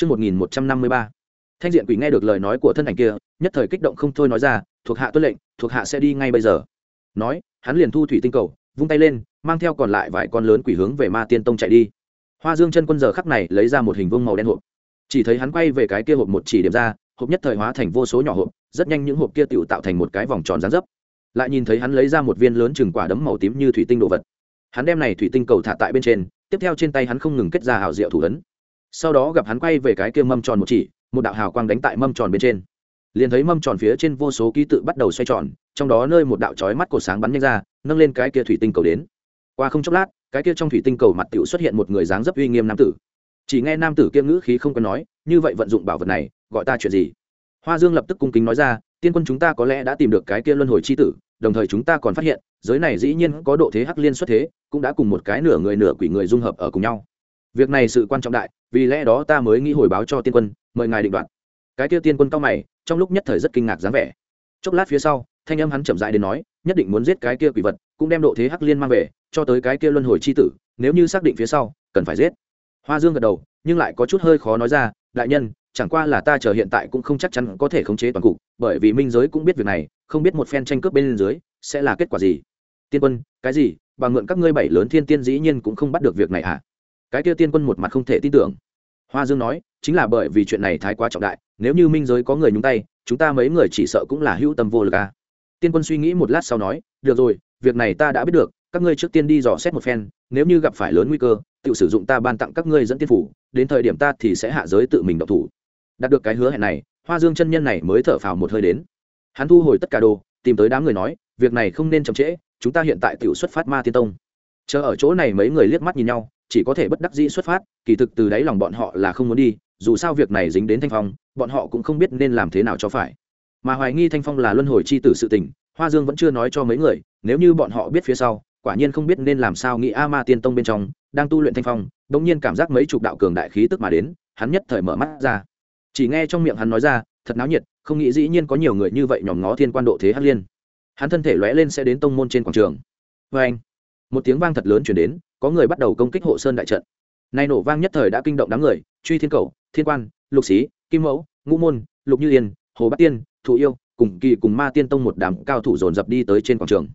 Trước 1153, thanh diện quỷ nghe được lời nói của thân ảnh kia nhất thời kích động không thôi nói ra thuộc hạ tuân lệnh thuộc hạ sẽ đi ngay bây giờ. Nói hắn liền thu thủy tinh cầu vung tay lên mang theo còn lại vài con lớn quỷ hướng về ma tiên tông chạy đi. Hoa dương chân quân giờ khắc này lấy ra một hình vuông màu đen hộp. Chỉ thấy hắn quay về cái kia hộp một chỉ điểm ra hộp nhất thời hóa thành vô số nhỏ hộp rất nhanh những hộp kia tự tạo thành một cái vòng tròn dáng dấp. Lại nhìn thấy hắn lấy ra một viên lớn chừng quả đấm màu tím như thủy tinh đồ vật. Hắn đem này thủy tinh cầu thả tại bên trên tiếp theo trên tay hắn không ngừng kết ra hào diệu thủ ấn sau đó gặp hắn quay về cái kia mâm tròn một chỉ, một đạo hào quang đánh tại mâm tròn bên trên. Liền thấy mâm tròn phía trên vô số ký tự bắt đầu xoay tròn, trong đó nơi một đạo chói mắt cột sáng bắn nhanh ra, nâng lên cái kia thủy tinh cầu đến. Qua không chốc lát, cái kia trong thủy tinh cầu mặt tiểu xuất hiện một người dáng dấp uy nghiêm nam tử. Chỉ nghe nam tử kia ngữ khí không có nói, như vậy vận dụng bảo vật này, gọi ta chuyện gì? Hoa dương lập tức cung kính nói ra, tiên quân chúng ta có lẽ đã tìm được cái kia luân hồi c h i tử, đồng thời chúng ta còn phát hiện, giới này dĩ nhiên có độ thế hắc liên xuất thế, cũng đã cùng một cái nửa người nửa quỷ người dung hợp ở cùng nhau việc này sự quan trọng đại, vì lẽ đó ta mới nghĩ hồi báo cho tiên quân, mời ngài định đoạt. Cái kia tiên quân cao mày, trong lúc nhất thời rất kinh ngạc dáng vẻ. Chốc lát phía sau, thanh âm hắn chậm dại đến nói, nhất định muốn giết cái kia quỷ vật, cũng đem độ thế hắc liên mang về, cho tới cái kia luân hồi c h i tử, nếu như xác định phía sau, cần phải giết. Hoa dương gật đầu, nhưng lại có chút hơi khó nói ra, đại nhân, chẳng qua là ta chờ hiện tại cũng không chắc chắn có thể khống chế toàn cục, bởi vì minh giới cũng biết việc này, không biết một phen tranh cướp bên dưới, sẽ là kết quả gì. Tiên quân, cái gì? Bằng mượn các ngươi bảy lớn thiên tiên dĩ nhiên cũng không bắt được việc này à cái kia tiên quân một mặt không thể tin tưởng. Hoa dương nói, chính là bởi vì chuyện này thái quá trọng đại, nếu như minh giới có người nhúng tay, chúng ta mấy người chỉ sợ cũng là hữu tâm vô lực à. tiên quân suy nghĩ một lát sau nói, được rồi, việc này ta đã biết được, các ngươi trước tiên đi dò xét một phen, nếu như gặp phải lớn nguy cơ, tự sử dụng ta ban tặng các ngươi dẫn tiên phủ, đến thời điểm ta thì sẽ hạ giới tự mình độc thủ. Đạt được cái hứa hẹn này, hoa dương chân nhân này mới thở phào một hơi đến. Hắn thu hồi tất cả đồ, tìm tới đám người nói, việc này không nên chậm trễ, chúng ta hiện tại tự xuất phát ma tiên tông. Chờ ở chỗ này mấy người liếc mắt nhìn nhau chỉ có thể bất đắc dĩ xuất phát, kỳ thực từ đáy lòng bọn họ là không muốn đi, dù sao việc này dính đến thanh phong, bọn họ cũng không biết nên làm thế nào cho phải. Mà hoài nghi thanh phong là luân hồi c h i tử sự tình, hoa dương vẫn chưa nói cho mấy người, nếu như bọn họ biết phía sau, quả nhiên không biết nên làm sao nghĩ a ma tiên tông bên trong, đang tu luyện thanh phong đ ỗ n g nhiên cảm giác mấy chục đạo cường đại khí tức mà đến, hắn nhất thời mở mắt ra. Chỉ nghe trong miệng hắn nói ra, thật náo nhiệt, không nghĩ dĩ nhiên có nhiều người như vậy nhòm ngó thiên quan độ thế hắc liên. Hắn thân thể lóe lên sẽ đến tông môn trên quảng trường. Vê anh một tiếng vang thật lớn chuyển đến có người bắt đầu công kích hộ sơn đại trận. Nay nổ vang nhất thời đã kinh động đám người, truy thiên cầu, thiên quan, lục xí, kim mẫu, ngũ môn, lục như yên, hồ bát tiên thụ yêu, cùng kỳ cùng ma tiên tông một đám cao thủ dồn dập đi tới trên quảng trường.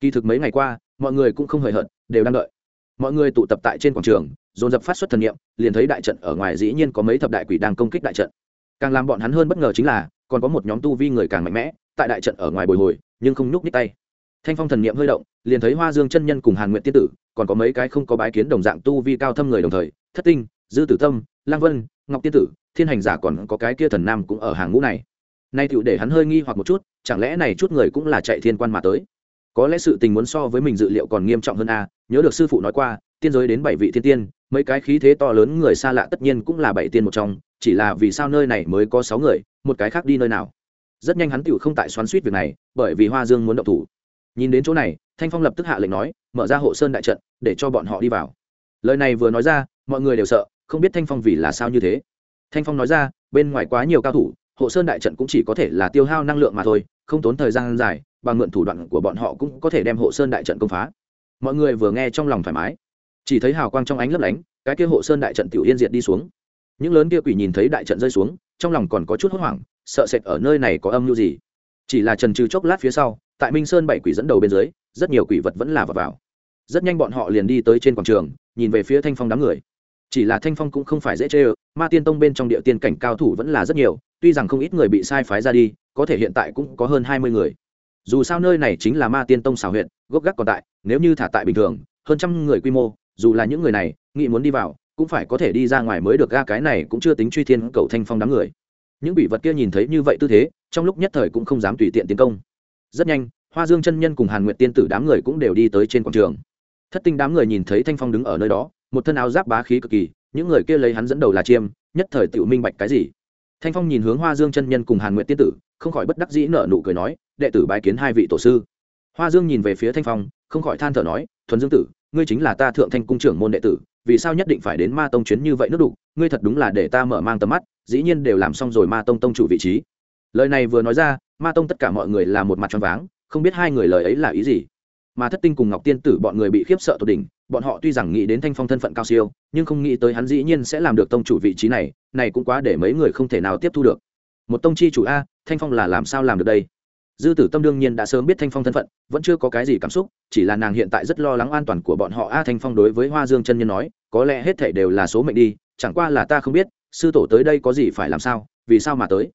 Kỳ thực mấy ngày qua, mọi người cũng không hời hợt, đều đang đợi. Mọi người tụ tập tại trên quảng trường, dồn dập phát xuất thần niệm, liền thấy đại trận ở ngoài dĩ nhiên có mấy thập đại quỷ đang công kích đại trận. Càng làm bọn hắn hơn bất ngờ chính là, còn có một nhóm tu vi người càng mạnh mẽ, tại đại trận ở ngoài bồi hồi, nhưng không nhúc nhích tay. Thanh phong thần niệm hơi động, liền thấy hoa dương chân nhân cùng hàn nguyện tiên tử còn có mấy cái không có bái kiến đồng dạng tu vi cao thâm người đồng thời, thất tinh, dư tử tâm, lang vân, ngọc tiên tử, thiên hành giả còn có cái kia thần nam cũng ở hàng ngũ này. Nay tựu để hắn hơi nghi hoặc một chút, chẳng lẽ này chút người cũng là chạy thiên quan mà tới? Có lẽ sự tình muốn so với mình dự liệu còn nghiêm trọng hơn a, nhớ được sư phụ nói qua, tiên giới đến bảy vị thiên tiên, mấy cái khí thế to lớn người xa lạ tất nhiên cũng là bảy tiên một trong, chỉ là vì sao nơi này mới có sáu người, một cái khác đi nơi nào? Rất nhanh hắn tựu không tại xoắn suýt việc này, bởi vì hoa dương muốn động thủ. Nhìn đến chỗ này thanh phong lập tức hạ lệnh nói, mở ra hộ sơn đại trận, để cho bọn họ đi vào. Lời này vừa nói ra, mọi người đều sợ, không biết thanh phong vì là sao như thế. Thanh phong nói ra, bên ngoài quá nhiều cao thủ, hộ sơn đại trận cũng chỉ có thể là tiêu hao năng lượng mà thôi, không tốn thời gian dài bằng mượn thủ đoạn của bọn họ cũng có thể đem hộ sơn đại trận công phá. Mọi người vừa nghe trong lòng thoải mái. Chỉ thấy hào quang trong ánh lấp lánh, cái kia hộ sơn đại trận tiểu yên diệt đi xuống. Những lớn kia quỷ nhìn thấy đại trận rơi xuống, trong lòng còn có chút hốt hoảng, sợ sệt ở nơi này có âm mưu gì. Chỉ là trần trừ chốc lát phía sau tại minh sơn bảy quỷ dẫn đầu bên dưới rất nhiều quỷ vật vẫn là vào, vào. rất nhanh bọn họ liền đi tới trên quảng trường nhìn về phía thanh phong đám người. Chỉ là thanh phong cũng không phải dễ chê ơ ma tiên tông bên trong địa tiên cảnh cao thủ vẫn là rất nhiều tuy rằng không ít người bị sai phái ra đi có thể hiện tại cũng có hơn hai mươi người. Dù sao nơi này chính là ma tiên tông xào huyện gốc gác còn tại nếu như thả tại bình thường hơn trăm người quy mô dù là những người này nghĩ muốn đi vào cũng phải có thể đi ra ngoài mới được ga cái này cũng chưa tính truy thiên cầu thanh phong đám người. Những bị vật kia nhìn thấy như vậy tư thế trong lúc nhất thời cũng không dám tùy tiện tiến công rất nhanh, hoa dương chân nhân cùng hàn nguyện tiên tử đám người cũng đều đi tới trên quảng trường. Thất tinh đám người nhìn thấy thanh phong đứng ở nơi đó, một thân áo giáp bá khí cực kỳ, những người kia lấy hắn dẫn đầu là chiêm, nhất thời tự minh bạch cái gì. Thanh phong nhìn hướng hoa dương chân nhân cùng hàn nguyện tiên tử, không khỏi bất đắc dĩ nở nụ cười nói, đệ tử bái kiến hai vị tổ sư. Hoa dương nhìn về phía thanh phong, không khỏi than thở nói, thuần dương tử, ngươi chính là ta thượng thanh cung trưởng môn đệ tử, vì sao nhất định phải đến ma tông chuyến như vậy nước đục, ngươi thật đúng là để ta mở mang tầm mắt, dĩ nhiên đều làm xong rồi ma tông tông chủ vị trí. Lời này vừa nói ra ma tông tất cả mọi người là một mặt tròn váng, không biết hai người lời ấy là ý gì. Mà thất tinh cùng ngọc tiên tử bọn người bị khiếp sợ tột đỉnh, bọn họ tuy rằng nghĩ đến thanh phong thân phận cao siêu, nhưng không nghĩ tới hắn dĩ nhiên sẽ làm được tông chủ vị trí này này cũng quá để mấy người không thể nào tiếp thu được. Một tông chi chủ a, thanh phong là làm sao làm được đây? Dư tử tâm đương nhiên đã sớm biết thanh phong thân phận, vẫn chưa có cái gì cảm xúc, chỉ là nàng hiện tại rất lo lắng an toàn của bọn họ. A thanh phong đối với hoa dương chân nhân nói, có lẽ hết thể đều là số mệnh đi, chẳng qua là ta không biết, sư tổ tới đây có gì phải làm sao, vì sao mà tới?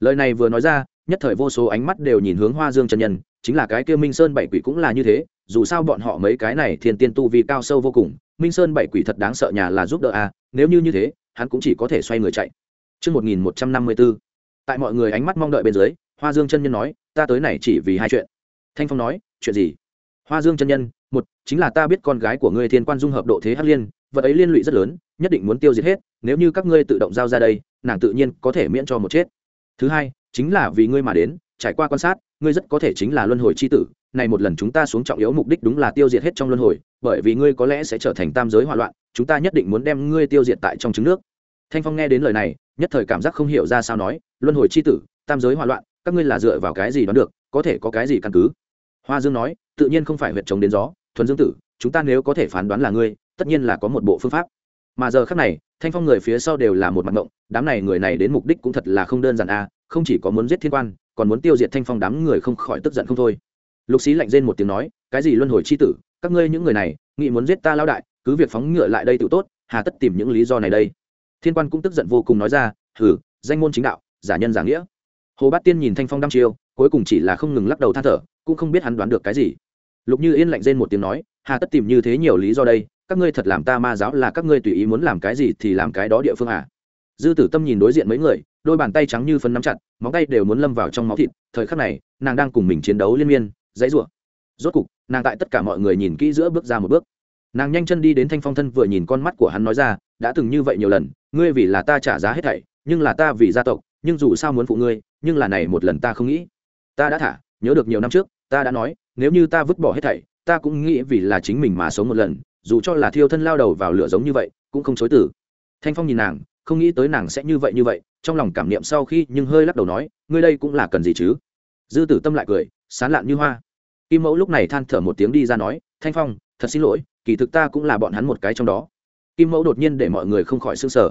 Lời này vừa nói ra nhất thời vô số ánh mắt đều nhìn hướng hoa dương chân nhân chính là cái kia minh sơn bảy quỷ cũng là như thế dù sao bọn họ mấy cái này thiên tiên tu vì cao sâu vô cùng minh sơn bảy quỷ thật đáng sợ nhà là giúp đỡ a nếu như như thế hắn cũng chỉ có thể xoay người chạy. Trước 1154, tại mọi người ánh mắt mong đợi bên dưới hoa dương chân nhân nói ta tới này chỉ vì hai chuyện. Thanh phong nói chuyện gì? Hoa dương chân nhân một chính là ta biết con gái của ngươi thiên quan dung hợp độ thế hắc liên vật ấy liên lụy rất lớn nhất định muốn tiêu diệt hết nếu như các ngươi tự động giao ra đây nàng tự nhiên có thể miễn cho một chết. Thứ hai chính là vì ngươi mà đến, trải qua quan sát, ngươi rất có thể chính là luân hồi c h i tử, này một lần chúng ta xuống trọng yếu mục đích đúng là tiêu diệt hết trong luân hồi, bởi vì ngươi có lẽ sẽ trở thành tam giới hỏa loạn, chúng ta nhất định muốn đem ngươi tiêu diệt tại trong trứng nước. Thanh phong nghe đến lời này, nhất thời cảm giác không hiểu ra sao nói, luân hồi c h i tử, tam giới hỏa loạn, các ngươi là dựa vào cái gì đoán được, có thể có cái gì căn cứ? Hoa dương nói, tự nhiên không phải huyệt chống đến gió, thuần dương tử, chúng ta nếu có thể phán đoán là ngươi, tất nhiên là có một bộ phương pháp. Mà giờ khác này, thanh phong người phía sau đều là một mặt ngộng, đám này người này đến mục đích cũng thật là không đơn giản a không chỉ có muốn giết thiên quan, còn muốn tiêu diệt thanh phong đám người không khỏi tức giận không thôi. Lục xí lạnh rên một tiếng nói, cái gì luân hồi c h i tử, các ngươi những người này, nghĩ muốn giết ta lao đại, cứ việc phóng ngựa lại đây tự tốt, hà tất tìm những lý do này đây. Thiên quan cũng tức giận vô cùng nói ra, hừ, danh môn chính đạo, giả nhân giả nghĩa. Hồ bát tiên nhìn thanh phong đăm chiêu, cuối cùng chỉ là không ngừng lắc đầu than thở, cũng không biết hắn đoán được cái gì. Lục như yên lạnh rên một tiếng nói, hà tất tìm như thế nhiều lý do đây, các ngươi thật làm ta ma giáo là các ngươi tùy ý muốn làm cái gì thì làm cái đó địa phương à. Dư tử tâm nhìn đối diện mấy người đôi bàn tay trắng như phấn nắm chặt, móng tay đều muốn lâm vào trong máu thịt, thời khắc này, nàng đang cùng mình chiến đấu liên miên, dãy rủa. Rốt cục, nàng tại tất cả mọi người nhìn kỹ giữa bước ra một bước. Nàng nhanh chân đi đến thanh phong thân vừa nhìn con mắt của hắn nói ra, đã từng như vậy nhiều lần, ngươi vì là ta trả giá hết thảy, nhưng là ta vì gia tộc, nhưng dù sao muốn phụ ngươi, nhưng là này một lần ta không nghĩ. Ta đã thả, nhớ được nhiều năm trước, ta đã nói, nếu như ta vứt bỏ hết thảy, ta cũng nghĩ vì là chính mình mà sống một lần, dù cho là thiêu thân lao đầu vào lửa giống như vậy, cũng không chối tử thanh phong nhìn nàng không nghĩ tới nàng sẽ như vậy như vậy, trong lòng cảm niệm sau khi nhưng hơi lắc đầu nói, ngươi đây cũng là cần gì chứ? Dư tử tâm lại cười, sán lạn như hoa. Kim mẫu lúc này than thở một tiếng đi ra nói, thanh phong, thật xin lỗi, kỳ thực ta cũng là bọn hắn một cái trong đó. Kim mẫu đột nhiên để mọi người không khỏi s ư n g sở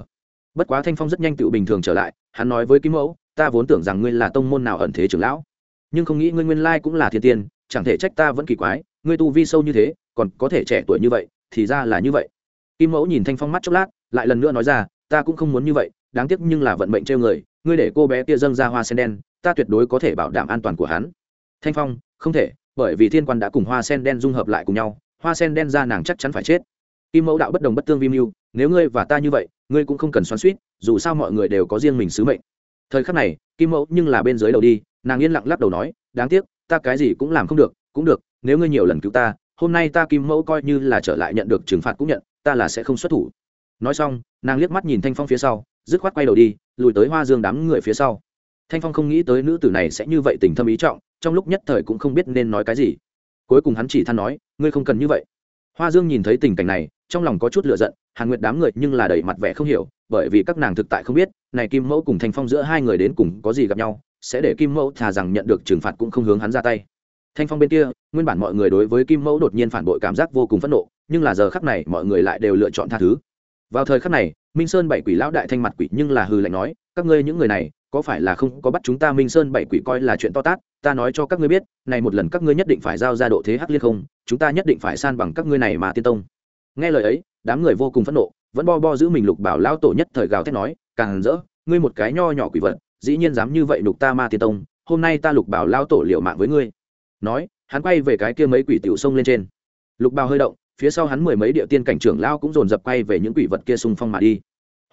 bất quá thanh phong rất nhanh tự bình thường trở lại, hắn nói với kim mẫu, ta vốn tưởng rằng ngươi là tông môn nào ẩn thế trưởng lão, nhưng không nghĩ ngươi nguyên lai cũng là thiên tiên, chẳng thể trách ta vẫn kỳ quái, ngươi tu vi sâu như thế, còn có thể trẻ tuổi như vậy, thì ra là như vậy. Kim mẫu nhìn thanh phong mắt chốc lát, lại lần nữa nói ra ta cũng không muốn như vậy, đáng tiếc nhưng là vận mệnh trêu người, ngươi để cô bé kia dâng ra hoa sen đen, ta tuyệt đối có thể bảo đảm an toàn của hắn. Thanh phong, không thể, bởi vì thiên quan đã cùng hoa sen đen dung hợp lại cùng nhau, hoa sen đen ra nàng chắc chắn phải chết. Kim mẫu đạo bất đồng bất tương vi mưu, nếu ngươi và ta như vậy, ngươi cũng không cần xoắn suýt dù sao mọi người đều có riêng mình sứ mệnh. Thời khắc này, kim mẫu nhưng là bên dưới đầu đi, nàng yên lặng lắc đầu nói, đáng tiếc, ta cái gì cũng làm không được, cũng được, nếu ngươi nhiều lần cứu ta, hôm nay ta kim mẫu coi như là trở lại nhận được trừng phạt cũng nhận, ta là sẽ không xuất thủ nói xong, nàng liếc mắt nhìn thanh phong phía sau, dứt khoát quay đầu đi, lùi tới hoa dương đám người phía sau. Thanh phong không nghĩ tới nữ tử này sẽ như vậy tình thâm ý trọng, trong lúc nhất thời cũng không biết nên nói cái gì. Cuối cùng hắn chỉ than nói, ngươi không cần như vậy. Hoa dương nhìn thấy tình cảnh này, trong lòng có chút lựa giận, hàn nguyệt đám người nhưng là đầy mặt vẻ không hiểu, bởi vì các nàng thực tại không biết, này kim mẫu cùng thanh phong giữa hai người đến cùng có gì gặp nhau, sẽ để kim mẫu thà rằng nhận được trừng phạt cũng không hướng hắn ra tay. Thanh phong bên kia, nguyên bản mọi người đối với kim mẫu đột nhiên phản bội cảm giác vô cùng phẫn nộ, nhưng là giờ khắc này mọi người lại đều lựa chọn tha thứ vào thời khắc này, minh sơn bảy quỷ lão đại thanh mặt quỷ nhưng là hư lạnh nói, các ngươi những người này, có phải là không có bắt chúng ta minh sơn bảy quỷ coi là chuyện to tát? Ta nói cho các ngươi biết, này một lần các ngươi nhất định phải giao ra độ thế hắc liên không, chúng ta nhất định phải san bằng các ngươi này mà tiên tông. Nghe lời ấy, đám người vô cùng phẫn nộ, vẫn bo bo giữ mình lục bảo lão tổ nhất thời gào thét nói, càng rỡ, ngươi một cái nho nhỏ quỷ vật, dĩ nhiên dám như vậy lục ta ma tiên tông, hôm nay ta lục bảo lão tổ liệu mạng với ngươi. Nói, hắn quay về cái kia mấy quỷ tiểu sông lên trên. Lục bảo hơi động phía sau hắn mười mấy địa tiên cảnh trưởng lao cũng dồn dập quay về những quỷ vật kia xung phong mà đi.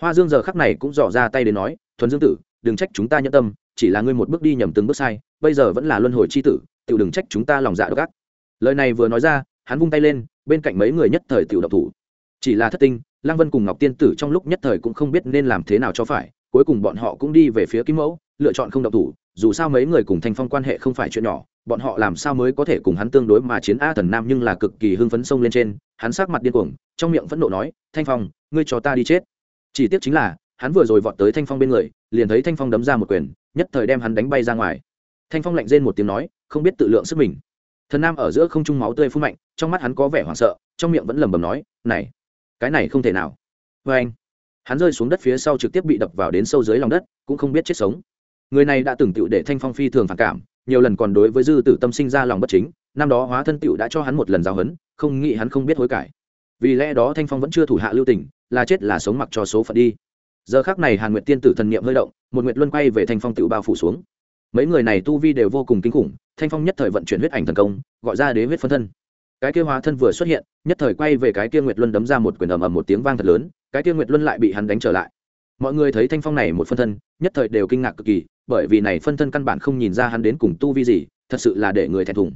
Hoa dương giờ khắc này cũng dò ra tay đến nói, thuần dương tử, đừng trách chúng ta nhẫn tâm, chỉ là ngươi một bước đi nhầm từng bước sai, bây giờ vẫn là luân hồi c h i tử tự đừng trách chúng ta lòng dạ độc ác. Lời này vừa nói ra, hắn vung tay lên, bên cạnh mấy người nhất thời tự độc thủ. Chỉ là thất tinh, lăng vân cùng ngọc tiên tử trong lúc nhất thời cũng không biết nên làm thế nào cho phải, cuối cùng bọn họ cũng đi về phía kim mẫu, lựa chọn không độc thủ dù sao mấy người cùng thanh phong quan hệ không phải chuyện nhỏ, bọn họ làm sao mới có thể cùng hắn tương đối mà chiến a thần nam nhưng là cực kỳ hưng phấn sông lên trên, hắn sát mặt điên cuồng, trong miệng phẫn nộ nói, thanh phong, ngươi cho ta đi chết. Chỉ tiếc chính là, hắn vừa rồi vọt tới thanh phong bên người, liền thấy thanh phong đấm ra một quyền, nhất thời đem hắn đánh bay ra ngoài. Thanh phong lạnh rên một tiếng nói, không biết tự lượng sức mình. Thần nam ở giữa không trung máu tươi phun mạnh, trong mắt hắn có vẻ hoảng sợ, trong miệng vẫn lẩm bẩm nói, này, cái này không thể nào. Vê anh hắn rơi xuống đất phía sau trực tiếp bị đập vào đến sâu dưới lòng đất, cũng không biết chết sống người này đã từng tựu để thanh phong phi thường phản cảm, nhiều lần còn đối với dư tử tâm sinh ra lòng bất chính, năm đó hóa thân tựu đã cho hắn một lần giáo hấn không nghĩ hắn không biết hối cải. Vì lẽ đó thanh phong vẫn chưa thủ hạ lưu tình, là chết là sống mặc cho số phận đi. Giờ khác này hàn nguyệt tiên tử thần niệm hơi động, một nguyệt luân quay về thanh phong tựu bao phủ xuống. Mấy người này tu vi đều vô cùng kinh khủng, thanh phong nhất thời vận chuyển huyết ảnh thần công, gọi ra đế huyết phân thân. Cái kia hóa thân vừa xuất hiện, nhất thời quay về cái kia nguyệt luân đấm ra một quyền ầm ầm một tiếng vang thật lớn, cái kia nguyệt luân lại bị hắn đánh trở lại. Mọi người thấy thanh phong này một phân thân, nhất thời đều kinh ngạc cực kỳ bởi vì này phân thân căn bản không nhìn ra hắn đến cùng tu vi gì, thật sự là để người thẹn thùng.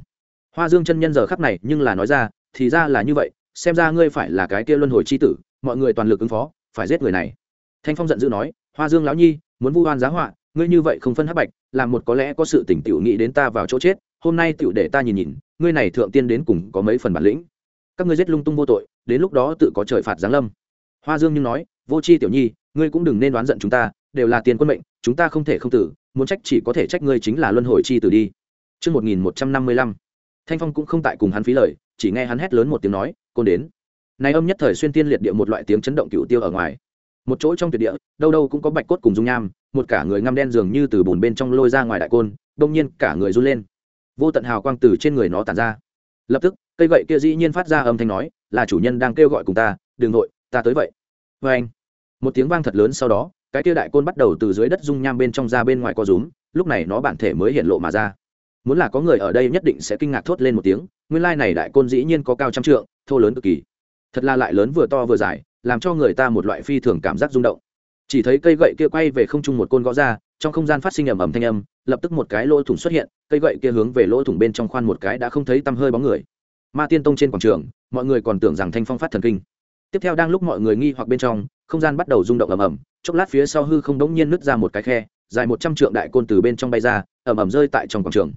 Hoa dương chân nhân giờ khắc này, nhưng là nói ra, thì ra là như vậy, xem ra ngươi phải là cái kia luân hồi c h i tử, mọi người toàn lực ứng phó, phải giết người này. Thanh phong giận dữ nói, hoa dương lão nhi, muốn vu oan giá họa, ngươi như vậy không phân hắc bạch, làm một có lẽ có sự tỉnh tiểu nghĩ đến ta vào chỗ chết, hôm nay tiểu để ta nhìn nhìn, ngươi này thượng tiên đến cùng có mấy phần bản lĩnh. Các ngươi giết lung tung vô tội, đến lúc đó tự có trời phạt giáng lâm. Hoa dương nhưng nói, vô c h i tiểu nhi ngươi cũng đừng nên đoán giận chúng ta đều là tiền quân mệnh chúng ta không thể không tử muốn trách chỉ có thể trách ngươi chính là luân hồi chi tử đi Trước 1155, Thanh Phong cũng không tại cùng hắn phí lời, chỉ nghe hắn hét lớn một tiếng nói, côn đến. Này âm nhất thời xuyên tiên liệt địa một loại tiếng chấn động cửu tiêu ở ngoài. Một chỗ trong tuyệt địa, đâu đâu cũng có bạch cốt cùng dung nham, một cả người ngăm đen dường như từ bùn bên trong lôi ra ngoài đại côn, đông nhiên cả người run lên. Vô tận hào quang từ trên người nó tản ra. Lập tức, cây gậy kia dĩ nhiên phát ra âm thanh nói, là chủ nhân đang kêu gọi cùng ta, đừng nội, ta tới vậy. Và anh, một tiếng vang thật lớn sau đó, cái kia đại côn bắt đầu từ dưới đất dung nham bên trong ra bên ngoài co rúm, lúc này nó bản thể mới hiện lộ mà ra. Muốn là có người ở đây nhất định sẽ kinh ngạc thốt lên một tiếng nguyên lai này đại côn dĩ nhiên có cao trăm trượng thô lớn cực kỳ. Thật là lại lớn vừa to vừa dài làm cho người ta một loại phi thường cảm giác rung động. Chỉ thấy cây gậy kia quay về không trung một côn gõ ra trong không gian phát sinh ầm ầm thanh âm lập tức một cái lỗ thủng xuất hiện cây gậy kia hướng về lỗ thủng bên trong khoan một cái đã không thấy tăm hơi bóng người. Ma tiên tông trên quảng trường mọi người còn tưởng rằng thanh phong phát thần kinh. Tiếp theo đang lúc mọi người nghi hoặc bên trong không gian bắt đầu rung động ầm ầm, chốc lát phía sau hư không đống nhiên nứt ra một cái khe, dài một trăm trượng đại côn từ bên trong bay ra, ầm ầm rơi tại trong quảng trường.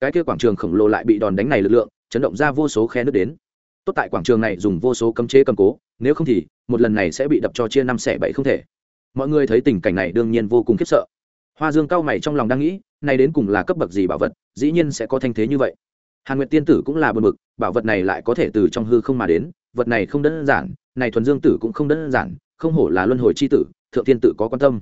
Cái kia quảng trường khổng lồ lại bị đòn đánh này lực lượng, chấn động ra vô số khe nứt đến. Tốt tại quảng trường này dùng vô số cấm chế cầm cố, nếu không thì, một lần này sẽ bị đập cho chia năm xẻ bảy không thể. Mọi người thấy tình cảnh này đương nhiên vô cùng khiếp sợ. Hoa dương cao mày trong lòng đang nghĩ, này đến cùng là cấp bậc gì bảo vật, dĩ nhiên sẽ có thanh thế như vậy. Hàn nguyệt tiên tử cũng là bờ mực bảo vật này lại có thể từ trong hư không mà đến, vật này không đơn giản, này thuần dương tử cũng không đơn giản không hổ là luân hồi c h i tử thượng tiên tự có quan tâm.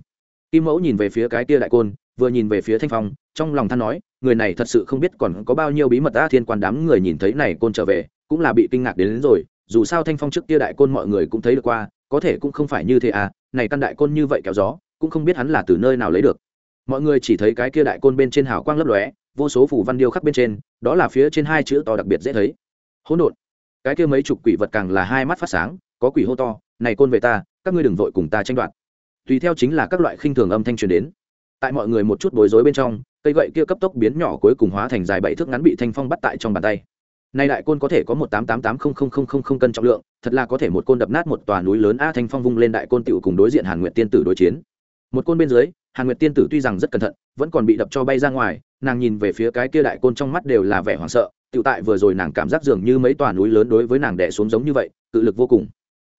Kim mẫu nhìn về phía cái kia đại côn vừa nhìn về phía thanh phong trong lòng than nói người này thật sự không biết còn có bao nhiêu bí mật ta thiên quan đám người nhìn thấy này côn trở về cũng là bị kinh ngạc đến, đến rồi dù sao thanh phong trước kia đại côn mọi người cũng thấy được qua có thể cũng không phải như thế à này căn đại côn như vậy kéo gió cũng không biết hắn là từ nơi nào lấy được. Mọi người chỉ thấy cái kia đại côn bên trên hào quang lấp lóe vô số phủ văn điêu khắc bên trên đó là phía trên hai chữ to đặc biệt dễ thấy. Hỗn độn. Cái kia mấy chục quỷ vật càng là hai mắt phát sáng có quỷ hô to này côn về ta các ngươi đừng vội cùng ta tranh đoạt. Tùy theo chính là các loại khinh thường âm thanh truyền đến. Tại mọi người một chút bối rối bên trong, cây gậy kia cấp tốc biến nhỏ cuối cùng hóa thành dài bảy thước ngắn bị thanh phong bắt tại trong bàn tay. Nay đại côn có thể có một tám tám tám không không không không không cân trọng lượng, thật là có thể một côn đập nát một tòa núi lớn a thanh phong vung lên đại côn tựu cùng đối diện hàn nguyện tiên tử đối chiến. Một côn bên dưới, hàn nguyệt tiên tử tuy rằng rất cẩn thận, vẫn còn bị đập cho bay ra ngoài, nàng nhìn về phía cái kia đại côn trong mắt đều là vẻ hoảng sợ, tự tại vừa rồi nàng cảm giác dường như mấy tòa núi lớn đối với nàng đẻ xuống giống như vậy cự lực vô cùng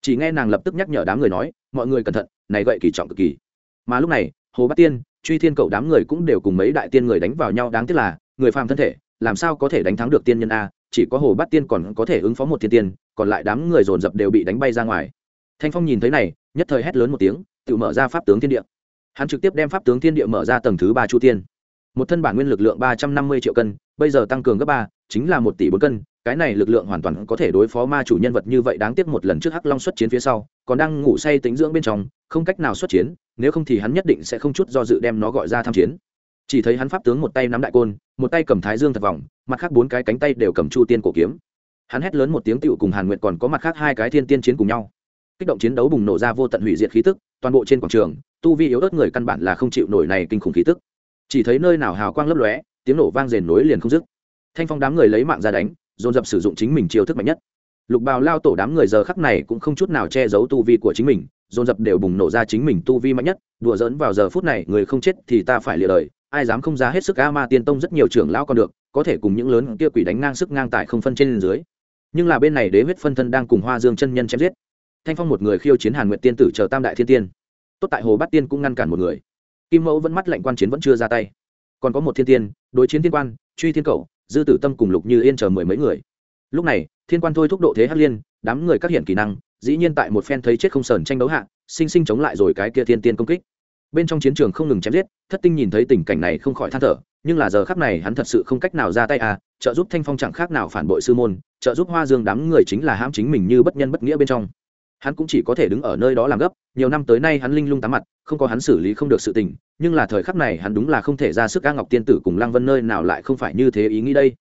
chỉ nghe nàng lập tức nhắc nhở đám người nói, mọi người cẩn thận, này gậy kỳ trọng cực kỳ. Mà lúc này, hồ bát tiên, truy thiên cầu đám người cũng đều cùng mấy đại tiên người đánh vào nhau đáng tiếc là, người phàm thân thể, làm sao có thể đánh thắng được tiên nhân a, chỉ có hồ bát tiên còn có thể ứng phó một thiên tiên, còn lại đám người dồn dập đều bị đánh bay ra ngoài. Thanh phong nhìn thấy này, nhất thời hét lớn một tiếng, tự mở ra pháp tướng thiên địa. Hắn trực tiếp đem pháp tướng thiên địa mở ra tầng thứ ba chu tiên. Một thân bản nguyên lực lượng ba trăm năm mươi triệu cân, bây giờ tăng cường gấp ba, chính là một tỷ bốn cân cái này lực lượng hoàn toàn có thể đối phó ma chủ nhân vật như vậy đáng tiếc một lần trước hắc long xuất chiến phía sau, còn đang ngủ say tính dưỡng bên trong, không cách nào xuất chiến, nếu không thì hắn nhất định sẽ không chút do dự đem nó gọi ra tham chiến. Chỉ thấy hắn pháp tướng một tay nắm đại côn, một tay cầm thái dương thật vòng, mặt khác bốn cái cánh tay đều cầm chu tiên cổ kiếm. Hắn hét lớn một tiếng tựu cùng hàn nguyệt còn có mặt khác hai cái thiên tiên chiến cùng nhau. Kích động chiến đấu bùng nổ ra vô tận hủy diệt khí tức, toàn bộ trên quảng trường, tu vi yếu ớt người căn bản là không chịu nổi này kinh khủng khí tức. Chỉ thấy nơi nào hào quang lấp lóe, tiếng nổ vang rền nối liền không dứt. Thanh phong đám người lấy mạng ra đánh dồn dập sử dụng chính mình chiêu thức mạnh nhất. Lục bào lao tổ đám người giờ khắc này cũng không chút nào che giấu tu vi của chính mình, dồn dập đều bùng nổ ra chính mình tu vi mạnh nhất, đùa dỡn vào giờ phút này, người không chết thì ta phải lìa đời, ai dám không ra hết sức a ma tiên tông rất nhiều trưởng lão còn được, có thể cùng những lớn kia quỷ đánh ngang sức ngang tại không phân trên dưới. Nhưng là bên này đế huyết phân thân đang cùng hoa dương chân nhân chém giết. Thanh phong một người khiêu chiến hàn nguyện tiên tử chờ tam đại thiên tiên. Tốt tại hồ bát tiên cũng ngăn cản một người. Kim mẫu vẫn mắt lạnh quan chiến vẫn chưa ra tay. Còn có một thiên tiên, đối chiến thiên quan, truy thiên cầu dư tử tâm cùng lục như yên chờ mười mấy người. Lúc này, thiên quan thôi thúc độ thế hắc liên, đám người các hiện kỹ năng, dĩ nhiên tại một phen thấy chết không sờn tranh đấu hạ, sinh sinh chống lại rồi cái kia thiên tiên công kích. Bên trong chiến trường không ngừng chém giết, thất tinh nhìn thấy tình cảnh này không khỏi than thở, nhưng là giờ khắc này hắn thật sự không cách nào ra tay à trợ giúp thanh phong chẳng khác nào phản bội sư môn, trợ giúp hoa dương đám người chính là hãm chính mình như bất nhân bất nghĩa bên trong hắn cũng chỉ có thể đứng ở nơi đó làm gấp, nhiều năm tới nay hắn linh lung tám mặt, không có hắn xử lý không được sự tình, nhưng là thời khắc này hắn đúng là không thể ra sức ca ngọc tiên tử cùng lăng vân nơi nào lại không phải như thế ý nghĩ đây.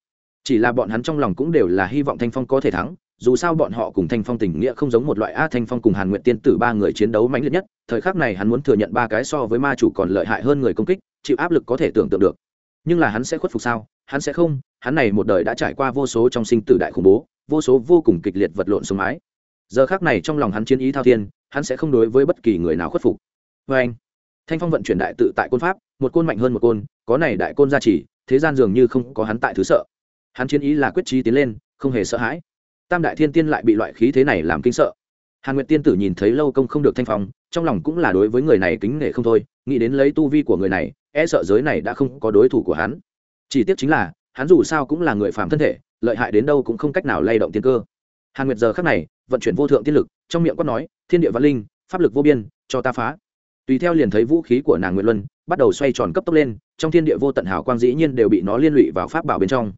Chỉ là bọn hắn trong lòng cũng đều là hy vọng thanh phong có thể thắng, dù sao bọn họ cùng thanh phong tình nghĩa không giống một loại a thanh phong cùng hàn nguyện tiên tử ba người chiến đấu mãnh liệt nhất, thời khắc này hắn muốn thừa nhận ba cái so với ma chủ còn lợi hại hơn người công kích, chịu áp lực có thể tưởng tượng được. Nhưng là hắn sẽ khuất phục sao? Hắn sẽ không, hắn này một đời đã trải qua vô số trong sinh tử đại khủng bố, vô số vô cùng kịch liệt vật lộn sống mái giờ khác này trong lòng hắn chiến ý thao thiên, hắn sẽ không đối với bất kỳ người nào khuất phục. Vê anh, thanh phong vận chuyển đại tự tại côn pháp, một côn mạnh hơn một côn, có này đại côn gia trì, thế gian dường như không có hắn tại thứ sợ. Hắn chiến ý là quyết trí tiến lên, không hề sợ hãi. Tam đại thiên tiên lại bị loại khí thế này làm kinh sợ. Hàn nguyệt tiên tử nhìn thấy lâu công không được thanh phong, trong lòng cũng là đối với người này kính nể không thôi, nghĩ đến lấy tu vi của người này e sợ giới này đã không có đối thủ của hắn. Chỉ tiếc chính là, hắn dù sao cũng là người phạm thân thể, lợi hại đến đâu cũng không cách nào lay động tiên cơ hàn nguyệt giờ khắc này, vận chuyển vô thượng tiên lực, trong miệng quát nói, thiên địa văn linh, pháp lực vô biên, cho ta phá. Tùy theo liền thấy vũ khí của nàng nguyệt luân bắt đầu xoay tròn cấp tốc lên, trong thiên địa vô tận hào quang dĩ nhiên đều bị nó liên lụy vào pháp bảo bên trong.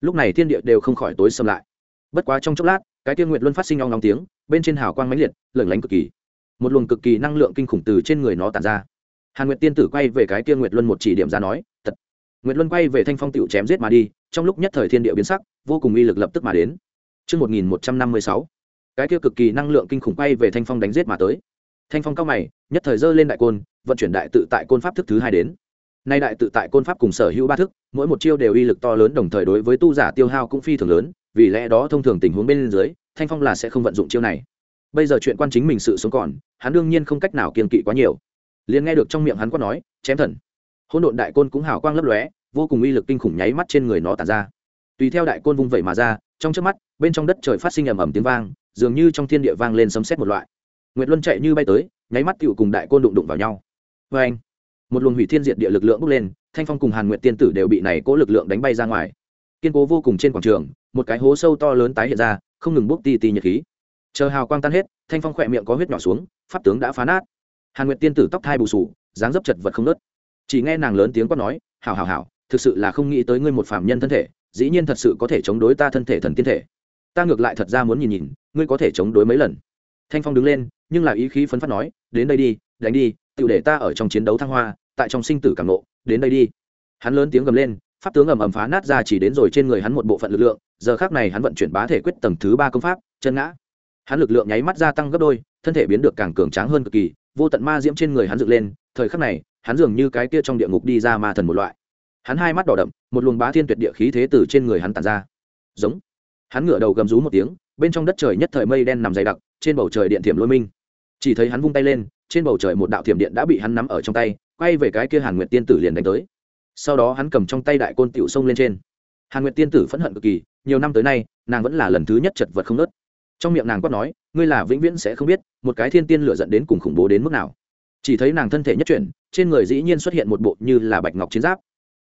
Lúc này thiên địa đều không khỏi tối xâm lại. Bất quá trong chốc lát, cái tiên nguyệt luân phát sinh ong ong tiếng, bên trên hào quang mãnh liệt, lửng lánh cực kỳ. Một luồng cực kỳ năng lượng kinh khủng từ trên người nó tản ra. Hàn nguyệt tiên tử quay về cái tiên nguyệt luân một chỉ điểm ra nói, thật. Nguyệt luân quay về thanh phong tiểu chém giết mà đi, trong lúc nhất thời thiên địa biến sắc, vô cùng uy lực lập tức mà đến. Trước 1156, cái kia cực kỳ năng lượng kinh khủng quay về thanh phong đánh giết mà tới. Thanh phong cao mày nhất thời giơ lên đại côn vận chuyển đại tự tại côn pháp thức thứ hai đến. Nay đại tự tại côn pháp cùng sở hữu ba thức mỗi một chiêu đều uy lực to lớn đồng thời đối với tu giả tiêu hao cũng phi thường lớn vì lẽ đó thông thường tình huống bên dưới thanh phong là sẽ không vận dụng chiêu này. Bây giờ chuyện quan chính mình sự sống còn hắn đương nhiên không cách nào kiêng kỵ quá nhiều. Liền nghe được trong miệng hắn quát nói chém thần. Hôn độn đại côn cũng hào quang lấp lóe vô cùng uy lực kinh khủng nháy mắt trên người nó tản ra. Tùy theo đại côn vung vẩy mà ra trong trước mắt, bên trong đất trời phát sinh ầm ầm tiếng vang, dường như trong thiên địa vang lên sấm xét một loại. Nguyệt luân chạy như bay tới, nháy mắt tựu cùng đại côn đụng đụng vào nhau. Vê anh, một luồng hủy thiên diệt địa lực lượng bốc lên, thanh phong cùng hàn nguyệt tiên tử đều bị này cố lực lượng đánh bay ra ngoài. Kiên cố vô cùng trên quảng trường, một cái hố sâu to lớn tái hiện ra, không ngừng bốc ti ti nhiệt khí. Chờ hào quang tan hết, thanh phong khỏe miệng có huyết nhỏ xuống, pháp tướng đã phá nát. Hàn nguyệt tiên tử tóc thai bù sù, dáng dấp chật vật không nớt. Chỉ nghe nàng lớn tiếng quát nói hào hào hào thực sự là không nghĩ tới ngươi một phạm nhân thân thể dĩ nhiên thật sự có thể chống đối ta thân thể thần tiên thể. Ta ngược lại thật ra muốn nhìn nhìn, ngươi có thể chống đối mấy lần. Thanh phong đứng lên, nhưng là ý khí phấn phát nói, đến đây đi, đánh đi tự để ta ở trong chiến đấu thăng hoa, tại trong sinh tử cảm nộ đến đây đi. Hắn lớn tiếng gầm lên, pháp tướng ầm ầm phá nát ra chỉ đến rồi trên người hắn một bộ phận lực lượng, giờ khác này hắn vận chuyển bá thể quyết tầng thứ ba công pháp, chân ngã. Hắn lực lượng nháy mắt gia tăng gấp đôi, thân thể biến được càng cường tráng hơn cực kỳ, vô tận ma diễm trên người hắn dựng lên, thời khắc này, hắn dường như cái kia trong địa ngục đi ra ma thần một loại hắn hai mắt đỏ đậm, một luồng bá thiên tuyệt địa khí thế từ trên người hắn tàn ra. Giống. Hắn ngửa đầu gầm rú một tiếng, bên trong đất trời nhất thời mây đen nằm dày đặc, trên bầu trời điện thiểm lôi minh. Chỉ thấy hắn vung tay lên, trên bầu trời một đạo thiểm điện đã bị hắn nắm ở trong tay, quay về cái kia hàn nguyệt tiên tử liền đánh tới. Sau đó hắn cầm trong tay đại côn tiểu sông lên trên. Hàn nguyệt tiên tử phẫn hận cực kỳ, nhiều năm tới nay, nàng vẫn là lần thứ nhất chật vật không nớt. Trong miệng nàng quát nói, ngươi là vĩnh viễn sẽ không biết, một cái thiên tiên lửa dẫn đến cùng khủng bố đến mức nào. Chỉ thấy nàng thân thể nhất chuyển, trên người dĩ nhiên xuất hiện một bộ như là bạch ngọc chiến giáp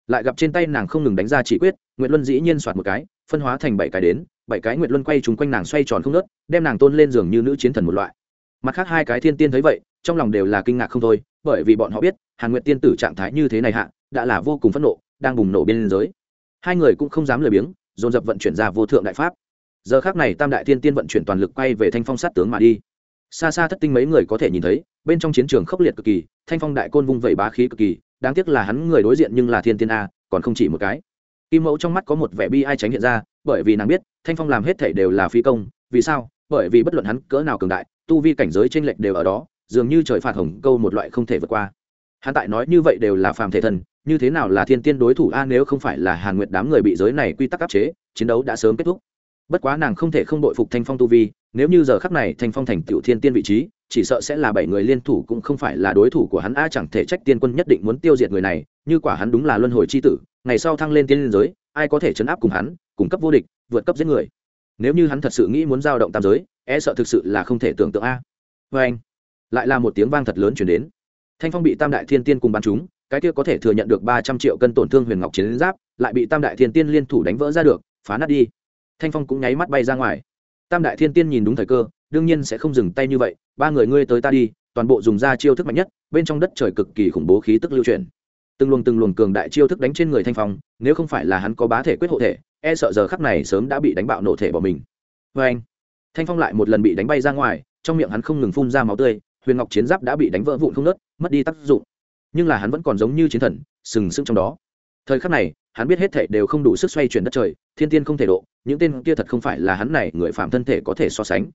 lại gặp trên tay nàng không ngừng đánh ra chỉ quyết, nguyệt luân dĩ nhiên soạt một cái, phân hóa thành bảy cái đến, bảy cái nguyệt luân quay trúng quanh nàng xoay tròn không nớt đem nàng tôn lên giường như nữ chiến thần một loại. Mặt khác hai cái thiên tiên thấy vậy, trong lòng đều là kinh ngạc không thôi, bởi vì bọn họ biết, hàn nguyệt tiên tử trạng thái như thế này hạ, đã là vô cùng phẫn nộ, đang bùng nổ bên giới. Hai người cũng không dám lười biếng, dồn dập vận chuyển ra vô thượng đại pháp. Giờ khác này tam đại thiên tiên vận chuyển toàn lực quay về thanh phong sát tướng mà đi. Xa xa thất tinh mấy người có thể nhìn thấy, bên trong chiến trường khốc liệt cực kỳ, thanh phong đại côn vung vẩy bá khí cực kỳ đáng tiếc là hắn người đối diện nhưng là thiên tiên a, còn không chỉ một cái. Kim mẫu trong mắt có một vẻ bi ai tránh hiện ra, bởi vì nàng biết, thanh phong làm hết thể đều là phi công. Vì sao? Bởi vì bất luận hắn cỡ nào cường đại, tu vi cảnh giới tranh lệch đều ở đó, dường như trời phạt hồng câu một loại không thể vượt qua. Hắn tại nói như vậy đều là phàm thể thần, như thế nào là thiên tiên đối thủ a nếu không phải là hàn nguyệt đám người bị giới này quy tắc áp chế, chiến đấu đã sớm kết thúc bất quá nàng không thể không đội phục thanh phong tu vi, nếu như giờ khắc này thanh phong thành tựu thiên tiên vị trí, chỉ sợ sẽ là bảy người liên thủ cũng không phải là đối thủ của hắn, a chẳng thể trách tiên quân nhất định muốn tiêu diệt người này, như quả hắn đúng là luân hồi c h i tử, ngày sau thăng lên tiên liên giới, ai có thể chấn áp cùng hắn cung cấp vô địch, vượt cấp giết người. Nếu như hắn thật sự nghĩ muốn giao động tam giới e sợ thực sự là không thể tưởng tượng a. Vê anh, lại là một tiếng vang thật lớn chuyển đến. Thanh phong bị tam đại thiên tiên cùng bắn chúng cái kia có thể thừa nhận được ba trăm triệu cân tổn thương huyền ngọc chiến giáp, lại bị tam đại thiên tiên liên thủ đánh vỡ ra được, phá nát đi thanh phong cũng nháy mắt bay ra ngoài. Tam đại thiên tiên nhìn đúng thời cơ, đương nhiên sẽ không dừng tay như vậy, ba người ngươi tới ta đi, toàn bộ dùng ra chiêu thức mạnh nhất, bên trong đất trời cực kỳ khủng bố khí tức lưu truyền. Từng luồng từng luồng cường đại chiêu thức đánh trên người thanh phong, nếu không phải là hắn có bá thể quyết hộ thể e sợ giờ khắc này sớm đã bị đánh bạo nổ thể bỏ mình. Vê anh, thanh phong lại một lần bị đánh bay ra ngoài, trong miệng hắn không ngừng phun ra máu tươi, huyền ngọc chiến giáp đã bị đánh vỡ vụn không nớt mất đi tác dụng. Nhưng là hắn vẫn còn giống như chiến thần, sừng sững trong đó thời khắc này, hắn biết hết thể đều không đủ sức xoay chuyển đất trời, thiên tiên không thể độ, những tên kia thật không phải là hắn này, người phạm thân thể có thể so sánh.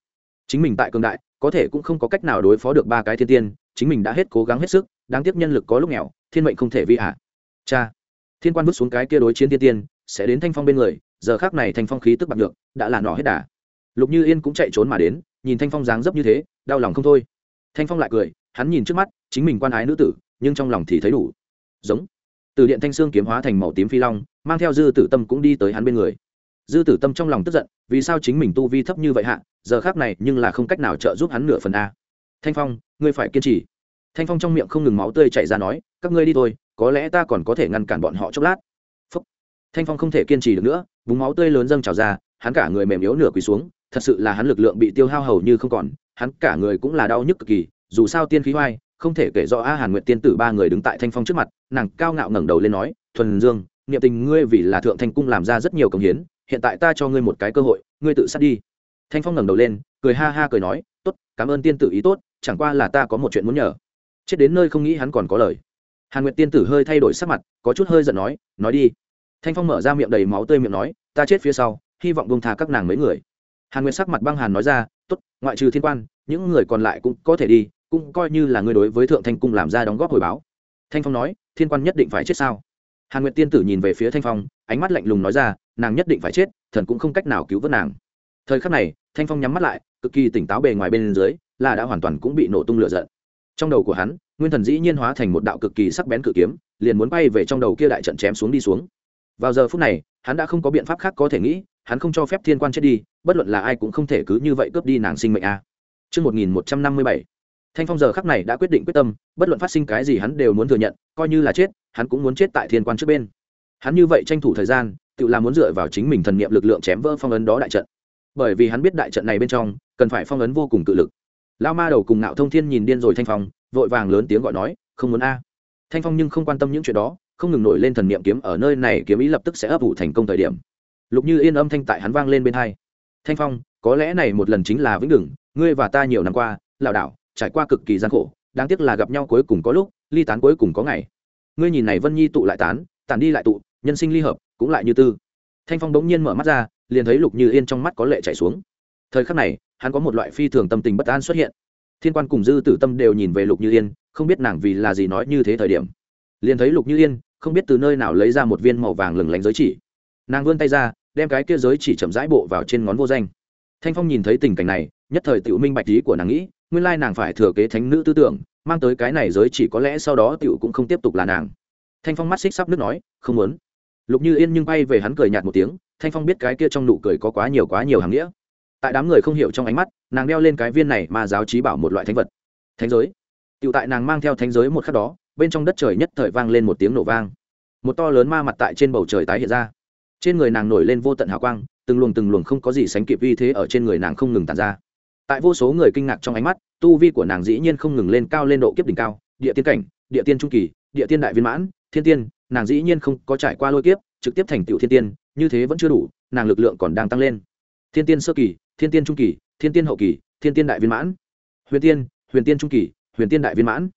Chính mình tại cường đại, có thể cũng không có cách nào đối phó được ba cái thiên tiên, chính mình đã hết cố gắng hết sức, đáng tiếc nhân lực có lúc nghèo, thiên mệnh không thể vi hạ. Cha, thiên quan vứt xuống cái kia đối chiến thiên tiên, sẽ đến thanh phong bên người, giờ khác này thanh phong khí tức bạc được đã là nỏ hết đà. Lục như yên cũng chạy trốn mà đến, nhìn thanh phong dáng dấp như thế, đau lòng không thôi. Thanh phong lại cười, hắn nhìn trước mắt, chính mình quan ái nữ tử, nhưng trong lòng thì thấy đủ. Giống từ điện thanh xương kiếm hóa thành màu tím phi long, mang theo dư tử tâm cũng đi tới hắn bên người. Dư tử tâm trong lòng tức giận, vì sao chính mình tu vi thấp như vậy hạ, giờ khác này nhưng là không cách nào trợ giúp hắn nửa phần a. Thanh phong, ngươi phải kiên trì. Thanh phong trong miệng không ngừng máu tươi chảy ra nói, các ngươi đi thôi, có lẽ ta còn có thể ngăn cản bọn họ chốc lát. Phúc. thanh phong không thể kiên trì được nữa vùng máu tươi lớn dâng trào ra, hắn cả người mềm yếu nửa quỳ xuống, thật sự là hắn lực lượng bị tiêu hao hầu như không còn, hắn cả người cũng là đau nhức cực kỳ, dù sao tiên khí hoai không thể kể rõ a hàn nguyệt tiên tử ba người đứng tại thanh phong trước mặt, nàng cao ngạo ngẩng đầu lên nói, thuần dương, niệm tình ngươi vì là thượng thanh cung làm ra rất nhiều công hiến, hiện tại ta cho ngươi một cái cơ hội, ngươi tự sát đi. Thanh phong ngẩng đầu lên, cười ha ha cười nói, tốt, cảm ơn tiên tử ý tốt, chẳng qua là ta có một chuyện muốn nhờ. Chết đến nơi không nghĩ hắn còn có lời. Hàn nguyệt tiên tử hơi thay đổi sắc mặt, có chút hơi giận nói nói đi. Thanh phong mở ra miệng đầy máu tươi miệng nói, ta chết phía sau, hy vọng bông tha các nàng mấy người. Hàn nguyệt sắc mặt băng hàn nói ra, tốt, ngoại trừ thiên quan, những người còn lại cũng có thể đi cũng coi như là người đối với thượng thanh cung làm ra đóng góp hồi báo. Thanh phong nói thiên quan nhất định phải chết sao? Hàn nguyệt tiên tử nhìn về phía thanh phong ánh mắt lạnh lùng nói ra nàng nhất định phải chết thần cũng không cách nào cứu vớt nàng. Thời khắc này thanh phong nhắm mắt lại cực kỳ tỉnh táo bề ngoài bên dưới là đã hoàn toàn cũng bị nổ tung lửa giận. Trong đầu của hắn nguyên thần dĩ nhiên hóa thành một đạo cực kỳ sắc bén cự kiếm liền muốn bay về trong đầu kia đại trận chém xuống đi xuống. Vào giờ phút này hắn đã không có biện pháp khác có thể nghĩ hắn không cho phép thiên quan chết đi bất luận là ai cũng không thể cứ như vậy cướp đi nàng sinh mệnh a. À. Trước 1157, thanh phong giờ khắc này đã quyết định quyết tâm, bất luận phát sinh cái gì hắn đều muốn thừa nhận, coi như là chết, hắn cũng muốn chết tại thiên quan trước bên. Hắn như vậy tranh thủ thời gian, tự làm muốn dựa vào chính mình thần niệm lực lượng chém vỡ phong ấn đó đại trận. Bởi vì hắn biết đại trận này bên trong, cần phải phong ấn vô cùng cự lực. Lao ma đầu cùng ngạo thông thiên nhìn điên rồi thanh phong, vội vàng lớn tiếng gọi nói, không muốn a. Thanh phong nhưng không quan tâm những chuyện đó, không ngừng nổi lên thần niệm kiếm ở nơi này kiếm ý lập tức sẽ ấp ủ thành công thời điểm. Lục như yên âm thanh tại hắn vang lên bên hai. Thanh phong, có lẽ này một lần chính là vĩnh đừng ngươi và ta nhiều năm qua lảo đảo trải qua cực kỳ gian khổ, đáng tiếc là gặp nhau cuối cùng có lúc, ly tán cuối cùng có ngày. Ngươi nhìn này vân nhi tụ lại tán tàn đi lại tụ, nhân sinh ly hợp, cũng lại như tư. Thanh phong bỗng nhiên mở mắt ra, liền thấy lục như yên trong mắt có lệ chảy xuống. Thời khắc này, hắn có một loại phi thường tâm tình bất an xuất hiện. Thiên quan cùng dư tử tâm đều nhìn về lục như yên, không biết nàng vì là gì nói như thế thời điểm. Liền thấy lục như yên, không biết từ nơi nào lấy ra một viên màu vàng lừng lánh giới chỉ. Nàng vươn tay ra, đem cái kia giới chỉ chậm rãi bộ vào trên ngón vô danh. Thanh phong nhìn thấy tình cảnh này, nhất thời tự minh bạch ý của nàng nghĩ nguyên lai nàng phải thừa kế thánh nữ tư tưởng, mang tới cái này giới chỉ có lẽ sau đó tiểu cũng không tiếp tục là nàng. Thanh phong mắt xích sắp nước nói, không muốn. Lục như yên nhưng bay về hắn cười nhạt một tiếng, thanh phong biết cái kia trong nụ cười có quá nhiều quá nhiều hàng nghĩa. Tại đám người không hiểu trong ánh mắt, nàng đeo lên cái viên này mà giáo trí bảo một loại thánh vật. Thánh giới. Tiểu tại nàng mang theo thánh giới một khắc đó, bên trong đất trời nhất thời vang lên một tiếng nổ vang. Một to lớn ma mặt tại trên bầu trời tái hiện ra. Trên người nàng nổi lên vô tận hào quang, từng luồng từng luồng không có gì sánh kịp uy thế ở trên người nàng không ngừng tàn ra tại vô số người kinh ngạc trong ánh mắt, tu vi của nàng dĩ nhiên không ngừng lên cao lên độ kiếp đỉnh cao, địa tiên cảnh, địa tiên trung kỳ, địa tiên đại viên mãn, thiên tiên, nàng dĩ nhiên không có trải qua lôi kiếp, trực tiếp thành tựu thiên tiên, như thế vẫn chưa đủ, nàng lực lượng còn đang tăng lên. Thiên tiên sơ kỳ, thiên tiên trung kỳ, thiên tiên hậu kỳ, thiên tiên đại viên mãn. Huyền tiên huyền tiên trung kỳ, huyền tiên đại viên mãn.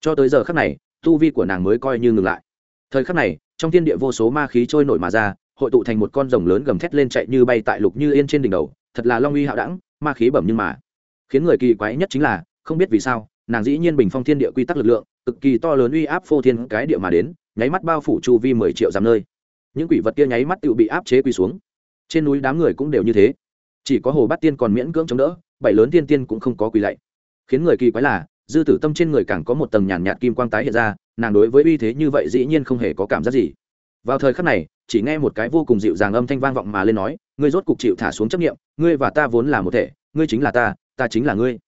Cho tới giờ khắc này, tu vi của nàng mới coi như ngừng lại. Thời khắc này, trong thiên địa vô số ma khí trôi nổi mà ra, hội tụ thành một con rồng lớn gầm thét lên chạy như bay tại lục như yên trên đỉnh đầu, thật là long uy hạo đẳng ma khí bẩm nhưng mà. Khiến người kỳ quái nhất chính là, không biết vì sao, nàng dĩ nhiên bình phong thiên địa quy tắc lực lượng, cực kỳ to lớn uy áp phô thiên cái địa mà đến, nháy mắt bao phủ chu vi mười triệu dặm nơi. Những quỷ vật kia nháy mắt tự bị áp chế quy xuống. Trên núi đám người cũng đều như thế. Chỉ có hồ bát tiên còn miễn cưỡng chống đỡ, bảy lớn tiên tiên cũng không có quỳ lạy. Khiến người kỳ quái là, dư tử tâm trên người càng có một tầng nhàn nhạt kim quang tái hiện ra, nàng đối với uy thế như vậy dĩ nhiên không hề có cảm giác gì vào thời khắc này, chỉ nghe một cái vô cùng dịu dàng âm thanh vang vọng mà lên nói, ngươi rốt cục chịu thả xuống chấp nghiệm ngươi và ta vốn là một thể, ngươi chính là ta ta chính là ngươi.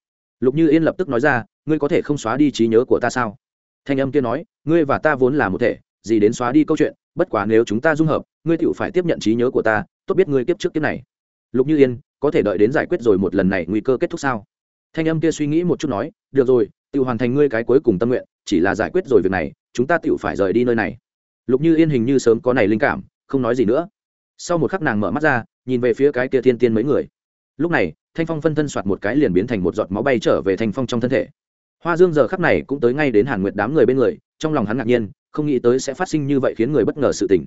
Lục như yên lập tức nói ra, ngươi có thể không xóa đi trí nhớ của ta sao? Thanh âm kia nói, ngươi và ta vốn là một thể, gì đến xóa đi câu chuyện, bất quá nếu chúng ta dung hợp, ngươi tựu phải tiếp nhận trí nhớ của ta, tốt biết ngươi kiếp trước kiếp này. Lục như yên, có thể đợi đến giải quyết rồi một lần này nguy cơ kết thúc sao? Thanh âm kia suy nghĩ một chút nói, được rồi tự hoàn thành ngươi cái cuối cùng tâm nguyện, chỉ là giải quyết rồi việc này, chúng ta tự phải rời đi nơi này lục như yên hình như sớm có này linh cảm, không nói gì nữa. Sau một khắc nàng mở mắt ra, nhìn về phía cái kia thiên tiên mấy người. Lúc này, thanh phong phân thân soạt một cái liền biến thành một giọt máu bay trở về thanh phong trong thân thể. Hoa dương giờ khắc này cũng tới ngay đến hàn nguyệt đám người bên người, trong lòng hắn ngạc nhiên, không nghĩ tới sẽ phát sinh như vậy khiến người bất ngờ sự tình.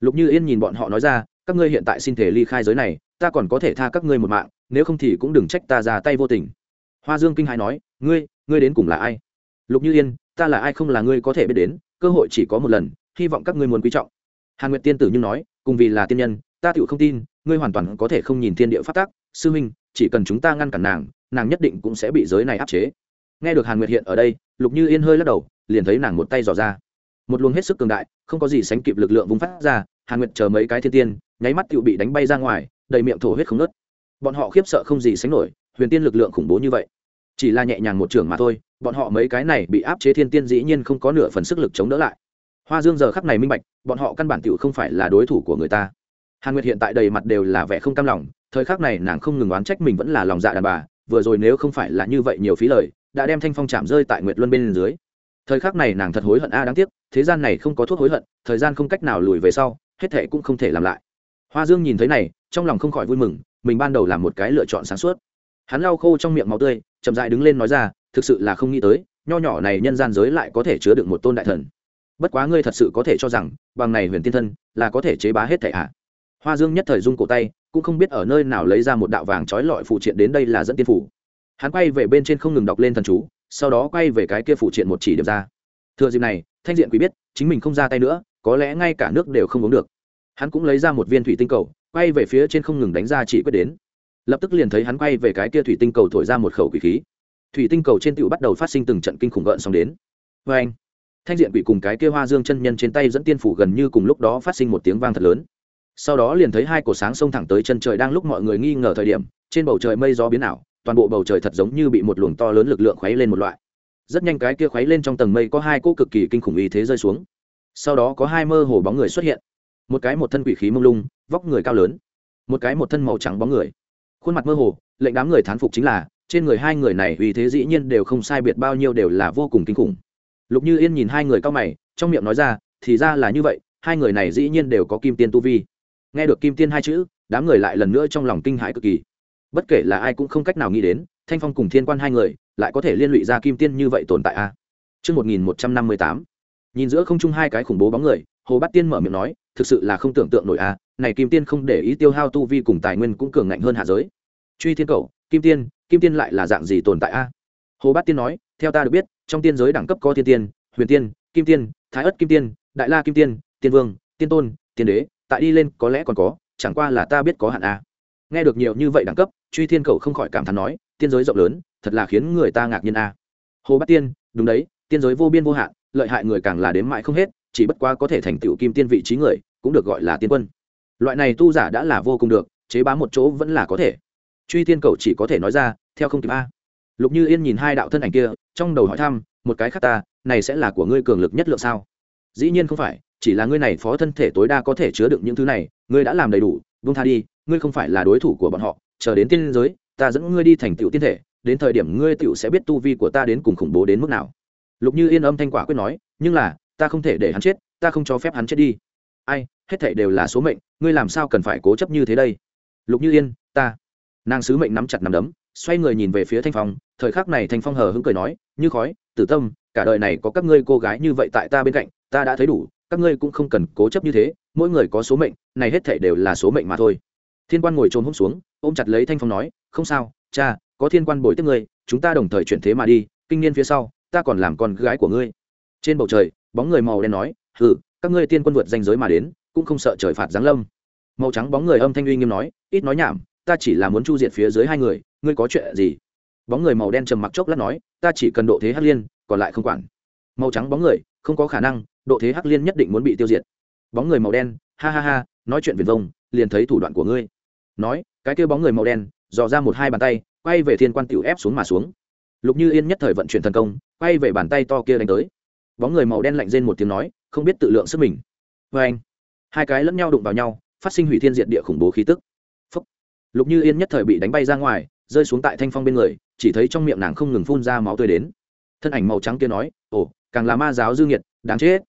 Lục như yên nhìn bọn họ nói ra, các ngươi hiện tại xin thể ly khai giới này, ta còn có thể tha các ngươi một mạng, nếu không thì cũng đừng trách ta ra tay vô tình. Hoa dương kinh hãi nói, ngươi ngươi đến cùng là ai? Lục như yên, ta là ai không là ngươi có thể biết đến, cơ hội chỉ có một lần hy vọng các ngươi muốn quý trọng. Hàn nguyệt tiên tử nhưng nói, cùng vì là tiên nhân, ta tựu không tin, ngươi hoàn toàn có thể không nhìn thiên địa phát tác sư huynh, chỉ cần chúng ta ngăn cản nàng nàng nhất định cũng sẽ bị giới này áp chế. Nghe được hàn nguyệt hiện ở đây, lục như yên hơi lắc đầu, liền thấy nàng một tay dò ra. Một luồng hết sức cường đại, không có gì sánh kịp lực lượng vùng phát ra, hàn nguyệt chờ mấy cái thiên tiên, nháy mắt tựu bị đánh bay ra ngoài, đầy miệng thổ huyết không nớt bọn họ khiếp sợ không gì sánh nổi, huyền tiên lực lượng khủng bố như vậy. Chỉ là nhẹ nhàng một trường mà thôi, bọn họ mấy cái này bị áp chế thiên tiên dĩ nhiên không có nửa phần sức lực chống đỡ lại hoa dương giờ khắc này minh bạch, bọn họ căn bản t không phải là đối thủ của người ta. Hàn nguyệt hiện tại đầy mặt đều là vẻ không cam lòng, thời khắc này nàng không ngừng oán trách mình vẫn là lòng dạ đàn bà, vừa rồi nếu không phải là như vậy nhiều phí lời, đã đem thanh phong chạm rơi tại nguyệt luân bên dưới. Thời khắc này nàng thật hối hận a, đáng tiếc, thế gian này không có thuốc hối hận, thời gian không cách nào lùi về sau, hết thệ cũng không thể làm lại. Hoa dương nhìn thấy này, trong lòng không khỏi vui mừng, mình ban đầu làm một cái lựa chọn sáng suốt. Hắn lau khô trong miệng máu tươi, chậm dại đứng lên nói ra, thực sự là không nghĩ tới, nho nhỏ này nhân gian giới lại có thể chứa được một tôn đại thần bất quá ngươi thật sự có thể cho rằng, bằng này huyền tiên thân, là có thể chế bá hết thảy ạ hoa dương nhất thời dung cổ tay, cũng không biết ở nơi nào lấy ra một đạo vàng trói lọi phụ triện đến đây là dẫn tiên phủ. Hắn quay về bên trên không ngừng đọc lên thần chú, sau đó quay về cái kia phụ triện một chỉ điểm ra. Thừa dịp này, thanh diện quý biết, chính mình không ra tay nữa, có lẽ ngay cả nước đều không uống được. Hắn cũng lấy ra một viên thủy tinh cầu, quay về phía trên không ngừng đánh ra chỉ quyết đến. Lập tức liền thấy hắn quay về cái kia thủy tinh cầu thổi ra một khẩu quỷ khí. Thủy tinh cầu trên tựu bắt đầu phát sinh từng trận kinh khủng gợn xong đến. Vê anh thanh diện quỷ cùng cái kia hoa dương chân nhân trên tay dẫn tiên phủ gần như cùng lúc đó phát sinh một tiếng vang thật lớn. Sau đó liền thấy hai cổ sáng xông thẳng tới chân trời đang lúc mọi người nghi ngờ thời điểm, trên bầu trời mây gió biến ảo, toàn bộ bầu trời thật giống như bị một luồng to lớn lực lượng khuấy lên một loại. Rất nhanh cái kia khuấy lên trong tầng mây có hai cỗ cực kỳ kinh khủng ý thế rơi xuống. Sau đó có hai mơ hồ bóng người xuất hiện. Một cái một thân quỷ khí mông lung, vóc người cao lớn. Một cái một thân màu trắng bóng người. Khuôn mặt mơ hồ, lệnh đám người thán phục chính là, trên người hai người này uy thế dĩ nhiên đều không sai biệt, bao nhiêu đều là vô cùng kinh khủng lục như yên nhìn hai người cao mày trong miệng nói ra thì ra là như vậy hai người này dĩ nhiên đều có kim tiên tu vi. Nghe được kim tiên hai chữ đám người lại lần nữa trong lòng kinh hãi cực kỳ. Bất kể là ai cũng không cách nào nghĩ đến thanh phong cùng thiên quan hai người lại có thể liên lụy ra kim tiên như vậy tồn tại a. Trước 1158, nhìn giữa không trung hai cái khủng bố bóng người hồ bát tiên mở miệng nói thực sự là không tưởng tượng nổi a này kim tiên không để ý tiêu hao tu vi cùng tài nguyên cũng cường ngạnh hơn hạ giới. Truy thiên cầu kim tiên kim tiên lại là dạng gì tồn tại a? Hồ bát tiên nói theo ta được biết trong tiên giới đẳng cấp có thiên tiên, huyền tiên, kim tiên, thái ất kim tiên, đại la kim tiên tiên vương, tiên tôn, tiên đế, tại đi lên có lẽ còn có, chẳng qua là ta biết có hạn a. Nghe được nhiều như vậy đẳng cấp, truy thiên cầu không khỏi cảm thán nói, tiên giới rộng lớn, thật là khiến người ta ngạc nhiên a. Hồ bát tiên, đúng đấy, tiên giới vô biên vô hạn, lợi hại người càng là đếm mãi không hết, chỉ bất quá có thể thành tựu kim tiên vị trí người, cũng được gọi là tiên quân. Loại này tu giả đã là vô cùng được, chế bá một chỗ vẫn là có thể. Truy tiên cầu chỉ có thể nói ra, theo không kịp a. Lục như yên nhìn hai đạo thân ảnh kia trong đầu hỏi thăm, một cái khác ta, này sẽ là của ngươi cường lực nhất lượng sao? Dĩ nhiên không phải, chỉ là ngươi này phó thân thể tối đa có thể chứa đựng những thứ này, ngươi đã làm đầy đủ vung tha đi, ngươi không phải là đối thủ của bọn họ, chờ đến tiên giới, ta dẫn ngươi đi thành tựu tiên thể, đến thời điểm ngươi tựu sẽ biết tu vi của ta đến cùng khủng bố đến mức nào. Lục như yên âm thanh quả quyết nói, nhưng là, ta không thể để hắn chết, ta không cho phép hắn chết đi. Ai, hết thảy đều là số mệnh, ngươi làm sao cần phải cố chấp như thế đây? Lục như yên, ta. Nàng sứ mệnh nắm chặt nắm đấm, xoay người nhìn về phía thanh phong thời khắc này thanh phong hờ hững cười nói, như khói, tử tâm, cả đời này có các ngươi cô gái như vậy tại ta bên cạnh, ta đã thấy đủ, các ngươi cũng không cần cố chấp như thế, mỗi người có số mệnh, này hết thể đều là số mệnh mà thôi. Thiên quan ngồi trôn hôm xuống, ôm chặt lấy thanh phong nói, không sao, cha, có thiên quan bồi tiếp ngươi, chúng ta đồng thời chuyển thế mà đi, kinh niên phía sau, ta còn làm con gái của ngươi. Trên bầu trời, bóng người màu đen nói, hừ, các ngươi tiên quân vượt danh giới mà đến, cũng không sợ trời phạt giáng lâm. Màu trắng bóng người âm thanh uy nghiêm nói, ít nói nhảm, ta chỉ là muốn chu diệt phía dưới hai người, ngươi có chuyện gì? Bóng người màu đen trầm mặc chốc lát nói, ta chỉ cần độ thế hắc liên, còn lại không quản. Màu trắng bóng người, không có khả năng, độ thế hắc liên nhất định muốn bị tiêu diệt. Bóng người màu đen, ha ha ha, nói chuyện viền vông, liền thấy thủ đoạn của ngươi. Nói, cái kêu bóng người màu đen, dò ra một hai bàn tay, quay về thiên quan tiểu ép xuống mà xuống. Lục như yên nhất thời vận chuyển thần công, quay về bàn tay to kia đánh tới. Bóng người màu đen lạnh rên một tiếng nói, không biết tự lượng sức mình. Vê anh, hai cái lẫn nhau đụng vào nhau, phát sinh hủy thiên diệt địa khủng bố khí tức. Phúc. lục như yên nhất thời bị đánh bay ra ngoài rơi xuống tại thanh phong bên người, chỉ thấy trong miệng nàng không ngừng phun ra máu tươi đến. Thân ảnh màu trắng kia nói, ồ, càng là ma giáo dư nghiệt, đáng chết.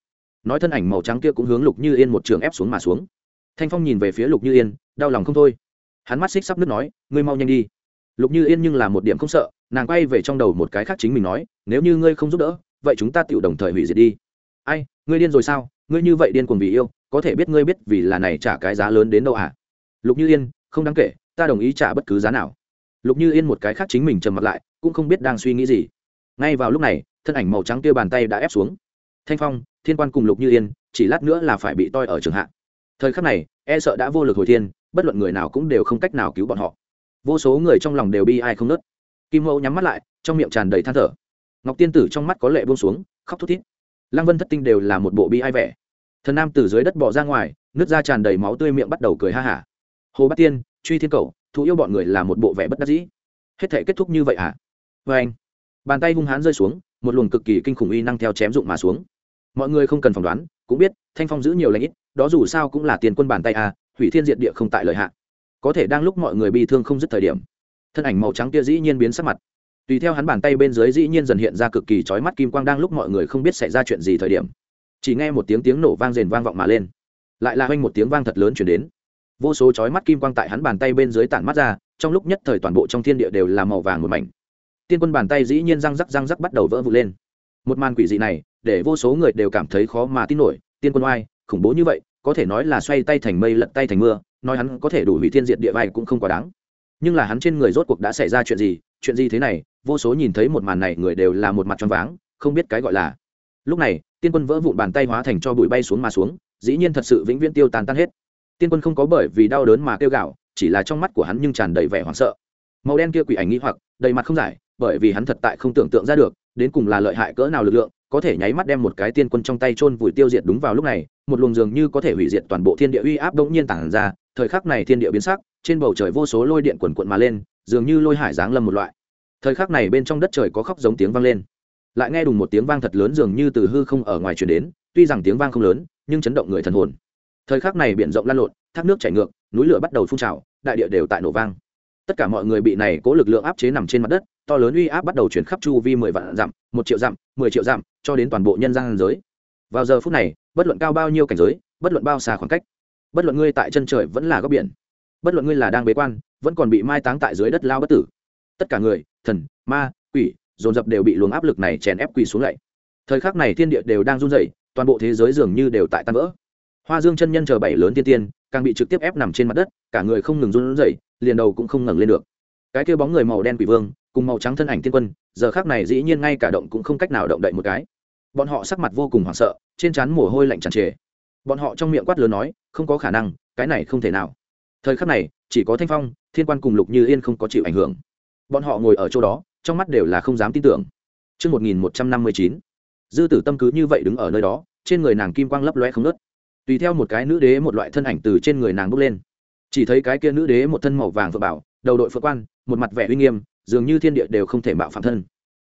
Nói thân ảnh màu trắng kia cũng hướng lục như yên một trường ép xuống mà xuống. Thanh phong nhìn về phía lục như yên, đau lòng không thôi. Hắn mắt xích sắp nước nói, ngươi mau nhanh đi. Lục như yên nhưng là một điểm không sợ, nàng quay về trong đầu một cái khác chính mình nói, nếu như ngươi không giúp đỡ, vậy chúng ta tự đồng thời hủy diệt đi. Ai, ngươi điên rồi sao? Ngươi như vậy điên cuồng vì yêu, có thể biết ngươi biết vì là này trả cái giá lớn đến đâu à lục như yên, không đáng kể, ta đồng ý trả bất cứ giá nào lục như yên một cái khác chính mình trầm mặt lại, cũng không biết đang suy nghĩ gì. Ngay vào lúc này, thân ảnh màu trắng kia bàn tay đã ép xuống. Thanh phong, thiên quan cùng lục như yên, chỉ lát nữa là phải bị toi ở trường hạ. Thời khắc này e sợ đã vô lực hồi thiên, bất luận người nào cũng đều không cách nào cứu bọn họ. Vô số người trong lòng đều bi ai không nớt kim mẫu nhắm mắt lại, trong miệng tràn đầy than thở. Ngọc tiên tử trong mắt có lệ buông xuống, khóc thút thít. Lăng vân thất tinh đều là một bộ bi ai vẻ. Thần nam từ dưới đất bỏ ra ngoài, nước da tràn đầy máu tươi miệng bắt đầu cười ha hả. Hồ bát tiên, truy thiên cầu thú yêu bọn người là một bộ vẻ bất đắc dĩ. Hết thể kết thúc như vậy à? Vê anh, bàn tay hung hãn rơi xuống, một luồng cực kỳ kinh khủng uy năng theo chém dụng mà xuống. Mọi người không cần phỏng đoán, cũng biết, thanh phong giữ nhiều lãnh ít, đó dù sao cũng là tiền quân bàn tay à hủy thiên diệt địa không tại lợi hạ. Có thể đang lúc mọi người bị thương không dứt thời điểm, thân ảnh màu trắng kia dĩ nhiên biến sắc mặt. Tùy theo hắn bàn tay bên dưới dĩ nhiên dần hiện ra cực kỳ chói mắt kim quang đang lúc mọi người không biết xảy ra chuyện gì thời điểm. Chỉ nghe một tiếng tiếng nổ vang rền vang vọng mà lên. Lại là hoanh một tiếng vang thật lớn chuyển đến vô số chói mắt kim quang tại hắn bàn tay bên dưới tản mắt ra, trong lúc nhất thời toàn bộ trong thiên địa đều là màu vàng một mảnh. Tiên quân bàn tay dĩ nhiên răng rắc răng rắc bắt đầu vỡ vụt lên. Một màn quỷ dị này, để vô số người đều cảm thấy khó mà tin nổi, tiên quân oai, khủng bố như vậy, có thể nói là xoay tay thành mây lật tay thành mưa, nói hắn có thể đủ hủy thiên diệt địa vai cũng không quá đáng. Nhưng là hắn trên người rốt cuộc đã xảy ra chuyện gì chuyện gì thế này, vô số nhìn thấy một màn này người đều là một mặt tròn váng, không biết cái gọi là. Lúc này, tiên quân vỡ vụn bàn tay hóa thành cho bụi bay xuống mà xuống, dĩ nhiên thật sự vĩnh viễn tiêu tàn tan hết tiên quân không có bởi vì đau đớn mà kêu gạo chỉ là trong mắt của hắn nhưng tràn đầy vẻ hoảng sợ. Màu đen kia quỷ ảnh nghĩ hoặc, đầy mặt không giải, bởi vì hắn thật tại không tưởng tượng ra được, đến cùng là lợi hại cỡ nào lực lượng, có thể nháy mắt đem một cái tiên quân trong tay chôn vùi tiêu diệt đúng vào lúc này, một luồng dường như có thể hủy diệt toàn bộ thiên địa uy áp bỗng nhiên tản ra, thời khắc này thiên địa biến sắc, trên bầu trời vô số lôi điện quần quận mà lên, dường như lôi hải giáng lâm một loại. Thời khắc này bên trong đất trời có khóc giống tiếng vang lên. Lại nghe đùng một tiếng vang thật lớn dường như từ hư không ở ngoài truyền đến, tuy rằng tiếng vang không lớn, nhưng chấn động người thần hồn thời khắc này biển rộng lan lộn, thác nước chảy ngược, núi lửa bắt đầu phun trào, đại địa đều tại nổ vang. Tất cả mọi người bị này cố lực lượng áp chế nằm trên mặt đất, to lớn uy áp bắt đầu chuyển khắp chu vi mười vạn dặm, một triệu dặm, mười triệu dặm, cho đến toàn bộ nhân gian giới. Vào giờ phút này, bất luận cao bao nhiêu cảnh giới, bất luận bao xa khoảng cách, bất luận ngươi tại chân trời vẫn là góc biển, bất luận ngươi là đang bế quan, vẫn còn bị mai táng tại dưới đất lao bất tử. Tất cả người, thần, ma, quỷ, dồn dập đều bị luồng áp lực này chèn ép quỳ xuống lại. Thời khắc này thiên địa đều đang run rẩy, toàn bộ thế giới dường như đều tại tan vỡ hoa dương chân nhân chờ bảy lớn tiên tiên càng bị trực tiếp ép nằm trên mặt đất cả người không ngừng run rẩy liền đầu cũng không ngẩng lên được. Cái kia bóng người màu đen quỷ vương cùng màu trắng thân ảnh tiên quân giờ khác này dĩ nhiên ngay cả động cũng không cách nào động đậy một cái. Bọn họ sắc mặt vô cùng hoảng sợ trên trán mồ hôi lạnh tràn trề. Bọn họ trong miệng quát lớn nói không có khả năng cái này không thể nào. Thời khắc này chỉ có thanh phong thiên quan cùng lục như yên không có chịu ảnh hưởng. Bọn họ ngồi ở chỗ đó trong mắt đều là không dám tin tưởng. Trước 1159, dư tử tâm cứ như vậy đứng ở nơi đó trên người nàng kim quang lấp loe không nớt tùy theo một cái nữ đế một loại thân ảnh từ trên người nàng bước lên. Chỉ thấy cái kia nữ đế một thân màu vàng phượng bảo, đầu đội phượng quan, một mặt vẻ uy nghiêm, dường như thiên địa đều không thể mạo phạm thân.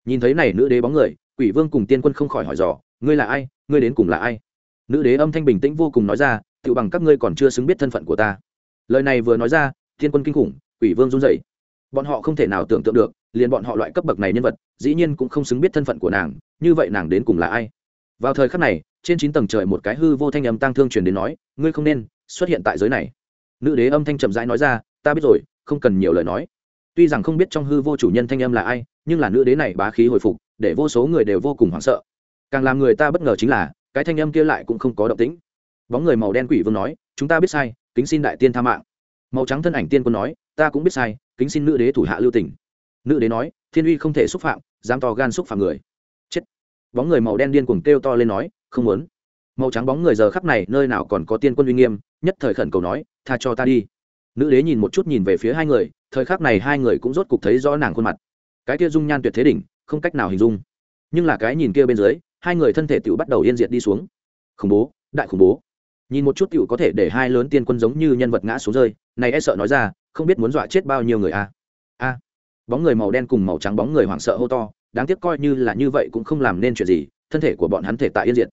Nhìn thấy này nữ đế bóng người, quỷ vương cùng tiên quân không khỏi hỏi dò, ngươi là ai? Ngươi đến cùng là ai? Nữ đế âm thanh bình tĩnh vô cùng nói ra tự bằng các ngươi còn chưa xứng biết thân phận của ta. Lời này vừa nói ra thiên quân kinh khủng, quỷ vương run rẩy. Bọn họ không thể nào tưởng tượng được, liền bọn họ loại cấp bậc này nhân vật, dĩ nhiên cũng không xứng biết thân phận của nàng, như vậy nàng đến cùng là ai? Vào thời khắc này, trên chín tầng trời một cái hư vô thanh âm tang thương truyền đến nói, ngươi không nên xuất hiện tại giới này. Nữ đế âm thanh chậm rãi nói ra, ta biết rồi, không cần nhiều lời nói. Tuy rằng không biết trong hư vô chủ nhân thanh âm là ai, nhưng là nữ đế này bá khí hồi phục, để vô số người đều vô cùng hoảng sợ. Càng làm người ta bất ngờ chính là, cái thanh âm kia lại cũng không có động tĩnh. Bóng người màu đen quỷ vương nói, chúng ta biết sai, kính xin đại tiên tha mạng. Màu trắng thân ảnh tiên quân nói, ta cũng biết sai, kính xin nữ đế thủ hạ lưu tỉnh nữ đế nói, thiên uy không thể xúc phạm, dám to gan xúc phạm người bóng người màu đen điên cuồng kêu to lên nói, không muốn. Màu trắng bóng người giờ khắp này nơi nào còn có tiên quân uy nghiêm, nhất thời khẩn cầu nói, tha cho ta đi. Nữ đế nhìn một chút nhìn về phía hai người, thời khắc này hai người cũng rốt cục thấy rõ nàng khuôn mặt. Cái kia dung nhan tuyệt thế đỉnh, không cách nào hình dung. Nhưng là cái nhìn kia bên dưới, hai người thân thể tự bắt đầu yên diệt đi xuống. Khủng bố, đại khủng bố. Nhìn một chút tự có thể để hai lớn tiên quân giống như nhân vật ngã xuống rơi, này e sợ nói ra, không biết muốn dọa chết bao nhiêu người a. A. Bóng người màu đen cùng màu trắng bóng người hoảng sợ hô to đáng tiếc coi như là như vậy cũng không làm nên chuyện gì, thân thể của bọn hắn thể tại yên diệt.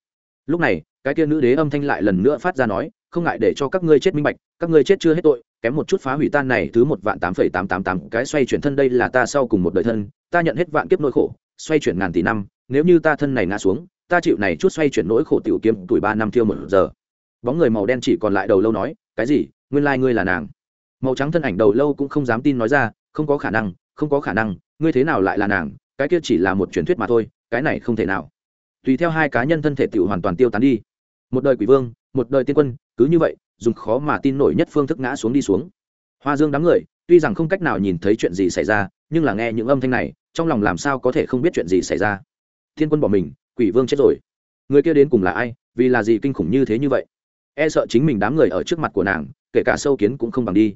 Lúc này, cái kia nữ đế âm thanh lại lần nữa phát ra nói, không ngại để cho các ngươi chết minh bạch, các ngươi chết chưa hết tội, kém một chút phá hủy tan này thứ một vạn tám phẩy tám tám tám, cái xoay chuyển thân đây là ta sau cùng một đời thân, ta nhận hết vạn kiếp nỗi khổ, xoay chuyển ngàn tỷ năm, nếu như ta thân này ngã xuống, ta chịu này chút xoay chuyển nỗi khổ tiểu kiếm tuổi ba năm thiêu một giờ. Bóng người màu đen chỉ còn lại đầu lâu nói, cái gì? Nguyên lai ngươi là nàng. Màu trắng thân ảnh đầu lâu cũng không dám tin nói ra, không có khả năng, không có khả năng, ngươi thế nào lại là nàng? Cái kia chỉ là một truyền thuyết mà thôi, cái này không thể nào. Tùy theo hai cá nhân thân thể tiểu hoàn toàn tiêu tán đi. Một đời quỷ vương, một đời tiên quân, cứ như vậy, dùng khó mà tin nổi nhất phương thức ngã xuống đi xuống. Hoa dương đám người, tuy rằng không cách nào nhìn thấy chuyện gì xảy ra, nhưng là nghe những âm thanh này, trong lòng làm sao có thể không biết chuyện gì xảy ra? Thiên quân bỏ mình, quỷ vương chết rồi. Người kia đến cùng là ai, vì là gì kinh khủng như thế như vậy? E sợ chính mình đám người ở trước mặt của nàng, kể cả sâu kiến cũng không bằng đi.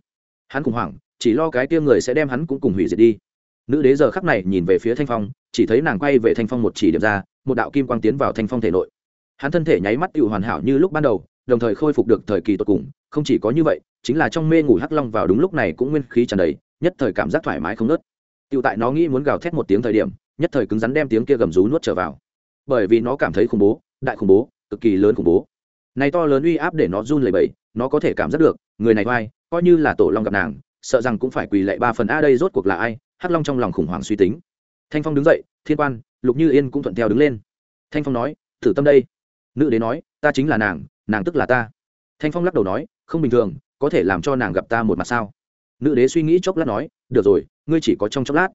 Hắn khủng hoảng, chỉ lo cái kia người sẽ đem hắn cũng cùng hủy diệt đi nữ đế giờ khắc này nhìn về phía thanh phong, chỉ thấy nàng quay về thanh phong một chỉ điểm ra, một đạo kim quang tiến vào thanh phong thể nội. Hắn thân thể nháy mắt tự hoàn hảo như lúc ban đầu, đồng thời khôi phục được thời kỳ tột cùng, không chỉ có như vậy, chính là trong mê ngủ hắc long vào đúng lúc này cũng nguyên khí tràn đầy, nhất thời cảm giác thoải mái không nớt tự tại nó nghĩ muốn gào thét một tiếng thời điểm, nhất thời cứng rắn đem tiếng kia gầm rú nuốt trở vào. Bởi vì nó cảm thấy khủng bố, đại khủng bố, cực kỳ lớn khủng bố. Này to lớn uy áp để nó run lẩy bẩy, nó có thể cảm giác được, người này oai, coi như là tổ long gặp nàng, sợ rằng cũng phải quỳ lệ ba phần a đây rốt cuộc là ai hắc long trong lòng khủng hoảng suy tính. Thanh phong đứng dậy, thiên quan, lục như yên cũng thuận theo đứng lên. Thanh phong nói, thử tâm đây. Nữ đế nói, ta chính là nàng nàng tức là ta. Thanh phong lắc đầu nói, không bình thường, có thể làm cho nàng gặp ta một mặt sao? Nữ đế suy nghĩ chốc lát nói, được rồi, ngươi chỉ có trong chốc lát.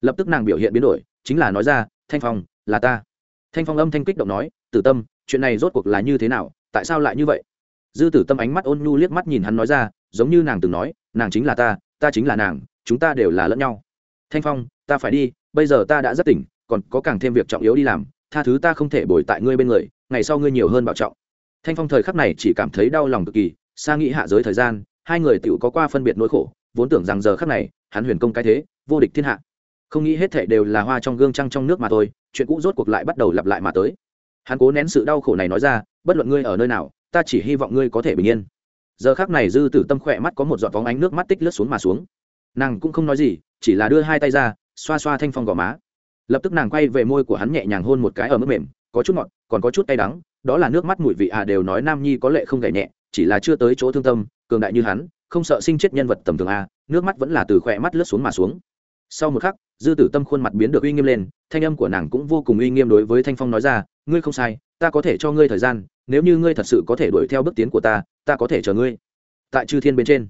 Lập tức nàng biểu hiện biến đổi, chính là nói ra, thanh phong, là ta. Thanh phong âm thanh kích động nói, tử tâm, chuyện này rốt cuộc là như thế nào, tại sao lại như vậy? Dư tử tâm ánh mắt ôn nhu liếc mắt nhìn hắn nói ra, giống như nàng từng nói, nàng chính là ta ta chính là nàng, chúng ta đều là lẫn nhau thanh phong, ta phải đi, bây giờ ta đã rất tỉnh, còn có càng thêm việc trọng yếu đi làm, tha thứ ta không thể bồi tại ngươi bên người, ngày sau ngươi nhiều hơn bảo trọng. Thanh phong thời khắc này chỉ cảm thấy đau lòng cực kỳ, xa nghĩ hạ giới thời gian, hai người tựu có qua phân biệt nỗi khổ, vốn tưởng rằng giờ khắc này, hắn huyền công cái thế, vô địch thiên hạ. Không nghĩ hết thệ đều là hoa trong gương trăng trong nước mà thôi, chuyện cũ rốt cuộc lại bắt đầu lặp lại mà tới. Hắn cố nén sự đau khổ này nói ra, bất luận ngươi ở nơi nào, ta chỉ hy vọng ngươi có thể bình yên. Giờ khác này dư tử tâm khỏe mắt có một giọt vóng ánh nước mắt tích lướt xuống mà xuống. Nàng cũng không nói gì chỉ là đưa hai tay ra, xoa xoa thanh phong gò má. Lập tức nàng quay về môi của hắn nhẹ nhàng hôn một cái ở mức mềm, có chút ngọt, còn có chút tay đắng, đó là nước mắt mùi vị à đều nói nam nhi có lệ không gảy nhẹ, chỉ là chưa tới chỗ thương tâm, cường đại như hắn, không sợ sinh chết nhân vật tầm thường a nước mắt vẫn là từ khỏe mắt lướt xuống mà xuống. Sau một khắc, dư tử tâm khuôn mặt biến được uy nghiêm lên, thanh âm của nàng cũng vô cùng uy nghiêm đối với thanh phong nói ra, ngươi không sai, ta có thể cho ngươi thời gian, nếu như ngươi thật sự có thể đuổi theo bước tiến của ta ta có thể chờ ngươi. Tại chư thiên bên trên,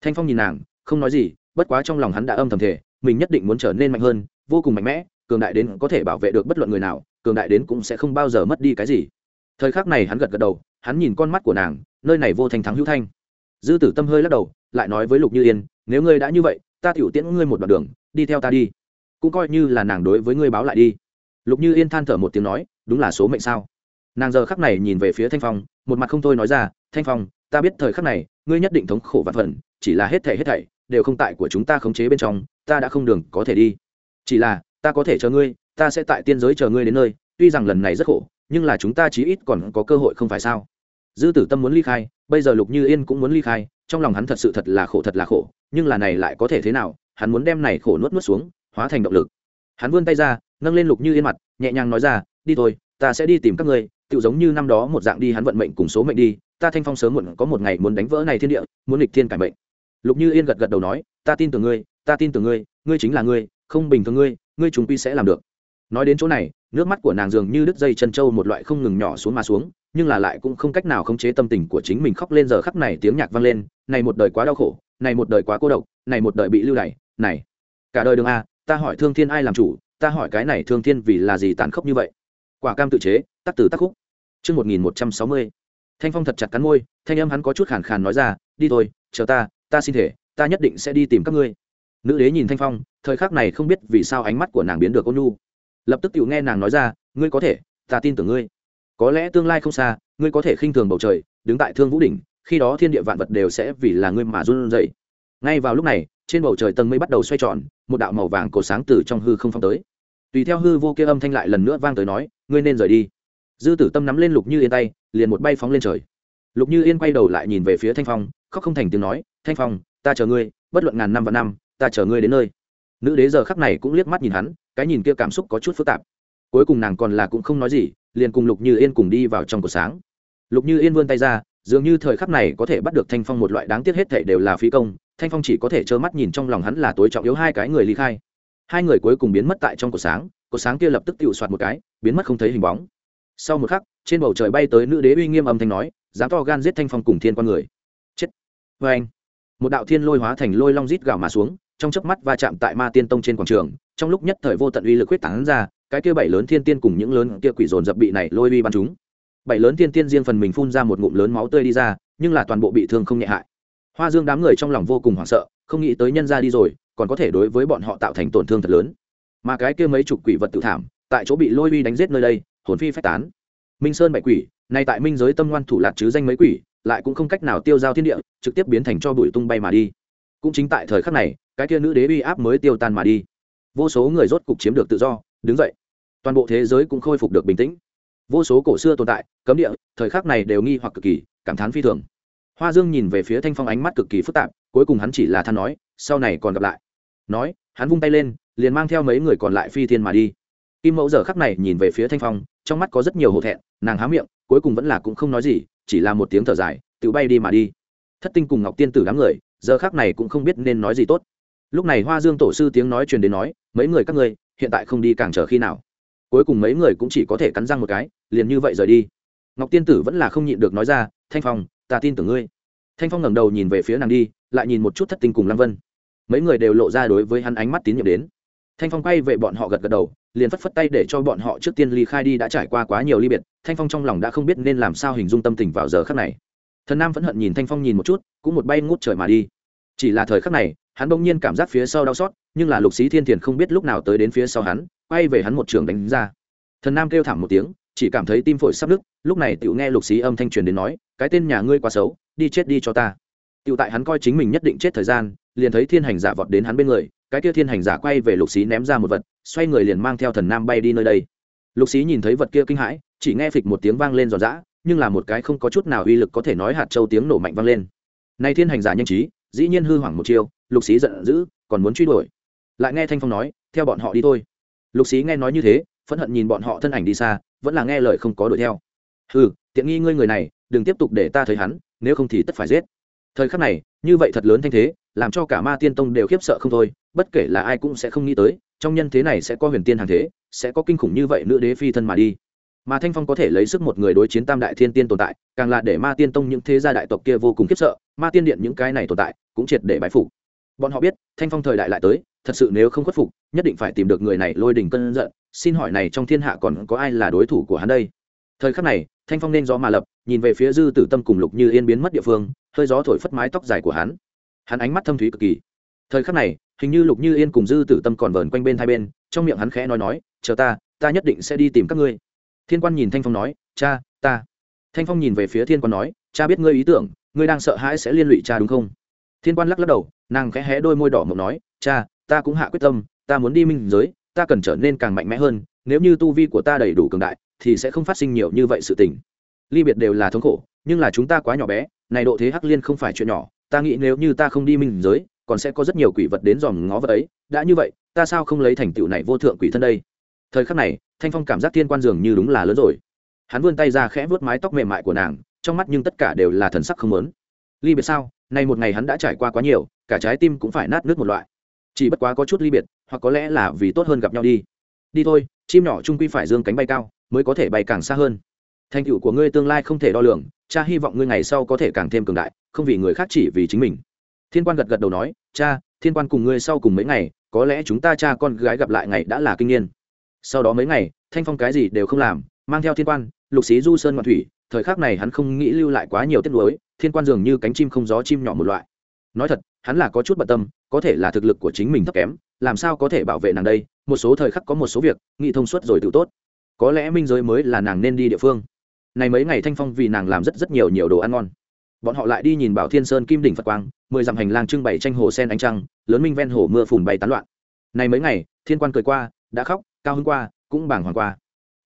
thanh phong nhìn nàng, không nói gì bất quá trong lòng hắn đã âm thầm thể mình nhất định muốn trở nên mạnh hơn, vô cùng mạnh mẽ, cường đại đến có thể bảo vệ được bất luận người nào, cường đại đến cũng sẽ không bao giờ mất đi cái gì. Thời khắc này hắn gật gật đầu, hắn nhìn con mắt của nàng, nơi này vô thành thắng hữu thanh. Dư tử tâm hơi lắc đầu, lại nói với lục như yên, nếu ngươi đã như vậy, ta tiểu tiễn ngươi một đoạn đường, đi theo ta đi. Cũng coi như là nàng đối với ngươi báo lại đi. Lục như yên than thở một tiếng nói, đúng là số mệnh sao? Nàng giờ khắc này nhìn về phía thanh phong, một mặt không thôi nói ra, thanh phong, ta biết thời khắc này, ngươi nhất định thống khổ vạn phần, chỉ là hết thảy hết thảy đều không tại của chúng ta khống chế bên trong, ta đã không đường có thể đi. Chỉ là, ta có thể chờ ngươi, ta sẽ tại tiên giới chờ ngươi đến nơi, tuy rằng lần này rất khổ, nhưng là chúng ta chí ít còn có cơ hội không phải sao? Dư tử tâm muốn ly khai, bây giờ lục như yên cũng muốn ly khai, trong lòng hắn thật sự thật là khổ thật là khổ, nhưng là này lại có thể thế nào? Hắn muốn đem này khổ nuốt nuốt xuống, hóa thành động lực. Hắn vươn tay ra, nâng lên lục như yên mặt, nhẹ nhàng nói ra, đi thôi, ta sẽ đi tìm các ngươi tự giống như năm đó một dạng đi, hắn vận mệnh cùng số mệnh đi, ta thanh phong sớm muộn có một ngày muốn đánh vỡ này thiên địa, muốn nghịch thiên cải mệnh lục như yên gật gật đầu nói, ta tin tưởng ngươi, ta tin tưởng ngươi ngươi chính là ngươi, không bình thường ngươi ngươi chúng quy sẽ làm được. Nói đến chỗ này, nước mắt của nàng dường như đứt dây chân trâu một loại không ngừng nhỏ xuống mà xuống, nhưng là lại cũng không cách nào khống chế tâm tình của chính mình khóc lên giờ khắc này tiếng nhạc vang lên, này một đời quá đau khổ, này một đời quá cô độc, này một đời bị lưu đày, này, cả đời đường a, ta hỏi thương thiên ai làm chủ, ta hỏi cái này thương thiên vì là gì tàn khốc như vậy? Quả cam tự chế, tắc từ tắc khúc. Chương một nghìn một trăm sáu mươi. Thanh phong thật chặt cắn môi, thanh âm hắn có chút khàn khàn nói ra, đi thôi, chờ ta ta xin thể, ta nhất định sẽ đi tìm các ngươi. Nữ đế nhìn thanh phong, thời khắc này không biết vì sao ánh mắt của nàng biến được ôn nhu. Lập tức tự nghe nàng nói ra, ngươi có thể, ta tin tưởng ngươi. Có lẽ tương lai không xa, ngươi có thể khinh thường bầu trời, đứng tại thương vũ đỉnh, khi đó thiên địa vạn vật đều sẽ vì là ngươi mà run dậy ngay vào lúc này, trên bầu trời tầng mây bắt đầu xoay tròn, một đạo màu vàng cổ sáng từ trong hư không phong tới. Tùy theo hư vô kia âm thanh lại lần nữa vang tới nói, ngươi nên rời đi. Dư tử tâm nắm lên lục như yên tay, liền một bay phóng lên trời lục như yên quay đầu lại nhìn về phía thanh phong, khóc không thành tiếng nói, thanh phong, ta chờ ngươi, bất luận ngàn năm và năm, ta chờ ngươi đến nơi. Nữ đế giờ khắc này cũng liếc mắt nhìn hắn, cái nhìn kia cảm xúc có chút phức tạp. Cuối cùng nàng còn là cũng không nói gì, liền cùng lục như yên cùng đi vào trong cổ sáng. Lục như yên vươn tay ra, dường như thời khắc này có thể bắt được thanh phong một loại đáng tiếc hết thảy đều là phí công, thanh phong chỉ có thể trơ mắt nhìn trong lòng hắn là tối trọng yếu hai cái người ly khai. Hai người cuối cùng biến mất tại trong cột sáng cột sáng kia lập tức tự soạt một cái, biến mất không thấy hình bóng. Sau một khắc, trên bầu trời bay tới nữ đế uy nghiêm âm thanh nói dám to gan giết thanh phong cùng thiên quan người. Chết. Vê anh, một đạo thiên lôi hóa thành lôi long rít gào mà xuống, trong chớp mắt va chạm tại ma tiên tông trên quảng trường, trong lúc nhất thời vô tận uy lực huyết tán ra, cái kia bảy lớn thiên tiên cùng những lớn kia quỷ dồn dập bị này lôi uy bắn chúng bảy lớn thiên tiên riêng phần mình phun ra một ngụm lớn máu tươi đi ra, nhưng là toàn bộ bị thương không nhẹ hại. Hoa dương đám người trong lòng vô cùng hoảng sợ, không nghĩ tới nhân ra đi rồi, còn có thể đối với bọn họ tạo thành tổn thương thật lớn. Mà cái kia mấy chục quỷ vật tự thảm, tại chỗ bị lôi uy đánh giết nơi đây, hồn phi phách tán. Minh sơn bảy quỷ nay tại minh giới tâm ngoan thủ lạc chứ danh mấy quỷ, lại cũng không cách nào tiêu giao thiên địa, trực tiếp biến thành cho bụi tung bay mà đi. Cũng chính tại thời khắc này, cái kia nữ đế uy áp mới tiêu tan mà đi. Vô số người rốt cục chiếm được tự do, đứng dậy. Toàn bộ thế giới cũng khôi phục được bình tĩnh. Vô số cổ xưa tồn tại, cấm địa, thời khắc này đều nghi hoặc cực kỳ, cảm thán phi thường. Hoa dương nhìn về phía thanh phong ánh mắt cực kỳ phức tạp, cuối cùng hắn chỉ là than nói, sau này còn gặp lại. Nói, hắn vung tay lên, liền mang theo mấy người còn lại phi thiên mà đi. Kim mẫu giờ khắc này nhìn về phía thanh phong trong mắt có rất nhiều hổ thẹn, nàng há miệng, cuối cùng vẫn là cũng không nói gì, chỉ là một tiếng thở dài, tự bay đi mà đi. Thất tinh cùng ngọc tiên tử đám người, giờ khắc này cũng không biết nên nói gì tốt. Lúc này hoa dương tổ sư tiếng nói truyền đến nói, mấy người các ngươi, hiện tại không đi càng chờ khi nào? Cuối cùng mấy người cũng chỉ có thể cắn răng một cái, liền như vậy rời đi. Ngọc tiên tử vẫn là không nhịn được nói ra, thanh phong, ta tin tưởng ngươi. Thanh phong ngẩng đầu nhìn về phía nàng đi, lại nhìn một chút thất tinh cùng lăng vân. Mấy người đều lộ ra đối với hắn ánh mắt tín nhiệm đến. Thanh phong quay về bọn họ gật gật đầu liền phất phất tay để cho bọn họ trước tiên ly khai đi đã trải qua quá nhiều ly biệt, thanh phong trong lòng đã không biết nên làm sao hình dung tâm tình vào giờ khắc này. Thần nam vẫn hận nhìn thanh phong nhìn một chút, cũng một bay ngút trời mà đi. Chỉ là thời khắc này, hắn bỗng nhiên cảm giác phía sau đau xót, nhưng là lục xí thiên thiền không biết lúc nào tới đến phía sau hắn, quay về hắn một trường đánh ra. Thần nam kêu thảm một tiếng, chỉ cảm thấy tim phổi sắp nứt, lúc này tiểu nghe lục xí âm thanh truyền đến nói, cái tên nhà ngươi quá xấu, đi chết đi cho ta. Tiểu tại hắn coi chính mình nhất định chết thời gian, liền thấy thiên hành giả vọt đến hắn bên người, cái kia thiên hành giả quay về lục xí ném ra một vật xoay người liền mang theo thần nam bay đi nơi đây. Lục xí nhìn thấy vật kia kinh hãi, chỉ nghe phịch một tiếng vang lên giòn giã, nhưng là một cái không có chút nào uy lực có thể nói hạt châu tiếng nổ mạnh vang lên. Nay thiên hành giả nhanh trí, dĩ nhiên hư hoảng một chiêu, lục xí giận dữ, còn muốn truy đuổi. Lại nghe thanh phong nói, theo bọn họ đi thôi. Lục xí nghe nói như thế, phẫn hận nhìn bọn họ thân ảnh đi xa, vẫn là nghe lời không có đuổi theo. Ừ tiện nghi ngươi người này, đừng tiếp tục để ta thấy hắn, nếu không thì tất phải giết. Thời khắc này, như vậy thật lớn thanh thế, làm cho cả ma tiên tông đều khiếp sợ không thôi, bất kể là ai cũng sẽ không nghĩ tới trong nhân thế này sẽ có huyền tiên hàng thế, sẽ có kinh khủng như vậy nữ đế phi thân mà đi. Mà thanh phong có thể lấy sức một người đối chiến tam đại thiên tiên tồn tại, càng là để ma tiên tông những thế gia đại tộc kia vô cùng khiếp sợ, ma tiên điện những cái này tồn tại cũng triệt để bãi phục. Bọn họ biết, thanh phong thời đại lại tới, thật sự nếu không khuất phục, nhất định phải tìm được người này lôi đình cân giận, xin hỏi này trong thiên hạ còn có ai là đối thủ của hắn đây? Thời khắc này, thanh phong nên gió mà lập, nhìn về phía dư tử tâm cùng lục như yên biến mất địa phương, hơi gió thổi phất mái tóc dài của hắn. Hắn ánh mắt thâm thúy cực kỳ thời khắc này, hình như lục như yên cùng dư tử tâm còn vờn quanh bên hai bên, trong miệng hắn khẽ nói nói, chờ ta ta nhất định sẽ đi tìm các ngươi. Thiên quan nhìn thanh phong nói, cha, ta. Thanh phong nhìn về phía thiên quan nói, cha biết ngươi ý tưởng, ngươi đang sợ hãi sẽ liên lụy cha đúng không? Thiên quan lắc lắc đầu, nàng khẽ hé đôi môi đỏ mộng nói, cha, ta cũng hạ quyết tâm, ta muốn đi minh giới, ta cần trở nên càng mạnh mẽ hơn, nếu như tu vi của ta đầy đủ cường đại, thì sẽ không phát sinh nhiều như vậy sự tình. Ly biệt đều là thống khổ, nhưng là chúng ta quá nhỏ bé, này độ thế hắc liên không phải chuyện nhỏ, ta nghĩ nếu như ta không đi minh giới còn sẽ có rất nhiều quỷ vật đến dòm ngó vật ấy. Đã như vậy, ta sao không lấy thành tựu này vô thượng quỷ thân đây? Thời khắc này, thanh phong cảm giác thiên quan dường như đúng là lớn rồi. Hắn vươn tay ra khẽ vớt mái tóc mềm mại của nàng, trong mắt nhưng tất cả đều là thần sắc không lớn ly biệt sao? Nay một ngày hắn đã trải qua quá nhiều, cả trái tim cũng phải nát nước một loại. Chỉ bất quá có chút ly biệt, hoặc có lẽ là vì tốt hơn gặp nhau đi. Đi thôi, chim nhỏ trung quy phải dương cánh bay cao, mới có thể bay càng xa hơn. Thành tựu của ngươi tương lai không thể đo lường, cha hy vọng ngươi ngày sau có thể càng thêm cường đại, không vì người khác chỉ vì chính mình thiên quan gật gật đầu nói, cha, thiên quan cùng ngươi sau cùng mấy ngày, có lẽ chúng ta cha con gái gặp lại ngày đã là kinh niên. Sau đó mấy ngày, thanh phong cái gì đều không làm, mang theo thiên quan, lục xí du sơn ngoạn thủy, thời khắc này hắn không nghĩ lưu lại quá nhiều tiết lối thiên quan dường như cánh chim không gió chim nhỏ một loại. Nói thật, hắn là có chút bận tâm, có thể là thực lực của chính mình thấp kém, làm sao có thể bảo vệ nàng đây, một số thời khắc có một số việc nghị thông suốt rồi tự tốt. Có lẽ minh giới mới là nàng nên đi địa phương. Này mấy ngày thanh phong vì nàng làm rất rất nhiều nhiều đồ ăn ngon bọn họ lại đi nhìn bảo thiên sơn kim đỉnh phật quang mười dặm hành lang trưng bày tranh hồ sen ánh trăng lớn minh ven hồ mưa phùn bay tán loạn này mấy ngày thiên quan cười qua đã khóc cao hơn qua cũng bàng hoàng qua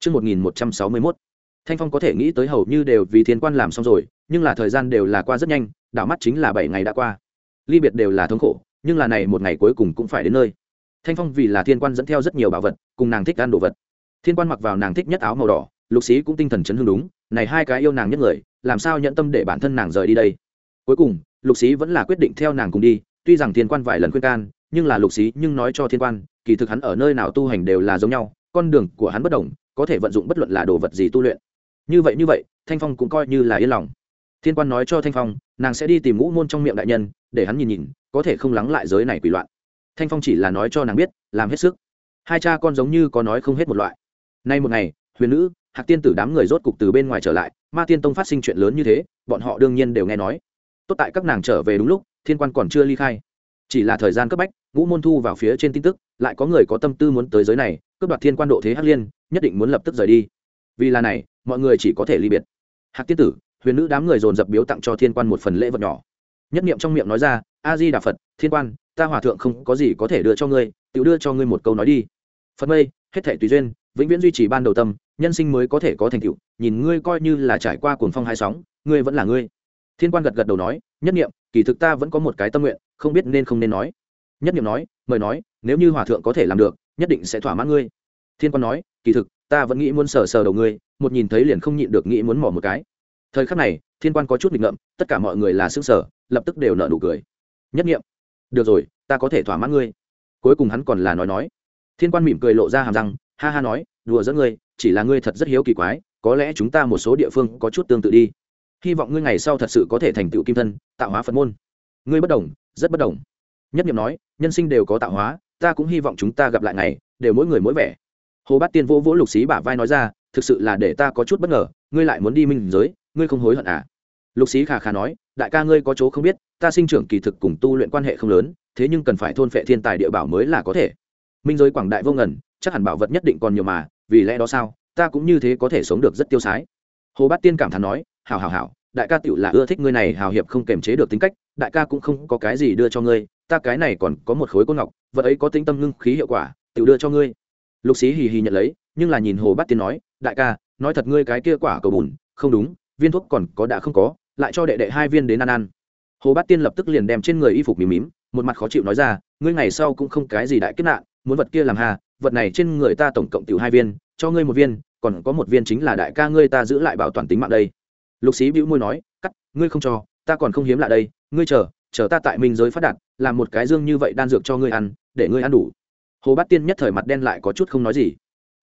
Trước 1161, Thanh Phong có thể nghĩ tới hầu như đều vì thiên quan làm xong rồi, nhưng là thời gian đều là qua rất nhanh, đảo mắt chính là bảy ngày đã qua. Ly biệt đều là thống khổ, nhưng là này một ngày cuối cùng cũng phải đến nơi. Thanh Phong vì là thiên quan dẫn theo rất nhiều bảo vật, cùng nàng thích ăn đồ vật. Thiên quan mặc vào nàng thích nhất áo màu đỏ, Lục Sĩ cũng tinh thần chấn hương đúng, này hai cái yêu nàng nhất người, làm sao nhận tâm để bản thân nàng rời đi đây? Cuối cùng, lục sĩ vẫn là quyết định theo nàng cùng đi. Tuy rằng thiên quan vài lần khuyên can, nhưng là lục sĩ nhưng nói cho thiên quan, kỳ thực hắn ở nơi nào tu hành đều là giống nhau, con đường của hắn bất đồng, có thể vận dụng bất luận là đồ vật gì tu luyện. Như vậy như vậy, thanh phong cũng coi như là yên lòng. Thiên quan nói cho thanh phong, nàng sẽ đi tìm ngũ môn trong miệng đại nhân, để hắn nhìn nhìn, có thể không lắng lại giới này quỷ loạn. Thanh phong chỉ là nói cho nàng biết, làm hết sức. Hai cha con giống như có nói không hết một loại. Nay một ngày, huyền nữ, hạc tiên tử đám người rốt cục từ bên ngoài trở lại ma tiên tông phát sinh chuyện lớn như thế, bọn họ đương nhiên đều nghe nói. Tốt tại các nàng trở về đúng lúc, thiên quan còn chưa ly khai. Chỉ là thời gian cấp bách, ngũ môn thu vào phía trên tin tức, lại có người có tâm tư muốn tới giới này, cướp đoạt thiên quan độ thế hắc liên, nhất định muốn lập tức rời đi. Vì là này, mọi người chỉ có thể ly biệt. Hạc tiên tử, huyền nữ đám người dồn dập biếu tặng cho thiên quan một phần lễ vật nhỏ. Nhất niệm trong miệng nói ra, a di đà phật, thiên quan, ta hòa thượng không có gì có thể đưa cho ngươi tự đưa cho ngươi một câu nói đi. Phật mây, hết thể tùy duyên, vĩnh viễn duy trì ban đầu tâm nhân sinh mới có thể có thành tựu, nhìn ngươi coi như là trải qua cuồng phong hai sóng, ngươi vẫn là ngươi. Thiên quan gật gật đầu nói, nhất niệm, kỳ thực ta vẫn có một cái tâm nguyện, không biết nên không nên nói. Nhất niệm nói, mời nói, nếu như hòa thượng có thể làm được, nhất định sẽ thỏa mãn ngươi. Thiên quan nói, kỳ thực, ta vẫn nghĩ muốn sờ sờ đầu ngươi, một nhìn thấy liền không nhịn được nghĩ muốn mỏ một cái. Thời khắc này, thiên quan có chút nghịch ngợm, tất cả mọi người là xương sở lập tức đều nợ nụ cười. Nhất nghiệm được rồi, ta có thể thỏa mãn ngươi. Cuối cùng hắn còn là nói nói. Thiên quan mỉm cười lộ ra hàm răng, ha ha nói, đùa dẫn ngươi chỉ là ngươi thật rất hiếu kỳ quái, có lẽ chúng ta một số địa phương có chút tương tự đi. Hy vọng ngươi ngày sau thật sự có thể thành tựu kim thân, tạo hóa phật môn. Ngươi bất đồng, rất bất đồng. Nhất nghiệm nói, nhân sinh đều có tạo hóa, ta cũng hy vọng chúng ta gặp lại ngày, đều mỗi người mỗi vẻ. Hồ bát tiên vô vỗ lục xí bả vai nói ra, thực sự là để ta có chút bất ngờ, ngươi lại muốn đi minh giới, ngươi không hối hận à? Lục xí khà khà nói, đại ca ngươi có chỗ không biết, ta sinh trưởng kỳ thực cùng tu luyện quan hệ không lớn, thế nhưng cần phải thôn phệ thiên tài địa bảo mới là có thể. Minh giới quảng đại vô ngần, chắc hẳn bảo vật nhất định còn nhiều mà vì lẽ đó sao, ta cũng như thế có thể sống được rất tiêu sái. Hồ bát tiên cảm thán nói, hảo hảo hảo, đại ca tựu là ưa thích ngươi này, hào hiệp không kềm chế được tính cách, đại ca cũng không có cái gì đưa cho ngươi, ta cái này còn có một khối côn ngọc, vật ấy có tính tâm ngưng khí hiệu quả tựu đưa cho ngươi. Lục xí hì hì nhận lấy, nhưng là nhìn hồ bát tiên nói, đại ca, nói thật ngươi cái kia quả cầu bùn, không đúng, viên thuốc còn có đã không có, lại cho đệ đệ hai viên đến ăn ăn. Hồ bát tiên lập tức liền đem trên người y phục mím mím một mặt khó chịu nói ra, ngươi ngày sau cũng không cái gì đại kết nạn, muốn vật kia làm hà vật này trên người ta tổng cộng tiểu hai viên, cho ngươi một viên, còn có một viên chính là đại ca ngươi ta giữ lại bảo toàn tính mạng đây. Lục sĩ bĩu môi nói, cắt, ngươi không cho, ta còn không hiếm lại đây, ngươi chờ chờ ta tại minh giới phát đạt, làm một cái dương như vậy đan dược cho ngươi ăn, để ngươi ăn đủ. Hồ bát tiên nhất thời mặt đen lại có chút không nói gì.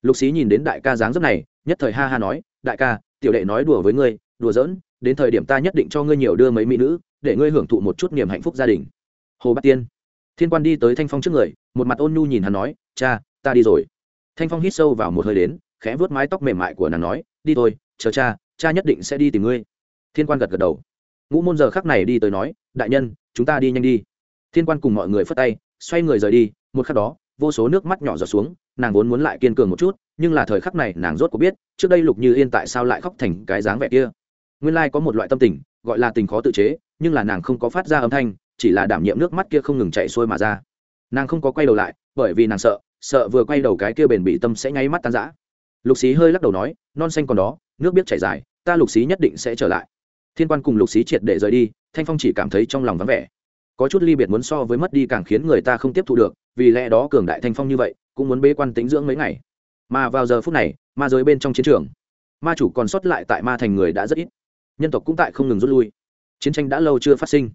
Lục sĩ nhìn đến đại ca dáng dấp này, nhất thời ha ha nói, đại ca, tiểu đệ nói đùa với ngươi, đùa giỡn, đến thời điểm ta nhất định cho ngươi nhiều đưa mấy mỹ nữ, để ngươi hưởng thụ một chút niềm hạnh phúc gia đình. Hồ bát tiên, thiên quan đi tới thanh phong trước người, một mặt ôn nhu nhìn hắn nói, cha ta đi rồi. Thanh phong hít sâu vào một hơi đến, khẽ vớt mái tóc mềm mại của nàng nói, đi thôi, chờ cha cha nhất định sẽ đi tìm ngươi. Thiên quan gật gật đầu. Ngũ môn giờ khắc này đi tới nói, đại nhân, chúng ta đi nhanh đi. Thiên quan cùng mọi người phất tay, xoay người rời đi, một khắc đó, vô số nước mắt nhỏ giọt xuống, nàng vốn muốn lại kiên cường một chút, nhưng là thời khắc này nàng rốt có biết, trước đây lục như yên tại sao lại khóc thành cái dáng vẻ kia. Nguyên lai có một loại tâm tình, gọi là tình khó tự chế, nhưng là nàng không có phát ra âm thanh, chỉ là đảm nhiệm nước mắt kia không ngừng chạy xuôi mà ra. Nàng không có quay đầu lại, bởi vì nàng sợ sợ vừa quay đầu cái kia bền bị tâm sẽ nháy mắt tan rã. Lục xí hơi lắc đầu nói, non xanh còn đó, nước biết chảy dài, ta lục xí nhất định sẽ trở lại. Thiên quan cùng lục xí triệt để rời đi, thanh phong chỉ cảm thấy trong lòng vắng vẻ. Có chút ly biệt muốn so với mất đi càng khiến người ta không tiếp thu được, vì lẽ đó cường đại thanh phong như vậy, cũng muốn bế quan tính dưỡng mấy ngày. Mà vào giờ phút này, ma giới bên trong chiến trường, ma chủ còn sót lại tại ma thành người đã rất ít. Nhân tộc cũng tại không ngừng rút lui. Chiến tranh đã lâu chưa phát sinh.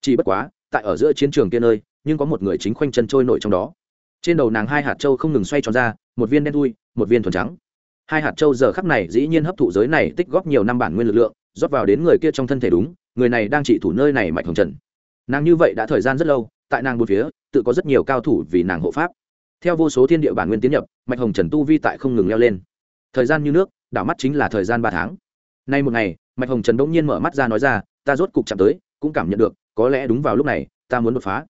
Chỉ bất quá, tại ở giữa chiến trường kia nơi, nhưng có một người chính khoanh chân trôi nổi trong đó trên đầu nàng hai hạt châu không ngừng xoay tròn ra, một viên đen thui, một viên thuần trắng. Hai hạt châu giờ khắc này dĩ nhiên hấp thụ giới này tích góp nhiều năm bản nguyên lực lượng, rót vào đến người kia trong thân thể đúng, người này đang trị thủ nơi này mạch hồng trần. Nàng như vậy đã thời gian rất lâu, tại nàng một phía, tự có rất nhiều cao thủ vì nàng hộ pháp. Theo vô số thiên địa bản nguyên tiến nhập, mạch hồng trần tu vi tại không ngừng leo lên. Thời gian như nước, đảo mắt chính là thời gian ba tháng. Nay một ngày, mạch hồng trần bỗng nhiên mở mắt ra nói ra, ta rốt cục chạm tới, cũng cảm nhận được, có lẽ đúng vào lúc này, ta muốn đột phá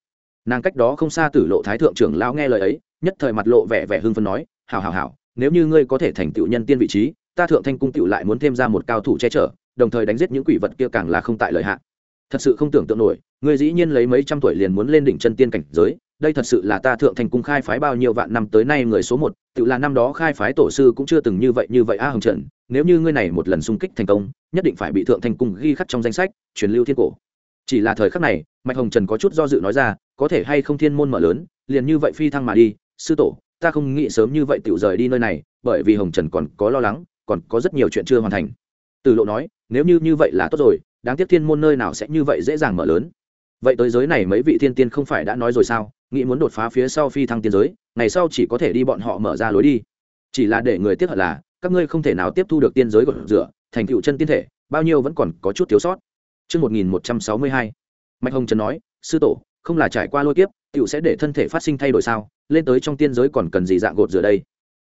nàng cách đó không xa tử lộ thái thượng trưởng lao nghe lời ấy, nhất thời mặt lộ vẻ vẻ hưng phân nói, hảo hảo hảo, nếu như ngươi có thể thành tựu nhân tiên vị trí, ta thượng thanh cung tựu lại muốn thêm ra một cao thủ che chở, đồng thời đánh giết những quỷ vật kia càng là không tại lợi hạn thật sự không tưởng tượng nổi, ngươi dĩ nhiên lấy mấy trăm tuổi liền muốn lên đỉnh chân tiên cảnh giới, đây thật sự là ta thượng thành cung khai phái bao nhiêu vạn năm tới nay người số một tự là năm đó khai phái tổ sư cũng chưa từng như vậy như vậy a hồng trận nếu như ngươi này một lần xung kích thành công, nhất định phải bị thượng thành cung ghi khắc trong danh sách, truyền lưu thiên cổ chỉ là thời khắc này, mạch hồng trần có chút do dự nói ra, có thể hay không thiên môn mở lớn, liền như vậy phi thăng mà đi, sư tổ, ta không nghĩ sớm như vậy tự rời đi nơi này, bởi vì hồng trần còn có lo lắng, còn có rất nhiều chuyện chưa hoàn thành. Từ lộ nói, nếu như như vậy là tốt rồi, đáng tiếc thiên môn nơi nào sẽ như vậy dễ dàng mở lớn. Vậy tới giới này mấy vị thiên tiên không phải đã nói rồi sao? Nghĩ muốn đột phá phía sau phi thăng tiên giới, ngày sau chỉ có thể đi bọn họ mở ra lối đi. Chỉ là để người tiếp hận là, các ngươi không thể nào tiếp thu được tiên giới của rửa, thành tựu chân tiên thể, bao nhiêu vẫn còn có chút thiếu sót. Trước 1162, Mạch Hồng Trần nói, sư tổ, không là trải qua lôi kiếp, tiểu sẽ để thân thể phát sinh thay đổi sao, lên tới trong tiên giới còn cần gì dạng gột rửa đây.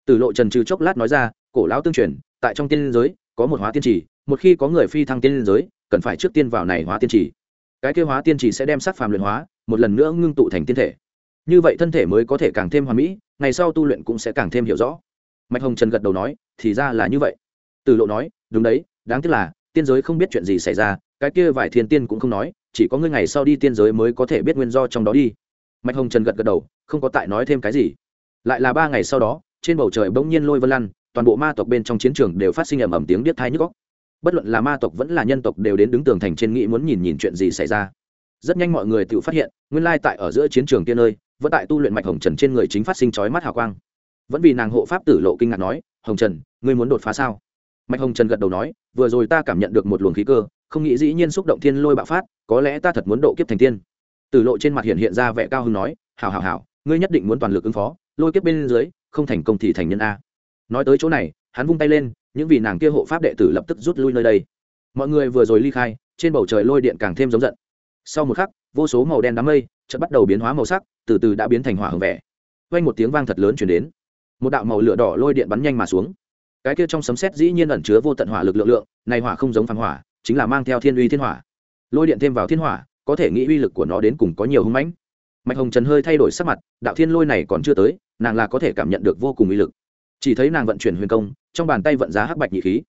Từ lộ Trần trừ chốc lát nói ra, cổ lão tương truyền, tại trong tiên giới có một hóa tiên chỉ, một khi có người phi thăng tiên giới, cần phải trước tiên vào này hóa tiên chỉ. Cái kia hóa tiên chỉ sẽ đem sát phàm luyện hóa, một lần nữa ngưng tụ thành tiên thể. Như vậy thân thể mới có thể càng thêm hoàn mỹ, ngày sau tu luyện cũng sẽ càng thêm hiểu rõ. Mạch Hồng Trần gật đầu nói, thì ra là như vậy. Từ lộ nói, đúng đấy, đáng tiếc là tiên giới không biết chuyện gì xảy ra cái kia vài thiên tiên cũng không nói, chỉ có ngươi ngày sau đi tiên giới mới có thể biết nguyên do trong đó đi. Mạch hồng trần gật gật đầu, không có tại nói thêm cái gì. Lại là ba ngày sau đó, trên bầu trời bỗng nhiên lôi vân lăn, toàn bộ ma tộc bên trong chiến trường đều phát sinh ầm ầm tiếng điếc thai nhức góc bất luận là ma tộc vẫn là nhân tộc đều đến đứng tường thành trên nghĩ muốn nhìn nhìn chuyện gì xảy ra. Rất nhanh mọi người tự phát hiện, nguyên lai tại ở giữa chiến trường kia nơi, vẫn tại tu luyện mạch hồng trần trên người chính phát sinh chói mắt hào quang. Vẫn vì nàng hộ pháp tử lộ kinh ngạc nói, hồng trần, ngươi muốn đột phá sao? Mạch hồng trần gật đầu nói, vừa rồi ta cảm nhận được một luồng khí cơ không nghĩ dĩ nhiên xúc động thiên lôi bạo phát, có lẽ ta thật muốn độ kiếp thành tiên. Tử lộ trên mặt hiện hiện ra vẻ cao hứng nói, hảo hảo hảo, ngươi nhất định muốn toàn lực ứng phó, lôi kiếp bên dưới, không thành công thì thành nhân a. Nói tới chỗ này, hắn vung tay lên, những vị nàng kia hộ pháp đệ tử lập tức rút lui nơi đây. Mọi người vừa rồi ly khai, trên bầu trời lôi điện càng thêm giống giận. Sau một khắc, vô số màu đen đám mây chợt bắt đầu biến hóa màu sắc, từ từ đã biến thành hỏa hồng vẻ. Vang một tiếng vang thật lớn chuyển đến. Một đạo màu lửa đỏ lôi điện bắn nhanh mà xuống. Cái kia trong sấm sét dĩ nhiên ẩn chứa vô tận hỏa lực lượng lượng, này hỏa không giống phản hỏa chính là mang theo thiên uy thiên hỏa. Lôi điện thêm vào thiên hỏa, có thể nghĩ uy lực của nó đến cùng có nhiều hung mãnh. Mạch hồng trần hơi thay đổi sắc mặt, đạo thiên lôi này còn chưa tới, nàng là có thể cảm nhận được vô cùng uy lực. Chỉ thấy nàng vận chuyển huyền công, trong bàn tay vận giá hắc bạch nhị khí.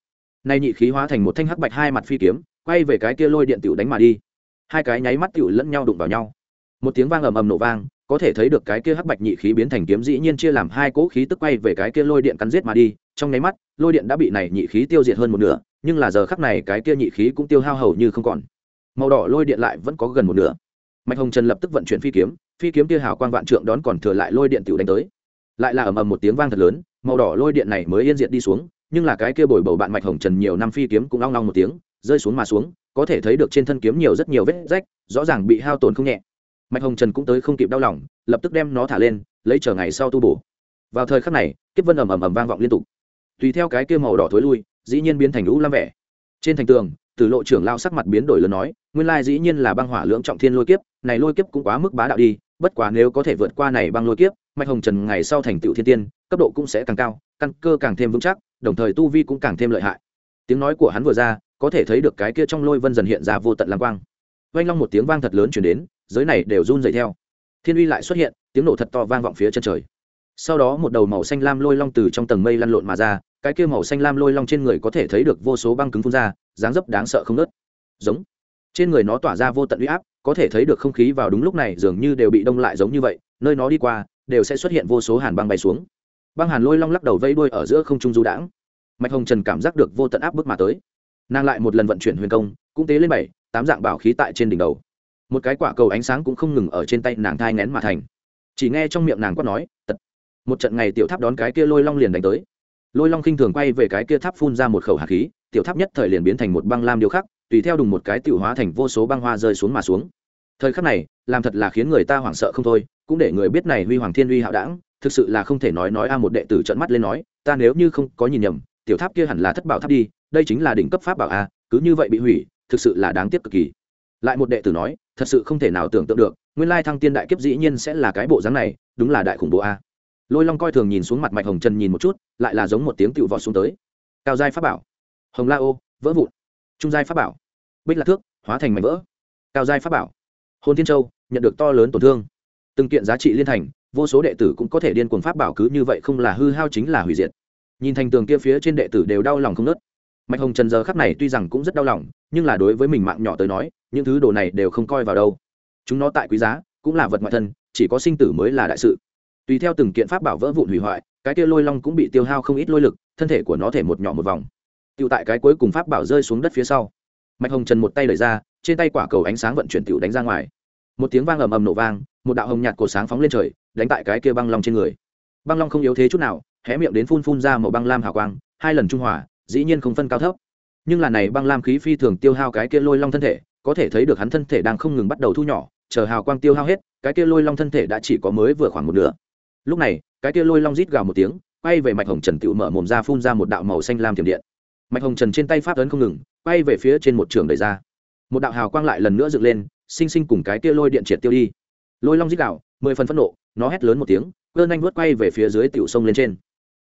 Nay nhị khí hóa thành một thanh hắc bạch hai mặt phi kiếm, quay về cái kia lôi điện tiểu đánh mà đi. Hai cái nháy mắt tiểu lẫn nhau đụng vào nhau. Một tiếng vang ầm ầm nổ vang, có thể thấy được cái kia hắc bạch nhị khí biến thành kiếm dĩ nhiên chia làm hai cỗ khí tức quay về cái kia lôi điện cắn giết mà đi. Trong nháy mắt, lôi điện đã bị này nhị khí tiêu diệt hơn một nửa nhưng là giờ khắc này cái kia nhị khí cũng tiêu hao hầu như không còn. Màu đỏ lôi điện lại vẫn có gần một nửa. Mạch hồng trần lập tức vận chuyển phi kiếm phi kiếm kia hào quang vạn trượng đón còn thừa lại lôi điện tiểu đánh tới. Lại là ầm ầm một tiếng vang thật lớn, màu đỏ lôi điện này mới yên diệt đi xuống, nhưng là cái kia bồi bầu bạn mạch hồng trần nhiều năm phi kiếm cũng long long một tiếng, rơi xuống mà xuống, có thể thấy được trên thân kiếm nhiều rất nhiều vết rách, rõ ràng bị hao tổn không nhẹ. Mạch hồng trần cũng tới không kịp đau lòng, lập tức đem nó thả lên, lấy chờ ngày sau tu bổ. Vào thời khắc này, kiếp vân ầm ầm ầm vang vọng liên tục. Tùy theo cái kia màu đỏ thối lui dĩ nhiên biến thành lũ lam vẻ. Trên thành tường từ lộ trưởng lao sắc mặt biến đổi lớn nói, nguyên lai dĩ nhiên là băng hỏa lưỡng trọng thiên lôi kiếp, này lôi kiếp cũng quá mức bá đạo đi, bất quá nếu có thể vượt qua này băng lôi kiếp, mạch hồng trần ngày sau thành tựu thiên tiên, cấp độ cũng sẽ càng cao, căn cơ càng thêm vững chắc, đồng thời tu vi cũng càng thêm lợi hại. Tiếng nói của hắn vừa ra, có thể thấy được cái kia trong lôi vân dần hiện ra vô tận lam quang. Vang long một tiếng vang thật lớn chuyển đến, giới này đều run dậy theo. Thiên uy lại xuất hiện, tiếng nổ thật to vang vọng phía chân trời sau đó một đầu màu xanh lam lôi long từ trong tầng mây lăn lộn mà ra, cái kia màu xanh lam lôi long trên người có thể thấy được vô số băng cứng phun ra, dáng dấp đáng sợ không nớt giống. Trên người nó tỏa ra vô tận uy áp, có thể thấy được không khí vào đúng lúc này dường như đều bị đông lại giống như vậy, nơi nó đi qua, đều sẽ xuất hiện vô số hàn băng bay xuống. Băng hàn lôi long lắc đầu vây đuôi ở giữa không trung du đãng. Mạch hồng trần cảm giác được vô tận áp bức mà tới. Nàng lại một lần vận chuyển huyền công, cũng tế lên bảy, tám dạng bảo khí tại trên đỉnh đầu. Một cái quả cầu ánh sáng cũng không ngừng ở trên tay nàng thai ngén mà thành. Chỉ nghe trong miệng nàng quát nói, tật một trận ngày tiểu tháp đón cái kia lôi long liền đánh tới. Lôi long khinh thường quay về cái kia tháp phun ra một khẩu hạt khí, tiểu tháp nhất thời liền biến thành một băng lam điêu khắc, tùy theo đùng một cái tiểu hóa thành vô số băng hoa rơi xuống mà xuống. Thời khắc này, làm thật là khiến người ta hoảng sợ không thôi, cũng để người biết này huy hoàng thiên uy hạo đảng, thực sự là không thể nói nói a một đệ tử trợn mắt lên nói, ta nếu như không có nhìn nhầm, tiểu tháp kia hẳn là thất bảo tháp đi, đây chính là đỉnh cấp pháp bảo a, cứ như vậy bị hủy, thực sự là đáng tiếc cực kỳ. Lại một đệ tử nói, thật sự không thể nào tưởng tượng được, nguyên lai thăng tiên đại kiếp dĩ nhiên sẽ là cái bộ dáng này, đúng là đại khủng bố a lôi long coi thường nhìn xuống mặt mạch hồng trần nhìn một chút lại là giống một tiếng tựu vọt xuống tới cao giai pháp bảo hồng la ô vỡ vụn trung giai pháp bảo bích lạc thước hóa thành mảnh vỡ cao giai pháp bảo hôn thiên châu nhận được to lớn tổn thương từng kiện giá trị liên thành vô số đệ tử cũng có thể điên cuồng pháp bảo cứ như vậy không là hư hao chính là hủy diệt nhìn thành tường kia phía trên đệ tử đều đau lòng không nớt mạch hồng trần giờ khắc này tuy rằng cũng rất đau lòng nhưng là đối với mình mạng nhỏ tới nói những thứ đồ này đều không coi vào đâu chúng nó tại quý giá cũng là vật ngoại thân chỉ có sinh tử mới là đại sự tùy theo từng kiện pháp bảo vỡ vụn hủy hoại, cái kia lôi long cũng bị tiêu hao không ít lôi lực, thân thể của nó thể một nhỏ một vòng. Tiêu tại cái cuối cùng pháp bảo rơi xuống đất phía sau. Mạch hồng trần một tay đẩy ra, trên tay quả cầu ánh sáng vận chuyển tiểu đánh ra ngoài. Một tiếng vang ầm ầm nổ vang, một đạo hồng nhạt cổ sáng phóng lên trời, đánh tại cái kia băng long trên người. Băng long không yếu thế chút nào, hé miệng đến phun phun ra một băng lam hào quang, hai lần trung hòa, dĩ nhiên không phân cao thấp. Nhưng là này băng lam khí phi thường tiêu hao cái kia lôi long thân thể, có thể thấy được hắn thân thể đang không ngừng bắt đầu thu nhỏ, chờ hào quang tiêu hao hết, cái kia lôi long thân thể đã chỉ có mới vừa khoảng một nửa lúc này, cái kia lôi long rít gào một tiếng, quay về mạch hồng trần tự mở mồm ra phun ra một đạo màu xanh lam thiểm điện. Mạch hồng trần trên tay pháp ấn không ngừng, quay về phía trên một trường đẩy ra. Một đạo hào quang lại lần nữa dựng lên, sinh sinh cùng cái kia lôi điện triệt tiêu đi. Lôi long rít gào, mười phần phẫn nộ, nó hét lớn một tiếng cơn anh vớt quay về phía dưới tiểu sông lên trên.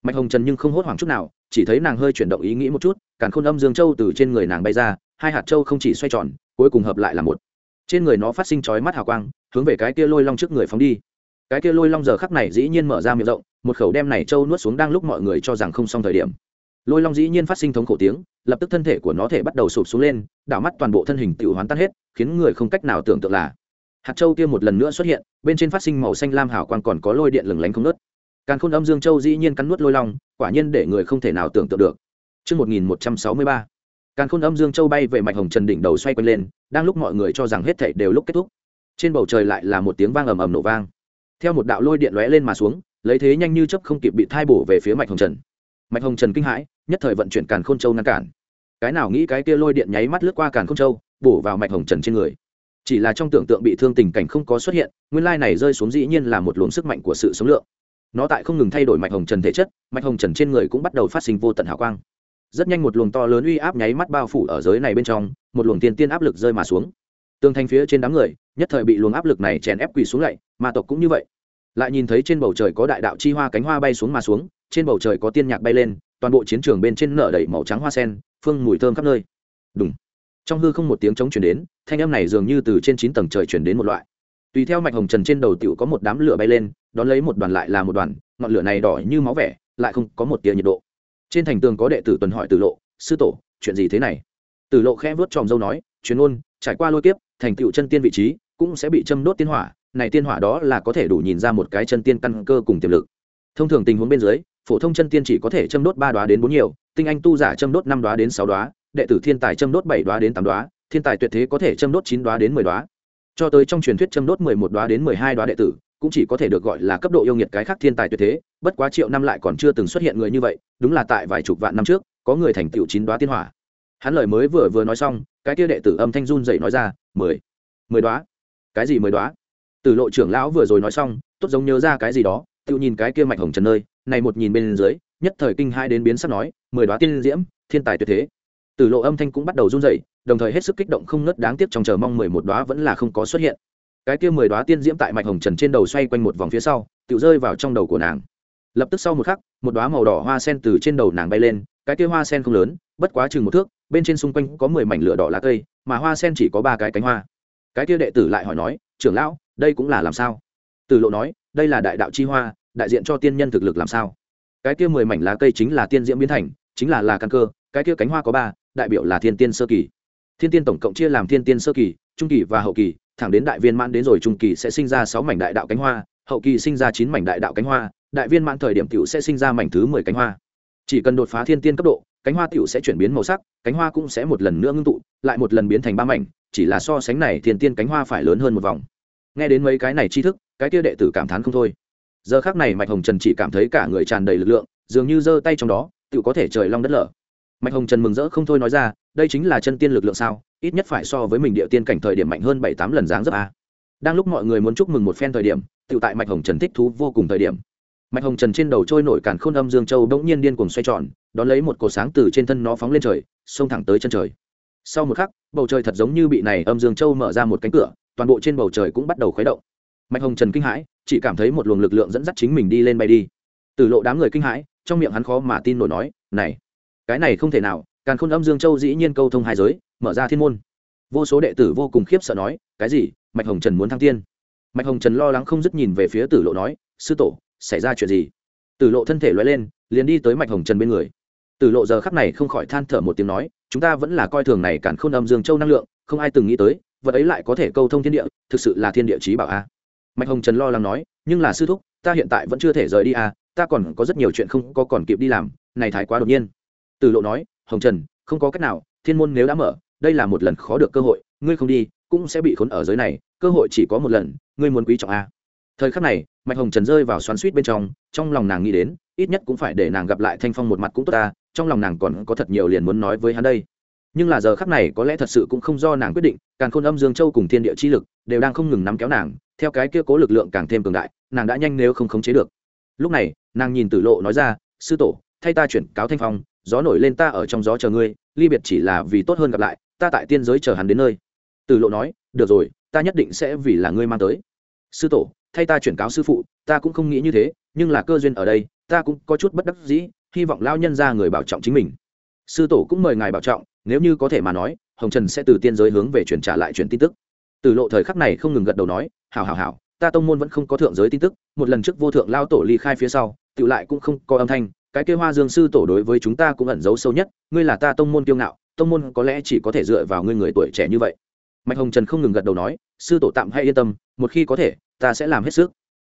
Mạch hồng trần nhưng không hốt hoảng chút nào, chỉ thấy nàng hơi chuyển động ý nghĩ một chút, càn khôn âm dương châu từ trên người nàng bay ra, hai hạt châu không chỉ xoay tròn, cuối cùng hợp lại là một. Trên người nó phát sinh chói mắt hào quang, hướng về cái kia lôi long trước người phóng đi cái kia lôi long giờ khắc này dĩ nhiên mở ra miệng rộng một khẩu đem này châu nuốt xuống đang lúc mọi người cho rằng không xong thời điểm. Lôi long dĩ nhiên phát sinh thống khổ tiếng lập tức thân thể của nó thể bắt đầu sụp xuống lên đảo mắt toàn bộ thân hình tự hoán tan hết khiến người không cách nào tưởng tượng là hạt châu kia một lần nữa xuất hiện bên trên phát sinh màu xanh lam hảo quan còn có lôi điện lừng lánh không nớt càn khôn âm dương châu dĩ nhiên cắn nuốt lôi long quả nhiên để người không thể nào tưởng tượng được. Trước 1163, càn khôn âm dương châu bay về mạch hồng trần đỉnh đầu xoay quanh lên đang lúc mọi người cho rằng hết thảy đều lúc kết thúc. Trên bầu trời lại là một tiếng vang ầm ầm nổ vang theo một đạo lôi điện lóe lên mà xuống, lấy thế nhanh như chớp không kịp bị thai bổ về phía mạch hồng trần. Mạch hồng trần kinh hãi, nhất thời vận chuyển càn khôn châu ngăn cản. Cái nào nghĩ cái kia lôi điện nháy mắt lướt qua càn khôn châu, bổ vào mạch hồng trần trên người. Chỉ là trong tưởng tượng bị thương tình cảnh không có xuất hiện, nguyên lai này rơi xuống dĩ nhiên là một luồng sức mạnh của sự sống lượng. Nó tại không ngừng thay đổi mạch hồng trần thể chất, mạch hồng trần trên người cũng bắt đầu phát sinh vô tận hào quang. Rất nhanh một luồng to lớn uy áp nháy mắt bao phủ ở giới này bên trong, một luồng tiên tiên áp lực rơi mà xuống tương thanh phía trên đám người, nhất thời bị luồng áp lực này chèn ép quỳ xuống lạy mà tộc cũng như vậy. Lại nhìn thấy trên bầu trời có đại đạo chi hoa cánh hoa bay xuống mà xuống, trên bầu trời có tiên nhạc bay lên, toàn bộ chiến trường bên trên nở đầy màu trắng hoa sen, phương mùi thơm khắp nơi. Đúng trong hư không một tiếng trống chuyển đến, thanh âm này dường như từ trên chín tầng trời chuyển đến một loại. Tùy theo mạch hồng trần trên đầu tiểu có một đám lửa bay lên, đón lấy một đoàn lại là một đoàn, ngọn lửa này đỏ như máu vẻ, lại không có một tia nhiệt độ. Trên thành tường có đệ tử tuần hỏi tử lộ, sư tổ, chuyện gì thế này? Tử lộ khẽ vớt tròm dâu nói chuyến ôn, trải qua lôi kiếp thành tựu chân tiên vị trí, cũng sẽ bị châm đốt tiên hỏa, này tiên hỏa đó là có thể đủ nhìn ra một cái chân tiên căn cơ cùng tiềm lực. Thông thường tình huống bên dưới, phổ thông chân tiên chỉ có thể châm đốt ba đoá đến bốn nhiều, tinh anh tu giả châm đốt năm đoá đến sáu đoá đệ tử thiên tài châm đốt bảy đoá đến tám đoá thiên tài tuyệt thế có thể châm đốt chín đoá đến mười đoá cho tới trong truyền thuyết châm đốt mười một đoá đến mười hai đoá đệ tử, cũng chỉ có thể được gọi là cấp độ yêu nghiệt cái khác thiên tài tuyệt thế, bất quá triệu năm lại còn chưa từng xuất hiện người như vậy, đúng là tại vài chục vạn năm trước, có người thành tựu chín đoá tiên hỏa. Hắn lời mới vừa vừa nói xong, cái kia đệ tử âm thanh run dậy nói ra mười. Mười đoá cái gì mười đoá từ lộ trưởng lão vừa rồi nói xong, tốt giống nhớ ra cái gì đó, tự nhìn cái kia mạch hồng trần nơi, này một nhìn bên dưới, nhất thời kinh hai đến biến sắc nói, mười đoá tiên diễm, thiên tài tuyệt thế. Từ lộ âm thanh cũng bắt đầu run dậy đồng thời hết sức kích động không ngớt đáng tiếc trong chờ mong mười một đoá vẫn là không có xuất hiện. Cái kia mười đoá tiên diễm tại mạch hồng trần trên đầu xoay quanh một vòng phía sau, tự rơi vào trong đầu của nàng. Lập tức sau một khắc, một đoá màu đỏ hoa sen từ trên đầu nàng bay lên, cái kia hoa sen không lớn, bất quá chừng một thước, bên trên xung quanh có mười mảnh lửa đỏ lá cây mà hoa sen chỉ có ba cái cánh hoa. Cái kia đệ tử lại hỏi nói, trưởng lão, đây cũng là làm sao? Từ lộ nói, đây là đại đạo chi hoa, đại diện cho tiên nhân thực lực làm sao? Cái kia mười mảnh lá cây chính là tiên diễm biến thành, chính là là căn cơ, cái kia cánh hoa có ba, đại biểu là thiên tiên sơ kỳ. Thiên tiên tổng cộng chia làm thiên tiên sơ kỳ, trung kỳ và hậu kỳ, thẳng đến đại viên mãn đến rồi trung kỳ sẽ sinh ra sáu mảnh đại đạo cánh hoa, hậu kỳ sinh ra chín mảnh đại đạo cánh hoa, đại viên mãn thời điểm tiểu sẽ sinh ra mảnh thứ mười cánh hoa. Chỉ cần đột phá thiên tiên cấp độ cánh hoa tiểu sẽ chuyển biến màu sắc, cánh hoa cũng sẽ một lần nữa ngưng tụ, lại một lần biến thành ba mảnh, chỉ là so sánh này thiên tiên cánh hoa phải lớn hơn một vòng. Nghe đến mấy cái này tri thức, cái kia đệ tử cảm thán không thôi. Giờ khắc này mạch hồng trần chỉ cảm thấy cả người tràn đầy lực lượng, dường như giơ tay trong đó tự có thể trời long đất lở. Mạch hồng trần mừng rỡ không thôi nói ra, đây chính là chân tiên lực lượng sao, ít nhất phải so với mình địa tiên cảnh thời điểm mạnh hơn bảy tám lần dáng dấp a. Đang lúc mọi người muốn chúc mừng một phen thời điểm tự tại mạch hồng trần thích thú vô cùng thời điểm. Mạch hồng trần trên đầu trôi nổi càn khôn âm dương châu bỗng nhiên điên cuồng xoay tròn đón lấy một cột sáng từ trên thân nó phóng lên trời, xông thẳng tới chân trời. Sau một khắc, bầu trời thật giống như bị này âm dương châu mở ra một cánh cửa, toàn bộ trên bầu trời cũng bắt đầu khuấy động. Mạch hồng trần kinh hãi, chỉ cảm thấy một luồng lực lượng dẫn dắt chính mình đi lên bay đi. Từ lộ đám người kinh hãi, trong miệng hắn khó mà tin nổi nói, này, cái này không thể nào, càn khôn âm dương châu dĩ nhiên câu thông hai giới, mở ra thiên môn. Vô số đệ tử vô cùng khiếp sợ nói, cái gì? Mạch hồng trần muốn thăng tiên? Mạch hồng trần lo lắng không dứt nhìn về phía tử lộ nói, sư tổ, xảy ra chuyện gì? Tử lộ thân thể loay lên, liền đi tới mạch hồng trần bên người tử lộ giờ khắc này không khỏi than thở một tiếng nói, chúng ta vẫn là coi thường này cản khôn âm dương châu năng lượng, không ai từng nghĩ tới, vật ấy lại có thể câu thông thiên địa, thực sự là thiên địa chí bảo a. Mạch hồng trần lo lắng nói, nhưng là sư thúc, ta hiện tại vẫn chưa thể rời đi a, ta còn có rất nhiều chuyện không có còn kịp đi làm, này thái quá đột nhiên. Tử lộ nói, hồng trần, không có cách nào, thiên môn nếu đã mở, đây là một lần khó được cơ hội, ngươi không đi, cũng sẽ bị khốn ở giới này, cơ hội chỉ có một lần, ngươi muốn quý trọng a. Thời khắc này, mạch hồng trần rơi vào xoắn xuýt bên trong trong lòng nàng nghĩ đến, ít nhất cũng phải để nàng gặp lại thanh phong một mặt cũng tốt ta trong lòng nàng còn có thật nhiều liền muốn nói với hắn đây. Nhưng là giờ khắc này có lẽ thật sự cũng không do nàng quyết định càng khôn âm dương châu cùng thiên địa chi lực đều đang không ngừng nắm kéo nàng, theo cái kia cố lực lượng càng thêm cường đại, nàng đã nhanh nếu không khống chế được. Lúc này, nàng nhìn tử lộ nói ra, sư tổ, thay ta chuyển cáo thanh phong, gió nổi lên ta ở trong gió chờ ngươi, ly biệt chỉ là vì tốt hơn gặp lại, ta tại tiên giới chờ hắn đến nơi. Tử lộ nói, được rồi, ta nhất định sẽ vì là ngươi mang tới. Sư tổ, thay ta chuyển cáo sư phụ, ta cũng không nghĩ như thế, nhưng là cơ duyên ở đây, ta cũng có chút bất đắc dĩ hy vọng lao nhân ra người bảo trọng chính mình. Sư tổ cũng mời ngài bảo trọng, nếu như có thể mà nói, hồng trần sẽ từ tiên giới hướng về chuyển trả lại chuyển tin tức. Từ lộ thời khắc này không ngừng gật đầu nói, hảo hảo hảo, ta tông môn vẫn không có thượng giới tin tức, một lần trước vô thượng lao tổ ly khai phía sau tự lại cũng không có âm thanh, cái kêu hoa dương sư tổ đối với chúng ta cũng ẩn giấu sâu nhất, ngươi là ta tông môn kiêu ngạo, tông môn có lẽ chỉ có thể dựa vào ngươi người tuổi trẻ như vậy. Mạch hồng trần không ngừng gật đầu nói, sư tổ tạm hay yên tâm, một khi có thể, ta sẽ làm hết sức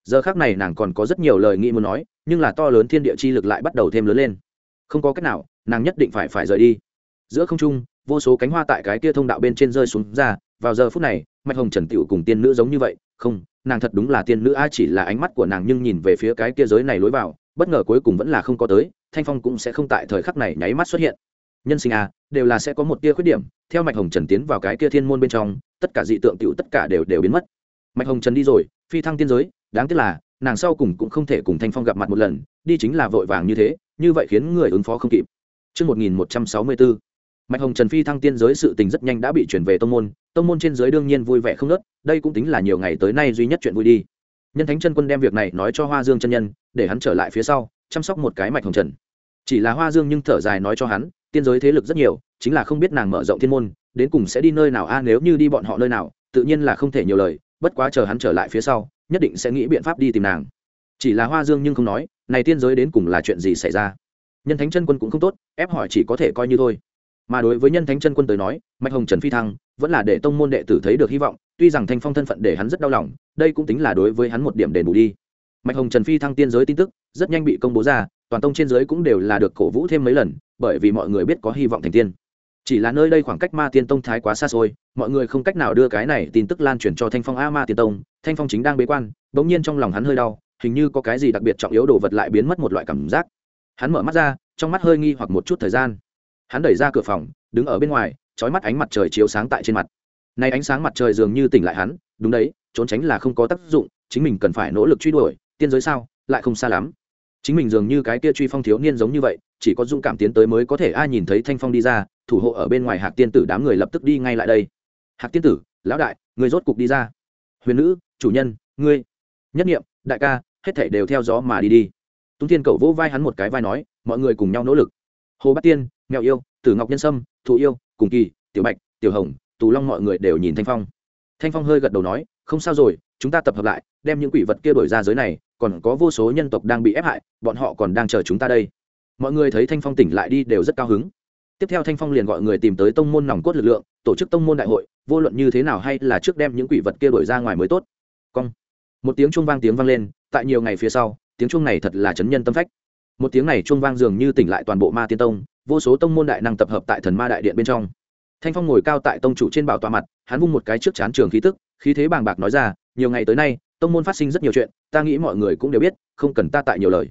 giờ khác này nàng còn có rất nhiều lời nghĩ muốn nói, nhưng là to lớn thiên địa chi lực lại bắt đầu thêm lớn lên. Không có cách nào, nàng nhất định phải phải rời đi. Giữa không trung, vô số cánh hoa tại cái kia thông đạo bên trên rơi xuống ra, vào giờ phút này, mạch hồng trần tựu cùng tiên nữ giống như vậy, không, nàng thật đúng là tiên nữ, a, chỉ là ánh mắt của nàng nhưng nhìn về phía cái kia giới này lối vào, bất ngờ cuối cùng vẫn là không có tới, thanh phong cũng sẽ không tại thời khắc này nháy mắt xuất hiện. Nhân sinh, a, đều là sẽ có một tia khuyết điểm, theo mạch hồng trần tiến vào cái kia thiên môn bên trong, tất cả dị tượng tựu tất cả đều đều biến mất. Mạch hồng trần đi rồi, phi thăng tiên giới đáng tiếc là nàng sau cùng cũng không thể cùng thanh phong gặp mặt một lần đi chính là vội vàng như thế như vậy khiến người ứng phó không kịp Trước 1164, Mạch Hồng Trần Phi thăng tiên giới sự tình rất nhanh đã bị chuyển về tông môn, tông môn trên giới đương nhiên vui vẻ không nớt, đây cũng tính là nhiều ngày tới nay duy nhất chuyện vui đi. Nhân Thánh chân quân đem việc này nói cho Hoa Dương chân nhân, để hắn trở lại phía sau, chăm sóc một cái Mạch Hồng Trần. Chỉ là Hoa Dương nhưng thở dài nói cho hắn, tiên giới thế lực rất nhiều, chính là không biết nàng mở rộng thiên môn, đến cùng sẽ đi nơi nào a nếu như đi bọn họ nơi nào, tự nhiên là không thể nhiều lời, bất quá chờ hắn trở lại phía sau, nhất định sẽ nghĩ biện pháp đi tìm nàng. Chỉ là Hoa Dương nhưng không nói, này tiên giới đến cùng là chuyện gì xảy ra. Nhân Thánh chân quân cũng không tốt, ép hỏi chỉ có thể coi như thôi mà đối với nhân thánh chân quân tới nói mạch hồng trần phi thăng vẫn là để tông môn đệ tử thấy được hy vọng tuy rằng thanh phong thân phận để hắn rất đau lòng đây cũng tính là đối với hắn một điểm đền bù đi mạch hồng trần phi thăng tiên giới tin tức rất nhanh bị công bố ra toàn tông trên giới cũng đều là được cổ vũ thêm mấy lần bởi vì mọi người biết có hy vọng thành tiên chỉ là nơi đây khoảng cách ma tiên tông thái quá xa xôi, mọi người không cách nào đưa cái này tin tức lan truyền cho thanh phong a ma tiên tông. Thanh phong chính đang bế quan, bỗng nhiên trong lòng hắn hơi đau, hình như có cái gì đặc biệt trọng yếu đồ vật lại biến mất một loại cảm giác. Hắn mở mắt ra, trong mắt hơi nghi hoặc một chút thời gian. Hắn đẩy ra cửa phòng, đứng ở bên ngoài, trói mắt ánh mặt trời chiếu sáng tại trên mặt. Nay ánh sáng mặt trời dường như tỉnh lại hắn, đúng đấy, trốn tránh là không có tác dụng, chính mình cần phải nỗ lực truy đuổi, tiên giới sao, lại không xa lắm. Chính mình dường như cái kia truy phong thiếu niên giống như vậy, chỉ có dũng cảm tiến tới mới có thể ai nhìn thấy thanh phong đi ra thủ hộ ở bên ngoài hạc tiên tử đám người lập tức đi ngay lại đây. Hạc tiên tử, lão đại người rốt cục đi ra. Huyền nữ, chủ nhân, ngươi. Nhất nghiệm, đại ca, hết thảy đều theo gió mà đi đi. Tung thiên cầu vỗ vai hắn một cái vai nói, mọi người cùng nhau nỗ lực. Hồ bát tiên mèo yêu, tử ngọc nhân sâm thụ yêu, cùng kỳ, tiểu bạch, tiểu hồng, tù long mọi người đều nhìn thanh phong. Thanh phong hơi gật đầu nói, không sao rồi, chúng ta tập hợp lại, đem những quỷ vật kia đổi ra giới này, còn có vô số nhân tộc đang bị ép hại, bọn họ còn đang chờ chúng ta đây. Mọi người thấy thanh phong tỉnh lại đi đều rất cao hứng tiếp theo thanh phong liền gọi người tìm tới tông môn nòng cốt lực lượng, tổ chức tông môn đại hội, vô luận như thế nào hay là trước đem những quỷ vật kia đổi ra ngoài mới tốt. Cong. Một tiếng chuông vang tiếng vang lên, tại nhiều ngày phía sau, tiếng chuông này thật là chấn nhân tâm phách. Một tiếng này chuông vang dường như tỉnh lại toàn bộ ma tiên tông, vô số tông môn đại năng tập hợp tại thần ma đại điện bên trong. Thanh phong ngồi cao tại tông chủ trên bảo tọa mặt, hắn vung một cái trước chán trường khí tức, khí thế bàng bạc nói ra, nhiều ngày tới nay, tông môn phát sinh rất nhiều chuyện, ta nghĩ mọi người cũng đều biết, không cần ta tại nhiều lời.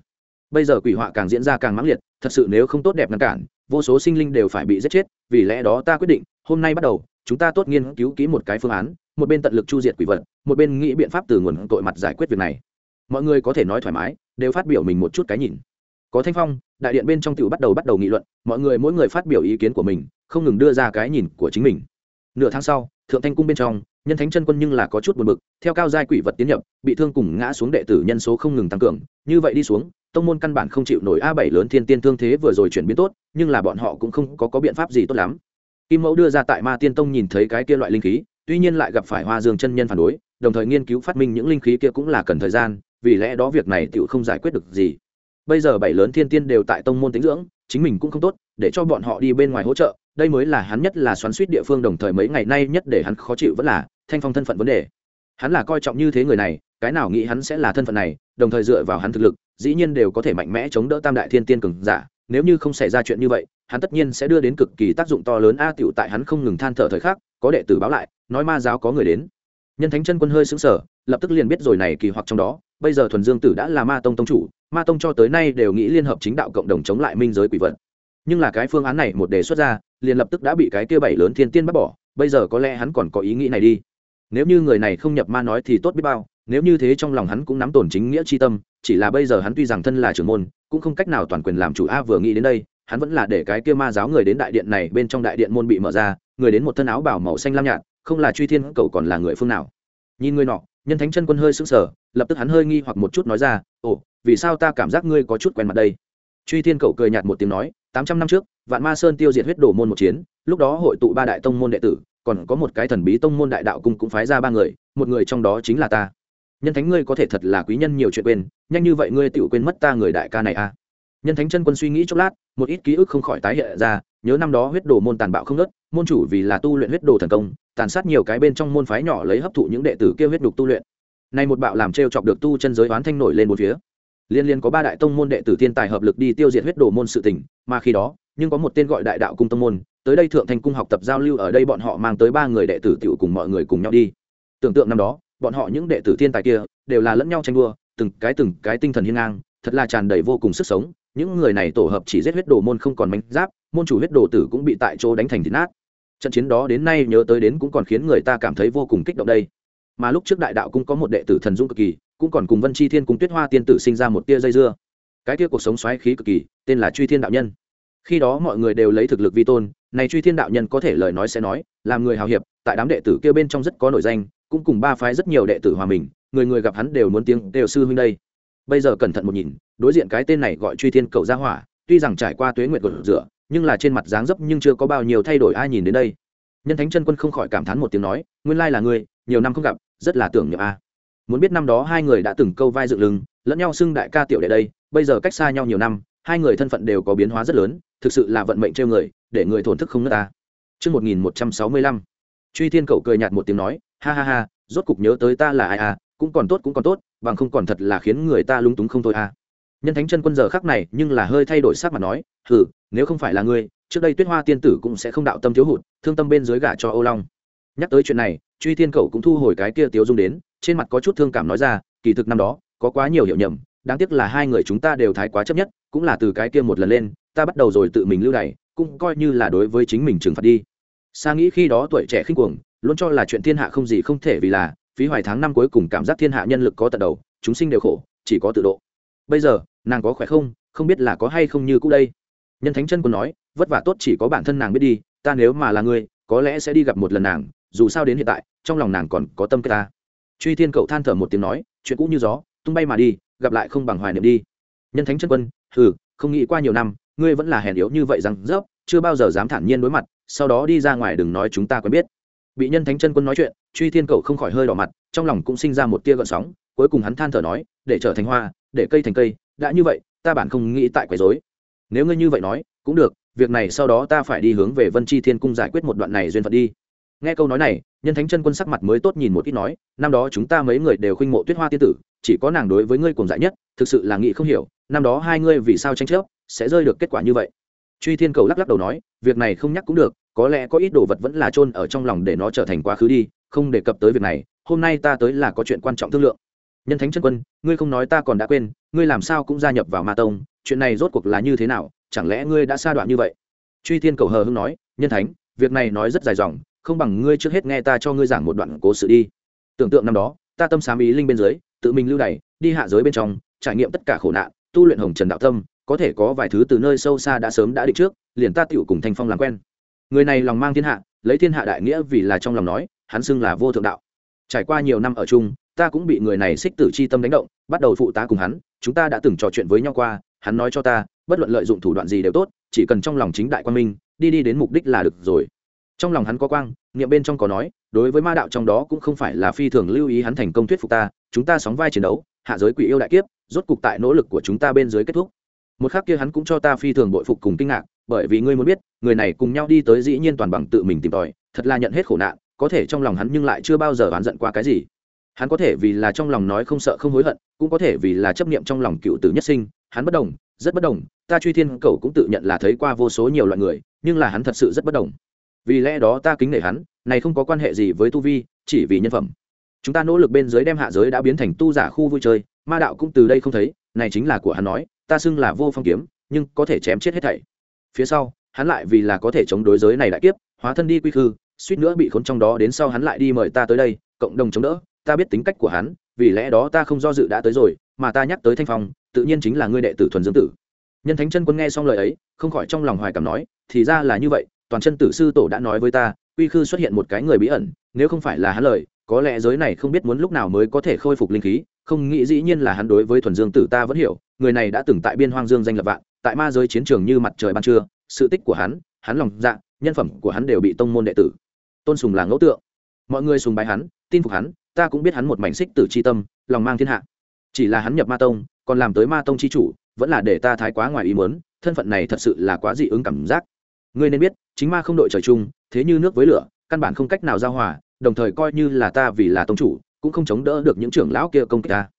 Bây giờ quỷ họa càng diễn ra càng mãng liệt, thật sự nếu không tốt đẹp ngăn cản vô số sinh linh đều phải bị giết chết, vì lẽ đó ta quyết định, hôm nay bắt đầu, chúng ta tốt nghiên cứu kỹ một cái phương án, một bên tận lực chu diệt quỷ vật, một bên nghĩ biện pháp từ nguồn tội mặt giải quyết việc này. Mọi người có thể nói thoải mái, đều phát biểu mình một chút cái nhìn. Có thanh phong, đại điện bên trong tiểu bắt đầu bắt đầu nghị luận, mọi người mỗi người phát biểu ý kiến của mình, không ngừng đưa ra cái nhìn của chính mình. Nửa tháng sau, thượng thanh cung bên trong nhân thánh chân quân nhưng là có chút buồn bực theo cao giai quỷ vật tiến nhập bị thương cùng ngã xuống đệ tử nhân số không ngừng tăng cường như vậy đi xuống tông môn căn bản không chịu nổi a bảy lớn thiên tiên thương thế vừa rồi chuyển biến tốt nhưng là bọn họ cũng không có, có biện pháp gì tốt lắm. Kim mẫu đưa ra tại ma tiên tông nhìn thấy cái kia loại linh khí tuy nhiên lại gặp phải hoa dương chân nhân phản đối đồng thời nghiên cứu phát minh những linh khí kia cũng là cần thời gian vì lẽ đó việc này tựu không giải quyết được gì. Bây giờ bảy lớn thiên tiên đều tại tông môn tính dưỡng chính mình cũng không tốt để cho bọn họ đi bên ngoài hỗ trợ đây mới là hắn nhất là xoắn suýt địa phương đồng thời mấy ngày nay nhất để hắn khó chịu vẫn là thanh phong thân phận vấn đề. Hắn là coi trọng như thế người này, cái nào nghĩ hắn sẽ là thân phận này, đồng thời dựa vào hắn thực lực, dĩ nhiên đều có thể mạnh mẽ chống đỡ tam đại thiên tiên cường giả. Nếu như không xảy ra chuyện như vậy, hắn tất nhiên sẽ đưa đến cực kỳ tác dụng to lớn a tiểu tại hắn không ngừng than thở thời khắc, có đệ tử báo lại, nói ma giáo có người đến. Nhân thánh chân quân hơi xứng sở lập tức liền biết rồi này kỳ hoặc trong đó, bây giờ thuần dương tử đã là ma tông tông chủ, ma tông cho tới nay đều nghĩ liên hợp chính đạo cộng đồng chống lại minh giới quỷ vật. Nhưng là cái phương án này một đề xuất ra liền lập tức đã bị cái kia bảy lớn thiên tiên bắt bỏ, bây giờ có lẽ hắn còn có ý nghĩ này đi. Nếu như người này không nhập ma nói thì tốt biết bao, nếu như thế trong lòng hắn cũng nắm tổn chính nghĩa c h i tâm, chỉ là bây giờ hắn tuy rằng thân là trưởng môn, cũng không cách nào toàn quyền làm chủ a vừa nghĩ đến đây, hắn vẫn là để cái kia ma giáo người đến đại điện này bên trong đại điện môn bị mở ra, người đến một thân áo bảo màu xanh lam nhạt, không là truy thiên cầu còn là người phương nào. Nhìn người nọ, nhân thánh chân quân hơi sững sờ, lập tức hắn hơi nghi hoặc một chút nói ra, ồ, vì sao ta cảm giác ngươi có chút quen mặt đây? Truy thiên cầu cười nhạt một tiếng nói, tám trăm năm trước vạn ma sơn tiêu diệt huyết đổ môn một chiến, lúc đó hội tụ ba đại tông môn đệ tử, còn có một cái thần bí tông môn đại đạo cung cũng phái ra ba người, một người trong đó chính là ta. Nhân thánh ngươi có thể thật là quý nhân nhiều chuyện quên, nhanh như vậy ngươi tự quên mất ta người đại ca này à? Nhân thánh chân quân suy nghĩ chốc lát, một ít ký ức không khỏi tái hiện ra, nhớ năm đó huyết đồ môn tàn bạo không nớt môn chủ vì là tu luyện huyết đồ thần công, tàn sát nhiều cái bên trong môn phái nhỏ lấy hấp thụ những đệ tử kia huyết đục tu luyện. Nay một bạo làm trêu chọc được tu chân giới oán thanh nổi lên một phía. Liên liên có ba đại tông môn đệ tử thiên tài hợp lực đi tiêu diệt huyết đồ môn sự tình, mà khi đó nhưng có một tên gọi đại đạo cung tông môn, tới đây thượng thành cung học tập giao lưu ở đây bọn họ mang tới ba người đệ tử tiểu cùng mọi người cùng nhau đi. Tưởng tượng năm đó, bọn họ những đệ tử thiên tài kia đều là lẫn nhau tranh đua, từng cái từng cái tinh thần hiên ngang, thật là tràn đầy vô cùng sức sống. Những người này tổ hợp chỉ giết huyết đồ môn không còn mánh giáp, môn chủ huyết đồ tử cũng bị tại chỗ đánh thành thịt nát. Trận chiến đó đến nay nhớ tới đến cũng còn khiến người ta cảm thấy vô cùng kích động đây. Mà lúc trước đại đạo cũng có một đệ tử thần dung cực kỳ, cũng còn cùng vân chi thiên cùng tuyết hoa tiên tử sinh ra một tia dây dưa. Cái tia cuộc sống xoáy khí cực kỳ, tên là truy thiên đạo nhân khi đó mọi người đều lấy thực lực vi tôn, này truy thiên đạo nhân có thể lời nói sẽ nói, làm người hào hiệp, tại đám đệ tử kia bên trong rất có nổi danh, cũng cùng ba phái rất nhiều đệ tử hòa mình, người người gặp hắn đều muốn tiếng đều sư huynh đây. Bây giờ cẩn thận một nhìn, đối diện cái tên này gọi truy thiên cầu gia hỏa, tuy rằng trải qua tuế nguyệt gột rửa, nhưng là trên mặt dáng dấp nhưng chưa có bao nhiêu thay đổi ai nhìn đến đây. Nhân thánh chân quân không khỏi cảm thán một tiếng nói, nguyên lai là ngươi, nhiều năm không gặp, rất là tưởng nhậm a. Muốn biết năm đó hai người đã từng câu vai dựng lưng, lẫn nhau xưng đại ca tiểu đệ đây, bây giờ cách xa nhau nhiều năm hai người thân phận đều có biến hóa rất lớn thực sự là vận mệnh trêu người để người thổn thức không nước ta. Trước 1165, truy thiên cậu cười nhạt một tiếng nói ha ha ha rốt cục nhớ tới ta là ai à cũng còn tốt cũng còn tốt bằng không còn thật là khiến người ta lung túng không thôi à. Nhân thánh chân quân giờ khắc này nhưng là hơi thay đổi sắc mặt nói hừ nếu không phải là ngươi trước đây tuyết hoa tiên tử cũng sẽ không đạo tâm thiếu hụt thương tâm bên dưới gả cho âu long. Nhắc tới chuyện này truy thiên cậu cũng thu hồi cái kia tiếu dung đến trên mặt có chút thương cảm nói ra kỳ thực năm đó có quá nhiều hiểu nhầm đáng tiếc là hai người chúng ta đều thái quá chấp nhất, cũng là từ cái kia một lần lên, ta bắt đầu rồi tự mình lưu đày, cũng coi như là đối với chính mình trừng phạt đi. Sa nghĩ khi đó tuổi trẻ khinh cuồng, luôn cho là chuyện thiên hạ không gì không thể vì là, phí hoài tháng năm cuối cùng cảm giác thiên hạ nhân lực có tận đầu, chúng sinh đều khổ, chỉ có tự độ. Bây giờ, nàng có khỏe không? Không biết là có hay không như cũ đây. Nhân thánh chân còn nói, vất vả tốt chỉ có bản thân nàng biết đi, ta nếu mà là ngươi có lẽ sẽ đi gặp một lần nàng, dù sao đến hiện tại, trong lòng nàng còn có tâm cái ta. Truy thiên cậu than thở một tiếng nói, chuyện cũ như gió, tung bay mà đi gặp lại không bằng hoài niệm đi. Nhân thánh chân quân ừ không nghĩ qua nhiều năm, ngươi vẫn là hèn yếu như vậy rằng, dốc, chưa bao giờ dám thản nhiên đối mặt, sau đó đi ra ngoài đừng nói chúng ta quen biết. Bị nhân thánh chân quân nói chuyện, truy thiên cầu không khỏi hơi đỏ mặt, trong lòng cũng sinh ra một tia gợn sóng, cuối cùng hắn than thở nói, để trở thành hoa, để cây thành cây, đã như vậy, ta bản không nghĩ tại quấy rối. Nếu ngươi như vậy nói, cũng được, việc này sau đó ta phải đi hướng về vân chi thiên cung giải quyết một đoạn này duyên phận đi. Nghe câu nói này nhân thánh chân quân sắc mặt mới tốt nhìn một ít nói, năm đó chúng ta mấy người đều khinh mộ tuyết hoa tiên tử, chỉ có nàng đối với ngươi cùng dại nhất, thực sự là nghị không hiểu, năm đó hai ngươi vì sao tranh chấp, sẽ rơi được kết quả như vậy? Truy thiên cầu lắc lắc đầu nói, việc này không nhắc cũng được, có lẽ có ít đồ vật vẫn là chôn ở trong lòng để nó trở thành quá khứ đi, không đề cập tới việc này, hôm nay ta tới là có chuyện quan trọng thương lượng. Nhân thánh chân quân, ngươi không nói ta còn đã quên, ngươi làm sao cũng gia nhập vào ma tông, chuyện này rốt cuộc là như thế nào, chẳng lẽ ngươi đã xa đoạn như vậy? Truy thiên cầu hờ hưng nói, nhân thánh, việc này nói rất dài dòng không bằng ngươi trước hết nghe ta cho ngươi giảng một đoạn cố sự đi. Tưởng tượng năm đó, ta tâm sám ý linh bên dưới, tự mình lưu đày, đi hạ giới bên trong, trải nghiệm tất cả khổ nạn, tu luyện hồng trần đạo tâm, có thể có vài thứ từ nơi sâu xa đã sớm đã định trước, liền ta tựu cùng thanh phong làm quen. Người này lòng mang thiên hạ, lấy thiên hạ đại nghĩa vì là trong lòng nói, hắn xưng là vô thượng đạo. Trải qua nhiều năm ở chung, ta cũng bị người này xích tử c h i tâm đánh động, bắt đầu phụ tá cùng hắn, chúng ta đã từng trò chuyện với nhau qua, hắn nói cho ta, bất luận lợi dụng thủ đoạn gì đều tốt, chỉ cần trong lòng chính đại quan minh, đi đi đến mục đích là được rồi trong lòng hắn có quang, niệm bên trong có nói, đối với ma đạo trong đó cũng không phải là phi thường lưu ý hắn thành công thuyết phục ta, chúng ta sóng vai chiến đấu, hạ giới quỷ yêu đại kiếp, rốt cục tại nỗ lực của chúng ta bên dưới kết thúc. Một khác kia hắn cũng cho ta phi thường bội phục cùng kinh ngạc, bởi vì ngươi muốn biết, người này cùng nhau đi tới dĩ nhiên toàn bằng tự mình tìm tòi, thật là nhận hết khổ nạn, có thể trong lòng hắn nhưng lại chưa bao giờ oán giận qua cái gì. Hắn có thể vì là trong lòng nói không sợ không hối hận, cũng có thể vì là chấp niệm trong lòng cựu tử nhất sinh, hắn bất đồng, rất bất đồng, ta truy thiên cầu cũng tự nhận là thấy qua vô số nhiều loại người, nhưng là hắn thật sự rất bất đồng vì lẽ đó ta kính nể hắn, này không có quan hệ gì với tu vi, chỉ vì nhân phẩm. Chúng ta nỗ lực bên dưới đem hạ giới đã biến thành tu giả khu vui chơi, ma đạo cũng từ đây không thấy, này chính là của hắn nói, ta xưng là vô phong kiếm, nhưng có thể chém chết hết thảy. Phía sau, hắn lại vì là có thể chống đối giới này đại kiếp, hóa thân đi quy khư, suýt nữa bị khốn trong đó đến sau hắn lại đi mời ta tới đây, cộng đồng chống đỡ, ta biết tính cách của hắn, vì lẽ đó ta không do dự đã tới rồi, mà ta nhắc tới thanh phong, tự nhiên chính là ngươi đệ tử thuần dương tử. Nhân thánh chân quân nghe xong lời ấy, không khỏi trong lòng hoài cảm nói, thì ra là như vậy toàn chân tử sư tổ đã nói với ta, quy khư xuất hiện một cái người bí ẩn, nếu không phải là hắn lời, có lẽ giới này không biết muốn lúc nào mới có thể khôi phục linh khí, không nghĩ dĩ nhiên là hắn đối với thuần dương tử ta vẫn hiểu, người này đã từng tại biên hoang dương danh lập vạn, tại ma giới chiến trường như mặt trời ban trưa, sự tích của hắn hắn lòng dạ nhân phẩm của hắn đều bị tông môn đệ tử. Tôn sùng là ngẫu tượng. Mọi người sùng bái hắn, tin phục hắn, ta cũng biết hắn một mảnh xích tử c h i tâm, lòng mang thiên hạ. Chỉ là hắn nhập ma tông, còn làm tới ma tông c h i chủ, vẫn là để ta thái quá ngoài ý mớn thân phận này thật sự là quá dị ứng cảm giác. Ngươi nên biết chính ma không đội trời chung thế như nước với lửa căn bản không cách nào giao hòa đồng thời coi như là ta vì là tông chủ cũng không chống đỡ được những trưởng lão kia công kích ta.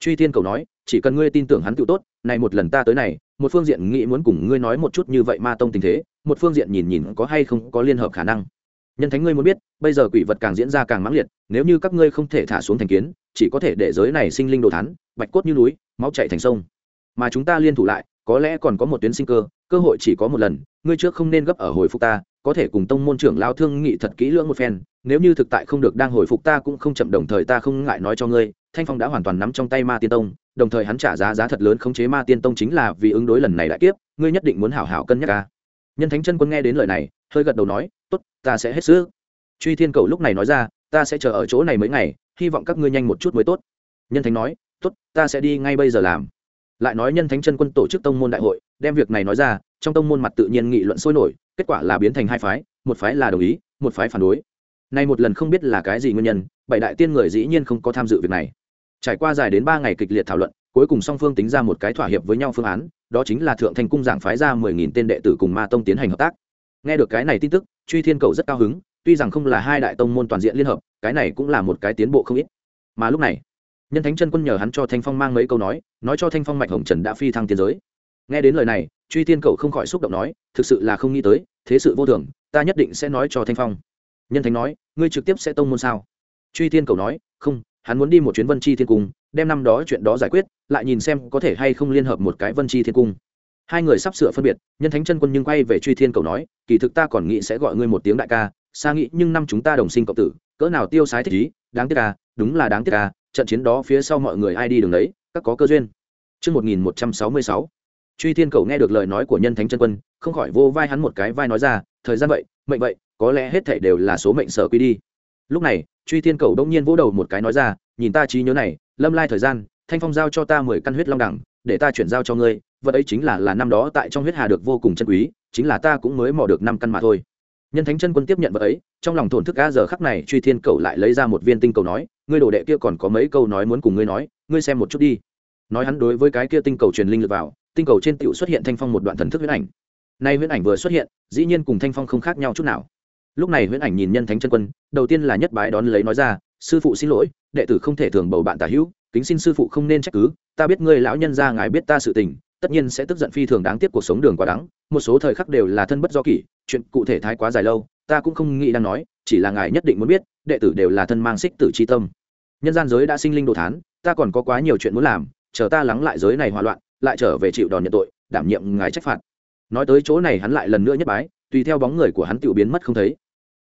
Truy thiên cầu nói chỉ cần ngươi tin tưởng hắn tự tốt này một lần ta tới này một phương diện nghĩ muốn cùng ngươi nói một chút như vậy ma tông tình thế một phương diện nhìn nhìn có hay không có liên hợp khả năng. Nhân thánh ngươi muốn biết bây giờ quỷ vật càng diễn ra càng mãng liệt nếu như các ngươi không thể thả xuống thành kiến chỉ có thể để giới này sinh linh đồ thán, bạch cốt như núi máu chạy thành sông. Mà chúng ta liên thủ lại có lẽ còn có một tuyến sinh cơ cơ hội chỉ có một lần ngươi trước không nên gấp ở hồi phục ta, có thể cùng tông môn trưởng lao thương nghị thật kỹ lưỡng một phen, nếu như thực tại không được đang hồi phục ta cũng không chậm, đồng thời ta không ngại nói cho ngươi, thanh phong đã hoàn toàn nắm trong tay ma tiên tông, đồng thời hắn trả giá giá thật lớn khống chế ma tiên tông chính là vì ứng đối lần này đại kiếp, ngươi nhất định muốn hảo hảo cân nhắc ca nhân thánh chân quân nghe đến lời này, hơi gật đầu nói, tốt, ta sẽ hết sức. Truy thiên cầu lúc này nói ra, ta sẽ chờ ở chỗ này mấy ngày, hy vọng các ngươi nhanh một chút mới tốt. Nhân thánh nói, tốt, ta sẽ đi ngay bây giờ làm lại nói nhân thánh chân quân tổ chức tông môn đại hội, đem việc này nói ra, trong tông môn mặt tự nhiên nghị luận sôi nổi, kết quả là biến thành hai phái, một phái là đồng ý, một phái phản đối. Nay một lần không biết là cái gì nguyên nhân, bảy đại tiên người dĩ nhiên không có tham dự việc này. Trải qua dài đến ba ngày kịch liệt thảo luận, cuối cùng song phương tính ra một cái thỏa hiệp với nhau phương án, đó chính là thượng thành cung giảng phái ra mười nghìn tên đệ tử cùng ma tông tiến hành hợp tác. Nghe được cái này tin tức, truy thiên cầu rất cao hứng, tuy rằng không là hai đại tông môn toàn diện liên hợp, cái này cũng là một cái tiến bộ không ít. Mà lúc này nhân thánh chân quân nhờ hắn cho thanh phong mang mấy câu nói nói cho thanh phong mạch hồng trần đã phi thăng tiến giới. Nghe đến lời này, truy thiên cầu không khỏi xúc động nói, thực sự là không nghĩ tới, thế sự vô thường, ta nhất định sẽ nói cho thanh phong. Nhân thánh nói, ngươi trực tiếp sẽ tông môn sao? Truy thiên cầu nói, không, hắn muốn đi một chuyến vân chi thiên cung, đem năm đó chuyện đó giải quyết, lại nhìn xem có thể hay không liên hợp một cái vân chi thiên cung. Hai người sắp sửa phân biệt, nhân thánh chân quân nhưng quay về truy thiên cầu nói, kỳ thực ta còn nghĩ sẽ gọi ngươi một tiếng đại ca xa nghĩ nhưng năm chúng ta đồng sinh cộng tử, cỡ nào tiêu sái thích ý, đáng tiếc ca đúng là đáng tiếc ca trận chiến đó phía sau mọi người ai đi đường đấy các có cơ duyên. Trước 1166, truy thiên cầu nghe được lời nói của nhân thánh chân quân không khỏi vô vai hắn một cái vai nói ra thời gian vậy mệnh vậy có lẽ hết thảy đều là số mệnh sở quy đi. Lúc này truy thiên cầu đông nhiên vỗ đầu một cái nói ra nhìn ta trí nhớ này lâm lai thời gian thanh phong giao cho ta mười căn huyết long đẳng để ta chuyển giao cho ngươi vật ấy chính là là năm đó tại trong huyết hà được vô cùng chân quý chính là ta cũng mới mò được năm căn mà thôi nhân thánh chân quân tiếp nhận vật ấy, trong lòng thổn thức a giờ khắc này, truy thiên cầu lại lấy ra một viên tinh cầu nói, ngươi đồ đệ kia còn có mấy câu nói muốn cùng ngươi nói, ngươi xem một chút đi. Nói hắn đối với cái kia tinh cầu truyền linh lực vào, tinh cầu trên tựu xuất hiện thanh phong một đoạn thần thức huyễn ảnh. Nay huyễn ảnh vừa xuất hiện, dĩ nhiên cùng thanh phong không khác nhau chút nào. Lúc này huyễn ảnh nhìn nhân thánh chân quân, đầu tiên là nhất bái đón lấy nói ra, sư phụ xin lỗi, đệ tử không thể thường bầu bạn tả hữu, kính xin sư phụ không nên trách cứ, ta biết ngươi lão nhân ra ngài biết ta sự tình tất nhiên sẽ tức giận phi thường đáng tiếc cuộc sống đường quá đắng, một số thời khắc đều là thân bất do kỷ, chuyện cụ thể thái quá dài lâu, ta cũng không nghĩ đang nói, chỉ là ngài nhất định muốn biết, đệ tử đều là thân mang xích tử c h i tâm. Nhân gian giới đã sinh linh đồ thán, ta còn có quá nhiều chuyện muốn làm, chờ ta lắng lại giới này hòa loạn, lại trở về chịu đòn nhận tội, đảm nhiệm ngài trách phạt. Nói tới chỗ này hắn lại lần nữa nhất bái, tùy theo bóng người của hắn tự biến mất không thấy.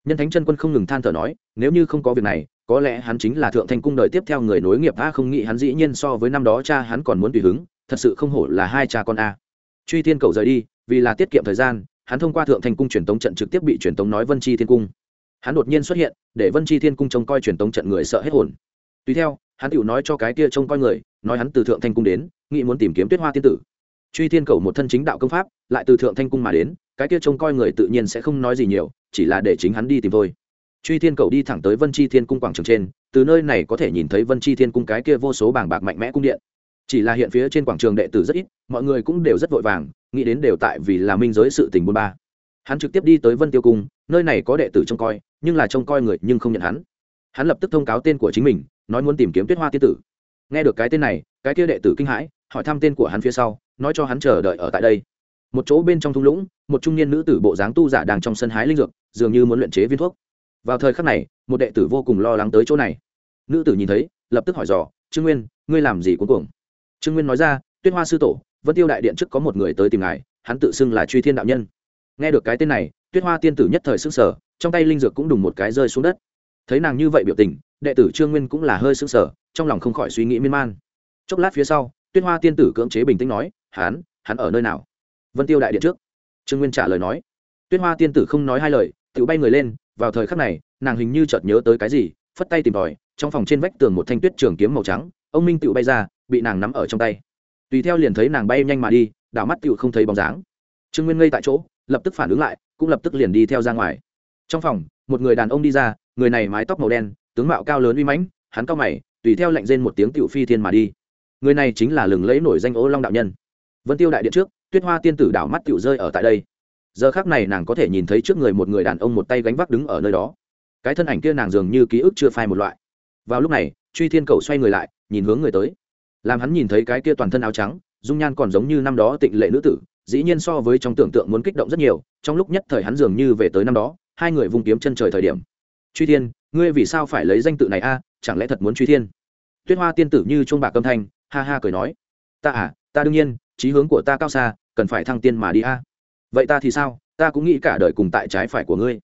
Nhân thánh chân quân không ngừng than thở nói, nếu như không có việc này, có lẽ hắn chính là thượng thanh cung đời tiếp theo người nối nghiệp, a không nghĩ hắn dĩ nhiên so với năm đó cha hắn còn muốn tùy hứng thật sự không hổ là hai cha con a. Truy thiên cầu rời đi, vì là tiết kiệm thời gian, hắn thông qua thượng thanh cung truyền tống trận trực tiếp bị truyền tống nói vân chi thiên cung. Hắn đột nhiên xuất hiện, để vân chi thiên cung trông coi truyền tống trận người sợ hết hồn. Tùy theo, hắn tự nói cho cái kia trông coi người, nói hắn từ thượng thanh cung đến, nghĩ muốn tìm kiếm tuyết hoa tiên tử. Truy thiên cầu một thân chính đạo công pháp, lại từ thượng thanh cung mà đến, cái kia trông coi người tự nhiên sẽ không nói gì nhiều, chỉ là để chính hắn đi tìm thôi. Truy thiên cầu đi thẳng tới vân chi thiên cung quảng trường trên, từ nơi này có thể nhìn thấy vân chi thiên cung cái kia vô số bảng bạc mạnh mẽ cung điện chỉ là hiện phía trên quảng trường đệ tử rất ít, mọi người cũng đều rất vội vàng, nghĩ đến đều tại vì là minh giới sự tình buôn ba. Hắn trực tiếp đi tới vân tiêu cung, nơi này có đệ tử trông coi, nhưng là trông coi người nhưng không nhận hắn. Hắn lập tức thông cáo tên của chính mình, nói muốn tìm kiếm tuyết hoa tiên tử. Nghe được cái tên này, cái kia đệ tử kinh hãi, hỏi thăm tên của hắn phía sau, nói cho hắn chờ đợi ở tại đây. Một chỗ bên trong thung lũng, một trung niên nữ tử bộ dáng tu giả đang trong sân hái linh dược, dường như muốn luyện chế viên thuốc. Vào thời khắc này, một đệ tử vô cùng lo lắng tới chỗ này. Nữ tử nhìn thấy, lập tức hỏi dò, trương nguyên, ngươi làm gì cuối cùng trương nguyên nói ra, tuyết hoa sư tổ, vân tiêu đại điện trước có một người tới tìm ngài, hắn tự xưng là truy thiên đạo nhân. Nghe được cái tên này, tuyết hoa tiên tử nhất thời s ư n g sở trong tay linh dược cũng đùng một cái rơi xuống đất. Thấy nàng như vậy biểu tình, đệ tử trương nguyên cũng là hơi s ư n g sở trong lòng không khỏi suy nghĩ miên man. Chốc lát phía sau, tuyết hoa tiên tử cưỡng chế bình tĩnh nói, hắn hắn ở nơi nào? Vân tiêu đại điện trước. Trương nguyên trả lời nói. Tuyết hoa tiên tử không nói hai lời, tự bay người lên, vào thời khắc này, nàng hình như chợt nhớ tới cái gì, phất tay tìm tòi, trong phòng trên vách tường một thanh tuyết trường kiếm màu trắng, ông minh tự bay ra bị nàng nắm ở trong tay. Tùy theo liền thấy nàng bay nhanh mà đi, đảo mắt tựu không thấy bóng dáng. Trương nguyên ngây tại chỗ, lập tức phản ứng lại, cũng lập tức liền đi theo ra ngoài. Trong phòng, một người đàn ông đi ra, người này mái tóc màu đen, tướng mạo cao lớn uy mãnh, hắn cao mày, tùy theo lệnh rên một tiếng tiểu phi thiên mà đi. Người này chính là lừng lẫy nổi danh ô long đạo nhân. Vân tiêu đại điện trước, tuyết hoa tiên tử đảo mắt tiểu rơi ở tại đây. Giờ khác này nàng có thể nhìn thấy trước người một người đàn ông một tay gánh vác đứng ở nơi đó. Cái thân ảnh kia nàng dường như ký ức chưa phai một loại. Vào lúc này, truy thiên cầu xoay người lại, nhìn hướng người tới làm hắn nhìn thấy cái kia toàn thân áo trắng, dung nhan còn giống như năm đó tịnh lệ nữ tử, dĩ nhiên so với trong tưởng tượng muốn kích động rất nhiều, trong lúc nhất thời hắn dường như về tới năm đó, hai người vùng kiếm chân trời thời điểm. Truy thiên, ngươi vì sao phải lấy danh tự này a? Chẳng lẽ thật muốn truy thiên? Tuyết hoa tiên tử như chuông bạc âm thanh, ha ha cười nói, ta à ta đương nhiên trí hướng của ta cao xa, cần phải thăng tiên mà đi a. Vậy ta thì sao? Ta cũng nghĩ cả đời cùng tại trái phải của ngươi.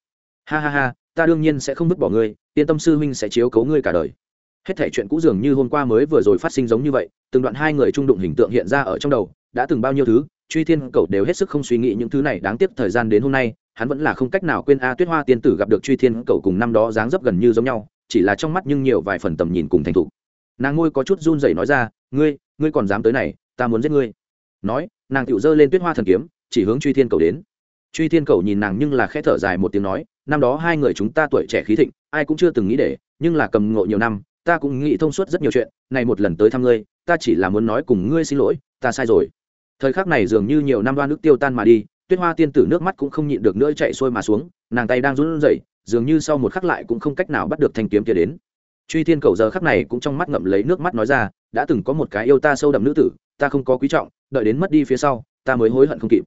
Ha ha ha, ta đương nhiên sẽ không vứt bỏ ngươi, yên tâm sư huynh sẽ chiếu cấu ngươi cả đời hết thể chuyện cũ dường như hôm qua mới vừa rồi phát sinh giống như vậy, từng đoạn hai người trung đụng hình tượng hiện ra ở trong đầu, đã từng bao nhiêu thứ, truy thiên cầu đều hết sức không suy nghĩ những thứ này đáng tiếc thời gian đến hôm nay, hắn vẫn là không cách nào quên a tuyết hoa tiên tử gặp được truy thiên cầu cùng năm đó dáng dấp gần như giống nhau, chỉ là trong mắt nhưng nhiều vài phần tầm nhìn cùng thành thục. Nàng ngôi có chút run rẩy nói ra, ngươi ngươi còn dám tới này, ta muốn giết ngươi. Nói, nàng tựu giơ lên tuyết hoa thần kiếm, chỉ hướng truy thiên cầu đến. Truy thiên cầu nhìn nàng nhưng là khẽ thở dài một tiếng nói, năm đó hai người chúng ta tuổi trẻ khí thịnh, ai cũng chưa từng nghĩ để, nhưng là cầm ngộ nhiều năm ta cũng nghĩ thông suốt rất nhiều chuyện, này một lần tới thăm ngươi, ta chỉ là muốn nói cùng ngươi xin lỗi, ta sai rồi. Thời khắc này dường như nhiều năm đoan nước tiêu tan mà đi, tuyết hoa tiên tử nước mắt cũng không nhịn được nữa chạy xuôi mà xuống, nàng tay đang run rẩy, dường như sau một khắc lại cũng không cách nào bắt được thanh kiếm kia đến. Truy thiên cầu giờ khắc này cũng trong mắt ngậm lấy nước mắt nói ra, đã từng có một cái yêu ta sâu đậm nữ tử, ta không có quý trọng, đợi đến mất đi phía sau, ta mới hối hận không kịp.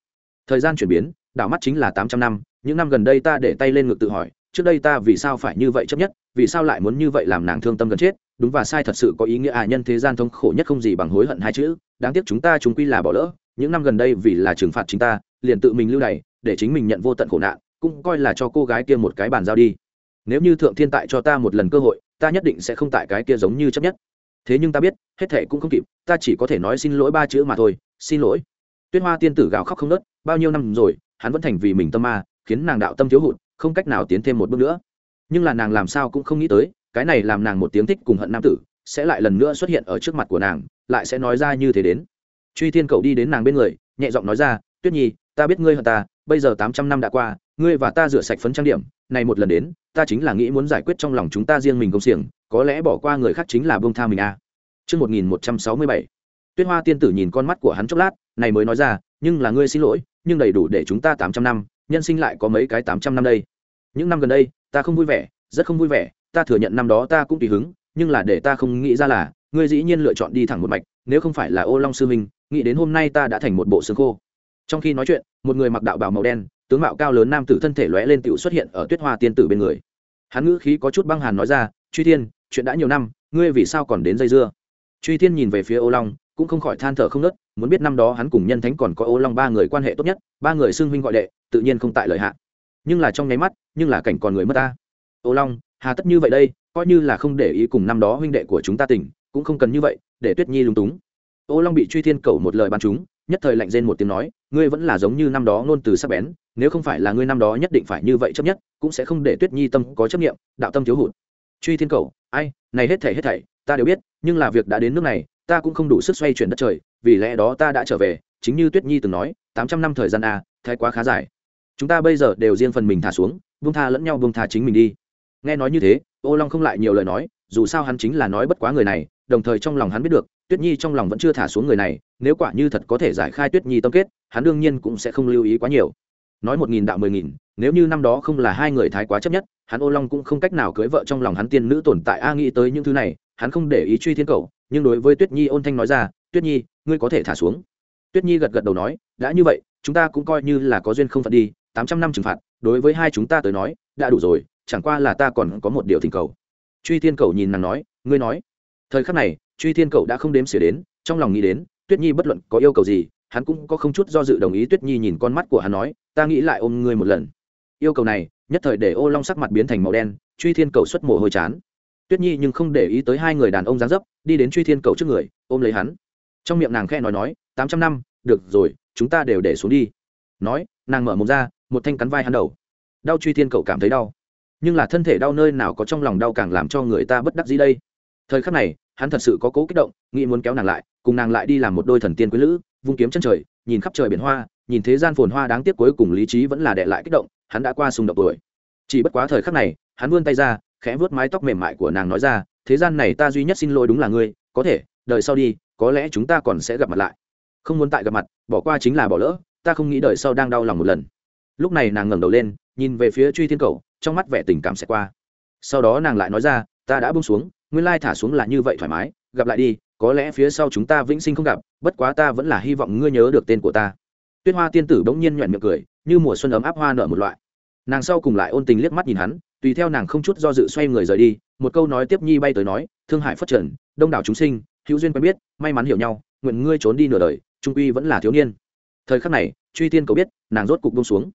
Thời gian chuyển biến, đảo mắt chính là tám trăm năm, những năm gần đây ta để tay lên ngực tự hỏi trước đây ta vì sao phải như vậy chấp nhất, vì sao lại muốn như vậy làm nàng thương tâm gần chết? Đúng và sai thật sự có ý nghĩa à nhân thế gian thống khổ nhất không gì bằng hối hận hai chữ. Đáng tiếc chúng ta chúng quy là bỏ lỡ. Những năm gần đây vì là trừng phạt chính ta, liền tự mình lưu đày, để chính mình nhận vô tận khổ nạn, cũng coi là cho cô gái kia một cái bàn giao đi. Nếu như thượng thiên tại cho ta một lần cơ hội, ta nhất định sẽ không tại cái kia giống như chấp nhất. Thế nhưng ta biết, hết thể cũng không kịp, ta chỉ có thể nói xin lỗi ba chữ mà thôi. Xin lỗi. Tuyết hoa tiên tử gào khóc không nớt bao nhiêu năm rồi, hắn vẫn thành vì mình tâm ma, khiến nàng đạo tâm thiếu hụt không cách nào tiến thêm một bước nữa. Nhưng là nàng làm sao cũng không nghĩ tới cái này làm nàng một tiếng thích cùng hận nam tử sẽ lại lần nữa xuất hiện ở trước mặt của nàng lại sẽ nói ra như thế đến. Truy thiên cậu đi đến nàng bên người nhẹ giọng nói ra tuyết nhi ta biết ngươi hận ta bây giờ tám trăm năm đã qua ngươi và ta rửa sạch phấn trang điểm này một lần đến ta chính là nghĩ muốn giải quyết trong lòng chúng ta riêng mình công xiềng có lẽ bỏ qua người khác chính là bông tha mình a à. Trước 1167, tuyết hoa tiên tử nhìn con mắt của hắn chốc lát này mới nói ra nhưng là ngươi xin lỗi nhưng đầy đủ để chúng ta tám trăm năm nhân sinh lại có mấy cái tám trăm năm đây. Những năm gần đây, ta không vui vẻ, rất không vui vẻ. Ta thừa nhận năm đó ta cũng tùy hứng, nhưng là để ta không nghĩ ra là, ngươi dĩ nhiên lựa chọn đi thẳng một mạch, nếu không phải là ô long sư minh nghĩ đến hôm nay ta đã thành một bộ xương khô. Trong khi nói chuyện, một người mặc đạo bào màu đen, tướng mạo cao lớn nam tử thân thể lóe lên tựu xuất hiện ở tuyết hoa tiên tử bên người. Hắn ngữ khí có chút băng hàn nói ra, truy thiên, chuyện đã nhiều năm, ngươi vì sao còn đến dây dưa? Truy thiên nhìn về phía ô long cũng không khỏi than thở không nớt, muốn biết năm đó hắn cùng nhân thánh còn có ô long ba người quan hệ tốt nhất, ba người xưng huynh gọi đệ, tự nhiên không tại lợi hạ. Nhưng là trong nháy mắt, nhưng là cảnh còn người mất ta. Ô long, hà tất như vậy đây, coi như là không để ý cùng năm đó huynh đệ của chúng ta tỉnh cũng không cần như vậy, để tuyết nhi lung túng. Ô long bị truy thiên cầu một lời bắn chúng nhất thời lạnh rên một tiếng nói, ngươi vẫn là giống như năm đó ngôn từ sắc bén, nếu không phải là ngươi năm đó nhất định phải như vậy chấp nhất, cũng sẽ không để tuyết nhi tâm có chấp nghiệm đạo tâm thiếu hụt. Truy thiên cầu, ai, này hết thảy hết thảy, ta đều biết, nhưng là việc đã đến nước này ta cũng không đủ sức xoay chuyển đất trời, vì lẽ đó ta đã trở về, chính như tuyết nhi từng nói, tám trăm năm thời gian a thái quá khá dài. Chúng ta bây giờ đều riêng phần mình thả xuống vung tha lẫn nhau vung tha chính mình đi. Nghe nói như thế, ô long không lại nhiều lời nói, dù sao hắn chính là nói bất quá người này, đồng thời trong lòng hắn biết được, tuyết nhi trong lòng vẫn chưa thả xuống người này, nếu quả như thật có thể giải khai tuyết nhi tâm kết, hắn đương nhiên cũng sẽ không lưu ý quá nhiều. Nói một nghìn đạo mười nghìn, nếu như năm đó không là hai người thái quá chấp nhất, hắn ô long cũng không cách nào cưới vợ trong lòng hắn tiên nữ tồn tại, a nghĩ tới những thứ này, hắn không để ý truy thiên cầu nhưng đối với tuyết nhi ôn thanh nói ra, tuyết nhi, ngươi có thể thả xuống. Tuyết nhi gật gật đầu nói, đã như vậy, chúng ta cũng coi như là có duyên không phận đi, tám trăm năm trừng phạt, đối với hai chúng ta tới nói, đã đủ rồi, chẳng qua là ta còn có một điều thỉnh cầu. Truy thiên cầu nhìn nàng nói, ngươi nói. Thời khắc này, truy thiên cầu đã không đếm xỉa đến, trong lòng nghĩ đến, tuyết nhi bất luận có yêu cầu gì, hắn cũng có không chút do dự đồng ý tuyết nhi nhìn con mắt của hắn nói, ta nghĩ lại ôm ngươi một lần. Yêu cầu này, nhất thời để ô long sắc mặt biến thành màu đen, truy thiên cầu xuất mồ hôi chán tuyết nhi nhưng không để ý tới hai người đàn ông dáng dấp, đi đến truy thiên cầu trước người, ôm lấy hắn. Trong miệng nàng khe nói nói, tám trăm năm, được rồi, chúng ta đều để xuống đi. Nói, nàng mở mồm ra, một thanh cắn vai hắn đầu. Đau truy thiên cầu cảm thấy đau. Nhưng là thân thể đau nơi nào có trong lòng đau càng làm cho người ta bất đắc gì đây? Thời khắc này, hắn thật sự có cố kích động, nghĩ muốn kéo nàng lại, cùng nàng lại đi làm một đôi thần tiên quý lữ, vung kiếm chân trời, nhìn khắp trời biển hoa, nhìn thế gian phồn hoa đáng tiếc cuối cùng lý trí vẫn là đệ lại kích động, hắn đã qua xung động tuổi. Chỉ bất quá thời khắc này, hắn vươn tay ra khẽ vuốt mái tóc mềm mại của nàng nói ra, thế gian này ta duy nhất xin lỗi đúng là ngươi, có thể đợi sau đi, có lẽ chúng ta còn sẽ gặp mặt lại. Không muốn tại gặp mặt, bỏ qua chính là bỏ lỡ, ta không nghĩ đợi sau đang đau lòng một lần. Lúc này nàng ngẩng đầu lên, nhìn về phía truy thiên cầu, trong mắt vẻ tình cảm sẽ qua. Sau đó nàng lại nói ra, ta đã bông xuống, nguyên lai thả xuống là như vậy thoải mái, gặp lại đi, có lẽ phía sau chúng ta vĩnh sinh không gặp, bất quá ta vẫn là hy vọng ngươi nhớ được tên của ta. Tuyết hoa tiên tử bỗng nhiên nhoẹn miệng cười, như mùa xuân ấm áp hoa nở một loại. Nàng sau cùng lại ôn tình liếc mắt nhìn hắn tùy theo nàng không chút do dự xoay người rời đi, một câu nói tiếp nhi bay tới nói, thương hại phất trần, đông đảo chúng sinh, hữu duyên quen biết, may mắn hiểu nhau, nguyện ngươi trốn đi nửa đời, trung uy vẫn là thiếu niên. Thời khắc này, truy tiên cầu biết, nàng rốt cục bông xuống.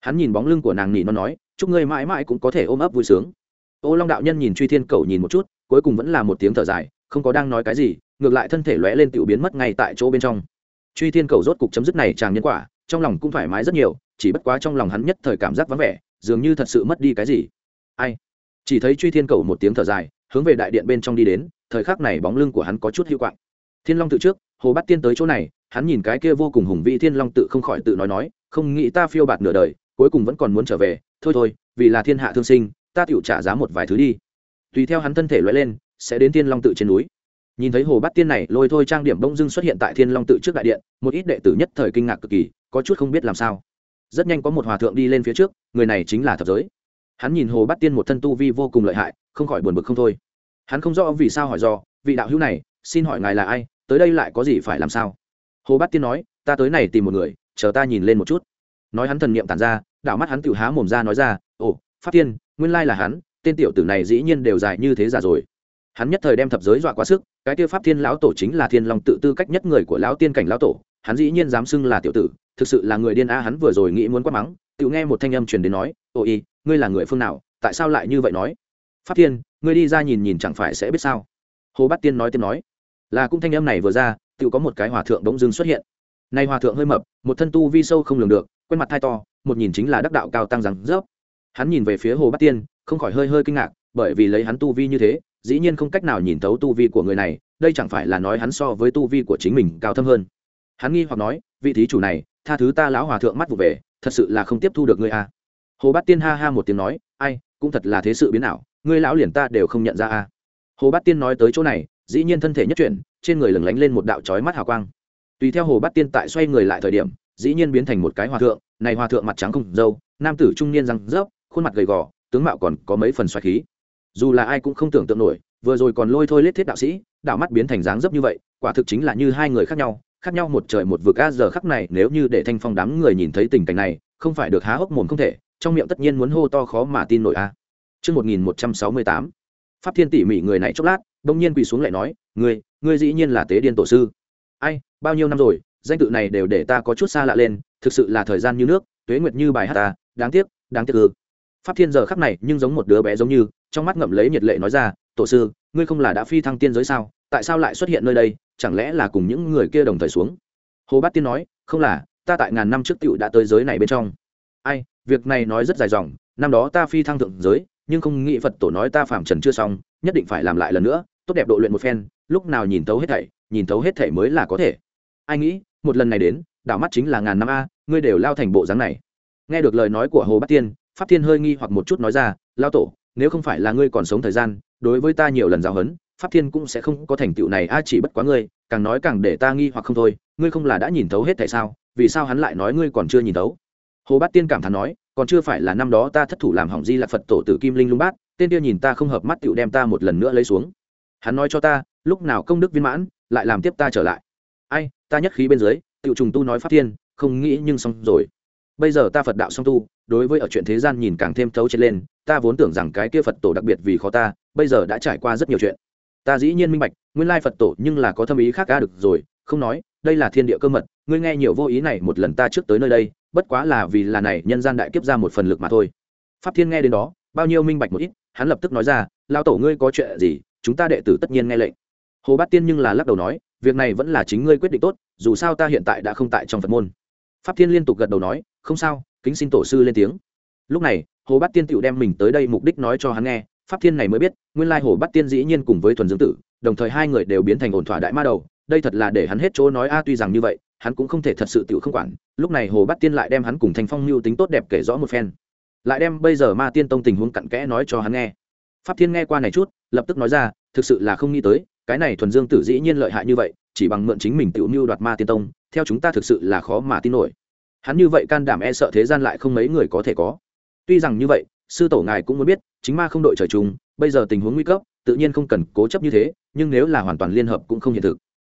Hắn nhìn bóng lưng của nàng nỉ nó nói, chúc ngươi mãi mãi cũng có thể ôm ấp vui sướng. Ô long đạo nhân nhìn truy thiên cầu nhìn một chút, cuối cùng vẫn là một tiếng thở dài, không có đang nói cái gì, ngược lại thân thể lóe lên tiểu biến mất ngay tại chỗ bên trong. Truy thiên cầu rốt cục chấm dứt này chàng nhân quả, trong lòng cũng thoải mái rất nhiều, chỉ bất quá trong lòng hắn nhất thời cảm giác vắng vẻ, dường như thật sự mất đi cái gì ai? Chỉ thấy truy thiên cầu một tiếng thở dài, hướng về đại điện bên trong đi đến, thời khắc này bóng lưng của hắn có chút hữu quạng. Thiên long tự trước, hồ bắt tiên tới chỗ này, hắn nhìn cái kia vô cùng hùng vĩ thiên long tự không khỏi tự nói nói, không nghĩ ta phiêu bạt nửa đời, cuối cùng vẫn còn muốn trở về, thôi thôi, vì là thiên hạ thương sinh, ta tựu trả giá một vài thứ đi. Tùy theo hắn thân thể loại lên, sẽ đến thiên long tự trên núi. Nhìn thấy hồ bát tiên này, lôi thôi trang điểm bông dưng xuất hiện tại thiên long tự trước đại điện, một ít đệ tử nhất thời kinh ngạc cực kỳ, có chút không biết làm sao. Rất nhanh có một hòa thượng đi lên phía trước, người này chính là thập giới hắn nhìn hồ bát tiên một thân tu vi vô cùng lợi hại, không khỏi buồn bực không thôi. Hắn không rõ vì sao hỏi do vị đạo hữu này, xin hỏi ngài là ai, tới đây lại có gì phải làm sao? Hồ bát tiên nói, ta tới này tìm một người, chờ ta nhìn lên một chút. Nói hắn thần niệm tản ra, đảo mắt hắn tự há mồm ra nói ra, ồ, pháp tiên, nguyên lai là hắn, tên tiểu tử này dĩ nhiên đều dài như thế già rồi. Hắn nhất thời đem thập giới dọa quá sức, cái tiêu pháp thiên lão tổ chính là thiên long tự tư cách nhất người của lão tiên cảnh lão tổ, hắn dĩ nhiên dám xưng là tiểu tử, thực sự là người điên a hắn vừa rồi nghĩ muốn quát mắng tự nghe một thanh âm truyền đến nói ô y ngươi là người phương nào? Tại sao lại như vậy nói? Phát thiên, ngươi đi ra nhìn nhìn chẳng phải sẽ biết sao? Hồ bát tiên nói tiếp nói. Là cũng thanh âm này vừa ra tự có một cái hòa thượng bỗng dưng xuất hiện. Nay hòa thượng hơi mập, một thân tu vi sâu không lường được quen mặt thai to, một nhìn chính là đắc đạo cao tăng rằng rớp hắn nhìn về phía hồ bát tiên, không khỏi hơi hơi kinh ngạc, bởi vì lấy hắn tu vi như thế, dĩ nhiên không cách nào nhìn thấu tu vi của người này, đây chẳng phải là nói hắn so với tu vi của chính mình cao thâm hơn. Hắn nghi hoặc nói, vị thí chủ này, tha thứ ta lão hòa thượng mắt vụ về thật sự là không tiếp thu được ngươi a à. hồ bát tiên ha ha một tiếng nói, ai, cũng thật là thế sự biến ảo, ngươi lão liền ta đều không nhận ra a à. hồ bát tiên nói tới chỗ này, dĩ nhiên thân thể nhất chuyển, trên người lừng lánh lên một đạo trói mắt hào quang tùy theo hồ bát tiên tại xoay người lại thời điểm, dĩ nhiên biến thành một cái hòa thượng, này hòa thượng mặt trắng không dâu, nam tử trung niên răng rớp, khuôn mặt gầy gò, tướng mạo còn có mấy phần xoáy khí dù là ai cũng không tưởng tượng nổi, vừa rồi còn lôi thôi lết thiết đạo sĩ, đạo mắt biến thành dáng dấp như vậy, quả thực chính là như hai người khác nhau khác nhau một trời một vực a giờ khắc này nếu như để thanh phong đám người nhìn thấy tình cảnh này không phải được há hốc mồm không thể trong miệng tất nhiên muốn hô to khó mà tin nổi a Trước 1168, Pháp Thiên tỉ mỉ người này chốc lát, đông nhiên quỳ xuống lại nói, ngươi, ngươi dĩ nhiên là tế điên tổ sư. Ai, bao nhiêu năm rồi, danh tự này đều để ta có chút xa lạ lên, thực sự là thời gian như nước, tuế nguyệt như bài hát ta, đáng tiếc, đáng tiếc ư. Pháp Thiên giờ khắc này nhưng giống một đứa bé giống như, trong mắt ngậm lấy nhiệt lệ nói ra, tổ sư, ngươi không là đã phi thăng tiên giới sao, tại sao lại xuất hiện nơi đây, chẳng lẽ là cùng những người kia đồng thời xuống? Hồ Bát Tiên nói, không là, ta tại ngàn năm trước tiểu đã tới giới này bên trong. Ai, việc này nói rất dài dòng, năm đó ta phi thăng thượng giới, nhưng không nghĩ Phật tổ nói ta phạm trần chưa xong, nhất định phải làm lại lần nữa, tốt đẹp độ luyện một phen, lúc nào nhìn thấu hết thảy, nhìn thấu hết thảy mới là có thể. Ai nghĩ, một lần này đến, đảo mắt chính là ngàn năm a, ngươi đều lao thành bộ dáng này. Nghe được lời nói của Hồ Bát Tiên, Pháp Thiên hơi nghi hoặc một chút nói ra, lao tổ, nếu không phải là ngươi còn sống thời gian, đối với ta nhiều lần giáo huấn, Pháp Thiên cũng sẽ không có thành tựu này a chỉ bất quá ngươi, càng nói càng để ta nghi hoặc không thôi, ngươi không là đã nhìn thấu hết tại sao, vì sao hắn lại nói ngươi còn chưa nhìn thấu? Hồ Bát Tiên cảm thán nói, còn chưa phải là năm đó ta thất thủ làm hỏng di lạc phật tổ tử kim linh lung bát tên kia nhìn ta không hợp mắt tựu đem ta một lần nữa lấy xuống. Hắn nói cho ta lúc nào công đức viên mãn lại làm tiếp ta trở lại. Ai ta nhất khí bên dưới tựu trùng tu nói pháp thiên không nghĩ nhưng xong rồi. Bây giờ ta phật đạo song tu đối với ở chuyện thế gian nhìn càng thêm thấu trên lên ta vốn tưởng rằng cái kia phật tổ đặc biệt vì khó ta bây giờ đã trải qua rất nhiều chuyện ta dĩ nhiên minh bạch, nguyên lai phật tổ nhưng là có thâm ý khác ca được rồi, không nói, đây là thiên địa cơ mật, ngươi nghe nhiều vô ý này một lần ta trước tới nơi đây, bất quá là vì là này nhân gian đại kiếp ra một phần lực mà thôi. Pháp thiên nghe đến đó, bao nhiêu minh bạch một ít, hắn lập tức nói ra lao tổ ngươi có chuyện gì, chúng ta đệ tử tất nhiên nghe lệnh. Hồ bát tiên nhưng là lắc đầu nói, việc này vẫn là chính ngươi quyết định tốt, dù sao ta hiện tại đã không tại trong phật môn. Pháp thiên liên tục gật đầu nói, không sao, kính xin tổ sư lên tiếng. Lúc này, hồ bát tiên tựu đem mình tới đây mục đích nói cho hắn nghe pháp thiên này mới biết, nguyên lai hồ bát tiên dĩ nhiên cùng với thuần dương tử, đồng thời hai người đều biến thành ổn thỏa đại ma đầu, đây thật là để hắn hết chỗ nói a, tuy rằng như vậy, hắn cũng không thể thật sự tự không quản, lúc này hồ bát tiên lại đem hắn cùng thanh phong mưu tính tốt đẹp kể rõ một phen. Lại đem bây giờ ma tiên tông tình huống cặn kẽ nói cho hắn nghe. Pháp thiên nghe qua này chút, lập tức nói ra, thực sự là không nghĩ tới, cái này thuần dương tử dĩ nhiên lợi hại như vậy, chỉ bằng mượn chính mình tự mưu đoạt ma tiên tông, theo chúng ta thực sự là khó mà tin nổi. Hắn như vậy can đảm e sợ thế gian lại không mấy người có thể có. Tuy rằng như vậy sư tổ ngài cũng muốn biết, chính ma không đội trời chung, bây giờ tình huống nguy cấp, tự nhiên không cần cố chấp như thế, nhưng nếu là hoàn toàn liên hợp cũng không hiện thực.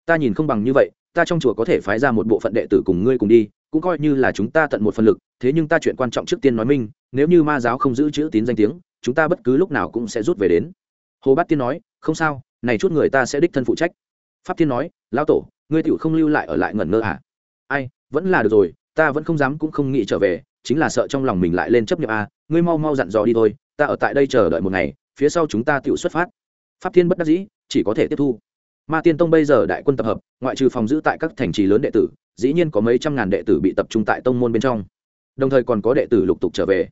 Ta nhìn không bằng như vậy, ta trong chùa có thể phái ra một bộ phận đệ tử cùng ngươi cùng đi, cũng coi như là chúng ta tận một phần lực, thế nhưng ta chuyện quan trọng trước tiên nói minh, nếu như ma giáo không giữ chữ tín danh tiếng, chúng ta bất cứ lúc nào cũng sẽ rút về đến. Hồ bát tiên nói, không sao, này chút người ta sẽ đích thân phụ trách. Pháp tiên nói, lão tổ, ngươi tựu không lưu lại ở lại ngẩn ngơ à? Ai, vẫn là được rồi ta vẫn không dám cũng không nghĩ trở về, chính là sợ trong lòng mình lại lên chấp nhận à ngươi mau mau dặn dò đi thôi, ta ở tại đây chờ đợi một ngày, phía sau chúng ta tựu xuất phát. Pháp thiên bất đắc dĩ, chỉ có thể tiếp thu. Ma tiên tông bây giờ đại quân tập hợp, ngoại trừ phòng giữ tại các thành trì lớn đệ tử, dĩ nhiên có mấy trăm ngàn đệ tử bị tập trung tại tông môn bên trong. Đồng thời còn có đệ tử lục tục trở về.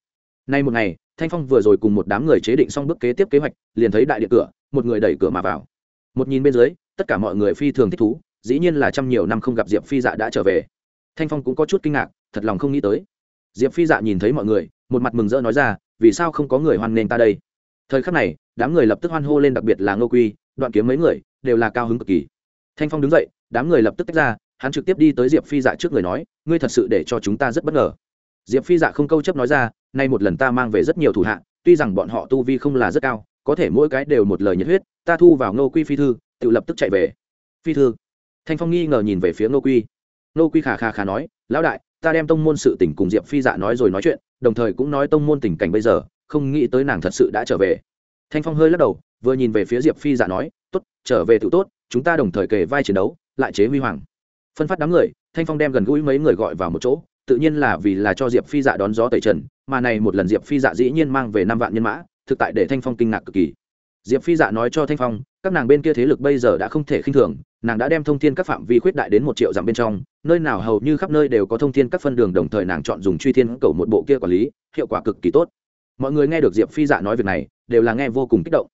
Nay một ngày, thanh phong vừa rồi cùng một đám người chế định xong bước kế tiếp kế hoạch, liền thấy đại điện cửa, một người đẩy cửa mà vào. Một nhìn bên dưới, tất cả mọi người phi thường thích thú, dĩ nhiên là trăm nhiều năm không gặp diệp phi dạ đã trở về thanh phong cũng có chút kinh ngạc, thật lòng không nghĩ tới. Diệp phi dạ nhìn thấy mọi người, một mặt mừng rỡ nói ra, vì sao không có người hoan nghênh ta đây? Thời khắc này, đám người lập tức hoan hô lên đặc biệt là ngô quy, đoạn kiếm mấy người, đều là cao hứng cực kỳ. Thanh phong đứng dậy, đám người lập tức tách ra, hắn trực tiếp đi tới diệp phi dạ trước người nói, ngươi thật sự để cho chúng ta rất bất ngờ. Diệp phi dạ không câu chấp nói ra, nay một lần ta mang về rất nhiều thủ hạ, tuy rằng bọn họ tu vi không là rất cao, có thể mỗi cái đều một lời nhiệt huyết, ta thu vào ngô quy phi thư, tự lập tức chạy về. Phi thư? Thanh phong nghi ngờ nhìn về phía ngô quy nô quy khà khà khà nói, lão đại, ta đem tông môn sự tình cùng diệp phi dạ nói rồi nói chuyện, đồng thời cũng nói tông môn tình cảnh bây giờ, không nghĩ tới nàng thật sự đã trở về. Thanh phong hơi lắc đầu, vừa nhìn về phía diệp phi dạ nói, tốt, trở về tự tốt, chúng ta đồng thời kề vai chiến đấu, lại chế huy hoàng. Phân phát đám người, thanh phong đem gần gũi mấy người gọi vào một chỗ, tự nhiên là vì là cho diệp phi dạ đón gió tẩy trần, mà này một lần diệp phi dạ dĩ nhiên mang về năm vạn nhân mã, thực tại để thanh phong kinh ngạc cực kỳ diệp phi dạ nói cho thanh phong, các nàng bên kia thế lực bây giờ đã không thể khinh thường, nàng đã đem thông thiên các phạm vi khuyết đại đến một triệu dặm bên trong, nơi nào hầu như khắp nơi đều có thông thiên các phân đường đồng thời nàng chọn dùng truy thiên cầu một bộ kia quản lý, hiệu quả cực kỳ tốt. Mọi người nghe được diệp phi dạ nói việc này, đều là nghe vô cùng kích động.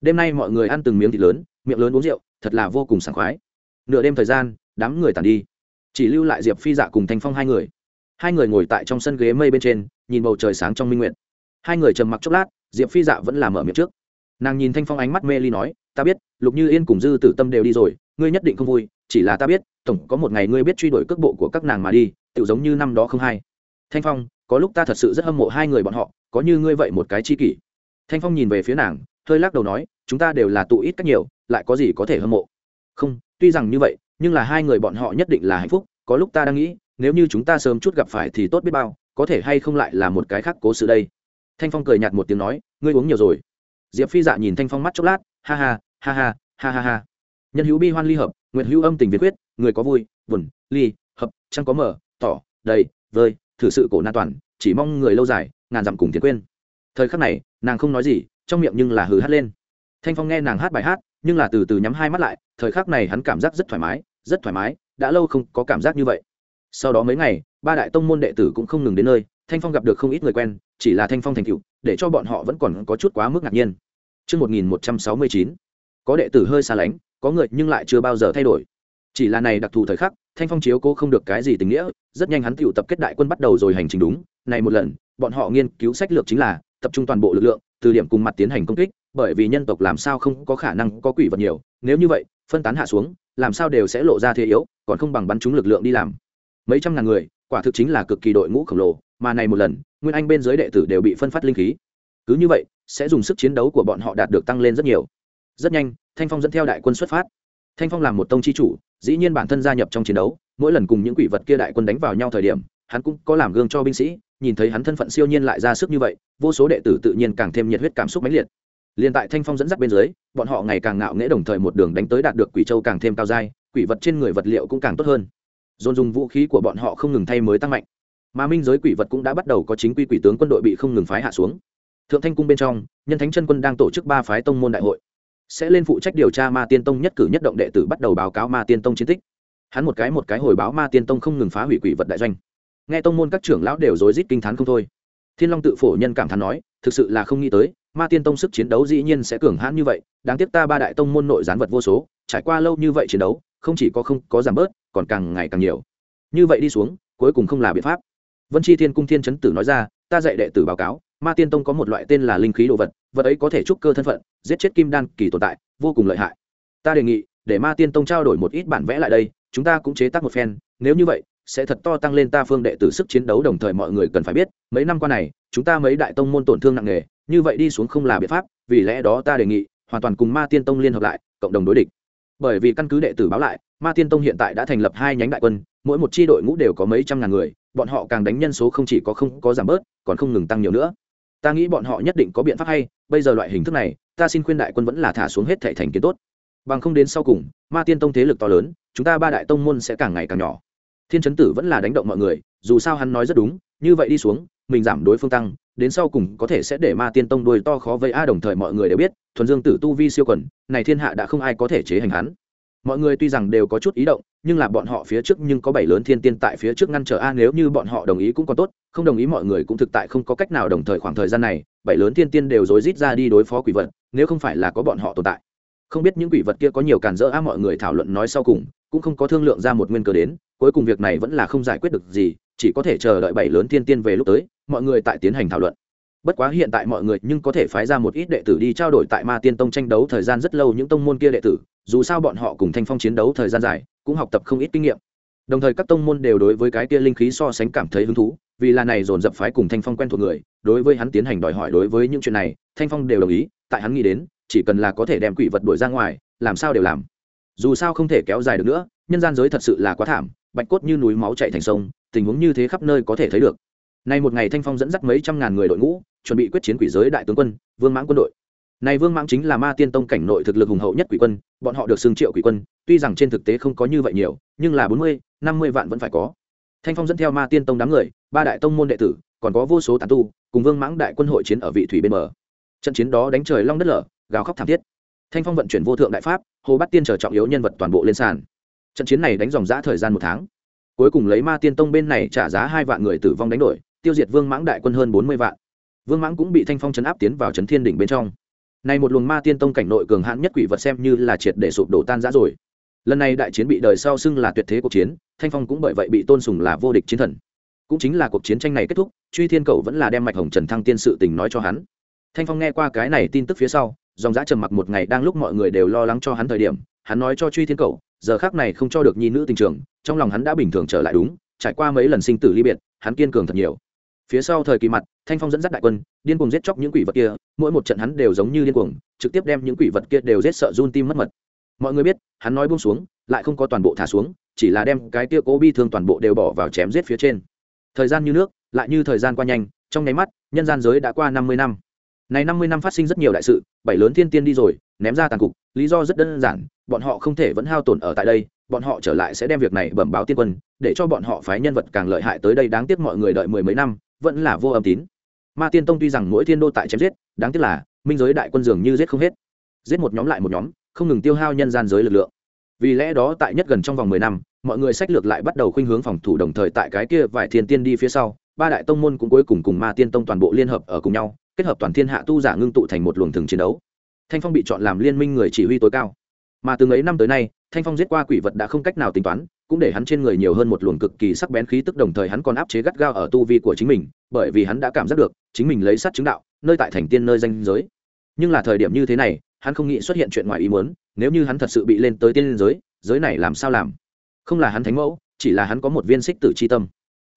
Đêm nay mọi người ăn từng miếng thịt lớn, miệng lớn uống rượu, thật là vô cùng sảng khoái. Nửa đêm thời gian, đám người tàn đi. Chỉ lưu lại diệp phi dạ cùng thanh phong hai người. Hai người ngồi tại trong sân ghế mây bên trên, nhìn bầu trời sáng trong minh nguyện hai người trầm mặc chốc lát, diệp phi dạ vẫn làm ở miệng trước nàng nhìn thanh phong ánh mắt mê ly nói, ta biết, lục như yên cùng dư tử tâm đều đi rồi, ngươi nhất định không vui, chỉ là ta biết, tổng có một ngày ngươi biết truy đuổi cước bộ của các nàng mà đi tự giống như năm đó không hay. Thanh phong, có lúc ta thật sự rất hâm mộ hai người bọn họ, có như ngươi vậy một cái chi kỷ. Thanh phong nhìn về phía nàng, hơi lắc đầu nói, chúng ta đều là tụ ít cách nhiều, lại có gì có thể hâm mộ? Không, tuy rằng như vậy, nhưng là hai người bọn họ nhất định là hạnh phúc, có lúc ta đang nghĩ, nếu như chúng ta sớm chút gặp phải thì tốt biết bao, có thể hay không lại là một cái khác cố sự đây? Thanh phong cười nhạt một tiếng nói, ngươi uống nhiều rồi diệp phi dạ nhìn thanh phong mắt chốc lát, ha ha ha ha ha ha ha. Nhân hữu bi hoan ly hợp, nguyện hữu âm tình việt quyết, người có vui, buồn, ly, hợp chẳng có mở tỏ, đầy, vơi, thử sự cổ nan toàn, chỉ mong người lâu dài, ngàn dặm cùng tiến quên. Thời khắc này, nàng không nói gì, trong miệng nhưng là hừ hát lên. Thanh phong nghe nàng hát bài hát, nhưng là từ từ nhắm hai mắt lại, thời khắc này hắn cảm giác rất thoải mái, rất thoải mái, đã lâu không có cảm giác như vậy. Sau đó mấy ngày, ba đại tông môn đệ tử cũng không ngừng đến nơi thanh phong gặp được không ít người quen chỉ là thanh phong thành cựu để cho bọn họ vẫn còn có chút quá mức ngạc nhiên Trước 1169, có đệ tử hơi xa lánh, có người nhưng lại chưa bao giờ thay đổi. Chỉ là này đặc thù thời khắc, Thanh Phong chiếu cố không được cái gì tình nghĩa, rất nhanh hắn tiểu tập kết đại quân bắt đầu rồi hành trình đúng. Này một lần, bọn họ nghiên cứu sách lược chính là tập trung toàn bộ lực lượng, từ điểm cùng mặt tiến hành công kích, bởi vì nhân tộc làm sao không có khả năng có quỷ vật nhiều, nếu như vậy, phân tán hạ xuống, làm sao đều sẽ lộ ra thế yếu, còn không bằng bắn chúng lực lượng đi làm. Mấy trăm ngàn người, quả thực chính là cực kỳ đội ngũ khổng lồ, mà này một lần, nguyên anh bên dưới đệ tử đều bị phân phát linh khí. Cứ như vậy sẽ dùng sức chiến đấu của bọn họ đạt được tăng lên rất nhiều. Rất nhanh thanh phong dẫn theo đại quân xuất phát. Thanh phong làm một tông chi chủ dĩ nhiên bản thân gia nhập trong chiến đấu mỗi lần cùng những quỷ vật kia đại quân đánh vào nhau thời điểm hắn cũng có làm gương cho binh sĩ nhìn thấy hắn thân phận siêu nhiên lại ra sức như vậy vô số đệ tử tự nhiên càng thêm nhiệt huyết cảm xúc mãnh liệt. Liền tại thanh phong dẫn dắt bên dưới bọn họ ngày càng ngạo nghễ đồng thời một đường đánh tới đạt được quỷ châu càng thêm cao dai quỷ vật trên người vật liệu cũng càng tốt hơn. Dồn dùng vũ khí của bọn họ không ngừng thay mới tăng mạnh mà minh giới quỷ vật cũng đã bắt đầu có chính quy quỷ tướng quân đội bị không ngừng phái hạ xuống. Thượng thanh cung bên trong, nhân thánh chân quân đang tổ chức ba phái tông môn đại hội. Sẽ lên phụ trách điều tra ma tiên tông nhất cử nhất động đệ tử bắt đầu báo cáo ma tiên tông chiến tích. Hắn một cái một cái hồi báo ma tiên tông không ngừng phá hủy quỷ vật đại doanh. Nghe tông môn các trưởng lão đều rối rít kinh t h á n không thôi. Thiên long tự phổ nhân cảm thán nói, thực sự là không nghĩ tới, ma tiên tông sức chiến đấu dĩ nhiên sẽ cường hãn như vậy, đáng tiếc ta ba đại tông môn nội gián vật vô số, trải qua lâu như vậy chiến đấu, không chỉ có không có giảm bớt, còn càng ngày càng nhiều. Như vậy đi xuống, cuối cùng không là biện pháp vân chi thiên cung thiên chấn tử nói ra, ta dạy đệ tử báo cáo, ma tiên tông có một loại tên là linh khí đồ vật vật ấy có thể trúc cơ thân phận, giết chết kim đan kỳ tồn tại, vô cùng lợi hại. Ta đề nghị, để ma tiên tông trao đổi một ít bản vẽ lại đây, chúng ta cũng chế tác một phen, nếu như vậy, sẽ thật to tăng lên ta phương đệ tử sức chiến đấu đồng thời mọi người cần phải biết, mấy năm qua này, chúng ta mấy đại tông môn tổn thương nặng nề, như vậy đi xuống không là biện pháp, vì lẽ đó ta đề nghị, hoàn toàn cùng ma tiên tông liên hợp lại, cộng đồng đối địch. Bởi vì căn cứ đệ tử báo lại, ma tiên tông hiện tại đã thành lập hai nhánh đại quân, mỗi một tri đội ngũ đều có mấy trăm ngàn người bọn họ càng đánh nhân số không chỉ có không có giảm bớt, còn không ngừng tăng nhiều nữa. Ta nghĩ bọn họ nhất định có biện pháp hay, bây giờ loại hình thức này, ta xin khuyên đại quân vẫn là thả xuống hết thể thành kiến tốt. Bằng không đến sau cùng, ma tiên tông thế lực to lớn, chúng ta ba đại tông môn sẽ càng ngày càng nhỏ. Thiên chấn tử vẫn là đánh động mọi người, dù sao hắn nói rất đúng, như vậy đi xuống, mình giảm đối phương tăng, đến sau cùng có thể sẽ để ma tiên tông đuôi to khó vây a đồng thời mọi người đều biết, thuần dương tử tu vi siêu quần, này thiên hạ đã không ai có thể chế hành hắn mọi người tuy rằng đều có chút ý động, nhưng là bọn họ phía trước nhưng có bảy lớn thiên tiên tại phía trước ngăn trở a, nếu như bọn họ đồng ý cũng còn tốt, không đồng ý mọi người cũng thực tại không có cách nào đồng thời khoảng thời gian này, bảy lớn thiên tiên đều rối rít ra đi đối phó quỷ vật, nếu không phải là có bọn họ tồn tại. Không biết những quỷ vật kia có nhiều cản rỡ a, mọi người thảo luận nói sau cùng, cũng không có thương lượng ra một nguyên cơ đến, cuối cùng việc này vẫn là không giải quyết được gì, chỉ có thể chờ đợi bảy lớn thiên tiên về lúc tới, mọi người tại tiến hành thảo luận bất quá hiện tại mọi người nhưng có thể phái ra một ít đệ tử đi trao đổi tại ma tiên tông tranh đấu thời gian rất lâu những tông môn kia đệ tử, dù sao bọn họ cùng thanh phong chiến đấu thời gian dài, cũng học tập không ít kinh nghiệm. Đồng thời các tông môn đều đối với cái kia linh khí so sánh cảm thấy hứng thú, vì là này dồn dập phái cùng thanh phong quen thuộc người, đối với hắn tiến hành đòi hỏi đối với những chuyện này, thanh phong đều đồng ý, tại hắn nghĩ đến, chỉ cần là có thể đem quỷ vật đuổi ra ngoài, làm sao đều làm. Dù sao không thể kéo dài được nữa, nhân gian giới thật sự là quá thảm, bạch cốt như núi máu chạy thành sông, tình huống như thế khắp nơi có thể thấy được nay một ngày thanh phong dẫn dắt mấy trăm ngàn người đội ngũ, chuẩn bị quyết chiến quỷ giới đại tướng quân, vương mãng quân đội. Này vương mãng chính là ma tiên tông cảnh nội thực lực hùng hậu nhất quỷ quân, bọn họ được xưng triệu quỷ quân, tuy rằng trên thực tế không có như vậy nhiều, nhưng là bốn mươi, năm mươi vạn vẫn phải có. Thanh phong dẫn theo ma tiên tông đám người, ba đại tông môn đệ tử, còn có vô số tàn tu, cùng vương mãng đại quân hội chiến ở vị thủy bên bờ. Trận chiến đó đánh trời long đất lở, gào khóc thảm thiết. Thanh phong vận chuyển vô thượng đại pháp, hồ bắt tiên trở trọng yếu nhân vật toàn bộ lên sàn. Trận chiến này đánh dòng giã thời gian một tháng. Cuối cùng lấy ma tiên tông bên này trả giá hai vạn người tử vong đánh đổi tiêu diệt vương mãng đại quân hơn bốn mươi vạn. Vương mãng cũng bị thanh phong chấn áp tiến vào chấn thiên đỉnh bên trong. Này một luồng ma tiên tông cảnh nội cường hãn nhất quỷ vật xem như là triệt để sụp đổ tan rã rồi. Lần này đại chiến bị đời sau xưng là tuyệt thế cuộc chiến, thanh phong cũng bởi vậy bị tôn sùng là vô địch chiến thần. Cũng chính là cuộc chiến tranh này kết thúc, truy thiên cầu vẫn là đem mạch hồng trần thăng tiên sự tình nói cho hắn. Thanh phong nghe qua cái này tin tức phía sau, dòng giã trầm mặc một ngày đang lúc mọi người đều lo lắng cho hắn thời điểm, hắn nói cho truy thiên cầu, giờ khác này không cho được nhi nữ tình trường, trong lòng hắn đã bình thường trở lại đúng, trải qua mấy lần sinh tử ly biệt, hắn kiên cường thật nhiều phía sau thời kỳ mặt, thanh phong dẫn dắt đại quân, điên cuồng giết chóc những quỷ vật kia, mỗi một trận hắn đều giống như điên cuồng, trực tiếp đem những quỷ vật kia đều giết sợ run tim mất mật. Mọi người biết, hắn nói buông xuống, lại không có toàn bộ thả xuống, chỉ là đem cái kia cố bi thương toàn bộ đều bỏ vào chém giết phía trên. Thời gian như nước, lại như thời gian qua nhanh, trong nháy mắt, nhân gian giới đã qua năm mươi năm. Này năm mươi năm phát sinh rất nhiều đại sự, bảy lớn thiên tiên đi rồi, ném ra tàn cục, lý do rất đơn giản, bọn họ không thể vẫn hao tổn ở tại đây, bọn họ trở lại sẽ đem việc này bẩm báo tiên quân, để cho bọn họ phái nhân vật càng lợi hại tới đây, đáng tiếc mọi người đợi mười mấy năm vẫn là vô âm tín. Ma tiên tông tuy rằng mỗi thiên đô tại chém giết, đáng tiếc là, minh giới đại quân dường như giết không hết. Giết một nhóm lại một nhóm, không ngừng tiêu hao nhân gian giới lực lượng. Vì lẽ đó tại nhất gần trong vòng mười năm, mọi người sách lược lại bắt đầu khuynh hướng phòng thủ đồng thời tại cái kia vài thiên tiên đi phía sau, ba đại tông môn cũng cuối cùng cùng ma tiên tông toàn bộ liên hợp ở cùng nhau, kết hợp toàn thiên hạ tu giả ngưng tụ thành một luồng thường chiến đấu. Thanh phong bị chọn làm liên minh người chỉ huy tối cao. Mà từ ấy năm tới nay, thanh phong giết qua quỷ vật đã không cách nào tính toán cũng để hắn trên người nhiều hơn một luồng cực kỳ sắc bén khí tức đồng thời hắn còn áp chế gắt gao ở tu vi của chính mình bởi vì hắn đã cảm giác được chính mình lấy sát chứng đạo nơi tại thành tiên nơi danh giới. Nhưng là thời điểm như thế này hắn không nghĩ xuất hiện chuyện ngoài ý muốn nếu như hắn thật sự bị lên tới tiên giới giới này làm sao làm? Không là hắn thánh mẫu chỉ là hắn có một viên xích tử c h i tâm.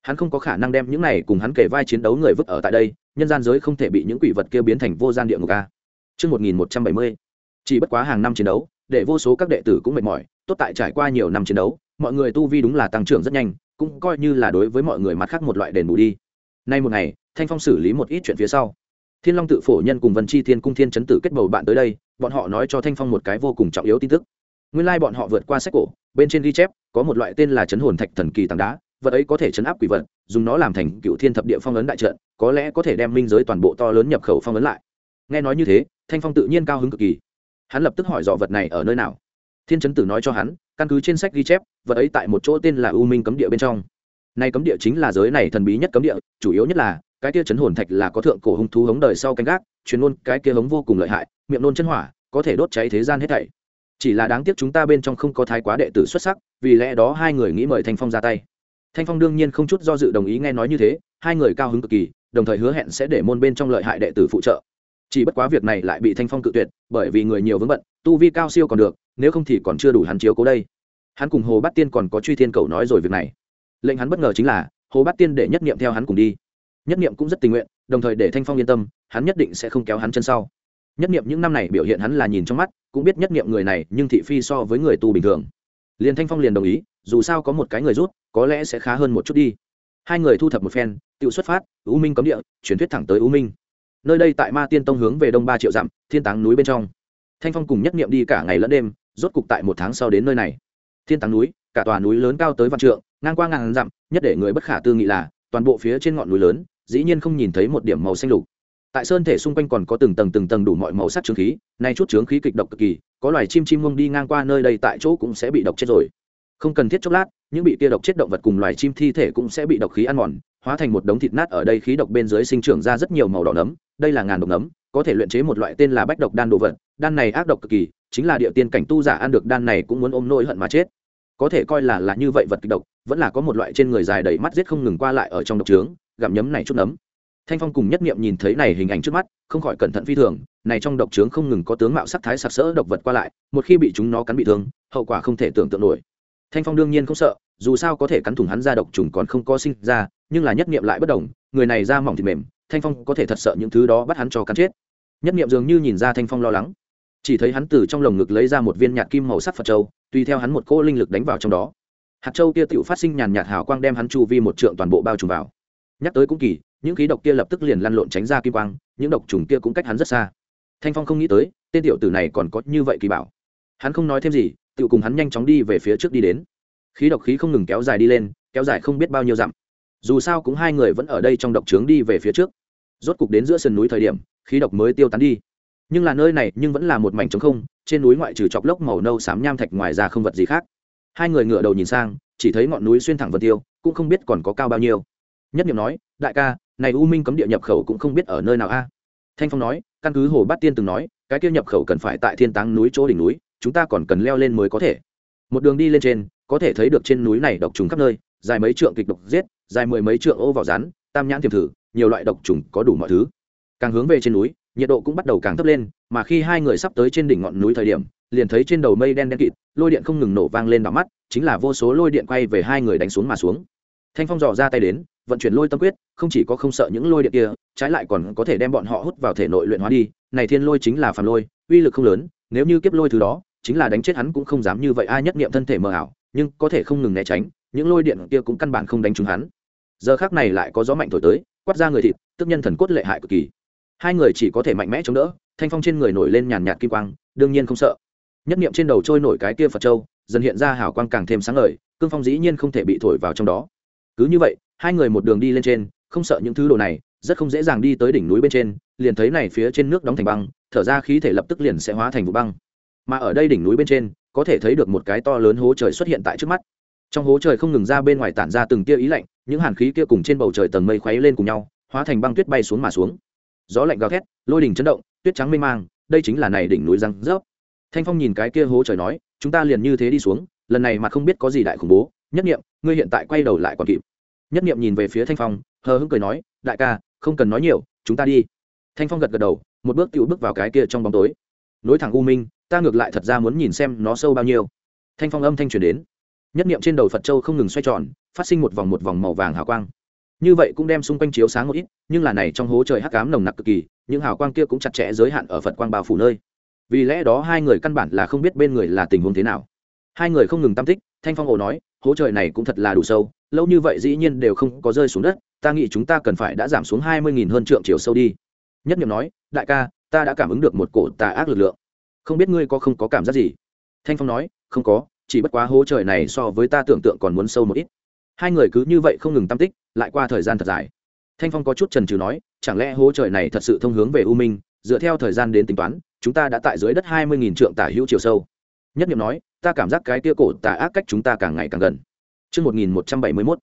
Hắn không có khả năng đem những này cùng hắn kể vai chiến đấu người vứt ở tại đây nhân gian giới không thể bị những quỷ vật kia biến thành vô gian địa ngục a. Trước 1170, chỉ bất quá hàng năm chiến đấu để vô số các đệ tử cũng mệt mỏi tốt tại trải qua nhiều năm chiến đấu mọi người tu vi đúng là tăng trưởng rất nhanh, cũng coi như là đối với mọi người mặt khác một loại đền bù đi. Nay một ngày, thanh phong xử lý một ít chuyện phía sau. Thiên long tự phổ nhân cùng vân chi thiên cung thiên chấn tử kết bầu bạn tới đây, bọn họ nói cho thanh phong một cái vô cùng trọng yếu tin tức. Nguyên lai bọn họ vượt qua sách cổ, bên trên ghi chép, có một loại tên là chấn hồn thạch thần kỳ tảng đá, vật ấy có thể chấn áp quỷ vật, dùng nó làm thành cựu thiên thập địa phong ấn đại trận, có lẽ có thể đem minh giới toàn bộ to lớn nhập khẩu phong ấn lại. Nghe nói như thế, thanh phong tự nhiên cao hứng cực kỳ. Hắn lập tức hỏi dò vật này ở nơi nào. Thiên chấn tử nói cho hắn căn cứ trên sách ghi chép, vật ấy tại một chỗ tên là u minh cấm địa bên trong. Nay cấm địa chính là giới này thần bí nhất cấm địa, chủ yếu nhất là, cái kia chấn hồn thạch là có thượng cổ hung thú hống đời sau canh gác chuyên nôn cái kia hống vô cùng lợi hại, miệng nôn chân hỏa, có thể đốt cháy thế gian hết thảy. Chỉ là đáng tiếc chúng ta bên trong không có thái quá đệ tử xuất sắc, vì lẽ đó hai người nghĩ mời thanh phong ra tay. Thanh phong đương nhiên không chút do dự đồng ý nghe nói như thế, hai người cao hứng cực kỳ, đồng thời hứa hẹn sẽ để môn bên trong lợi hại đệ tử phụ trợ. Chỉ bất quá việc này lại bị thanh phong cự tuyệt, bởi vì người nhiều vướng bận, tu vi cao siêu còn được nếu không thì còn chưa đủ hắn chiếu cố đây. Hắn cùng hồ bát tiên còn có truy thiên cầu nói rồi việc này. Lệnh hắn bất ngờ chính là, hồ bát tiên để nhất Niệm theo hắn cùng đi. Nhất Niệm cũng rất tình nguyện, đồng thời để thanh phong yên tâm, hắn nhất định sẽ không kéo hắn chân sau. Nhất Niệm những năm này biểu hiện hắn là nhìn trong mắt, cũng biết nhất Niệm người này, nhưng thị phi so với người tu bình thường. Liền thanh phong liền đồng ý, dù sao có một cái người rút, có lẽ sẽ khá hơn một chút đi. Hai người thu thập một phen, tự xuất phát, u minh cấm địa chuyển thuyết thẳng tới u minh. Nơi đây tại ma tiên tông hướng về đông ba triệu dặm, thiên táng núi bên trong. Thanh phong cùng nhất Niệm đi cả ngày lẫn đêm rốt cục tại một tháng sau đến nơi này. Thiên táng núi, cả tòa núi lớn cao tới vạn trượng, ngang qua ngàn dặm, nhất để người bất khả tư nghị là, toàn bộ phía trên ngọn núi lớn, dĩ nhiên không nhìn thấy một điểm màu xanh lục. Tại sơn thể xung quanh còn có từng tầng từng tầng đủ mọi màu sắc trướng khí, nay chút trướng khí kịch độc cực kỳ, có loài chim chim ngông đi ngang qua nơi đây tại chỗ cũng sẽ bị độc chết rồi. Không cần thiết chốc lát, những bị tia độc chết động vật cùng loài chim thi thể cũng sẽ bị độc khí ăn mòn, hóa thành một đống thịt nát ở đây khí độc bên dưới sinh trưởng ra rất nhiều màu đỏ nấm, đây là ngàn độc nấm, có thể luyện chế một loại tên là bách độc đan đồ vật đan này ác độc cực kỳ, chính là địa tiên cảnh tu giả ăn được đan này cũng muốn ôm nỗi hận mà chết. Có thể coi là là như vậy vật kịch độc, vẫn là có một loại trên người dài đầy mắt giết không ngừng qua lại ở trong độc trướng, gặm nhấm này chút nấm. Thanh phong cùng nhất niệm nhìn thấy này hình ảnh trước mắt, không khỏi cẩn thận phi thường, này trong độc trướng không ngừng có tướng mạo sắc thái sặc sỡ độc vật qua lại, một khi bị chúng nó cắn bị thương, hậu quả không thể tưởng tượng nổi. Thanh phong đương nhiên không sợ, dù sao có thể cắn thủng hắn ra độc trùng còn không có sinh ra, nhưng là nhất niệm lại bất đồng người này da mỏng thịt mềm, thanh phong có thể thật sợ những thứ đó bắt hắn cho cắn chết. Nhất niệm dường như nhìn ra thanh phong lo lắng chỉ thấy hắn từ trong lồng ngực lấy ra một viên nhạt kim màu sắc phật châu, tùy theo hắn một cỗ linh lực đánh vào trong đó. Hạt châu kia tựu phát sinh nhàn nhạt hào quang đem hắn chu vi một trượng toàn bộ bao trùm vào. Nhắc tới cũng kỳ, những khí độc kia lập tức liền lăn lộn tránh ra kim quang, những độc trùng kia cũng cách hắn rất xa. Thanh phong không nghĩ tới, tên tiểu tử này còn có như vậy kỳ bảo. Hắn không nói thêm gì tự cùng hắn nhanh chóng đi về phía trước đi đến. Khí độc khí không ngừng kéo dài đi lên, kéo dài không biết bao nhiêu dặm. Dù sao cũng hai người vẫn ở đây trong độc trướng đi về phía trước. Rốt cục đến giữa sườn núi thời điểm, khí độc mới tiêu tán đi nhưng là nơi này nhưng vẫn là một mảnh trống không, trên núi ngoại trừ chọc lốc màu nâu xám nham thạch ngoài ra không vật gì khác. Hai người ngựa đầu nhìn sang, chỉ thấy ngọn núi xuyên thẳng vân tiêu, cũng không biết còn có cao bao nhiêu. Nhất nghiệm nói, đại ca, này u minh cấm địa nhập khẩu cũng không biết ở nơi nào a. Thanh phong nói, căn cứ hồ bát tiên từng nói, cái kia nhập khẩu cần phải tại thiên táng núi chỗ đỉnh núi, chúng ta còn cần leo lên mới có thể. Một đường đi lên trên, có thể thấy được trên núi này độc trùng khắp nơi, dài mấy trượng kịch độc giết, dài mười mấy trượng ô vào rắn, tam nhãn tiềm thử, nhiều loại độc trùng có đủ mọi thứ. Càng hướng về trên núi nhiệt độ cũng bắt đầu càng thấp lên, mà khi hai người sắp tới trên đỉnh ngọn núi thời điểm, liền thấy trên đầu mây đen đen kịt, lôi điện không ngừng nổ vang lên đỏ mắt, chính là vô số lôi điện quay về hai người đánh xuống mà xuống. Thanh phong dò ra tay đến, vận chuyển lôi tâm quyết, không chỉ có không sợ những lôi điện kia, trái lại còn có thể đem bọn họ hút vào thể nội luyện hóa đi, này thiên lôi chính là phàm lôi, uy lực không lớn, nếu như kiếp lôi thứ đó, chính là đánh chết hắn cũng không dám như vậy, ai nhất niệm thân thể mờ ảo, nhưng có thể không ngừng né tránh, những lôi điện kia cũng căn bản không đánh trúng hắn. Giờ khác này lại có gió mạnh thổi tới, quát ra người thịt, tức nhân thần cốt lệ hại cực kỳ hai người chỉ có thể mạnh mẽ chống đỡ, thanh phong trên người nổi lên nhàn nhạt kim quang, đương nhiên không sợ. Nhất niệm trên đầu trôi nổi cái kia phật châu, dần hiện ra hào quang càng thêm sáng lời cương phong dĩ nhiên không thể bị thổi vào trong đó. Cứ như vậy, hai người một đường đi lên trên, không sợ những thứ đồ này, rất không dễ dàng đi tới đỉnh núi bên trên, liền thấy này phía trên nước đóng thành băng, thở ra khí thể lập tức liền sẽ hóa thành vụ băng. Mà ở đây đỉnh núi bên trên, có thể thấy được một cái to lớn hố trời xuất hiện tại trước mắt. Trong hố trời không ngừng ra bên ngoài tản ra từng tia ý lạnh, những hàn khí kia cùng trên bầu trời tầng mây khuấy lên cùng nhau, hóa thành băng tuyết bay xuống mà xuống gió lạnh gào thét, lôi đỉnh chấn động, tuyết trắng mê mang, đây chính là này đỉnh núi răng rớp. Thanh phong nhìn cái kia hố trời nói, chúng ta liền như thế đi xuống, lần này mà không biết có gì đại khủng bố, nhất nghiệm ngươi hiện tại quay đầu lại còn kịp. Nhất nghiệm nhìn về phía thanh phong, hờ hững cười nói, đại ca, không cần nói nhiều, chúng ta đi. Thanh phong gật gật đầu, một bước tựu bước vào cái kia trong bóng tối. Nối thẳng u minh, ta ngược lại thật ra muốn nhìn xem nó sâu bao nhiêu. Thanh phong âm thanh truyền đến. Nhất nghiệm trên đầu phật châu không ngừng xoay tròn, phát sinh một vòng một vòng màu vàng hào quang như vậy cũng đem xung quanh chiếu sáng một ít, nhưng là này trong hố trời hắc cám nồng nặc cực kỳ, những hào quang kia cũng chặt chẽ giới hạn ở phật quang bao phủ nơi. Vì lẽ đó hai người căn bản là không biết bên người là tình huống thế nào. Hai người không ngừng tam tích, thanh phong ồ nói, hố trời này cũng thật là đủ sâu, lâu như vậy dĩ nhiên đều không có rơi xuống đất, ta nghĩ chúng ta cần phải đã giảm xuống hai mươi nghìn hơn trượng chiều sâu đi. Nhất nghiệm nói, đại ca, ta đã cảm ứng được một cổ tà ác lực lượng. Không biết ngươi có không có cảm giác gì? Thanh phong nói, không có, chỉ bất quá hố trời này so với ta tưởng tượng còn muốn sâu một ít hai người cứ như vậy không ngừng tam tích lại qua thời gian thật dài. Thanh phong có chút trần trừ nói chẳng lẽ hố trời này thật sự thông hướng về u minh dựa theo thời gian đến tính toán chúng ta đã tại dưới đất hai mươi nghìn trượng tả hữu chiều sâu. Nhất nghiệm nói ta cảm giác cái kia cổ tà ác cách chúng ta càng ngày càng gần. Trước 1171,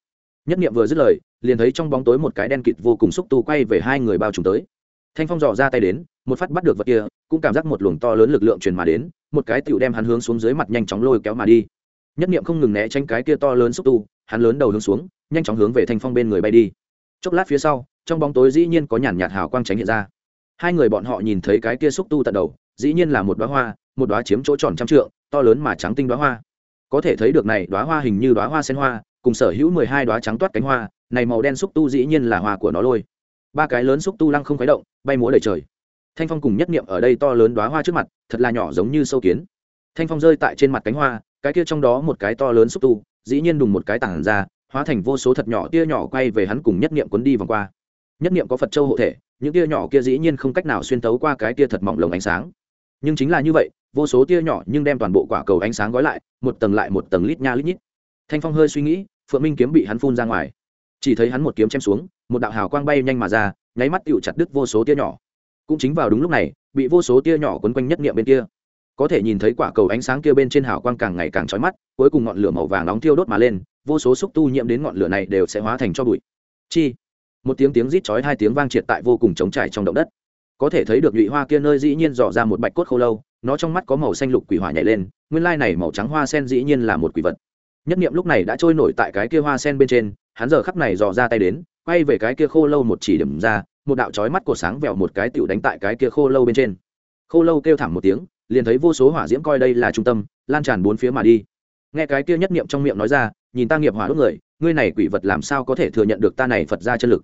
nhất nghiệm vừa dứt lời liền thấy trong bóng tối một cái đen kịt vô cùng xúc tu quay về hai người bao trùm tới. Thanh phong dò ra tay đến một phát bắt được vật kia cũng cảm giác một luồng to lớn lực lượng truyền mà đến một cái tựu đem hắn hướng xuống dưới mặt nhanh chóng lôi kéo mà đi. Nhất niệm không ngừng né tránh cái kia to lớn xúc tu hắn lớn đầu hướng xuống, nhanh chóng hướng về thanh phong bên người bay đi. Chốc lát phía sau, trong bóng tối dĩ nhiên có nhàn nhạt hào quang tránh hiện ra. Hai người bọn họ nhìn thấy cái kia xúc tu tận đầu, dĩ nhiên là một đoá hoa, một đoá chiếm chỗ tròn trăm trượng, to lớn mà trắng tinh đoá hoa. Có thể thấy được này đoá hoa hình như đoá hoa sen hoa, cùng sở hữu mười hai đoá trắng toát cánh hoa, này màu đen xúc tu dĩ nhiên là hoa của nó lôi. Ba cái lớn xúc tu lăng không khuấy động, bay múa đầy trời. Thanh phong cùng nhất niệm ở đây to lớn đoá hoa trước mặt, thật là nhỏ giống như sâu kiến. Thanh phong rơi tại trên mặt cánh hoa, cái kia trong đó một cái to lớn xúc tu dĩ nhiên đùng một cái tảng ra, hóa thành vô số thật nhỏ tia nhỏ quay về hắn cùng nhất niệm cuốn đi vòng qua. Nhất niệm có phật châu hộ thể, những tia nhỏ kia dĩ nhiên không cách nào xuyên tấu qua cái tia thật mỏng lồng ánh sáng. Nhưng chính là như vậy, vô số tia nhỏ nhưng đem toàn bộ quả cầu ánh sáng gói lại, một tầng lại một tầng lít nha lít nhít. Thanh phong hơi suy nghĩ, phượng minh kiếm bị hắn phun ra ngoài. Chỉ thấy hắn một kiếm chém xuống, một đạo hào quang bay nhanh mà ra, nháy mắt tựu chặt đứt vô số tia nhỏ. Cũng chính vào đúng lúc này, bị vô số tia nhỏ quấn quanh nhất niệm bên kia có thể nhìn thấy quả cầu ánh sáng kia bên trên hào quang càng ngày càng chói mắt, cuối cùng ngọn lửa màu vàng nóng thiêu đốt mà lên, vô số xúc tu nhiễm đến ngọn lửa này đều sẽ hóa thành cho bụi. Chi. Một tiếng tiếng rít chói hai tiếng vang triệt tại vô cùng trống trải trong động đất. Có thể thấy được nhụy hoa kia nơi dĩ nhiên dò ra một bạch cốt khô lâu, nó trong mắt có màu xanh lục quỷ hỏa nhảy lên, nguyên lai này màu trắng hoa sen dĩ nhiên là một quỷ vật. Nhất niệm lúc này đã trôi nổi tại cái kia hoa sen bên trên, hắn giờ khắp này dò ra tay đến, quay về cái kia khô lâu một chỉ điểm ra, một đạo chói mắt của sáng vẹo một cái tựu đánh tại cái kia khô lâu bên trên. Khô lâu kêu thảm một tiếng liền thấy vô số hỏa diễm coi đây là trung tâm, lan tràn bốn phía mà đi. Nghe cái kia nhất niệm trong miệng nói ra, nhìn ta nghiệp hỏa đốt người, ngươi này quỷ vật làm sao có thể thừa nhận được ta này phật ra chân lực?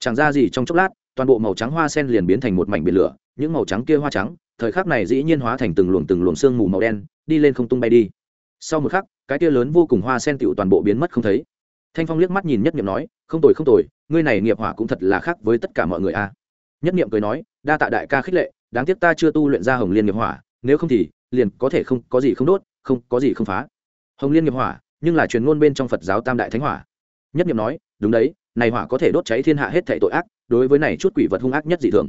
Chẳng ra gì trong chốc lát, toàn bộ màu trắng hoa sen liền biến thành một mảnh biển lửa, những màu trắng kia hoa trắng, thời khắc này dĩ nhiên hóa thành từng luồng từng luồng sương mù màu đen, đi lên không tung bay đi. Sau một khắc, cái kia lớn vô cùng hoa sen tựu toàn bộ biến mất không thấy. Thanh phong liếc mắt nhìn nhất niệm nói, không tồi không tồi, ngươi này nghiệp hỏa cũng thật là khác với tất cả mọi người a. Nhất niệm cười nói, đa tạ đại ca khích lệ, đáng tiếc ta chưa tu luyện ra hồng liên nghiệp hỏa nếu không thì, liền có thể không, có gì không đốt, không, có gì không phá. Hồng liên nghiệp hỏa, nhưng là truyền ngôn bên trong phật giáo tam đại thánh hỏa. Nhất niệm nói, đúng đấy, này hỏa có thể đốt cháy thiên hạ hết thảy tội ác, đối với này chút quỷ vật hung ác nhất dị thường.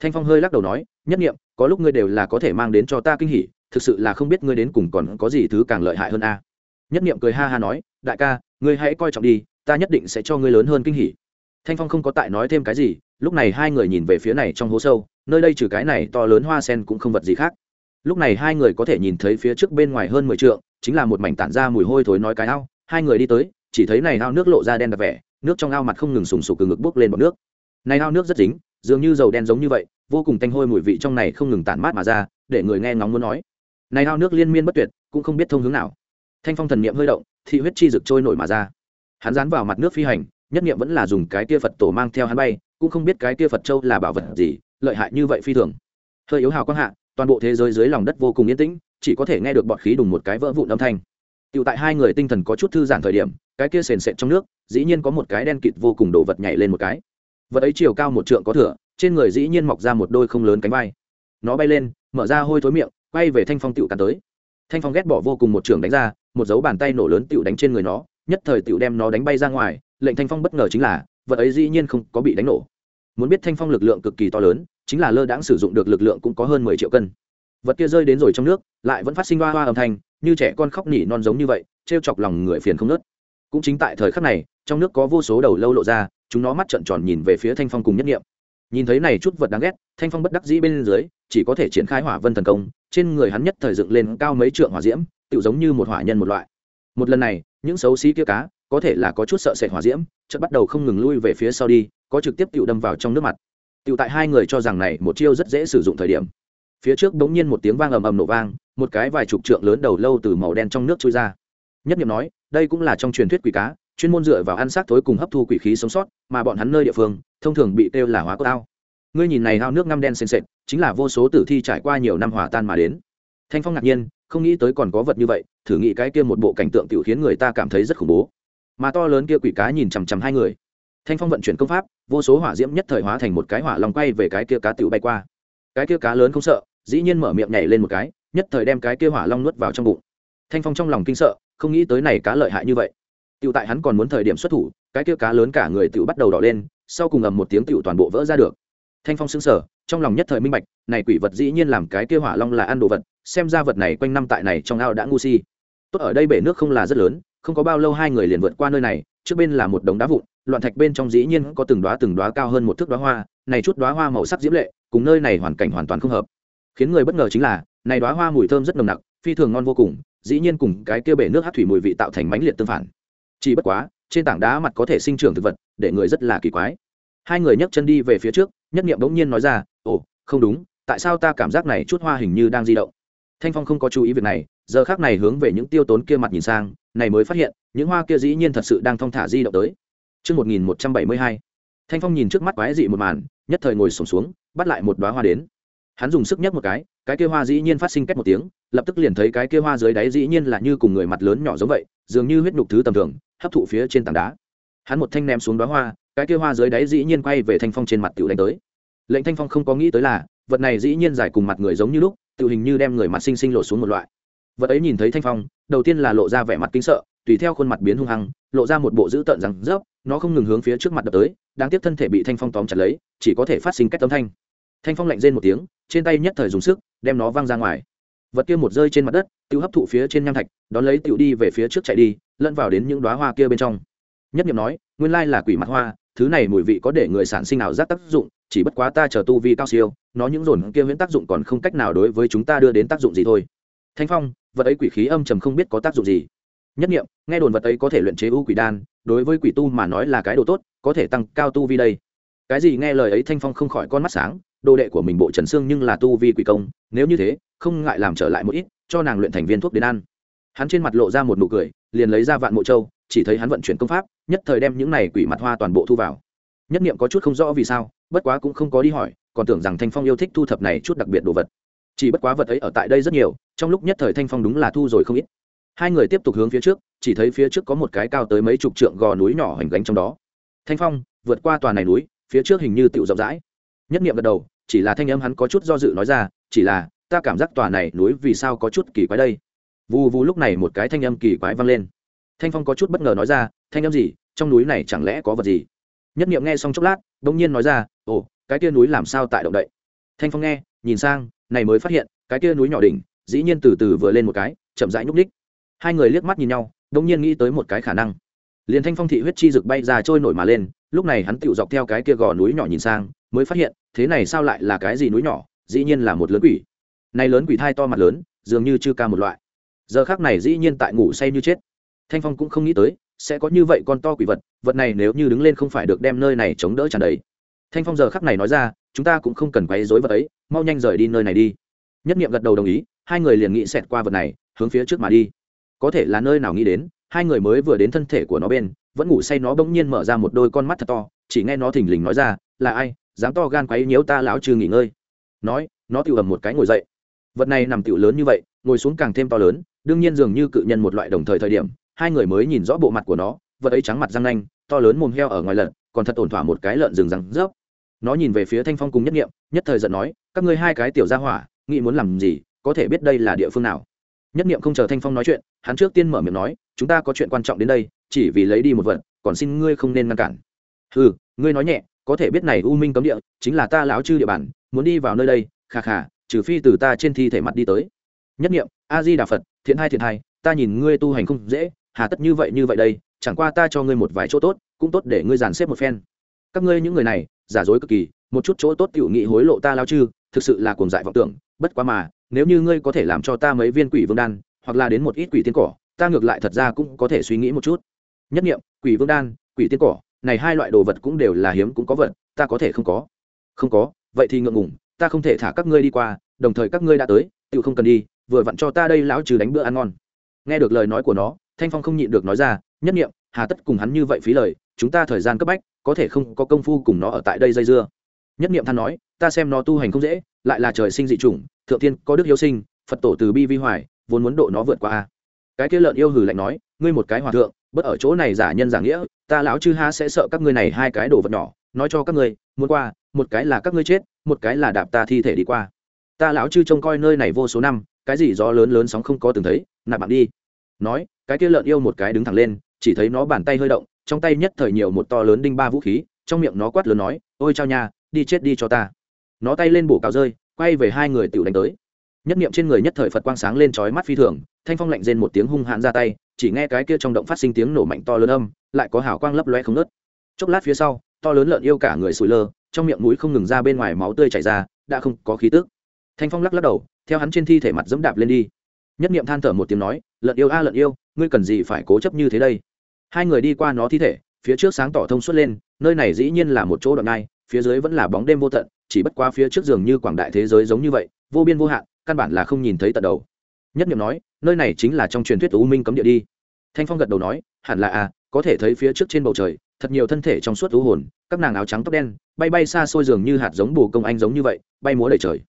Thanh phong hơi lắc đầu nói, nhất niệm, có lúc ngươi đều là có thể mang đến cho ta kinh hỉ, thực sự là không biết ngươi đến cùng còn có gì thứ càng lợi hại hơn a. Nhất niệm cười ha ha nói, đại ca, ngươi hãy coi trọng đi, ta nhất định sẽ cho ngươi lớn hơn kinh hỉ. Thanh phong không có tại nói thêm cái gì, lúc này hai người nhìn về phía này trong hố sâu, nơi đây trừ cái này to lớn hoa sen cũng không vật gì khác lúc này hai người có thể nhìn thấy phía trước bên ngoài hơn mười t chính là một mảnh tản ra mùi hôi thối nói cái ao. Hai người đi tới, chỉ thấy này ao nước lộ ra đen đặc vẻ, nước trong ao mặt không ngừng sùng sục từ ngực bốc lên bọt nước. Này ao nước rất dính, dường như dầu đen giống như vậy, vô cùng tanh hôi mùi vị trong này không ngừng tản mát mà ra, để người nghe ngóng muốn nói. Này ao nước liên miên bất tuyệt, cũng không biết thông hướng nào. Thanh phong thần niệm hơi động, thị huyết chi rực trôi nổi mà ra. Hắn dán vào mặt nước phi hành, nhất niệm vẫn là dùng cái tia phật tổ mang theo hắn bay, cũng không biết cái tia phật châu là bảo vật gì, lợi hại như vậy phi thường. Hơi yếu hào quang hạ toàn bộ thế giới dưới lòng đất vô cùng yên tĩnh, chỉ có thể nghe được bọt khí đùng một cái vỡ vụn âm thanh. Tựu tại hai người tinh thần có chút thư giãn thời điểm, cái kia sền sệt trong nước, dĩ nhiên có một cái đen kịt vô cùng đồ vật nhảy lên một cái. Vật ấy chiều cao một trượng có thửa, trên người dĩ nhiên mọc ra một đôi không lớn cánh vai. Nó bay lên, mở ra hôi thối miệng, quay về thanh phong tựu cắn tới. Thanh phong ghét bỏ vô cùng một trường đánh ra, một dấu bàn tay nổ lớn tựu đánh trên người nó, nhất thời tựu đem nó đánh bay ra ngoài, lệnh thanh phong bất ngờ chính là, vật ấy dĩ nhiên không có bị đánh nổ. Muốn biết thanh phong lực lượng cực kỳ to lớn chính là lơ đãng sử dụng được lực lượng cũng có hơn mười triệu cân. Vật kia rơi đến rồi trong nước, lại vẫn phát sinh hoa hoa âm thanh, như trẻ con khóc nỉ non giống như vậy t chọc lòng người phiền không nớt cũng chính tại thời khắc này, trong nước có vô số đầu lâu lộ ra, chúng nó mắt trợn tròn nhìn về phía thanh phong cùng nhất nghiệm. Nhìn thấy này chút vật đáng ghét, thanh phong bất đắc dĩ bên dưới, chỉ có thể triển khai hỏa vân thần công, trên người hắn nhất thời dựng lên cao mấy trượng hỏa diễm tự giống như một hỏa nhân một loại. Một lần này, những xấu xí kia cá, có thể là có chút sợ sệt hỏa diễm, chợt bắt đầu không ngừng lui về phía sau đi, có trực tiếp tự đâm vào trong nước mặt. Tiểu tại hai người cho rằng này một chiêu rất dễ sử dụng thời điểm. Phía trước bỗng nhiên một tiếng vang ầm ầm nổ vang, một cái vài chục trượng lớn đầu lâu từ màu đen trong nước trôi ra. Nhất niệm nói, đây cũng là trong truyền thuyết quỷ cá, chuyên môn dựa vào ăn xác thối cùng hấp thu quỷ khí sống sót, mà bọn hắn nơi địa phương, thông thường bị kêu là hóa cốt ao. Ngươi nhìn này ao nước ngăm đen sền sệt chính là vô số tử thi trải qua nhiều năm hòa tan mà đến. Thanh phong ngạc nhiên, không nghĩ tới còn có vật như vậy, thử nghĩ cái kia một bộ cảnh tượng tiểu khiến người ta cảm thấy rất khủng bố. Mà to lớn kia quỷ cá nhìn chằm chằm hai người. Thanh phong vận chuyển công pháp vô số hỏa diễm nhất thời hóa thành một cái hỏa lòng quay về cái kia cá tiểu bay qua. Cái kia cá lớn không sợ dĩ nhiên mở miệng nhảy lên một cái nhất thời đem cái kia hỏa long nuốt vào trong bụng. Thanh phong trong lòng kinh sợ không nghĩ tới này cá lợi hại như vậy. Tiểu tại hắn còn muốn thời điểm xuất thủ cái kia cá lớn cả người tiểu bắt đầu đỏ lên sau cùng ầm một tiếng tiểu toàn bộ vỡ ra được. Thanh phong sững sờ, trong lòng nhất thời minh bạch này quỷ vật dĩ nhiên làm cái kia hỏa long là ăn đồ vật xem ra vật này quanh năm tại này trong ao đã ngu si. Tốt ở đây bể nước không là rất lớn không có bao lâu hai người liền vượt qua nơi này trước bên là một đống đá vụn loạn thạch bên trong dĩ nhiên có từng đóa từng đóa cao hơn một thước đóa hoa, này chút đóa hoa màu sắc diễm lệ, cùng nơi này hoàn cảnh hoàn toàn không hợp. Khiến người bất ngờ chính là, này đóa hoa mùi thơm rất nồng nặc, phi thường ngon vô cùng, dĩ nhiên cùng cái kia bể nước hắc thủy mùi vị tạo thành mãnh liệt tương phản. Chỉ bất quá, trên tảng đá mặt có thể sinh trưởng thực vật, để người rất là kỳ quái. Hai người nhấc chân đi về phía trước, nhất niệm bỗng nhiên nói ra, ồ, không đúng, tại sao ta cảm giác này chút hoa hình như đang di động? Thanh phong không có chú ý việc này, giờ khác này hướng về những tiêu tốn kia mặt nhìn sang, này mới phát hiện, những hoa kia dĩ nhiên thật sự đang thong thả di động tới. Trước 1172, thanh phong nhìn trước mắt quái dị một màn nhất thời ngồi xổm xuống bắt lại một đóa hoa đến. Hắn dùng sức nhấc một cái cái kia hoa dĩ nhiên phát sinh cách một tiếng lập tức liền thấy cái kia hoa dưới đáy dĩ nhiên là như cùng người mặt lớn nhỏ giống vậy dường như huyết nhục thứ tầm thường hấp thụ phía trên tảng đá. Hắn một thanh ném xuống đóa hoa cái kia hoa dưới đáy dĩ nhiên quay về thanh phong trên mặt tiểu đánh tới. Lệnh thanh phong không có nghĩ tới là vật này dĩ nhiên dài cùng mặt người giống như lúc tự hình như đem người mặt sinh sinh lộ xuống một loại. Vật ấy nhìn thấy thanh phong đầu tiên là lộ ra vẻ mặt kinh sợ tùy theo khuôn mặt biến hung hăng lộ ra một bộ dữ tợn rằng rớp! Nó không ngừng hướng phía trước mặt đập tới, đáng tiếc thân thể bị thanh phong tóm chặt lấy, chỉ có thể phát sinh cách tấm thanh. Thanh phong lạnh rên một tiếng, trên tay nhất thời dùng sức, đem nó văng ra ngoài. Vật kia một rơi trên mặt đất tự hấp thụ phía trên nham thạch, đón lấy tự đi về phía trước chạy đi, lẫn vào đến những đoá hoa kia bên trong. Nhất nghiệm nói, nguyên lai là quỷ mặt hoa, thứ này mùi vị có để người sản sinh nào giác tác dụng, chỉ bất quá ta chờ tu vi cao siêu, nó những dồn kia huyễn tác dụng còn không cách nào đối với chúng ta đưa đến tác dụng gì thôi. Thanh phong, vật ấy quỷ khí âm trầm không biết có tác dụng gì nhất nghiệm, nghe đồn vật ấy có thể luyện chế u quỷ đan, đối với quỷ tu mà nói là cái đồ tốt, có thể tăng cao tu vi đây. Cái gì nghe lời ấy thanh phong không khỏi con mắt sáng, đồ đệ của mình bộ trần xương nhưng là tu vi quỷ công, nếu như thế, không ngại làm trở lại một ít, cho nàng luyện thành viên thuốc đến ăn. Hắn trên mặt lộ ra một nụ cười, liền lấy ra vạn mộ châu, chỉ thấy hắn vận chuyển công pháp, nhất thời đem những này quỷ mặt hoa toàn bộ thu vào. Nhất niệm có chút không rõ vì sao, bất quá cũng không có đi hỏi, còn tưởng rằng thanh phong yêu thích thu thập này chút đặc biệt đồ vật. Chỉ bất quá vật ấy ở tại đây rất nhiều, trong lúc nhất thời thanh phong đúng là thu rồi không ít hai người tiếp tục hướng phía trước, chỉ thấy phía trước có một cái cao tới mấy chục trượng gò núi nhỏ hoành gánh trong đó. Thanh phong, vượt qua tòa này núi, phía trước hình như tựu rộng rãi. Nhất niệm gật đầu, chỉ là thanh âm hắn có chút do dự nói ra, chỉ là, ta cảm giác tòa này núi vì sao có chút kỳ quái đây? Vù vù lúc này một cái thanh âm kỳ quái vang lên. Thanh phong có chút bất ngờ nói ra, thanh âm gì? Trong núi này chẳng lẽ có vật gì? Nhất niệm nghe xong chốc lát đ ỗ n g nhiên nói ra, ồ, cái kia núi làm sao tại động đậy? Thanh phong nghe, nhìn sang, này mới phát hiện, cái kia núi nhỏ đỉnh, dĩ nhiên từ từ vừa lên một cái, chậm rãi nhúc ních hai người liếc mắt nhìn nhau đông nhiên nghĩ tới một cái khả năng. Liền thanh phong thị huyết chi rực bay ra trôi nổi mà lên, lúc này hắn tựu dọc theo cái kia gò núi nhỏ nhìn sang, mới phát hiện, thế này sao lại là cái gì núi nhỏ, dĩ nhiên là một lớn quỷ. Này lớn quỷ thai to mặt lớn, dường như chưa ca một loại. Giờ khác này dĩ nhiên tại ngủ say như chết. Thanh phong cũng không nghĩ tới, sẽ có như vậy con to quỷ vật vật này nếu như đứng lên không phải được đem nơi này chống đỡ tràn đầy. Thanh phong giờ khắc này nói ra, chúng ta cũng không cần quấy dối vật ấy, mau nhanh rời đi nơi này đi. Nhất nghiệm gật đầu đồng ý, hai người liền nghĩ xẹt qua vật này, hướng phía trước mà đi có thể là nơi nào nghĩ đến, hai người mới vừa đến thân thể của nó bên, vẫn ngủ say nó bỗng nhiên mở ra một đôi con mắt thật to, chỉ nghe nó thình lình nói ra, là ai? Dám to gan quấy nhiễu ta lão trừ nghỉ ngơi. Nói, nó tự ầm một cái ngồi dậy. Vật này nằm tựu lớn như vậy, ngồi xuống càng thêm to lớn, đương nhiên dường như cự nhân một loại đồng thời thời điểm, hai người mới nhìn rõ bộ mặt của nó, vật ấy trắng mặt răng nanh, to lớn mồm heo ở ngoài lợn, còn thật ổn thỏa một cái lợn rừng răng rớp. Nó nhìn về phía thanh phong cùng nhất nghiệm, nhất thời giận nói, các ngươi hai cái tiểu gia hỏa, nghĩ muốn làm gì, có thể biết đây là địa phương nào? Nhất nghiệm không chờ thanh phong nói chuyện, hắn trước tiên mở miệng nói, chúng ta có chuyện quan trọng đến đây, chỉ vì lấy đi một vật, còn xin ngươi không nên ngăn cản. Ừ ngươi nói nhẹ, có thể biết này u minh cấm địa chính là ta lão chư địa bàn, muốn đi vào nơi đây khà khà trừ phi từ ta trên thi thể mặt đi tới. Nhất nghiệm a di đà phật, thiện hai thiện hai, ta nhìn ngươi tu hành không dễ, hà tất như vậy như vậy đây, chẳng qua ta cho ngươi một vài chỗ tốt, cũng tốt để ngươi dàn xếp một phen. Các ngươi những người này, giả dối cực kỳ, một chút chỗ tốt tiểu nghị hối lộ ta lao chư, thực sự là cuồng dại vọng tưởng, bất quá mà nếu như ngươi có thể làm cho ta mấy viên quỷ vương đan, hoặc là đến một ít quỷ tiên cỏ, ta ngược lại thật ra cũng có thể suy nghĩ một chút. Nhất nghiệm, quỷ vương đan, quỷ tiên cỏ, này hai loại đồ vật cũng đều là hiếm cũng có vật, ta có thể không có? Không có, vậy thì ngượng ngùng, ta không thể thả các ngươi đi qua, đồng thời các ngươi đã tới tự không cần đi, vừa vặn cho ta đây lão trừ đánh bữa ăn ngon. Nghe được lời nói của nó, thanh phong không nhịn được nói ra, nhất nghiệm, hà tất cùng hắn như vậy phí lời, chúng ta thời gian cấp bách, có thể không có công phu cùng nó ở tại đây dây dưa. Nhất nghiệm than nói, ta xem nó tu hành không dễ, lại là trời sinh dị chủng thượng tiên có đức hiếu sinh, phật tổ từ bi vi hoài, vốn muốn độ nó vượt qua a. Cái kia lợn yêu hừ lạnh nói, ngươi một cái hòa thượng, bất ở chỗ này giả nhân giả nghĩa, ta lão chư ha sẽ sợ các ngươi này hai cái đồ vật nhỏ, nói cho các ngươi, muốn qua, một cái là các ngươi chết, một cái là đạp ta thi thể đi qua. Ta lão chư trông coi nơi này vô số năm, cái gì gió lớn lớn sóng không có từng thấy, nạp bạn đi. Nói, cái kia lợn yêu một cái đứng thẳng lên, chỉ thấy nó bàn tay hơi động, trong tay nhất thời nhiều một to lớn đinh ba vũ khí, trong miệng nó quát lớn nói, ôi chao nha, đi chết đi cho ta. Nó tay lên bổ cào rơi quay về hai người tiểu đánh tới. Nhất niệm trên người nhất thời phật quang sáng lên chói mắt phi thường, thanh phong lạnh rên một tiếng hung hãn ra tay, chỉ nghe cái kia trong động phát sinh tiếng nổ mạnh to lớn âm, lại có hào quang lấp loe không nớt chốc lát phía sau, to lớn lợn yêu cả người sủi lơ, trong miệng mũi không ngừng ra bên ngoài máu tươi chảy ra, đã không có khí tức. Thanh phong lắc lắc đầu, theo hắn trên thi thể mặt dẫm đạp lên đi. Nhất niệm than thở một tiếng nói, lợn yêu a, lợn yêu, ngươi cần gì phải cố chấp như thế đây? Hai người đi qua nó thi thể, phía trước sáng tỏ thông suốt lên, nơi này dĩ nhiên là một chỗ đoạn ngai phía dưới vẫn là bóng đêm vô tận chỉ bất qua phía trước giường như quảng đại thế giới giống như vậy, vô biên vô hạn, căn bản là không nhìn thấy tận đầu. Nhất niệm nói, nơi này chính là trong truyền thuyết u minh cấm địa đi. Thanh phong gật đầu nói, hẳn là à có thể thấy phía trước trên bầu trời, thật nhiều thân thể trong suốt u hồn, các nàng áo trắng tóc đen, bay bay xa xôi giường như hạt giống bù công anh giống như vậy, bay múa đầy trời.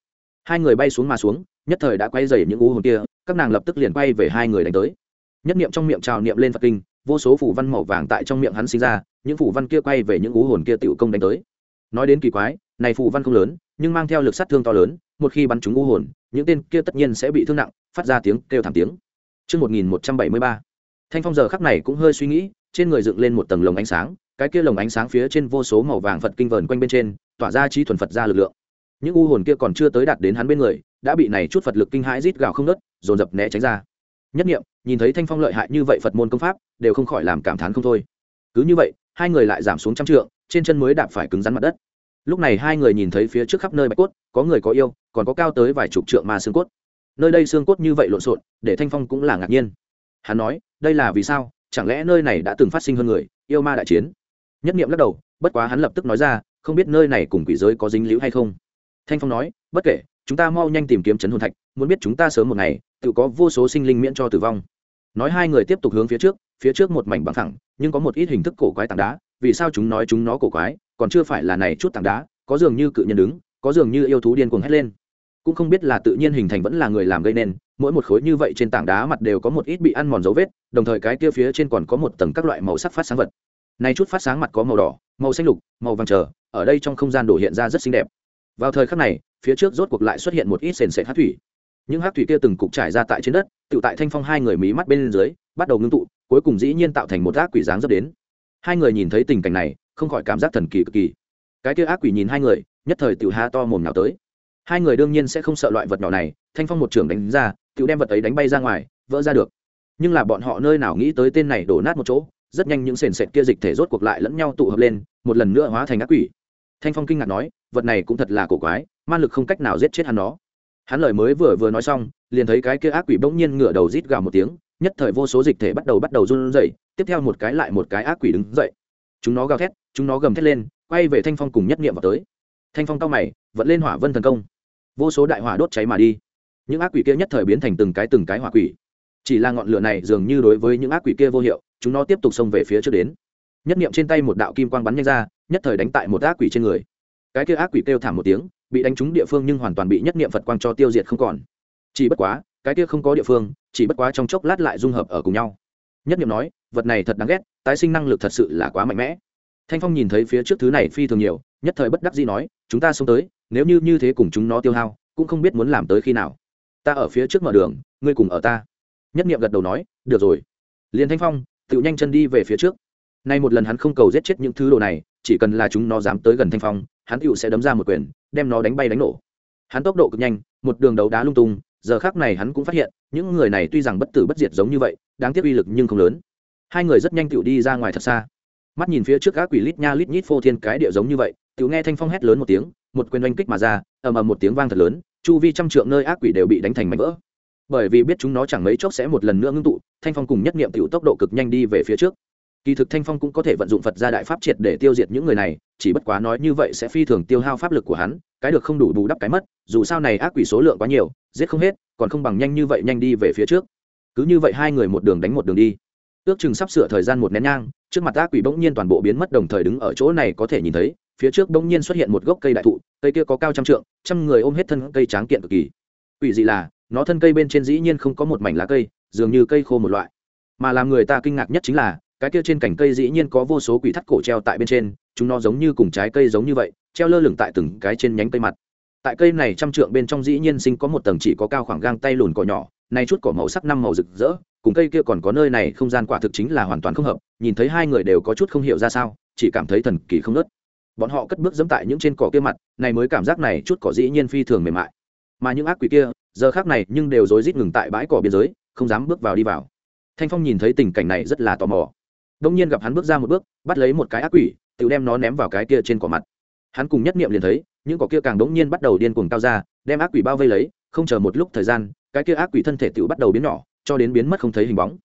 Hai người bay xuống mà xuống, nhất thời đã quay dày những u hồn kia, các nàng lập tức liền quay về hai người đánh tới. Nhất niệm trong miệng trào niệm lên phật kinh, vô số phủ văn màu vàng tại trong miệng hắn sinh ra, những phủ văn kia quay về những u hồn kia tựu công đánh tới. Nói đến kỳ quái này phù văn không lớn nhưng mang theo lực sát thương to lớn một khi bắn chúng u hồn những tên kia tất nhiên sẽ bị thương nặng phát ra tiếng kêu thảm tiếng Trước 1173, Thanh Phong giờ khắc này cũng hơi suy nghĩ, trên người dựng lên một tầng lồng ánh sáng, cái kia lồng ánh sáng phía trên vô số màu vàng Phật kinh vờn quanh bên trên, tỏa ra trí thuần Phật ra lực lượng. Những u hồn kia còn chưa tới đạt đến hắn bên người, đã bị này chút Phật lực kinh hãi rít gào không ngớt, dồn dập né tránh ra. Nhất niệm, nhìn thấy Thanh Phong lợi hại như vậy Phật môn công pháp, đều không khỏi làm cảm thán không thôi. Cứ như vậy, hai người lại giảm xuống trăm trượng, trên chân mới đạp phải cứng rắn mặt đất lúc này hai người nhìn thấy phía trước khắp nơi bạch cốt, có người có yêu, còn có cao tới vài chục trượng ma xương cốt. Nơi đây xương cốt như vậy lộn xộn, để thanh phong cũng là ngạc nhiên. Hắn nói, đây là vì sao? Chẳng lẽ nơi này đã từng phát sinh hơn người, yêu ma đại chiến? Nhất nghiệm lắc đầu, bất quá hắn lập tức nói ra, không biết nơi này cùng quỷ giới có dính líu hay không? Thanh phong nói, bất kể, chúng ta mau nhanh tìm kiếm chấn hồn thạch, muốn biết chúng ta sớm một ngày, tự có vô số sinh linh miễn cho tử vong. Nói hai người tiếp tục hướng phía trước phía trước một mảnh bằng thẳng nhưng có một ít hình thức cổ quái tảng đá, vì sao chúng nói chúng nó cổ quái? Còn chưa phải là này chút tảng đá, có dường như cự nhân đứng, có dường như yêu thú điên cuồng hét lên. Cũng không biết là tự nhiên hình thành vẫn là người làm gây nên, mỗi một khối như vậy trên tảng đá mặt đều có một ít bị ăn mòn dấu vết, đồng thời cái kia phía trên còn có một tầng các loại màu sắc phát sáng vật. Này chút phát sáng mặt có màu đỏ, màu xanh lục, màu vàng trờ ở đây trong không gian đổ hiện ra rất xinh đẹp. Vào thời khắc này, phía trước rốt cuộc lại xuất hiện một ít sền sệt hát thủy. Những hát thủy kia từng cục trải ra tại trên đất tự tại thanh phong hai người mí mắt bên dưới, bắt đầu ngưng tụ, cuối cùng dĩ nhiên tạo thành một ác quỷ dáng dấp đến hai người nhìn thấy tình cảnh này, không khỏi cảm giác thần kỳ cực kỳ. Cái kia ác quỷ nhìn hai người, nhất thời tự ha to mồm nào tới. Hai người đương nhiên sẽ không sợ loại vật nhỏ này, thanh phong một trưởng đánh ra tự đem vật ấy đánh bay ra ngoài, vỡ ra được. Nhưng là bọn họ nơi nào nghĩ tới tên này đổ nát một chỗ, rất nhanh những sền sệt kia dịch thể rốt cuộc lại lẫn nhau tụ hợp lên, một lần nữa hóa thành ác quỷ. Thanh phong kinh ngạc nói, vật này cũng thật là cổ quái man lực không cách nào giết chết hắn nó. Hắn lời mới vừa vừa nói xong, liền thấy cái kia ác quỷ bỗng nhiên ngửa đầu rít gào một tiếng nhất thời vô số dịch thể bắt đầu bắt đầu run rẩy, tiếp theo một cái lại một cái ác quỷ đứng dậy. Chúng nó gào thét, chúng nó gầm thét lên, quay về thanh phong cùng nhất niệm vào tới. Thanh phong cao mày vẫn lên hỏa vân thần công. Vô số đại hỏa đốt cháy mà đi. Những ác quỷ kia nhất thời biến thành từng cái từng cái hỏa quỷ. Chỉ là ngọn lửa này dường như đối với những ác quỷ kia vô hiệu, chúng nó tiếp tục xông về phía trước đến. Nhất niệm trên tay một đạo kim quang bắn nhanh ra, nhất thời đánh tại một ác quỷ trên người. Cái kia ác quỷ kêu thảm một tiếng, bị đánh trúng địa phương nhưng hoàn toàn bị nhất niệm phật quang cho tiêu diệt không còn. Chỉ bất quá, cái kia không có địa phương chỉ bất quá trong chốc lát lại dung hợp ở cùng nhau. Nhất nghiệm nói, vật này thật đáng ghét, tái sinh năng lực thật sự là quá mạnh mẽ. Thanh phong nhìn thấy phía trước thứ này phi thường nhiều, nhất thời bất đắc dĩ nói, chúng ta xông tới, nếu như như thế cùng chúng nó tiêu hao, cũng không biết muốn làm tới khi nào. Ta ở phía trước mở đường, ngươi cùng ở ta. Nhất nghiệm gật đầu nói, được rồi. Liền thanh phong, tự nhanh chân đi về phía trước. Nay một lần hắn không cầu giết chết những thứ đồ này, chỉ cần là chúng nó dám tới gần thanh phong, hắn tựu sẽ đấm ra một quyền, đem nó đánh bay đánh nổ. Hắn tốc độ cực nhanh, một đường đấu đá lung tung giờ khác này hắn cũng phát hiện, những người này tuy rằng bất tử bất diệt giống như vậy, đáng tiếc uy lực nhưng không lớn. Hai người rất nhanh tựu đi ra ngoài thật xa. Mắt nhìn phía trước các quỷ lít nha lít nhít phô thiên cái địa giống như vậy tựu nghe thanh phong hét lớn một tiếng, một quyền oanh kích mà ra, ầm ầm một tiếng vang thật lớn, chu vi trăm trượng nơi ác quỷ đều bị đánh thành mảnh vỡ. Bởi vì biết chúng nó chẳng mấy chốc sẽ một lần nữa ngưng tụ, thanh phong cùng nhất niệm tựu tốc độ cực nhanh đi về phía trước. Kỳ thực thanh phong cũng có thể vận dụng phật gia đại pháp triệt để tiêu diệt những người này, chỉ bất quá nói như vậy sẽ phi thường tiêu hao pháp lực của hắn, cái được không đủ bù đắp cái mất, dù sao này ác quỷ số lượng quá nhiều giết không hết, còn không bằng nhanh như vậy nhanh đi về phía trước. Cứ như vậy hai người một đường đánh một đường đi. Ước chừng sắp sửa thời gian một nén nhang, trước mặt ác quỷ bỗng nhiên toàn bộ biến mất đồng thời đứng ở chỗ này có thể nhìn thấy, phía trước bỗng nhiên xuất hiện một gốc cây đại thụ, cây kia có cao trăm trượng, trăm người ôm hết thân cây tráng kiện cực kỳ. Quỷ dị là, nó thân cây bên trên dĩ nhiên không có một mảnh lá cây, dường như cây khô một loại. Mà làm người ta kinh ngạc nhất chính là, cái kia trên cành cây dĩ nhiên có vô số quỷ thắt cổ treo tại bên trên, chúng nó giống như cùng trái cây giống như vậy, treo lơ lửng tại từng cái trên nhánh cây mặt tại cây này trăm trượng bên trong dĩ nhiên sinh có một tầng chỉ có cao khoảng gang tay lùn cỏ nhỏ, nay chút cỏ màu sắc năm màu rực rỡ, cùng cây kia còn có nơi này không gian quả thực chính là hoàn toàn không hợp, nhìn thấy hai người đều có chút không hiểu ra sao, chỉ cảm thấy thần kỳ không nớt bọn họ cất bước dẫm tại những trên cỏ kia mặt này mới cảm giác này chút cỏ dĩ nhiên phi thường mềm mại. Mà những ác quỷ kia, giờ khác này nhưng đều rối rít ngừng tại bãi cỏ biên giới, không dám bước vào đi vào. Thanh phong nhìn thấy tình cảnh này rất là tò mò. Đông nhiên gặp hắn bước ra một bước, bắt lấy một cái ác quỷ, tự đem nó ném vào cái kia trên cỏ mặt. Hắn cùng nhất niệm liền thấy những cỏ kia càng đống nhiên bắt đầu điên cuồng cao ra, đem ác quỷ bao vây lấy, không chờ một lúc thời gian, cái kia ác quỷ thân thể tự bắt đầu biến nhỏ, cho đến biến mất không thấy hình bóng.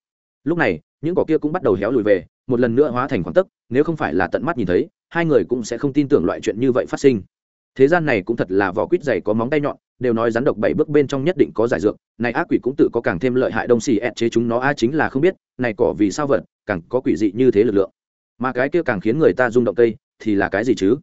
Lúc này, những cỏ kia cũng bắt đầu héo lùi về, một lần nữa hóa thành khoảng tấc, nếu không phải là tận mắt nhìn thấy, hai người cũng sẽ không tin tưởng loại chuyện như vậy phát sinh. Thế gian này cũng thật là vỏ quýt dày có móng tay nhọn, đều nói rắn độc bảy bước bên trong nhất định có giải dược, này ác quỷ cũng tự có càng thêm lợi hại đông xì ẹt chế chúng nó, a chính là không biết, này cỏ vì sao vật, càng có quỷ dị như thế lực lượng. Mà cái kia càng khiến người ta rung động cây, thì là cái gì chứ?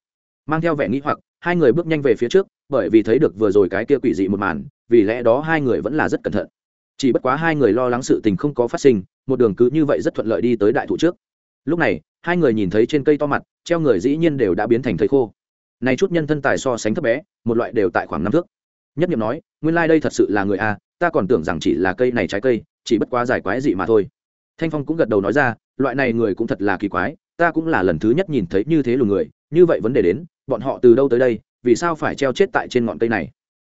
Mang theo vẻ nghĩ hoặc hai người bước nhanh về phía trước, bởi vì thấy được vừa rồi cái kia quỷ dị một màn, vì lẽ đó hai người vẫn là rất cẩn thận. Chỉ bất quá hai người lo lắng sự tình không có phát sinh, một đường cứ như vậy rất thuận lợi đi tới đại thụ trước. Lúc này, hai người nhìn thấy trên cây to mặt, treo người dĩ nhiên đều đã biến thành thầy khô. Này chút nhân thân tài so sánh thấp bé, một loại đều tại khoảng năm thước. Nhất nghiệm nói, nguyên lai、like、đây thật sự là người a, ta còn tưởng rằng chỉ là cây này trái cây, chỉ bất quá giải quái dị mà thôi. Thanh phong cũng gật đầu nói ra, loại này người cũng thật là kỳ quái, ta cũng là lần thứ nhất nhìn thấy như thế lùn người, như vậy vấn đề đến bọn họ từ đâu tới đây vì sao phải treo chết tại trên ngọn cây này?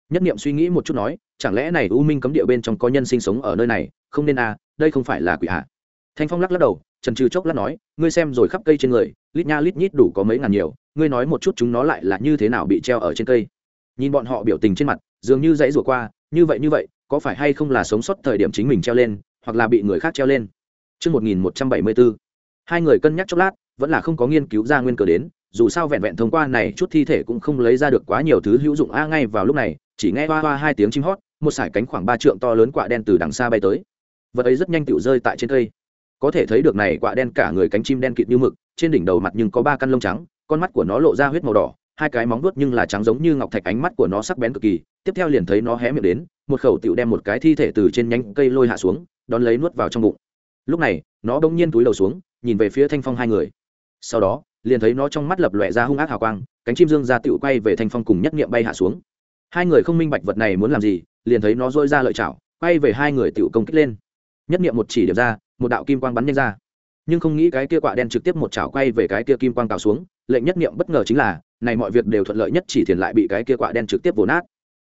Nhất niệm suy nghĩ một chút nói chẳng lẽ này u minh cấm địa bên trong có nhân sinh sống ở nơi này không nên à đây không phải là quỷ hạ. Thanh phong lắc lắc đầu trần trừ chốc lát nói ngươi xem rồi khắp cây trên người lít nha lít nhít đủ có mấy ngàn nhiều ngươi nói một chút chúng nó lại là như thế nào bị treo ở trên cây. Nhìn bọn họ biểu tình trên mặt dường như dãy rủa qua như vậy như vậy có phải hay không là sống sót thời điểm chính mình treo lên hoặc là bị người khác treo lên? Trước 1174, hai người cân nhắc chốc lát vẫn là không có nghiên cứu ra nguyên cờ đến dù sao vẹn vẹn thông qua này chút thi thể cũng không lấy ra được quá nhiều thứ hữu dụng. A, ngay vào lúc này, chỉ nghe hoa hoa hai tiếng chim hót, một sải cánh khoảng ba trượng to lớn quạ đen từ đằng xa bay tới. Vật ấy rất nhanh tựu rơi tại trên cây. Có thể thấy được này quạ đen cả người cánh chim đen kịt như mực, trên đỉnh đầu mặt nhưng có ba căn lông trắng, con mắt của nó lộ ra huyết màu đỏ, hai cái móng vuốt nhưng là trắng giống như ngọc thạch, ánh mắt của nó sắc bén cực kỳ. Tiếp theo liền thấy nó hé miệng đến, một khẩu tựu đem một cái thi thể từ trên nhánh cây lôi hạ xuống, đón lấy nuốt vào trong bụng. Lúc này, nó bỗng nhiên túi đầu xuống, nhìn về phía thanh phong hai người. Sau đó liền thấy nó trong mắt lập lòe ra hung ác hào quang, cánh chim dương ra tựu quay về thanh phong cùng nhất nghiệm bay hạ xuống. Hai người không minh bạch vật này muốn làm gì, liền thấy nó dôi ra lợi chảo, quay về hai người tựu công kích lên. Nhất nghiệm một chỉ điểm ra, một đạo kim quang bắn nhanh ra. Nhưng không nghĩ cái kia quạ đen trực tiếp một chảo quay về cái kia kim quang cào xuống, lệnh nhất nghiệm bất ngờ chính là, này mọi việc đều thuận lợi nhất chỉ thiền lại bị cái kia quạ đen trực tiếp vồ nát.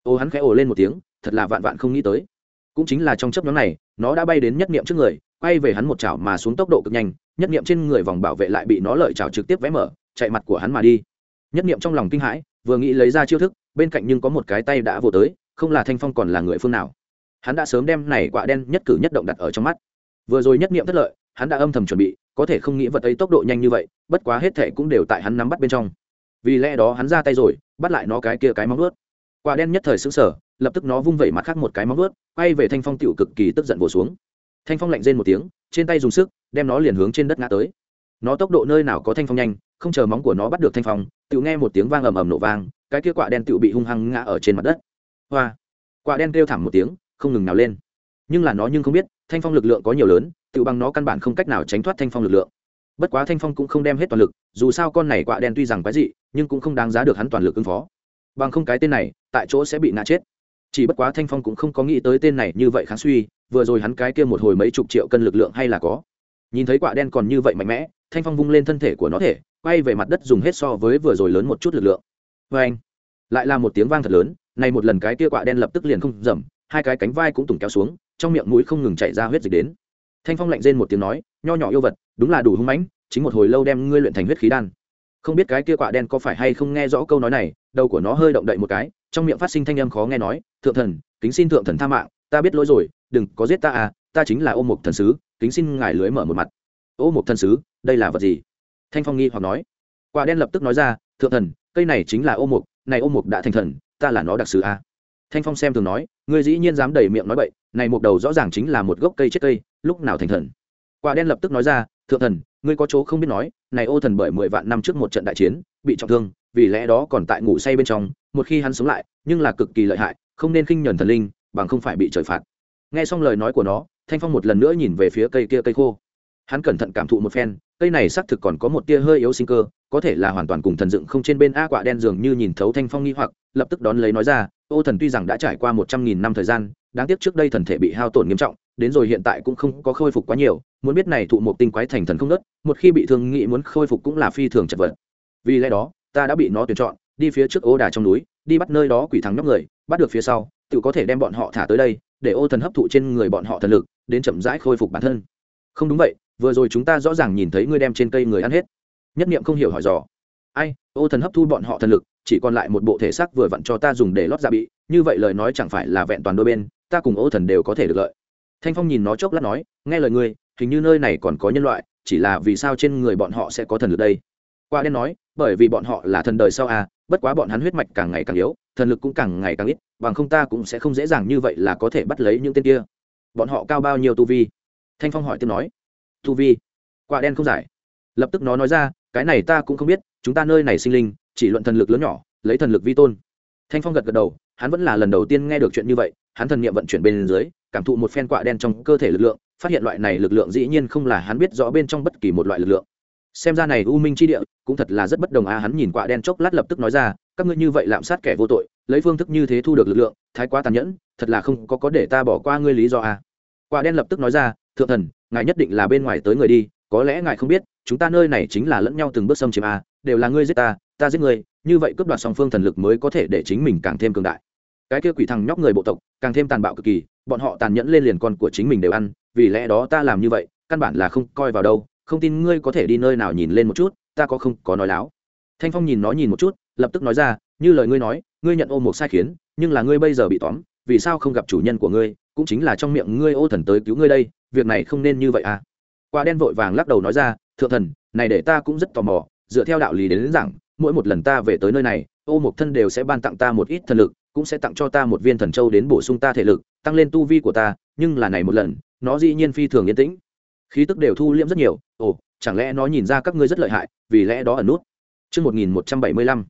Ô hắn khẽ ồ lên một tiếng, thật là vạn vạn không nghĩ tới. Cũng chính là trong chấp nhóm này, nó đã bay đến nhất nghiệm trước người, quay về hắn một chảo mà xuống tốc độ cực nhanh nhất niệm trên người vòng bảo vệ lại bị nó lợi chảo trực tiếp vẽ mở, chạy mặt của hắn mà đi. Nhất niệm trong lòng kinh hãi, vừa nghĩ lấy ra chiêu thức, bên cạnh nhưng có một cái tay đã vồ tới, không là thanh phong còn là người phương nào. Hắn đã sớm đem này quạ đen nhất cử nhất động đặt ở trong mắt. Vừa rồi nhất niệm thất lợi, hắn đã âm thầm chuẩn bị, có thể không nghĩ vật ấy tốc độ nhanh như vậy, bất quá hết thể cũng đều tại hắn nắm bắt bên trong. Vì lẽ đó hắn ra tay rồi, bắt lại nó cái kia cái móng ướt quả đen nhất thời xứng sở lập tức nó vung vẩy mặt khác một cái móng ướt quay về thanh phong tiểu cực kỳ tức giận vồ xuống thanh phong lạnh rên một tiếng, trên tay dùng sức, đem nó liền hướng trên đất ngã tới. Nó tốc độ nơi nào có thanh phong nhanh, không chờ móng của nó bắt được thanh phong tựu nghe một tiếng vang ầm ầm nổ vang, cái kia quả đen tựu bị hung hăng ngã ở trên mặt đất. Hoa! Quả đen kêu thảm một tiếng, không ngừng nào lên. Nhưng là nó nhưng không biết, thanh phong lực lượng có nhiều lớn, tự bằng nó căn bản không cách nào tránh thoát thanh phong lực lượng. Bất quá thanh phong cũng không đem hết toàn lực, dù sao con này quạ đen tuy rằng quái dị, nhưng cũng không đáng giá được hắn toàn lực ứng phó. Bằng không cái tên này, tại chỗ sẽ bị ngã chết. Chỉ bất quá thanh phong cũng không có nghĩ tới tên này như vậy kháng suy vừa rồi hắn cái kia một hồi mấy chục triệu cân lực lượng hay là có. Nhìn thấy quả đen còn như vậy mạnh mẽ, thanh phong vung lên thân thể của nó thể, quay về mặt đất dùng hết so với vừa rồi lớn một chút lực lượng. Vê anh, lại là một tiếng vang thật lớn, này một lần cái kia quả đen lập tức liền không dầm, hai cái cánh vai cũng tùng kéo xuống, trong miệng mũi không ngừng chạy ra huyết dịch đến. Thanh phong lạnh rên một tiếng nói, nho nhỏ yêu vật, đúng là đủ hung mãnh, chính một hồi lâu đem ngươi luyện thành huyết khí đan. Không biết cái kia quả đen có phải hay không nghe rõ câu nói này, đầu của nó hơi động đậy một cái, trong miệng phát sinh thanh âm khó nghe nói, thượng thần, kính xin thượng thần tha mạng ta biết lỗi rồi, đừng có giết ta à ta chính là ô mục thần sứ, kính xin ngài lưới mở một mặt. Ô mục thần sứ, đây là vật gì? Thanh phong nghi hoặc nói. Quả đen lập tức nói ra, thượng thần, cây này chính là ô mục này ô mục đã thành thần, ta là nó đặc sứ à. thanh phong xem thường nói, ngươi dĩ nhiên dám đầy miệng nói bậy, này một đầu rõ ràng chính là một gốc cây chết cây, lúc nào thành thần? Quả đen lập tức nói ra, thượng thần, ngươi có chỗ không biết nói, này ô thần bởi mười vạn năm trước một trận đại chiến, bị trọng thương, vì lẽ đó còn tại ngủ say bên trong, một khi hắn sống lại, nhưng là cực kỳ lợi hại, không nên khinh nhẫn thần linh bằng không phải bị trời phạt. Nghe xong lời nói của nó, thanh phong một lần nữa nhìn về phía cây kia cây khô. Hắn cẩn thận cảm thụ một phen, cây này xác thực còn có một tia hơi yếu sinh cơ, có thể là hoàn toàn cùng thần dựng không trên bên a quả đen dường như nhìn thấu thanh phong nghi hoặc, lập tức đón lấy nói ra, ô thần tuy rằng đã trải qua một trăm nghìn năm thời gian, đáng tiếc trước đây thần thể bị hao tổn nghiêm trọng, đến rồi hiện tại cũng không có khôi phục quá nhiều, muốn biết này thụ một tinh quái thành thần không đất một khi bị thương nghị muốn khôi phục cũng là phi thường chật vật. Vì lẽ đó, ta đã bị nó tuyển chọn, đi phía trước ô đà trong núi, đi bắt nơi đó quỷ thắng nhóc người, bắt được phía sau tự có thể đem bọn họ thả tới đây, để ô thần hấp thụ trên người bọn họ thần lực, đến chậm rãi khôi phục bản thân. Không đúng vậy, vừa rồi chúng ta rõ ràng nhìn thấy ngươi đem trên cây người ăn hết. Nhất niệm không hiểu hỏi dò. Ai, ô thần hấp thu bọn họ thần lực, chỉ còn lại một bộ thể xác vừa vặn cho ta dùng để lót dạ bị, như vậy lời nói chẳng phải là vẹn toàn đôi bên, ta cùng ô thần đều có thể được lợi. Thanh phong nhìn nó chốc lát nói, nghe lời ngươi, hình như nơi này còn có nhân loại, chỉ là vì sao trên người bọn họ sẽ có thần lực đây? Qua đen nói, bởi vì bọn họ là thần đời sau à bất quá bọn hắn huyết mạch càng ngày càng yếu thần lực cũng càng ngày càng ít, bằng không ta cũng sẽ không dễ dàng như vậy là có thể bắt lấy những tên kia. Bọn họ cao bao nhiêu tu vi? Thanh phong hỏi tiếp nói. Tu vi? Quả đen không giải. Lập tức nó nói ra, cái này ta cũng không biết, chúng ta nơi này sinh linh, chỉ luận thần lực lớn nhỏ, lấy thần lực vi tôn. Thanh phong gật gật đầu, hắn vẫn là lần đầu tiên nghe được chuyện như vậy, hắn thần nghiệm vận chuyển bên dưới, cảm thụ một phen quạ đen trong cơ thể lực lượng, phát hiện loại này lực lượng dĩ nhiên không là hắn biết rõ bên trong bất kỳ một loại lực lượng. Xem ra này u minh chi địa, cũng thật là rất bất đồng a, hắn nhìn quạ đen chốc lát lập tức nói ra các ngươi như vậy lạm sát kẻ vô tội lấy phương thức như thế thu được lực lượng thái quá tàn nhẫn thật là không có có để ta bỏ qua ngươi lý do à? Quả đen lập tức nói ra thượng thần ngài nhất định là bên ngoài tới người đi có lẽ ngài không biết chúng ta nơi này chính là lẫn nhau từng bước xâm chiếm à, đều là ngươi giết ta ta giết ngươi như vậy cướp đoạt song phương thần lực mới có thể để chính mình càng thêm cường đại cái kia quỷ thằng nhóc người bộ tộc càng thêm tàn bạo cực kỳ bọn họ tàn nhẫn lên liền con của chính mình đều ăn vì lẽ đó ta làm như vậy căn bản là không coi vào đâu không tin ngươi có thể đi nơi nào nhìn lên một chút ta có không có nói láo thanh phong nhìn nó nhìn một chút lập tức nói ra như lời ngươi nói ngươi nhận ô một sai khiến nhưng là ngươi bây giờ bị tóm vì sao không gặp chủ nhân của ngươi cũng chính là trong miệng ngươi ô thần tới cứu ngươi đây việc này không nên như vậy à? Qua đen vội vàng lắc đầu nói ra thượng thần này để ta cũng rất tò mò dựa theo đạo lý đến, đến rằng mỗi một lần ta về tới nơi này ô một thân đều sẽ ban tặng ta một ít thần lực cũng sẽ tặng cho ta một viên thần châu đến bổ sung ta thể lực tăng lên tu vi của ta nhưng là này một lần nó dĩ nhiên phi thường yên tĩnh. Khí tức đều thu liễm rất nhiều ồ chẳng lẽ nó nhìn ra các ngươi rất lợi hại vì lẽ đó ẩn nút? Chương 1175,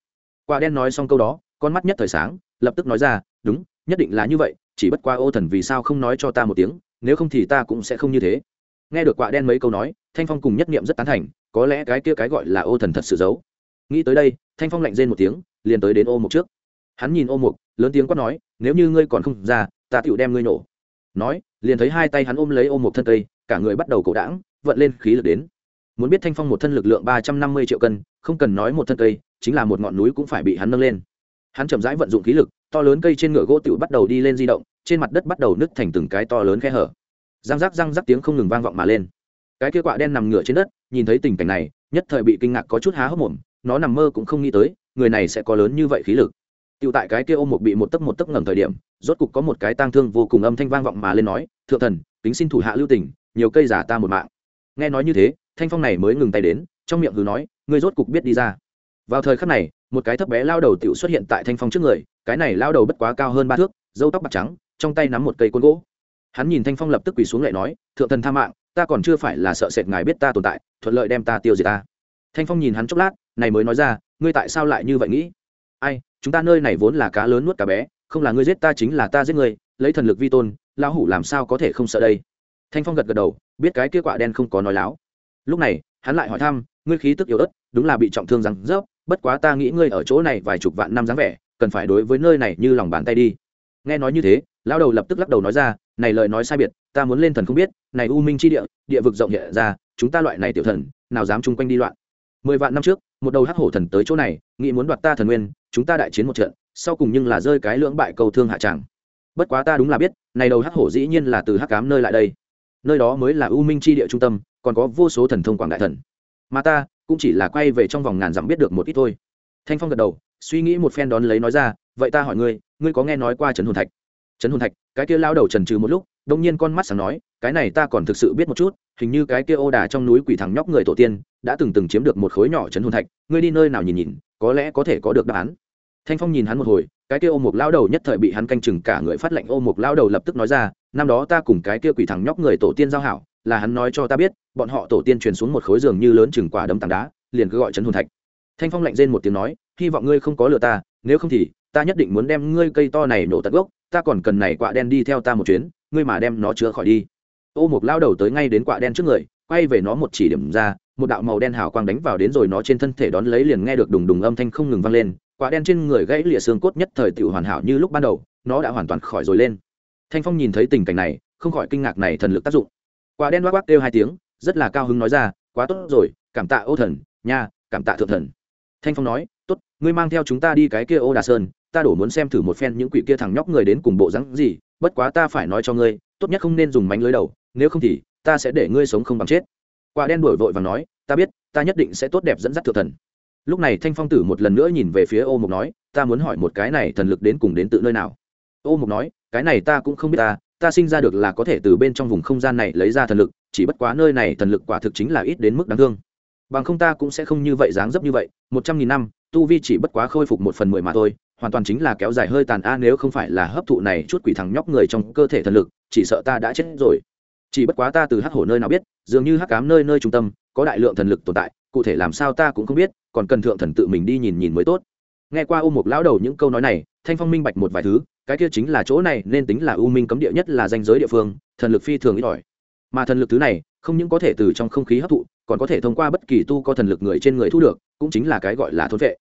quả đen nói xong câu đó con mắt nhất thời sáng lập tức nói ra đúng nhất định là như vậy chỉ bất qua ô thần vì sao không nói cho ta một tiếng nếu không thì ta cũng sẽ không như thế. Nghe được quả đen mấy câu nói thanh phong cùng nhất niệm rất tán thành có lẽ cái kia cái gọi là ô thần thật sự giấu. Nghĩ tới đây thanh phong lạnh rên một tiếng liền tới đến ô mục trước. Hắn nhìn ô mục lớn tiếng quát nói nếu như ngươi còn không ra ta tiểu đem ngươi nổ. Nói liền thấy hai tay hắn ôm lấy ô mục thân cây cả người bắt đầu cổ đãng, vận lên khí lực đến muốn biết thanh phong một thân lực lượng ba trăm năm mươi triệu cân, không cần nói một thân cây, chính là một ngọn núi cũng phải bị hắn nâng lên. Hắn chậm rãi vận dụng khí lực, to lớn cây trên ngựa gỗ tựu bắt đầu đi lên di động, trên mặt đất bắt đầu nứt thành từng cái to lớn khe hở. Răng rắc răng rắc tiếng không ngừng vang vọng mà lên. Cái kia quạ đen nằm ngửa trên đất, nhìn thấy tình cảnh này, nhất thời bị kinh ngạc có chút há hốc mồm, nó nằm mơ cũng không nghĩ tới, người này sẽ có lớn như vậy khí lực. Tựu tại cái kia ôm một bị một tấc một tấc ngầm thời điểm, rốt cục có một cái tang thương vô cùng âm thanh vang vọng mà lên nói, thượng thần tính xin thủ hạ lưu tình, nhiều cây giả ta một mạng. Nghe nói như thế thanh phong này mới ngừng tay đến, trong miệng hừ nói, ngươi rốt cục biết đi ra. Vào thời khắc này, một cái thấp bé lao đầu tiểu xuất hiện tại thanh phong trước người, cái này lao đầu bất quá cao hơn ba thước dâu tóc bạc trắng, trong tay nắm một cây côn gỗ. Hắn nhìn thanh phong lập tức quỳ xuống lại nói, thượng thần tha mạng, ta còn chưa phải là sợ sệt ngài biết ta tồn tại, thuận lợi đem ta tiêu diệt ta. Thanh phong nhìn hắn chốc lát, này mới nói ra, ngươi tại sao lại như vậy nghĩ? Ai, chúng ta nơi này vốn là cá lớn nuốt cá bé, không là ngươi giết ta chính là ta giết ngươi, lấy thần lực vi tôn, lão hủ làm sao có thể không sợ đây? Thanh phong gật gật đầu, biết cái kia quả đen không có nói láo lúc này, hắn lại hỏi thăm, ngươi khí tức yếu ớt, đúng là bị trọng thương rằng rớp, bất quá ta nghĩ ngươi ở chỗ này vài chục vạn năm dáng vẻ, cần phải đối với nơi này như lòng bàn tay đi. Nghe nói như thế, lão đầu lập tức lắc đầu nói ra, này lời nói sai biệt, ta muốn lên thần không biết, này u minh chi địa địa vực rộng hiện ra, chúng ta loại này tiểu thần, nào dám chung quanh đi loạn. Mười vạn năm trước, một đầu hắc hổ thần tới chỗ này, nghĩ muốn đoạt ta thần nguyên, chúng ta đại chiến một trận, sau cùng nhưng là rơi cái lưỡng bại cầu thương hạ tràng. Bất quá ta đúng là biết, này đầu hắc hổ dĩ nhiên là từ hắc cám nơi lại đây nơi đó mới là u minh chi địa trung tâm, còn có vô số thần thông quảng đại thần. Mà ta, cũng chỉ là quay về trong vòng ngàn dặm biết được một ít thôi. Thanh phong gật đầu, suy nghĩ một phen đón lấy nói ra, vậy ta hỏi ngươi ngươi có nghe nói qua trấn hồn thạch? Trấn hồn thạch? Cái kia lao đầu trần trừ một lúc, đông nhiên con mắt sáng nói, cái này ta còn thực sự biết một chút, hình như cái kia ô đà trong núi quỷ thằng nhóc người tổ tiên, đã từng từng chiếm được một khối nhỏ trấn hồn thạch, ngươi đi nơi nào nhìn nhìn, có lẽ có thể có được đáp án. Thanh phong nhìn hắn một hồi, cái kia ô mục lao đầu nhất thời bị hắn canh chừng cả người phát lệnh, ô mục lao đầu lập tức nói ra năm đó ta cùng cái kia quỷ thằng nhóc người tổ tiên giao hảo, là hắn nói cho ta biết, bọn họ tổ tiên truyền xuống một khối giường như lớn chừng quả đấm tảng đá, liền cứ gọi trấn hồn thạch. Thanh phong lạnh rên một tiếng nói, hy vọng ngươi không có lừa ta, nếu không thì, ta nhất định muốn đem ngươi cây to này nổ tận gốc, ta còn cần này quạ đen đi theo ta một chuyến, ngươi mà đem nó chữa khỏi đi. Ô mục lao đầu tới ngay đến quạ đen trước người, quay về nó một chỉ điểm ra, một đạo màu đen hào quang đánh vào đến rồi nó trên thân thể đón lấy liền nghe được đùng đùng âm thanh không ngừng vang lên quả đen trên người gãy lịa xương cốt nhất thời tự hoàn hảo như lúc ban đầu, nó đã hoàn toàn khỏi rồi lên thanh phong nhìn thấy tình cảnh này, không khỏi kinh ngạc này thần lực tác dụng. Quả đen loác oác kêu hai tiếng, rất là cao hứng nói ra, quá tốt rồi, cảm tạ ô thần, nha, cảm tạ thượng thần. Thanh phong nói, tốt, ngươi mang theo chúng ta đi cái kia ô đà sơn, ta đổ muốn xem thử một phen những quỷ kia thằng nhóc người đến cùng bộ rắn gì, bất quá ta phải nói cho ngươi, tốt nhất không nên dùng mánh lưới đầu, nếu không thì, ta sẽ để ngươi sống không bằng chết. Quả đen đổi vội và nói, ta biết, ta nhất định sẽ tốt đẹp dẫn dắt thượng thần. Lúc này thanh phong tử một lần nữa nhìn về phía ô mục nói, ta muốn hỏi một cái này thần lực đến cùng đến tự nơi nào? Ô mục nói cái này ta cũng không biết ta ta sinh ra được là có thể từ bên trong vùng không gian này lấy ra thần lực, chỉ bất quá nơi này thần lực quả thực chính là ít đến mức đáng thương. Bằng không ta cũng sẽ không như vậy dáng dấp như vậy, một trăm nghìn năm, tu vi chỉ bất quá khôi phục một phần mười mà thôi, hoàn toàn chính là kéo dài hơi tàn a nếu không phải là hấp thụ này chút quỷ thằng nhóc người trong cơ thể thần lực, chỉ sợ ta đã chết rồi. Chỉ bất quá ta từ hắc hổ nơi nào biết, dường như hắc cám nơi nơi trung tâm, có đại lượng thần lực tồn tại, cụ thể làm sao ta cũng không biết, còn cần thượng thần tự mình đi nhìn nhìn mới tốt. Nghe qua ôm một lão đầu những câu nói này, thanh phong minh bạch một vài thứ cái kia chính là chỗ này nên tính là u minh cấm địa nhất là danh giới địa phương, thần lực phi thường ít ỏi. Mà thần lực thứ này, không những có thể từ trong không khí hấp thụ, còn có thể thông qua bất kỳ tu có thần lực người trên người thu được, cũng chính là cái gọi là thôn vệ.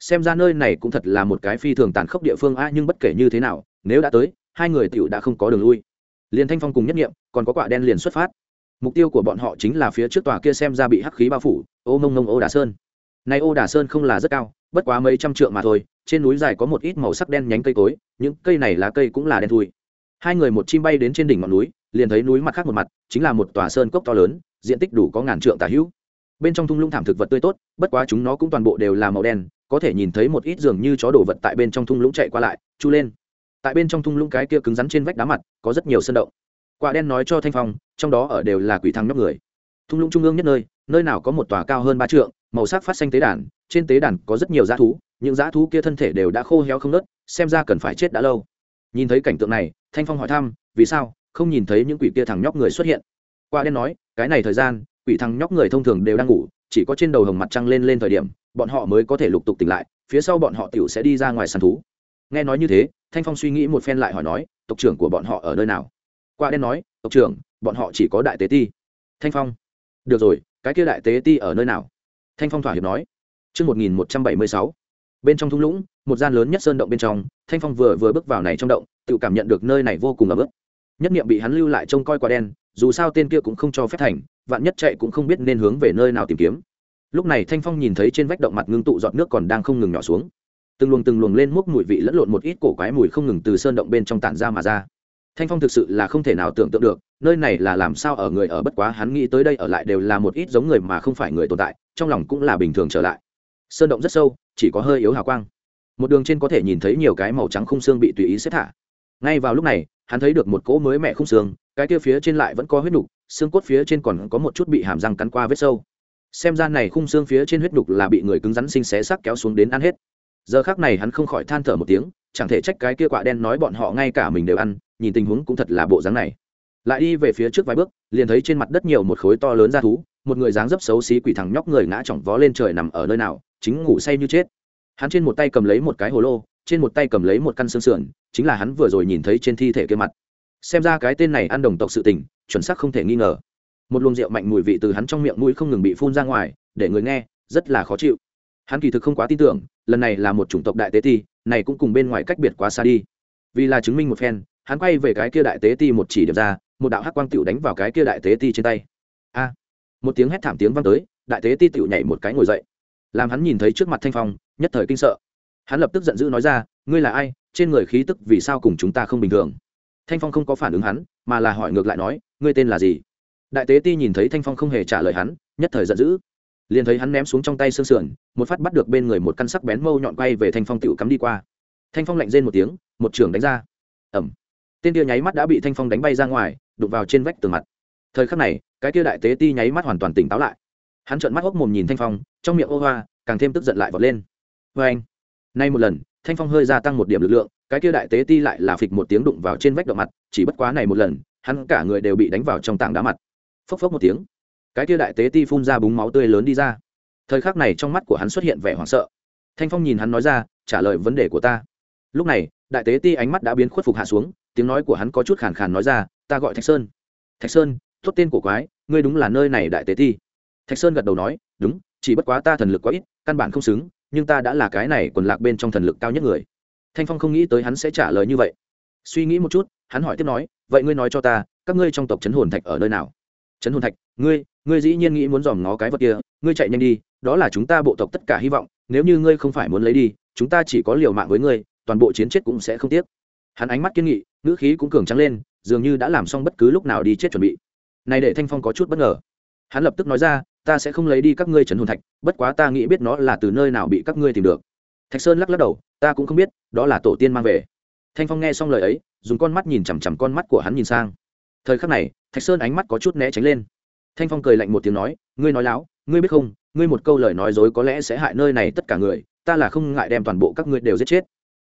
Xem ra nơi này cũng thật là một cái phi thường tàn khốc địa phương a nhưng bất kể như thế nào, nếu đã tới, hai người tiểu đã không có đường lui. Liền thanh phong cùng nhất nghiệm, còn có quả đen liền xuất phát. Mục tiêu của bọn họ chính là phía trước tòa kia xem ra bị hắc khí bao phủ, ô mông mông ô đà sơn nay ô đà sơn không là rất cao, bất quá mấy trăm trượng mà thôi, trên núi dài có một ít màu sắc đen nhánh cây cối, những cây này lá cây cũng là đen thui. Hai người một chim bay đến trên đỉnh ngọn núi, liền thấy núi mặt khác một mặt, chính là một tòa sơn cốc to lớn, diện tích đủ có ngàn trượng tả hữu. Bên trong thung lũng thảm thực vật tươi tốt, bất quá chúng nó cũng toàn bộ đều là màu đen, có thể nhìn thấy một ít dường như chó đổ vật tại bên trong thung lũng chạy qua lại, chu lên. Tại bên trong thung lũng cái kia cứng rắn trên vách đá mặt, có rất nhiều sân động. Quả đen nói cho thanh phong, trong đó ở đều là quỷ thăng nhóc người. Thung lũng trung ương nhất nơi nơi nào có một tòa cao hơn ba trượng, màu sắc phát xanh tế đàn, trên tế đàn có rất nhiều dã thú, những dã thú kia thân thể đều đã khô héo không nớt, xem ra cần phải chết đã lâu. Nhìn thấy cảnh tượng này, thanh phong hỏi thăm, vì sao? Không nhìn thấy những quỷ kia thằng nhóc người xuất hiện? Qua đen nói, cái này thời gian, quỷ thằng nhóc người thông thường đều đang ngủ, chỉ có trên đầu hồng mặt trăng lên lên thời điểm, bọn họ mới có thể lục tục tỉnh lại, phía sau bọn họ tiểu sẽ đi ra ngoài săn thú. Nghe nói như thế, thanh phong suy nghĩ một phen lại hỏi nói, tộc trưởng của bọn họ ở nơi nào? Qua đen nói, tộc trưởng, bọn họ chỉ có đại tế ti. Thanh phong, được rồi cái kia đại tế ti ở nơi nào thanh phong thỏa hiệp nói Trước 1176, bên trong thung lũng, một gian lớn nhất sơn động bên trong, Thanh Phong vừa vừa bước vào này trong động, tự cảm nhận được nơi này vô cùng ấm ức. Nhất niệm bị hắn lưu lại trông coi quả đen, dù sao tên kia cũng không cho phép thành, vạn nhất chạy cũng không biết nên hướng về nơi nào tìm kiếm. Lúc này Thanh Phong nhìn thấy trên vách động mặt ngưng tụ giọt nước còn đang không ngừng nhỏ xuống. Từng luồng từng luồng lên múc mùi vị lẫn lộn một ít cổ quái mùi không ngừng từ sơn động bên trong tản ra mà ra. Thanh Phong thực sự là không thể nào tưởng tượng được, nơi này là làm sao ở người ở bất quá hắn nghĩ tới đây ở lại đều là một ít giống người mà không phải người tồn tại, trong lòng cũng là bình thường trở lại. Sơn động rất sâu chỉ có hơi yếu hào quang. Một đường trên có thể nhìn thấy nhiều cái màu trắng khung xương bị tùy ý xếp thả. Ngay vào lúc này hắn thấy được một cỗ mới mẹ khung xương cái kia phía trên lại vẫn có huyết nục xương cốt phía trên còn có một chút bị hàm răng cắn qua vết sâu. Xem ra này khung xương phía trên huyết nục là bị người cứng rắn sinh xé xác kéo xuống đến ăn hết giờ khác này hắn không khỏi than thở một tiếng, chẳng thể trách cái kia quạ đen nói bọn họ ngay cả mình đều ăn, nhìn tình huống cũng thật là bộ dáng này. Lại đi về phía trước vài bước, liền thấy trên mặt đất nhiều một khối to lớn ra thú, một người dáng dấp xấu xí quỷ thằng nhóc người ngã chỏng vó lên trời nằm ở nơi nào, chính ngủ say như chết. Hắn trên một tay cầm lấy một cái hồ lô, trên một tay cầm lấy một căn xương sườn, chính là hắn vừa rồi nhìn thấy trên thi thể kia mặt. Xem ra cái tên này ăn đồng tộc sự tình, chuẩn xác không thể nghi ngờ. Một luồng rượu mạnh mùi vị từ hắn trong miệng mũi không ngừng bị phun ra ngoài, để người nghe, rất là khó chịu. Hắn kỳ thực không quá tin tưởng lần này là một chủng tộc đại tế ti, này cũng cùng bên ngoài cách biệt quá xa đi. Vì là chứng minh một phen, hắn quay về cái kia đại tế ti một chỉ điểm ra, một đạo hắc quang tựu đánh vào cái kia đại tế ti trên tay. A! Một tiếng hét thảm tiếng vang tới, đại tế ti tựu nhảy một cái ngồi dậy. Làm hắn nhìn thấy trước mặt thanh phong, nhất thời kinh sợ. Hắn lập tức giận dữ nói ra, ngươi là ai? Trên người khí tức vì sao cùng chúng ta không bình thường? Thanh phong không có phản ứng hắn, mà là hỏi ngược lại nói, ngươi tên là gì? Đại tế ti nhìn thấy thanh phong không hề trả lời hắn, nhất thời giận dữ liền thấy hắn ném xuống trong tay xương sườn, một phát bắt được bên người một căn sắc bén mâu nhọn quay về thanh phong tựu cắm đi qua. Thanh phong lạnh rên một tiếng, một trường đánh ra. Ẩm tên tia nháy mắt đã bị thanh phong đánh bay ra ngoài, đụng vào trên vách tường mặt. Thời khắc này, cái tia đại tế ti nháy mắt hoàn toàn tỉnh táo lại. Hắn trợn mắt hốc mồm nhìn thanh phong, trong miệng ô hoa, càng thêm tức giận lại vọt lên. Vê anh. Nay một lần, thanh phong hơi gia tăng một điểm lực lượng, cái tia đại tế ti lại là phịch một tiếng đụng vào trên vách động mặt, chỉ bất quá này một lần, hắn cả người đều bị đánh vào trong tảng đá mặt. Phốc phốc một tiếng cái kia đại tế ti phun ra búng máu tươi lớn đi ra. Thời khắc này trong mắt của hắn xuất hiện vẻ hoảng sợ. Thanh phong nhìn hắn nói ra, trả lời vấn đề của ta. Lúc này, đại tế ti ánh mắt đã biến khuất phục hạ xuống, tiếng nói của hắn có chút khàn khàn nói ra, ta gọi thạch sơn. Thạch sơn thốt tên của quái, ngươi đúng là nơi này đại tế ti. Thạch sơn gật đầu nói, đúng, chỉ bất quá ta thần lực quá ít, căn bản không xứng, nhưng ta đã là cái này quần lạc bên trong thần lực cao nhất người. Thanh phong không nghĩ tới hắn sẽ trả lời như vậy. Suy nghĩ một chút, hắn hỏi tiếp nói, vậy ngươi nói cho ta, các ngươi trong tộc chấn hồn thạch ở nơi nào? Chấn hồn thạch, ngươi ngươi dĩ nhiên nghĩ muốn dòm ngó cái vật kia, ngươi chạy nhanh đi, đó là chúng ta bộ tộc tất cả hy vọng, nếu như ngươi không phải muốn lấy đi, chúng ta chỉ có liều mạng với ngươi, toàn bộ chiến chết cũng sẽ không tiếc. Hắn ánh mắt kiên nghị, ngữ khí cũng cường trắng lên, dường như đã làm xong bất cứ lúc nào đi chết chuẩn bị. Này để thanh phong có chút bất ngờ. Hắn lập tức nói ra, ta sẽ không lấy đi các ngươi trấn hồn thạch, bất quá ta nghĩ biết nó là từ nơi nào bị các ngươi tìm được. Thạch sơn lắc lắc đầu, ta cũng không biết, đó là tổ tiên mang về. Thanh phong nghe xong lời ấy, dùng con mắt nhìn chằm chằm con mắt của hắn nhìn sang thời khắc này, thạch sơn ánh mắt có chút né tránh lên. Thanh phong cười lạnh một tiếng nói, ngươi nói láo, ngươi biết không, ngươi một câu lời nói dối có lẽ sẽ hại nơi này tất cả người, ta là không ngại đem toàn bộ các ngươi đều giết chết.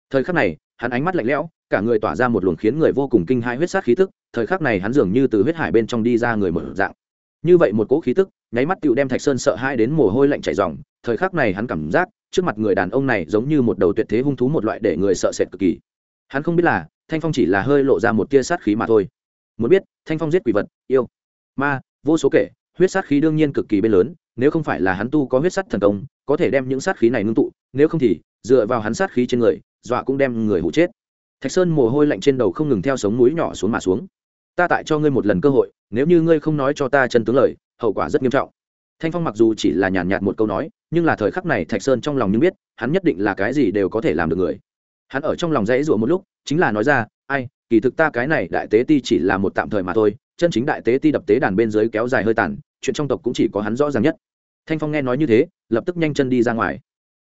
Thời khắc này, hắn ánh mắt lạnh lẽo, cả người tỏa ra một luồng khiến người vô cùng kinh hai huyết sát khí tức, thời khắc này hắn dường như từ huyết hải bên trong đi ra người mở dạng. Như vậy một cỗ khí tức, nháy mắt tựu đem thạch sơn sợ hai đến mồ hôi lạnh chảy ròng, thời khắc này hắn cảm giác, trước mặt người đàn ông này giống như một đầu tuyệt thế hung thú một loại để người sợ sệt cực kỳ. Hắn không biết là, thanh phong chỉ là hơi lộ ra một tia sát khí mà thôi muốn biết, thanh phong giết quỷ vật, yêu. Ma, vô số kể, huyết sát khí đương nhiên cực kỳ bên lớn, nếu không phải là hắn tu có huyết sát thần công, có thể đem những sát khí này ngưng tụ, nếu không thì, dựa vào hắn sát khí trên người, dọa cũng đem người hụ chết. Thạch sơn mồ hôi lạnh trên đầu không ngừng theo sống núi nhỏ xuống mà xuống. Ta tại cho ngươi một lần cơ hội, nếu như ngươi không nói cho ta chân tướng lời, hậu quả rất nghiêm trọng. Thanh phong mặc dù chỉ là nhàn nhạt một câu nói, nhưng là thời khắc này thạch sơn trong lòng nhưng biết, hắn nhất định là cái gì đều có thể làm được người. Hắn ở trong lòng dãy rủa một lúc, chính là nói ra, ai kỳ thực ta cái này đại tế ti chỉ là một tạm thời mà thôi, chân chính đại tế ti đập tế đàn bên dưới kéo dài hơi tàn, chuyện trong tộc cũng chỉ có hắn rõ ràng nhất. Thanh phong nghe nói như thế, lập tức nhanh chân đi ra ngoài.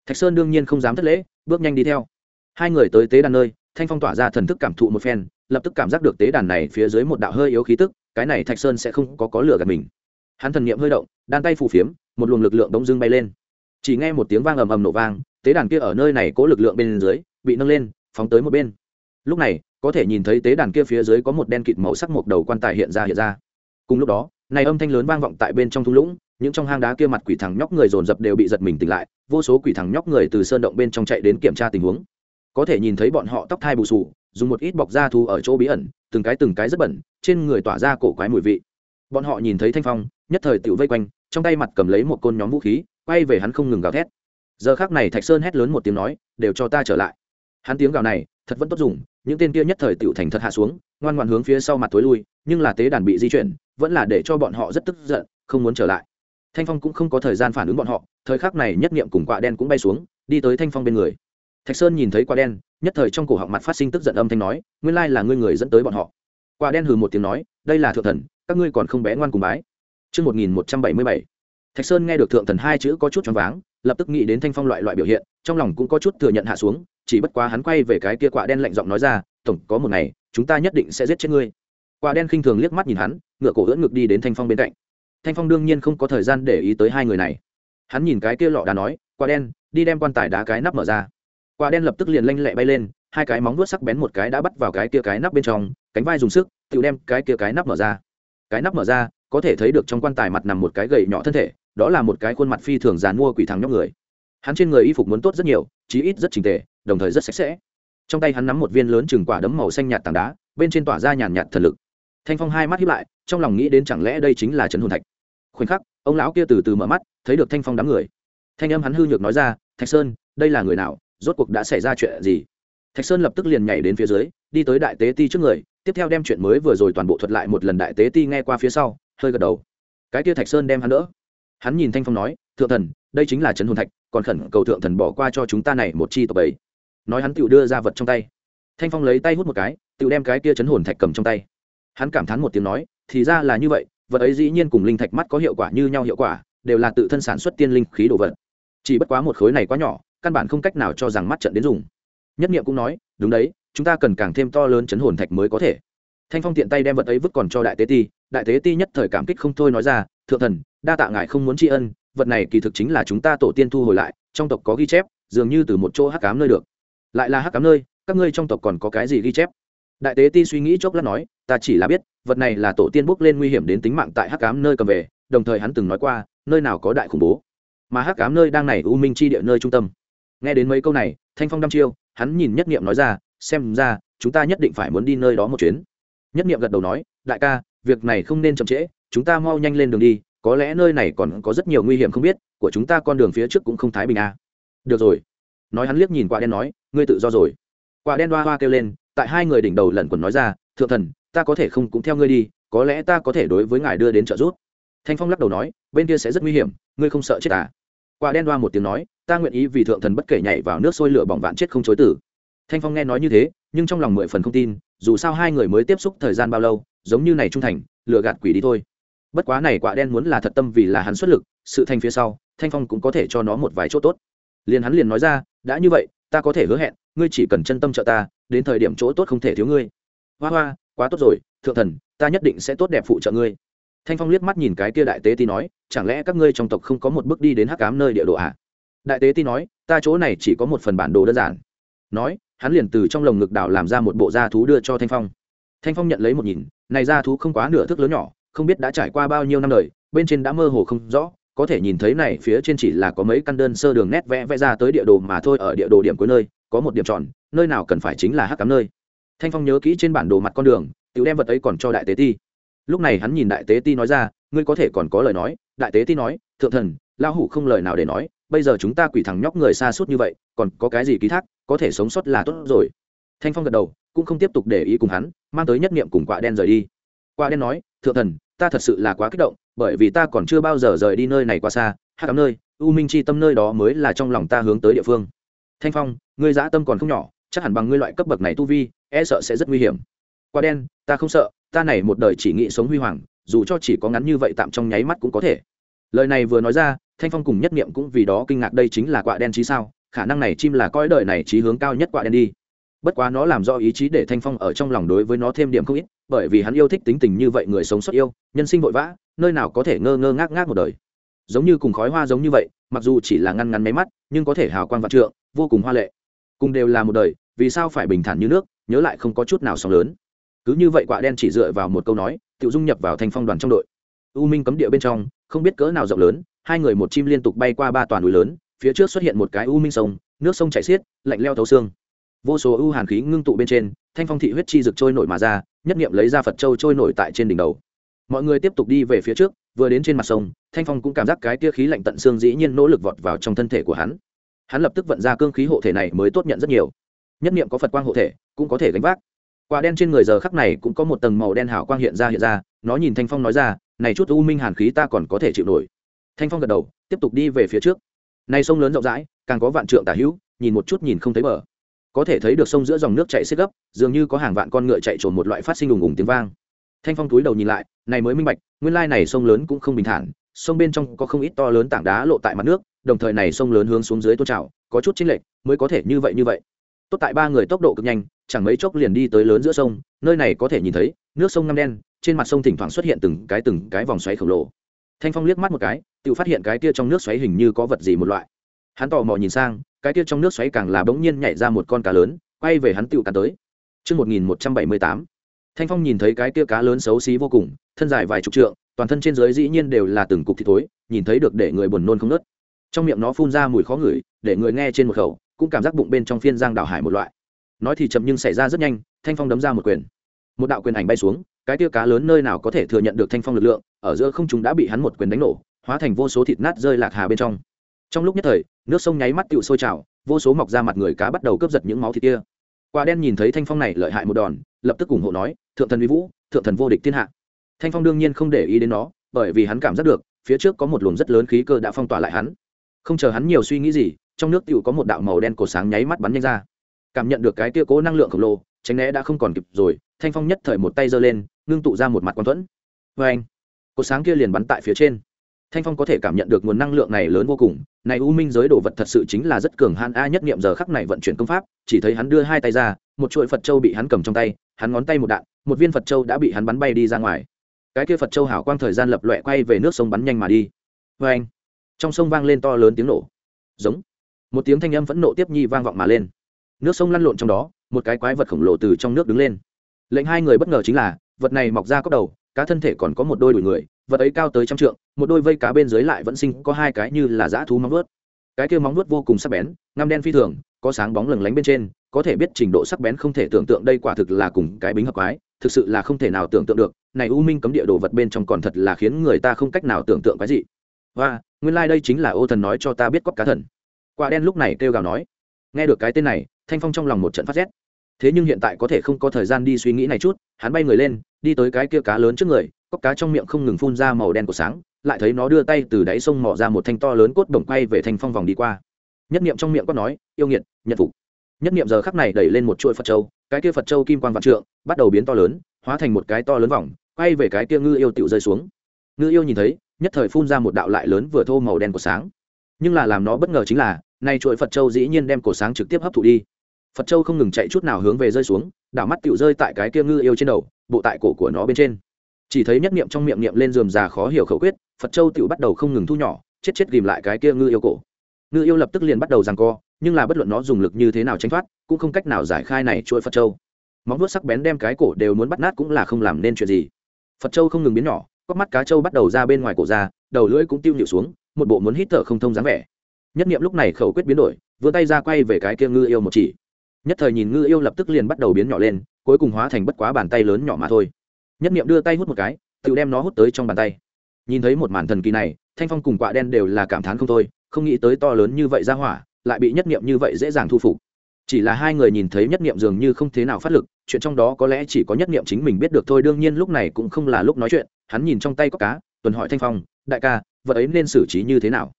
Thạch sơn đương nhiên không dám thất lễ, bước nhanh đi theo. Hai người tới tế đàn nơi, thanh phong tỏa ra thần thức cảm thụ một phen, lập tức cảm giác được tế đàn này phía dưới một đạo hơi yếu khí tức, cái này thạch sơn sẽ không có có lửa gạt mình. Hắn thần niệm hơi động, đan tay phù phiếm, một luồng lực lượng đông dưng bay lên. Chỉ nghe một tiếng vang ầm ầm nổ vang, tế đàn kia ở nơi này cố lực lượng bên dưới, bị nâng lên, phóng tới một bên lúc này, có thể nhìn thấy tế đàn kia phía dưới có một đen kịt màu sắc một đầu quan tài hiện ra hiện ra. Cùng lúc đó, này âm thanh lớn vang vọng tại bên trong thung lũng, những trong hang đá kia mặt quỷ thằng nhóc người dồn dập đều bị giật mình tỉnh lại, vô số quỷ thằng nhóc người từ sơn động bên trong chạy đến kiểm tra tình huống. Có thể nhìn thấy bọn họ tóc thai bù sù, dùng một ít bọc da thu ở chỗ bí ẩn, từng cái từng cái rất bẩn, trên người tỏa ra cổ quái mùi vị. Bọn họ nhìn thấy thanh phong, nhất thời tự vây quanh, trong tay mặt cầm lấy một côn nhóm vũ khí, quay về hắn không ngừng gào thét. Giờ khác này thạch sơn hét lớn một tiếng nói, đều cho ta trở lại. Hắn tiếng gào này, thật vẫn tốt dùng những tên kia nhất thời tựu thành thật hạ xuống ngoan ngoan hướng phía sau mặt tối lui nhưng là tế đàn bị di chuyển vẫn là để cho bọn họ rất tức giận không muốn trở lại. Thanh phong cũng không có thời gian phản ứng bọn họ thời khắc này nhất niệm cùng quạ đen cũng bay xuống đi tới thanh phong bên người. Thạch sơn nhìn thấy quạ đen nhất thời trong cổ họng mặt phát sinh tức giận âm thanh nói nguyên lai là ngươi người dẫn tới bọn họ. Quạ đen hừ một tiếng nói đây là thượng thần các ngươi còn không bé ngoan cùng bái. Trước 1177, thạch sơn nghe được thượng thần hai chữ có chút choáng váng lập tức nghĩ đến thanh phong loại loại biểu hiện, trong lòng cũng có chút thừa nhận hạ xuống, chỉ bất quá hắn quay về cái kia quả đen lạnh giọng nói ra, tổng, có một ngày, chúng ta nhất định sẽ giết chết ngươi. Quả đen khinh thường liếc mắt nhìn hắn, ngựa cổ ưỡn ngực đi đến thanh phong bên cạnh. Thanh phong đương nhiên không có thời gian để ý tới hai người này. Hắn nhìn cái kia lọ đá nói, quả đen, đi đem quan tài đá cái nắp mở ra. Quả đen lập tức liền lanh lẹ bay lên, hai cái móng vuốt sắc bén một cái đã bắt vào cái kia cái nắp bên trong, cánh vai dùng sức, tự đem cái kia cái nắp mở ra. Cái nắp mở ra, có thể thấy được trong quan tài mặt nằm một cái gầy nhỏ thân thể đó là một cái khuôn mặt phi thường dàn mua quỷ thằng nhóc người. Hắn trên người y phục muốn tốt rất nhiều, chí ít rất trình tề, đồng thời rất sạch sẽ. Trong tay hắn nắm một viên lớn chừng quả đấm màu xanh nhạt tảng đá, bên trên tỏa ra nhàn nhạt thần lực. Thanh phong hai mắt hiếp lại, trong lòng nghĩ đến chẳng lẽ đây chính là trấn hồn thạch. Khoảnh khắc, ông lão kia từ từ mở mắt, thấy được thanh phong đám người. Thanh âm hắn hư nhược nói ra, thạch sơn, đây là người nào? Rốt cuộc đã xảy ra chuyện gì? Thạch sơn lập tức liền nhảy đến phía dưới, đi tới đại tế ti trước người, tiếp theo đem chuyện mới vừa rồi toàn bộ thuật lại một lần đại tế ti nghe qua phía sau, hơi gật đầu. Cái kia thạch sơn đem hắn đỡ hắn nhìn thanh phong nói, thượng thần, đây chính là trấn hồn thạch, còn khẩn cầu thượng thần bỏ qua cho chúng ta này một chi tộc ấy nói hắn tự đưa ra vật trong tay. Thanh phong lấy tay hút một cái tự đem cái kia chấn hồn thạch cầm trong tay. Hắn cảm thán một tiếng nói, thì ra là như vậy, vật ấy dĩ nhiên cùng linh thạch mắt có hiệu quả như nhau hiệu quả, đều là tự thân sản xuất tiên linh khí đồ vật. Chỉ bất quá một khối này quá nhỏ, căn bản không cách nào cho rằng mắt trận đến dùng. Nhất nghiệm cũng nói, đúng đấy, chúng ta cần càng thêm to lớn chấn hồn thạch mới có thể. Thanh phong tiện tay đem vật ấy vứt còn cho đại tế ti. Đại tế ti nhất thời cảm kích không thôi nói ra, thượng thần đa tạ ngài không muốn tri ân, vật này kỳ thực chính là chúng ta tổ tiên thu hồi lại, trong tộc có ghi chép, dường như từ một chỗ hắc cám nơi được. Lại là hắc cám nơi, các ngươi trong tộc còn có cái gì ghi chép? Đại tế ti suy nghĩ chốc lát nói, ta chỉ là biết, vật này là tổ tiên bốc lên nguy hiểm đến tính mạng tại hắc cám nơi cầm về, đồng thời hắn từng nói qua, nơi nào có đại khủng bố. Mà hắc cám nơi đang này u minh chi địa nơi trung tâm. Nghe đến mấy câu này, thanh phong đăm chiêu, hắn nhìn nhất niệm nói ra, xem ra, chúng ta nhất định phải muốn đi nơi đó một chuyến. Nhất niệm gật đầu nói, đại ca, việc này không nên chậm trễ, chúng ta mau nhanh lên đường đi có lẽ nơi này còn có rất nhiều nguy hiểm không biết, của chúng ta con đường phía trước cũng không thái bình a. À. được rồi. Nói hắn liếc nhìn quả đen nói, ngươi tự do rồi. Quả đen hoa hoa kêu lên, tại hai người đỉnh đầu lần quần nói ra, thượng thần, ta có thể không cũng theo ngươi đi, có lẽ ta có thể đối với ngài đưa đến trợ giúp. Thanh phong lắc đầu nói, bên kia sẽ rất nguy hiểm, ngươi không sợ chết à? Quả đen hoa một tiếng nói, ta nguyện ý vì thượng thần bất kể nhảy vào nước sôi lửa bỏng vạn chết không chối tử. Thanh phong nghe nói như thế, nhưng trong lòng mười phần không tin, dù sao hai người mới tiếp xúc thời gian bao lâu, giống như này trung thành lựa gạt quỷ đi thôi bất quá này quả đen muốn là thật tâm vì là hắn xuất lực, sự thành phía sau, thanh phong cũng có thể cho nó một vài chỗ tốt. Liền hắn liền nói ra, đã như vậy, ta có thể hứa hẹn, ngươi chỉ cần chân tâm trợ ta, đến thời điểm chỗ tốt không thể thiếu ngươi. Hoa hoa, quá tốt rồi, thượng thần, ta nhất định sẽ tốt đẹp phụ trợ ngươi. Thanh phong liếc mắt nhìn cái kia đại tế ti nói, chẳng lẽ các ngươi trong tộc không có một bước đi đến hắc cám nơi địa đồ à? đại tế ti nói, ta chỗ này chỉ có một phần bản đồ đơn giản. Nói, hắn liền từ trong lồng ngực đảo làm ra một bộ da thú đưa cho thanh phong. Thanh phong nhận lấy một nhìn, này da thú không quá nửa thước lớn nhỏ không biết đã trải qua bao nhiêu năm đời, bên trên đã mơ hồ không rõ, có thể nhìn thấy này phía trên chỉ là có mấy căn đơn sơ đường nét vẽ vẽ ra tới địa đồ mà thôi, ở địa đồ điểm cuối nơi, có một điểm tròn, nơi nào cần phải chính là hắc cám nơi. Thanh phong nhớ kỹ trên bản đồ mặt con đường, Tiểu đem vật ấy còn cho đại tế ti. Lúc này hắn nhìn đại tế ti nói ra, ngươi có thể còn có lời nói. Đại tế ti nói, thượng thần, lão hủ không lời nào để nói, bây giờ chúng ta quỷ thằng nhóc người xa suốt như vậy, còn có cái gì ký thác, có thể sống sót là tốt rồi. Thanh phong gật đầu, cũng không tiếp tục để ý cùng hắn, mang tới nhất niệm cùng quả đen rời đi quả đen nói, thượng thần, ta thật sự là quá kích động, bởi vì ta còn chưa bao giờ rời đi nơi này qua xa hát cắm nơi, u minh chi tâm nơi đó mới là trong lòng ta hướng tới địa phương. Thanh phong, ngươi dã tâm còn không nhỏ, chắc hẳn bằng ngươi loại cấp bậc này tu vi e sợ sẽ rất nguy hiểm. Quả đen, ta không sợ, ta này một đời chỉ nghĩ sống huy hoàng, dù cho chỉ có ngắn như vậy tạm trong nháy mắt cũng có thể. Lời này vừa nói ra, thanh phong cùng nhất niệm cũng vì đó kinh ngạc đây chính là quả đen trí sao, khả năng này chim là coi đời này trí hướng cao nhất quả đen đi bất quá nó làm do ý chí để thanh phong ở trong lòng đối với nó thêm điểm không ít, bởi vì hắn yêu thích tính tình như vậy người sống sót yêu, nhân sinh vội vã, nơi nào có thể ngơ ngơ ngác ngác một đời. Giống như cùng khói hoa giống như vậy, mặc dù chỉ là ngăn ngắn máy mắt, nhưng có thể hào quang vạn trượng, vô cùng hoa lệ. Cùng đều là một đời, vì sao phải bình thản như nước, nhớ lại không có chút nào sóng lớn. Cứ như vậy quả đen chỉ dựa vào một câu nói tự dung nhập vào thanh phong đoàn trong đội. U minh cấm địa bên trong, không biết cỡ nào rộng lớn, hai người một chim liên tục bay qua ba toàn núi lớn, phía trước xuất hiện một cái u minh sông, nước sông chảy xiết, lạnh leo thấu xương vô số u hàn khí ngưng tụ bên trên, thanh phong thị huyết chi rực trôi nổi mà ra, nhất nghiệm lấy ra phật châu trôi nổi tại trên đỉnh đầu. Mọi người tiếp tục đi về phía trước, vừa đến trên mặt sông, thanh phong cũng cảm giác cái tia khí lạnh tận xương dĩ nhiên nỗ lực vọt vào trong thân thể của hắn. Hắn lập tức vận ra cương khí hộ thể này mới tốt nhận rất nhiều. Nhất niệm có phật quang hộ thể, cũng có thể gánh vác. Quả đen trên người giờ khắc này cũng có một tầng màu đen hảo quang hiện ra hiện ra, nó nhìn thanh phong nói ra, này chút u minh hàn khí ta còn có thể chịu nổi. Thanh phong gật đầu, tiếp tục đi về phía trước. Nay sông lớn rộng rãi, càng có vạn trượng tả hữu, nhìn một chút nhìn không thấy bờ có thể thấy được sông giữa dòng nước chạy xích gấp, dường như có hàng vạn con ngựa chạy trồn một loại phát sinh ùng ùng tiếng vang. Thanh phong túi đầu nhìn lại, này mới minh bạch, nguyên lai này sông lớn cũng không bình thản, sông bên trong có không ít to lớn tảng đá lộ tại mặt nước, đồng thời này sông lớn hướng xuống dưới tôn trào, có chút chênh lệch, mới có thể như vậy như vậy. Tốt tại ba người tốc độ cực nhanh, chẳng mấy chốc liền đi tới lớn giữa sông, nơi này có thể nhìn thấy, nước sông ngăm đen, trên mặt sông thỉnh thoảng xuất hiện từng cái từng cái vòng xoáy khổng lồ. Thanh phong liếc mắt một cái, tự phát hiện cái kia trong nước xoáy hình như có vật gì một loại hắn tò mò nhìn sang cái kia trong nước xoáy càng là bỗng nhiên nhảy ra một con cá lớn quay về hắn tựu cá tới Trước 1178, Thanh Phong nhìn thấy cái kia cá lớn xấu xí vô cùng, thân dài vài chục trượng, toàn thân trên dưới dĩ nhiên đều là từng cục thịt thối, nhìn thấy được để người buồn nôn không nớt. Trong miệng nó phun ra mùi khó ngửi, để người nghe trên một khẩu, cũng cảm giác bụng bên trong phiên giang đảo hải một loại. Nói thì chậm nhưng xảy ra rất nhanh, Thanh Phong đấm ra một quyền. Một đạo quyền ảnh bay xuống, cái kia cá lớn nơi nào có thể thừa nhận được Thanh Phong lực lượng, ở giữa không trung đã bị hắn một quyền đánh nổ, hóa thành vô số thịt nát rơi lạc hà bên trong trong lúc nhất thời, nước sông nháy mắt tựu sôi trào, vô số mọc ra mặt người cá bắt đầu cướp giật những máu thịt kia. Quả đen nhìn thấy thanh phong này lợi hại một đòn, lập tức ủng hộ nói, thượng thần vi vũ, thượng thần vô địch thiên hạ. Thanh phong đương nhiên không để ý đến nó, bởi vì hắn cảm giác được, phía trước có một luồng rất lớn khí cơ đã phong tỏa lại hắn. Không chờ hắn nhiều suy nghĩ gì, trong nước tựu có một đạo màu đen cổ sáng nháy mắt bắn nhanh ra. Cảm nhận được cái tia cố năng lượng khổng lồ, tránh né đã không còn kịp rồi, thanh phong nhất thời một tay giơ lên, ngưng tụ ra một mặt quan thuẫn. Vâng! Vê anh cột sáng kia liền bắn tại phía trên thanh phong có thể cảm nhận được nguồn năng lượng này lớn vô cùng. Này u minh giới đồ vật thật sự chính là rất cường han a nhất niệm giờ khắc này vận chuyển công pháp, chỉ thấy hắn đưa hai tay ra, một chuỗi phật châu bị hắn cầm trong tay, hắn ngón tay một đạn, một viên phật châu đã bị hắn bắn bay đi ra ngoài. Cái kia phật châu hảo quang thời gian lập loẹ quay về nước sông bắn nhanh mà đi. Vê anh, trong sông vang lên to lớn tiếng nổ. Giống, một tiếng thanh âm phẫn nộ tiếp nhi vang vọng mà lên. Nước sông lăn lộn trong đó, một cái quái vật khổng lồ từ trong nước đứng lên. Lệnh hai người bất ngờ chính là, vật này mọc ra cốc đầu, cá thân thể còn có một đôi đuổi người vật ấy cao tới trăm trượng, một đôi vây cá bên dưới lại vẫn sinh, có hai cái như là dã thú móng vuốt. Cái kia móng vuốt vô cùng sắc bén, ngăm đen phi thường, có sáng bóng lừng lánh bên trên, có thể biết trình độ sắc bén không thể tưởng tượng, đây quả thực là cùng cái bính hợp quái, thực sự là không thể nào tưởng tượng được, này u minh cấm địa đồ vật bên trong còn thật là khiến người ta không cách nào tưởng tượng cái gì và, nguyên lai đây chính là ô thần nói cho ta biết cóc cá thần. Quả đen lúc này kêu gào nói. Nghe được cái tên này, thanh phong trong lòng một trận phát rét. Thế nhưng hiện tại có thể không có thời gian đi suy nghĩ này chút, hắn bay người lên, đi tới cái kia cá lớn trước người Cóc cá trong miệng không ngừng phun ra màu đen của sáng, lại thấy nó đưa tay từ đáy sông mỏ ra một thanh to lớn cốt bổng quay về thành phong vòng đi qua. Nhất niệm trong miệng có nói, yêu nghiệt, nhật phục. Nhất niệm giờ khắc này đẩy lên một chuỗi phật châu, cái kia phật châu kim quan vạn trượng, bắt đầu biến to lớn, hóa thành một cái to lớn vòng, quay về cái kia ngư yêu tựu rơi xuống. Ngư yêu nhìn thấy, nhất thời phun ra một đạo lại lớn vừa thô màu đen của sáng. Nhưng là làm nó bất ngờ chính là, nay chuỗi phật châu dĩ nhiên đem cổ sáng trực tiếp hấp thụ đi. Phật châu không ngừng chạy chút nào hướng về rơi xuống, đảo mắt tựu rơi tại cái kia ngư yêu trên đầu, bộ tại cổ của nó bên trên chỉ thấy nhất niệm trong miệng niệm lên dườm già khó hiểu khẩu quyết, phật châu tựu bắt đầu không ngừng thu nhỏ, chết chết ghìm lại cái kia ngư yêu cổ. Ngư yêu lập tức liền bắt đầu giằng co, nhưng là bất luận nó dùng lực như thế nào tránh thoát, cũng không cách nào giải khai này chuỗi phật châu. Móng vuốt sắc bén đem cái cổ đều muốn bắt nát cũng là không làm nên chuyện gì. Phật châu không ngừng biến nhỏ có mắt cá châu bắt đầu ra bên ngoài cổ ra, đầu lưỡi cũng tiêu nhịu xuống, một bộ muốn hít thở không thông dáng vẻ. Nhất niệm lúc này khẩu quyết biến đổi, vươn tay ra quay về cái kia ngư yêu một chỉ. Nhất thời nhìn ngư yêu lập tức liền bắt đầu biến nhỏ lên, cuối cùng hóa thành bất quá bàn tay lớn nhỏ mà thôi nhất niệm đưa tay hút một cái, tự đem nó hút tới trong bàn tay. Nhìn thấy một màn thần kỳ này, thanh phong cùng quạ đen đều là cảm thán không thôi, không nghĩ tới to lớn như vậy ra hỏa, lại bị nhất niệm như vậy dễ dàng thu phục. Chỉ là hai người nhìn thấy nhất niệm dường như không thế nào phát lực, chuyện trong đó có lẽ chỉ có nhất niệm chính mình biết được thôi, đương nhiên lúc này cũng không là lúc nói chuyện, hắn nhìn trong tay có cá, tuần hỏi thanh phong, đại ca, vật ấy nên xử trí như thế nào?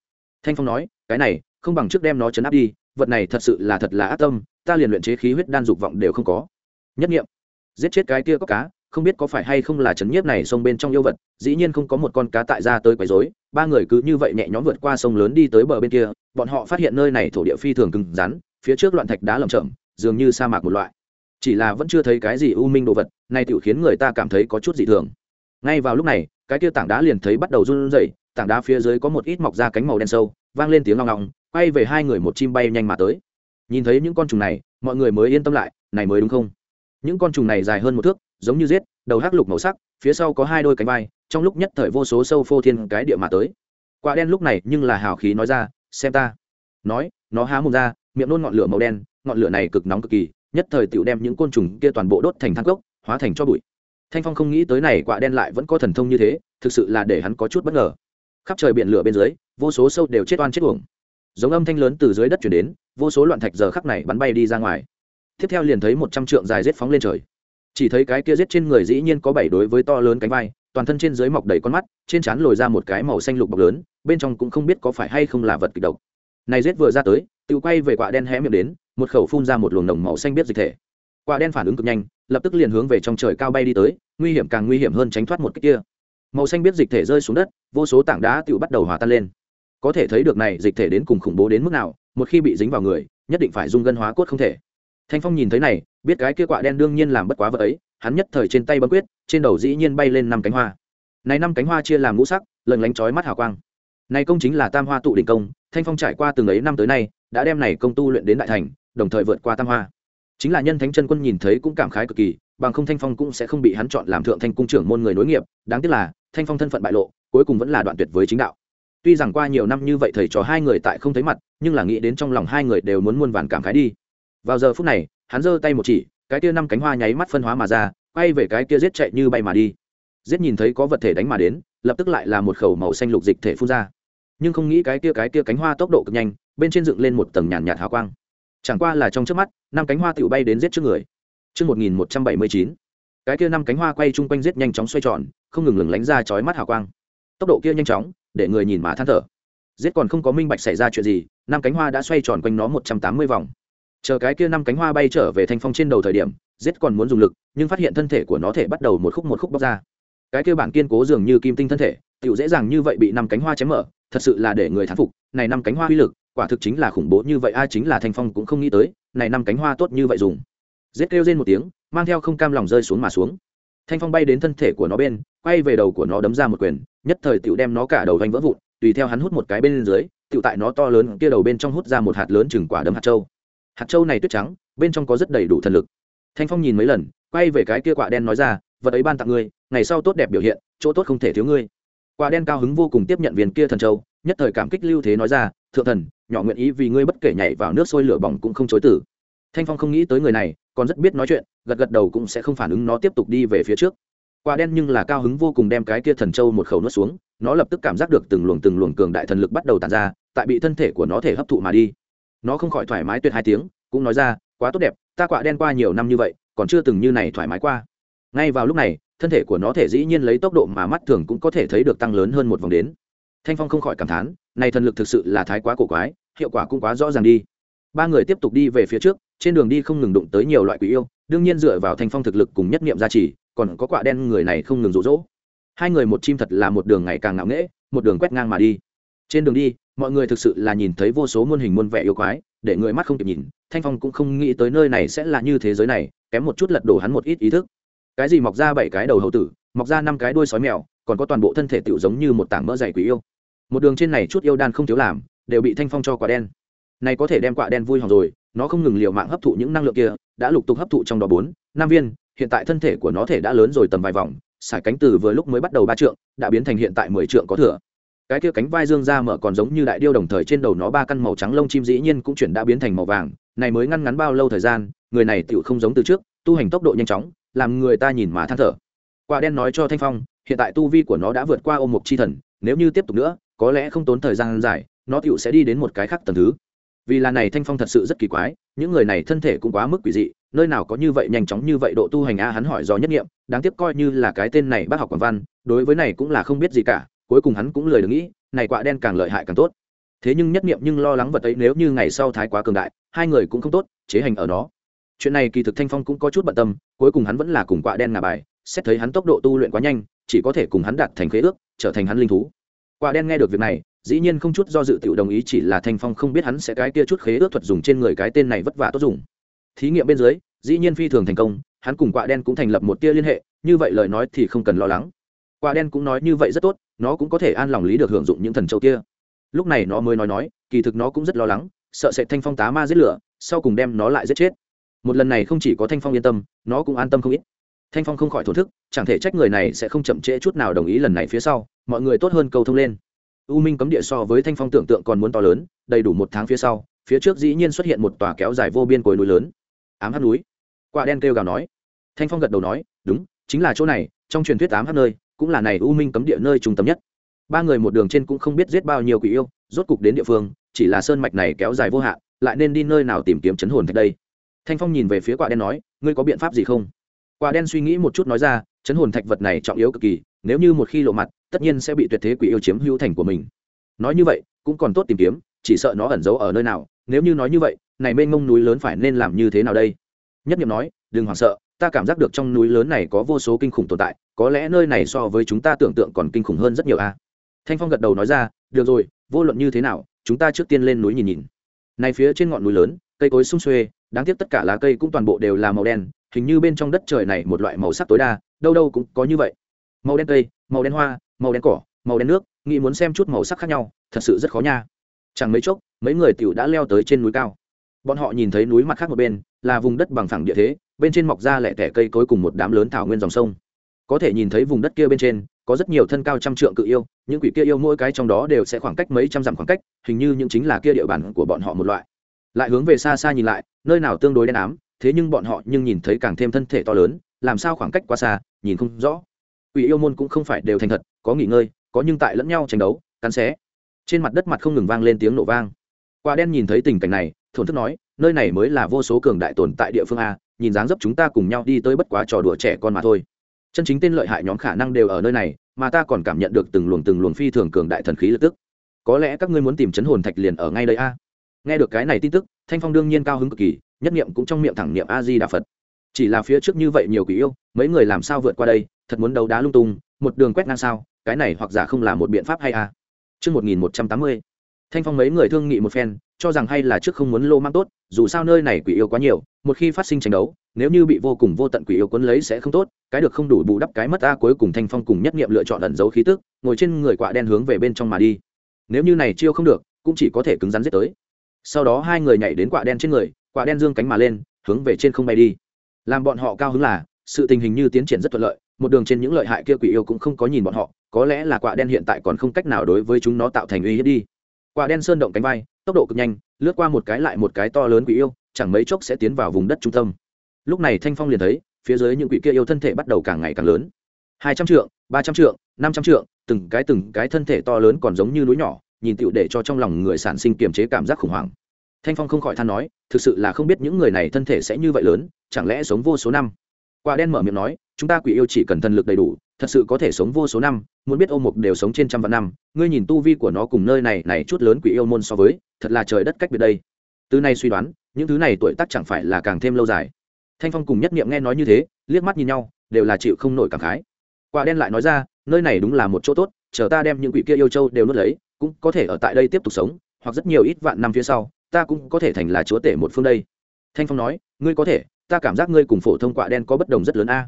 Thanh phong nói, cái này, không bằng trước đem nó chấn áp đi, vật này thật sự là thật là ác tâm, ta liền luyện chế khí huyết đan dục vọng đều không có. Nhất nghiệm giết chết cái kia có cá không biết có phải hay không là chấn nhiếp này sông bên trong yêu vật dĩ nhiên không có một con cá tại ra tới quấy rối ba người cứ như vậy nhẹ nhõm vượt qua sông lớn đi tới bờ bên kia bọn họ phát hiện nơi này thổ địa phi thường cứng rắn phía trước loạn thạch đá lởm chởm, dường như sa mạc một loại. Chỉ là vẫn chưa thấy cái gì u minh đồ vật này tự khiến người ta cảm thấy có chút dị thường. Ngay vào lúc này cái kia tảng đá liền thấy bắt đầu run rẩy tảng đá phía dưới có một ít mọc ra cánh màu đen sâu vang lên tiếng ngong ngọng quay về hai người một chim bay nhanh mà tới. Nhìn thấy những con trùng này mọi người mới yên tâm lại này mới đúng không? Những con trùng này dài hơn một thước giống như giết, đầu hắc lục màu sắc, phía sau có hai đôi cánh vai, trong lúc nhất thời vô số sâu phô thiên cái địa mà tới. Quả đen lúc này nhưng là hào khí nói ra, xem ta. Nói, nó há mồm ra, miệng nôn ngọn lửa màu đen, ngọn lửa này cực nóng cực kỳ, nhất thời tựu đem những côn trùng kia toàn bộ đốt thành thang cốc, hóa thành cho bụi. Thanh phong không nghĩ tới này quả đen lại vẫn có thần thông như thế, thực sự là để hắn có chút bất ngờ. Khắp trời biển lửa bên dưới, vô số sâu đều chết oan chết uổng. Giống âm thanh lớn từ dưới đất chuyển đến, vô số loạn thạch giờ khắc này bắn bay đi ra ngoài. Tiếp theo liền thấy một trăm trượng dài rết phóng lên trời chỉ thấy cái kia giết trên người dĩ nhiên có bảy đối với to lớn cánh vai, toàn thân trên dưới mọc đầy con mắt, trên trán lồi ra một cái màu xanh lục bọc lớn, bên trong cũng không biết có phải hay không là vật kịch độc. Này giết vừa ra tới, tự quay về quả đen hé miệng đến, một khẩu phun ra một luồng nồng màu xanh biết dịch thể. Quả đen phản ứng cực nhanh, lập tức liền hướng về trong trời cao bay đi tới, nguy hiểm càng nguy hiểm hơn tránh thoát một cái kia. Màu xanh biết dịch thể rơi xuống đất, vô số tảng đá tự bắt đầu hòa tan lên. Có thể thấy được này dịch thể đến cùng khủng bố đến mức nào, một khi bị dính vào người, nhất định phải dung gân hóa cốt không thể thanh phong nhìn thấy này, biết cái kia quạ đen đương nhiên làm bất quá vợ ấy, hắn nhất thời trên tay bấm quyết, trên đầu dĩ nhiên bay lên năm cánh hoa. Này năm cánh hoa chia làm ngũ sắc lần lánh chói mắt hào quang. Này công chính là tam hoa tụ đỉnh công, thanh phong trải qua từng ấy năm tới nay, đã đem này công tu luyện đến đại thành, đồng thời vượt qua tam hoa. Chính là nhân thánh chân quân nhìn thấy cũng cảm khái cực kỳ, bằng không thanh phong cũng sẽ không bị hắn chọn làm thượng thanh cung trưởng môn người nối nghiệp, đáng tiếc là, thanh phong thân phận bại lộ, cuối cùng vẫn là đoạn tuyệt với chính đạo. Tuy rằng qua nhiều năm như vậy thầy trò hai người tại không thấy mặt, nhưng là nghĩ đến trong lòng hai người đều muốn muôn vàn cảm khái đi vào giờ phút này hắn giơ tay một chỉ cái kia năm cánh hoa nháy mắt phân hóa mà ra quay về cái kia giết chạy như bay mà đi. Giết nhìn thấy có vật thể đánh mà đến lập tức lại là một khẩu màu xanh lục dịch thể phun ra. Nhưng không nghĩ cái kia cái kia cánh hoa tốc độ cực nhanh bên trên dựng lên một tầng nhàn nhạt hào quang. Chẳng qua là trong trước mắt năm cánh hoa tự bay đến giết trước người. Trước 1179, cái kia năm cánh hoa quay chung quanh giết nhanh chóng xoay tròn không ngừng lừng lánh ra chói mắt hào quang. Tốc độ kia nhanh chóng để người nhìn mà than thở. Giết còn không có minh bạch xảy ra chuyện gì năm cánh hoa đã xoay tròn quanh nó một trăm tám mươi vòng chờ cái kia năm cánh hoa bay trở về thanh phong trên đầu thời điểm, giết còn muốn dùng lực, nhưng phát hiện thân thể của nó thể bắt đầu một khúc một khúc bóc ra. Cái kia bản kiên cố dường như kim tinh thân thể tựu dễ dàng như vậy bị năm cánh hoa chém mở, thật sự là để người thán phục, này năm cánh hoa uy lực, quả thực chính là khủng bố như vậy, ai chính là thanh phong cũng không nghĩ tới, này năm cánh hoa tốt như vậy dùng. Giết kêu lên một tiếng, mang theo không cam lòng rơi xuống mà xuống. Thanh phong bay đến thân thể của nó bên, quay về đầu của nó đấm ra một quyền, nhất thời tựu đem nó cả đầu vanh vỡ vụn, tùy theo hắn hút một cái bên dưới tựu tại nó to lớn kia đầu bên trong hút ra một hạt lớn chừng quả đấm hạt châu hạt châu này tuyết trắng, bên trong có rất đầy đủ thần lực. Thanh phong nhìn mấy lần, quay về cái kia quả đen nói ra, vật ấy ban tặng ngươi, ngày sau tốt đẹp biểu hiện, chỗ tốt không thể thiếu ngươi. Quả đen cao hứng vô cùng tiếp nhận viên kia thần châu, nhất thời cảm kích lưu thế nói ra, thượng thần, nhỏ nguyện ý vì ngươi bất kể nhảy vào nước sôi lửa bỏng cũng không chối tử thanh phong không nghĩ tới người này, còn rất biết nói chuyện, gật gật đầu cũng sẽ không phản ứng nó tiếp tục đi về phía trước. Quả đen nhưng là cao hứng vô cùng đem cái kia thần châu một khẩu nuốt xuống, nó lập tức cảm giác được từng luồng từng luồng cường đại thần lực bắt đầu tàn ra, tại bị thân thể của nó thể hấp thụ mà đi nó không khỏi thoải mái tuyệt hai tiếng, cũng nói ra, quá tốt đẹp, ta quạ đen qua nhiều năm như vậy, còn chưa từng như này thoải mái qua. Ngay vào lúc này, thân thể của nó thể dĩ nhiên lấy tốc độ mà mắt thường cũng có thể thấy được tăng lớn hơn một vòng đến. Thanh phong không khỏi cảm thán, này thần lực thực sự là thái quá cổ quái, hiệu quả cũng quá rõ ràng đi. Ba người tiếp tục đi về phía trước, trên đường đi không ngừng đụng tới nhiều loại quỷ yêu, đương nhiên dựa vào thanh phong thực lực cùng nhất niệm gia trì, còn có quạ đen người này không ngừng rụ rỗ. Hai người một chim thật là một đường ngày càng ngạo nghễ, một đường quét ngang mà đi. Trên đường đi mọi người thực sự là nhìn thấy vô số muôn hình muôn vẻ yêu quái, để người mắt không kịp nhìn, thanh phong cũng không nghĩ tới nơi này sẽ là như thế giới này, kém một chút lật đổ hắn một ít ý thức. Cái gì mọc ra bảy cái đầu hầu tử, mọc ra năm cái đuôi sói mèo, còn có toàn bộ thân thể tựu giống như một tảng mỡ dày quỷ yêu. Một đường trên này chút yêu đan không thiếu làm, đều bị thanh phong cho quả đen. Này có thể đem quả đen vui hỏng rồi, nó không ngừng liều mạng hấp thụ những năng lượng kia, đã lục tục hấp thụ trong đó bốn, năm viên, hiện tại thân thể của nó thể đã lớn rồi tầm vài vòng sải cánh từ vừa lúc mới bắt đầu ba trượng, đã biến thành hiện tại mười trượng có thừa cái kia cánh vai dương ra mở còn giống như đại điêu đồng thời trên đầu nó ba căn màu trắng lông chim dĩ nhiên cũng chuyển đã biến thành màu vàng, này mới ngăn ngắn bao lâu thời gian, người này tựu không giống từ trước, tu hành tốc độ nhanh chóng, làm người ta nhìn mà than thở. Quả đen nói cho thanh phong, hiện tại tu vi của nó đã vượt qua ôm mục chi thần, nếu như tiếp tục nữa, có lẽ không tốn thời gian dài, nó tựu sẽ đi đến một cái khác tầng thứ. Vì là này thanh phong thật sự rất kỳ quái, những người này thân thể cũng quá mức quỷ dị, nơi nào có như vậy nhanh chóng như vậy độ tu hành a, hắn hỏi do nhất nghiệm, đáng tiếc coi như là cái tên này bác học quảng văn, đối với này cũng là không biết gì cả cuối cùng hắn cũng lười được nghĩ, này quạ đen càng lợi hại càng tốt. Thế nhưng nhất nghiệm nhưng lo lắng vật ấy nếu như ngày sau thái quá cường đại, hai người cũng không tốt, chế hành ở nó. Chuyện này kỳ thực thanh phong cũng có chút bận tâm, cuối cùng hắn vẫn là cùng quạ đen ngà bài, xét thấy hắn tốc độ tu luyện quá nhanh, chỉ có thể cùng hắn đạt thành khế ước, trở thành hắn linh thú. Quạ đen nghe được việc này, dĩ nhiên không chút do dự tiểu đồng ý chỉ là thanh phong không biết hắn sẽ cái kia chút khế ước thuật dùng trên người cái tên này vất vả tốt dùng. Thí nghiệm bên dưới, dĩ nhiên phi thường thành công, hắn cùng quạ đen cũng thành lập một tia liên hệ, như vậy lời nói thì không cần lo lắng. Quả đen cũng nói như vậy rất tốt, nó cũng có thể an lòng lý được hưởng dụng những thần châu kia. Lúc này nó mới nói nói, kỳ thực nó cũng rất lo lắng, sợ sẽ thanh phong tá ma giết lửa, sau cùng đem nó lại giết chết. Một lần này không chỉ có thanh phong yên tâm, nó cũng an tâm không ít. Thanh phong không khỏi thổn thức, chẳng thể trách người này sẽ không chậm trễ chút nào đồng ý lần này phía sau, mọi người tốt hơn câu thông lên. U minh cấm địa so với thanh phong tưởng tượng còn muốn to lớn, đầy đủ một tháng phía sau, phía trước dĩ nhiên xuất hiện một tòa kéo dài vô biên cồi núi lớn. Ám hát núi. Quả đen kêu gào nói. Thanh phong gật đầu nói, đúng, chính là chỗ này, trong truyền thuyết ám hát nơi cũng là này u minh cấm địa nơi trung tâm nhất. Ba người một đường trên cũng không biết giết bao nhiêu quỷ yêu, rốt cục đến địa phương, chỉ là sơn mạch này kéo dài vô hạn, lại nên đi nơi nào tìm kiếm chấn hồn thạch đây? Thanh phong nhìn về phía quả đen nói, ngươi có biện pháp gì không? Quả đen suy nghĩ một chút nói ra, chấn hồn thạch vật này trọng yếu cực kỳ, nếu như một khi lộ mặt, tất nhiên sẽ bị tuyệt thế quỷ yêu chiếm hữu thành của mình. Nói như vậy, cũng còn tốt tìm kiếm, chỉ sợ nó ẩn giấu ở nơi nào. Nếu như nói như vậy, này mênh mông núi lớn phải nên làm như thế nào đây? Nhất nghiệm nói, đừng hoảng sợ, ta cảm giác được trong núi lớn này có vô số kinh khủng tồn tại có lẽ nơi này so với chúng ta tưởng tượng còn kinh khủng hơn rất nhiều a. Thanh phong gật đầu nói ra, được rồi, vô luận như thế nào, chúng ta trước tiên lên núi nhìn nhìn. Này phía trên ngọn núi lớn, cây cối sung xuê, đáng tiếc tất cả lá cây cũng toàn bộ đều là màu đen, hình như bên trong đất trời này một loại màu sắc tối đa, đâu đâu cũng có như vậy. Màu đen cây, màu đen hoa, màu đen cỏ, màu đen nước, nghĩ muốn xem chút màu sắc khác nhau, thật sự rất khó nha. Chẳng mấy chốc, mấy người tiểu đã leo tới trên núi cao. Bọn họ nhìn thấy núi mặt khác một bên, là vùng đất bằng phẳng địa thế, bên trên mọc ra lẻ tẻ cây cối cùng một đám lớn thảo nguyên dòng sông có thể nhìn thấy vùng đất kia bên trên, có rất nhiều thân cao trăm trượng cự yêu, những quỷ kia yêu mỗi cái trong đó đều sẽ khoảng cách mấy trăm dặm khoảng cách, hình như những chính là kia địa bàn của bọn họ một loại. Lại hướng về xa xa nhìn lại, nơi nào tương đối đen ám, thế nhưng bọn họ nhưng nhìn thấy càng thêm thân thể to lớn, làm sao khoảng cách quá xa, nhìn không rõ. Quỷ yêu môn cũng không phải đều thành thật, có nghỉ ngơi, có nhưng tại lẫn nhau tranh đấu, cắn xé. Trên mặt đất mặt không ngừng vang lên tiếng nổ vang. Quả đen nhìn thấy tình cảnh này, thổn thức nói, nơi này mới là vô số cường đại tồn tại địa phương a, nhìn dáng dấp chúng ta cùng nhau đi tới bất quá trò đùa trẻ con mà thôi chân chính tên lợi hại nhóm khả năng đều ở nơi này mà ta còn cảm nhận được từng luồng từng luồng phi thường cường đại thần khí lập tức. Có lẽ các ngươi muốn tìm chấn hồn thạch liền ở ngay đây a. Nghe được cái này tin tức thanh phong đương nhiên cao hứng cực kỳ nhất niệm cũng trong miệng thẳng niệm a di đà phật. Chỉ là phía trước như vậy nhiều quỷ yêu mấy người làm sao vượt qua đây thật muốn đấu đá lung tung một đường quét ngang sao cái này hoặc giả không là một biện pháp hay a. Trước 1180, thanh phong mấy người thương nghị một phen cho rằng hay là trước không muốn lô mang tốt, dù sao nơi này quỷ yêu quá nhiều, một khi phát sinh tranh đấu, nếu như bị vô cùng vô tận quỷ yêu quấn lấy sẽ không tốt, cái được không đủ bù đắp cái mất a cuối cùng thanh phong cùng nhất nghiệm lựa chọn ẩn giấu khí tức, ngồi trên người quạ đen hướng về bên trong mà đi. Nếu như này chiêu không được, cũng chỉ có thể cứng rắn giết tới. Sau đó hai người nhảy đến quạ đen trên người, quạ đen dương cánh mà lên, hướng về trên không bay đi. Làm bọn họ cao hứng là, sự tình hình như tiến triển rất thuận lợi, một đường trên những lợi hại kia quỷ yêu cũng không có nhìn bọn họ, có lẽ là quạ đen hiện tại còn không cách nào đối với chúng nó tạo thành uy hiếp đi. Quạ đen sơn động cánh bay tốc độ cực nhanh, lướt qua một cái lại một cái to lớn quỷ yêu, chẳng mấy chốc sẽ tiến vào vùng đất trung tâm. Lúc này thanh phong liền thấy, phía dưới những quỷ kia yêu thân thể bắt đầu càng ngày càng lớn. Hai trăm trượng, ba trăm trượng, năm trăm trượng, từng cái từng cái thân thể to lớn còn giống như núi nhỏ, nhìn tựu để cho trong lòng người sản sinh kiềm chế cảm giác khủng hoảng. Thanh phong không khỏi than nói, thực sự là không biết những người này thân thể sẽ như vậy lớn, chẳng lẽ sống vô số năm? Quả đen mở miệng nói chúng ta quỷ yêu chỉ cần thần lực đầy đủ, thật sự có thể sống vô số năm, muốn biết ô mục đều sống trên trăm vạn năm, ngươi nhìn tu vi của nó cùng nơi này này chút lớn quỷ yêu môn so với, thật là trời đất cách biệt đây. Từ nay suy đoán, những thứ này tuổi tác chẳng phải là càng thêm lâu dài. Thanh phong cùng nhất niệm nghe nói như thế, liếc mắt nhìn nhau, đều là chịu không nổi cảm khái. Quả đen lại nói ra, nơi này đúng là một chỗ tốt, chờ ta đem những quỷ kia yêu châu đều nuốt lấy, cũng có thể ở tại đây tiếp tục sống, hoặc rất nhiều ít vạn năm phía sau, ta cũng có thể thành là chúa tể một phương đây. Thanh phong nói, ngươi có thể, ta cảm giác ngươi cùng phổ thông quạ đen có bất đồng rất lớn a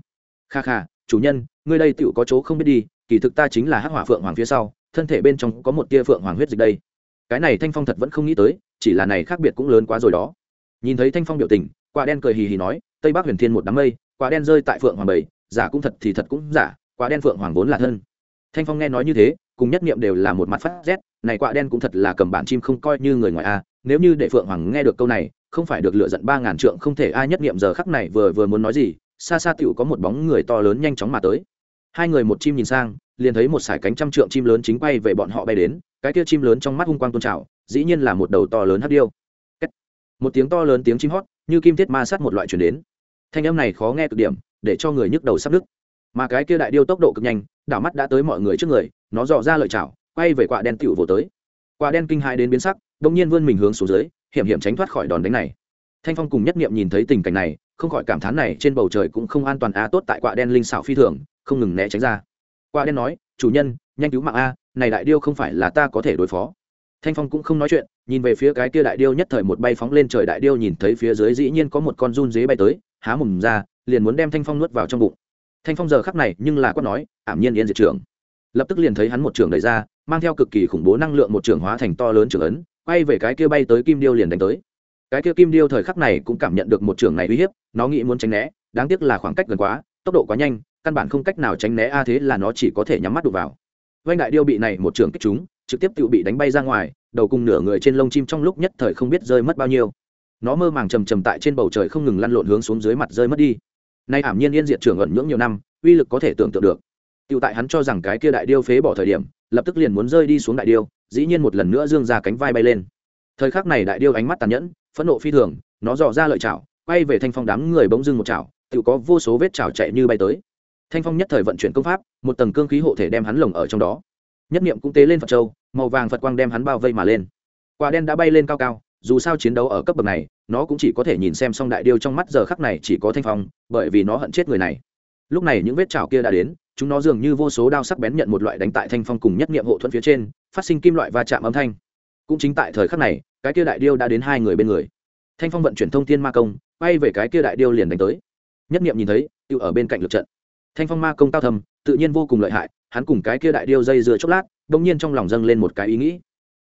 kha kha, chủ nhân, ngươi đây tựu có chỗ không biết đi, kỳ thực ta chính là hắc hỏa phượng hoàng phía sau, thân thể bên trong có một tia phượng hoàng huyết dịch đây. Cái này thanh phong thật vẫn không nghĩ tới, chỉ là này khác biệt cũng lớn quá rồi đó. Nhìn thấy thanh phong biểu tình, quả đen cười hì hì nói, tây bắc huyền thiên một đám mây, quả đen rơi tại phượng hoàng bảy, giả cũng thật thì thật cũng giả, quả đen phượng hoàng vốn là thân. Thanh phong nghe nói như thế, cùng nhất niệm đều là một mặt phát rét, này quả đen cũng thật là cầm bản chim không coi như người ngoài a, nếu như để phượng hoàng nghe được câu này, không phải được lựa giận ba ngàn trượng không thể, ai nhất niệm giờ khắc này vừa vừa muốn nói gì xa xa tựu có một bóng người to lớn nhanh chóng mà tới. Hai người một chim nhìn sang, liền thấy một sải cánh trăm trượng chim lớn chính bay về bọn họ bay đến, cái kia chim lớn trong mắt hung quang tôn trào, dĩ nhiên là một đầu to lớn hắc điêu. Một tiếng to lớn tiếng chim hót, như kim thiết ma sát một loại chuyển đến. Thanh âm này khó nghe cực điểm, để cho người nhức đầu sắp nứt. Mà cái kia đại điêu tốc độ cực nhanh, đảo mắt đã tới mọi người trước người, nó dò ra lợi chảo, quay về quả đen tựu vỗ tới. Quả đen kinh hãi đến biến sắc đông nhiên vươn mình hướng xuống dưới, hiểm hiểm tránh thoát khỏi đòn đánh này. Thanh phong cùng nhất niệm nhìn thấy tình cảnh này không khỏi cảm thán này trên bầu trời cũng không an toàn a, tốt tại quả đen linh xảo phi thường, không ngừng né tránh ra. Quạ đen nói, chủ nhân, nhanh cứu mạng a, này đại điêu không phải là ta có thể đối phó. Thanh phong cũng không nói chuyện, nhìn về phía cái kia đại điêu nhất thời một bay phóng lên trời đại điêu nhìn thấy phía dưới dĩ nhiên có một con run dế bay tới, há mồm ra, liền muốn đem thanh phong nuốt vào trong bụng. Thanh phong giờ khắc này nhưng là quát nói, ảm nhiên yên diệt trưởng. Lập tức liền thấy hắn một trường đẩy ra, mang theo cực kỳ khủng bố năng lượng một trường hóa thành to lớn trường ấn, quay về cái kia bay tới kim điêu liền đánh tới. Cái kia kim điêu thời khắc này cũng cảm nhận được một trường này uy hiếp nó nghĩ muốn tránh né, đáng tiếc là khoảng cách gần quá, tốc độ quá nhanh, căn bản không cách nào tránh né, a thế là nó chỉ có thể nhắm mắt đụng vào. Vanh đại điêu bị này một trường kích chúng trực tiếp tự bị đánh bay ra ngoài, đầu cùng nửa người trên lông chim trong lúc nhất thời không biết rơi mất bao nhiêu. Nó mơ màng trầm trầm tại trên bầu trời không ngừng lăn lộn hướng xuống dưới mặt rơi mất đi. Nay ảm nhiên yên diệt trưởng ẩn nhưỡng nhiều năm, uy lực có thể tưởng tượng được. Tự tại hắn cho rằng cái kia đại điêu phế bỏ thời điểm, lập tức liền muốn rơi đi xuống đại điêu, dĩ nhiên một lần nữa dương ra cánh vai bay lên. Thời khắc này đại điêu ánh mắt tàn nhẫn, phẫn nộ phi thường, nó dò ra lợi chảo quay về thanh phong đám người bỗng dưng một chảo, tự có vô số vết chảo chạy như bay tới. Thanh phong nhất thời vận chuyển công pháp, một tầng cương khí hộ thể đem hắn lồng ở trong đó. Nhất niệm cũng tế lên phật châu, màu vàng phật quang đem hắn bao vây mà lên. Quả đen đã bay lên cao cao, dù sao chiến đấu ở cấp bậc này, nó cũng chỉ có thể nhìn xem xong đại điêu trong mắt giờ khắc này chỉ có thanh phong, bởi vì nó hận chết người này. Lúc này những vết chảo kia đã đến, chúng nó dường như vô số đao sắc bén nhận một loại đánh tại thanh phong cùng nhất niệm hộ thuẫn phía trên, phát sinh kim loại va chạm âm thanh. Cũng chính tại thời khắc này, cái kia đại điêu đã đến hai người bên người thanh phong vận chuyển thông thiên ma công bay về cái kia đại điêu liền đánh tới. Nhất niệm nhìn thấy tiêu ở bên cạnh lực trận. Thanh phong ma công cao thầm tự nhiên vô cùng lợi hại, hắn cùng cái kia đại điêu dây dưa chốc lát đông nhiên trong lòng dâng lên một cái ý nghĩ.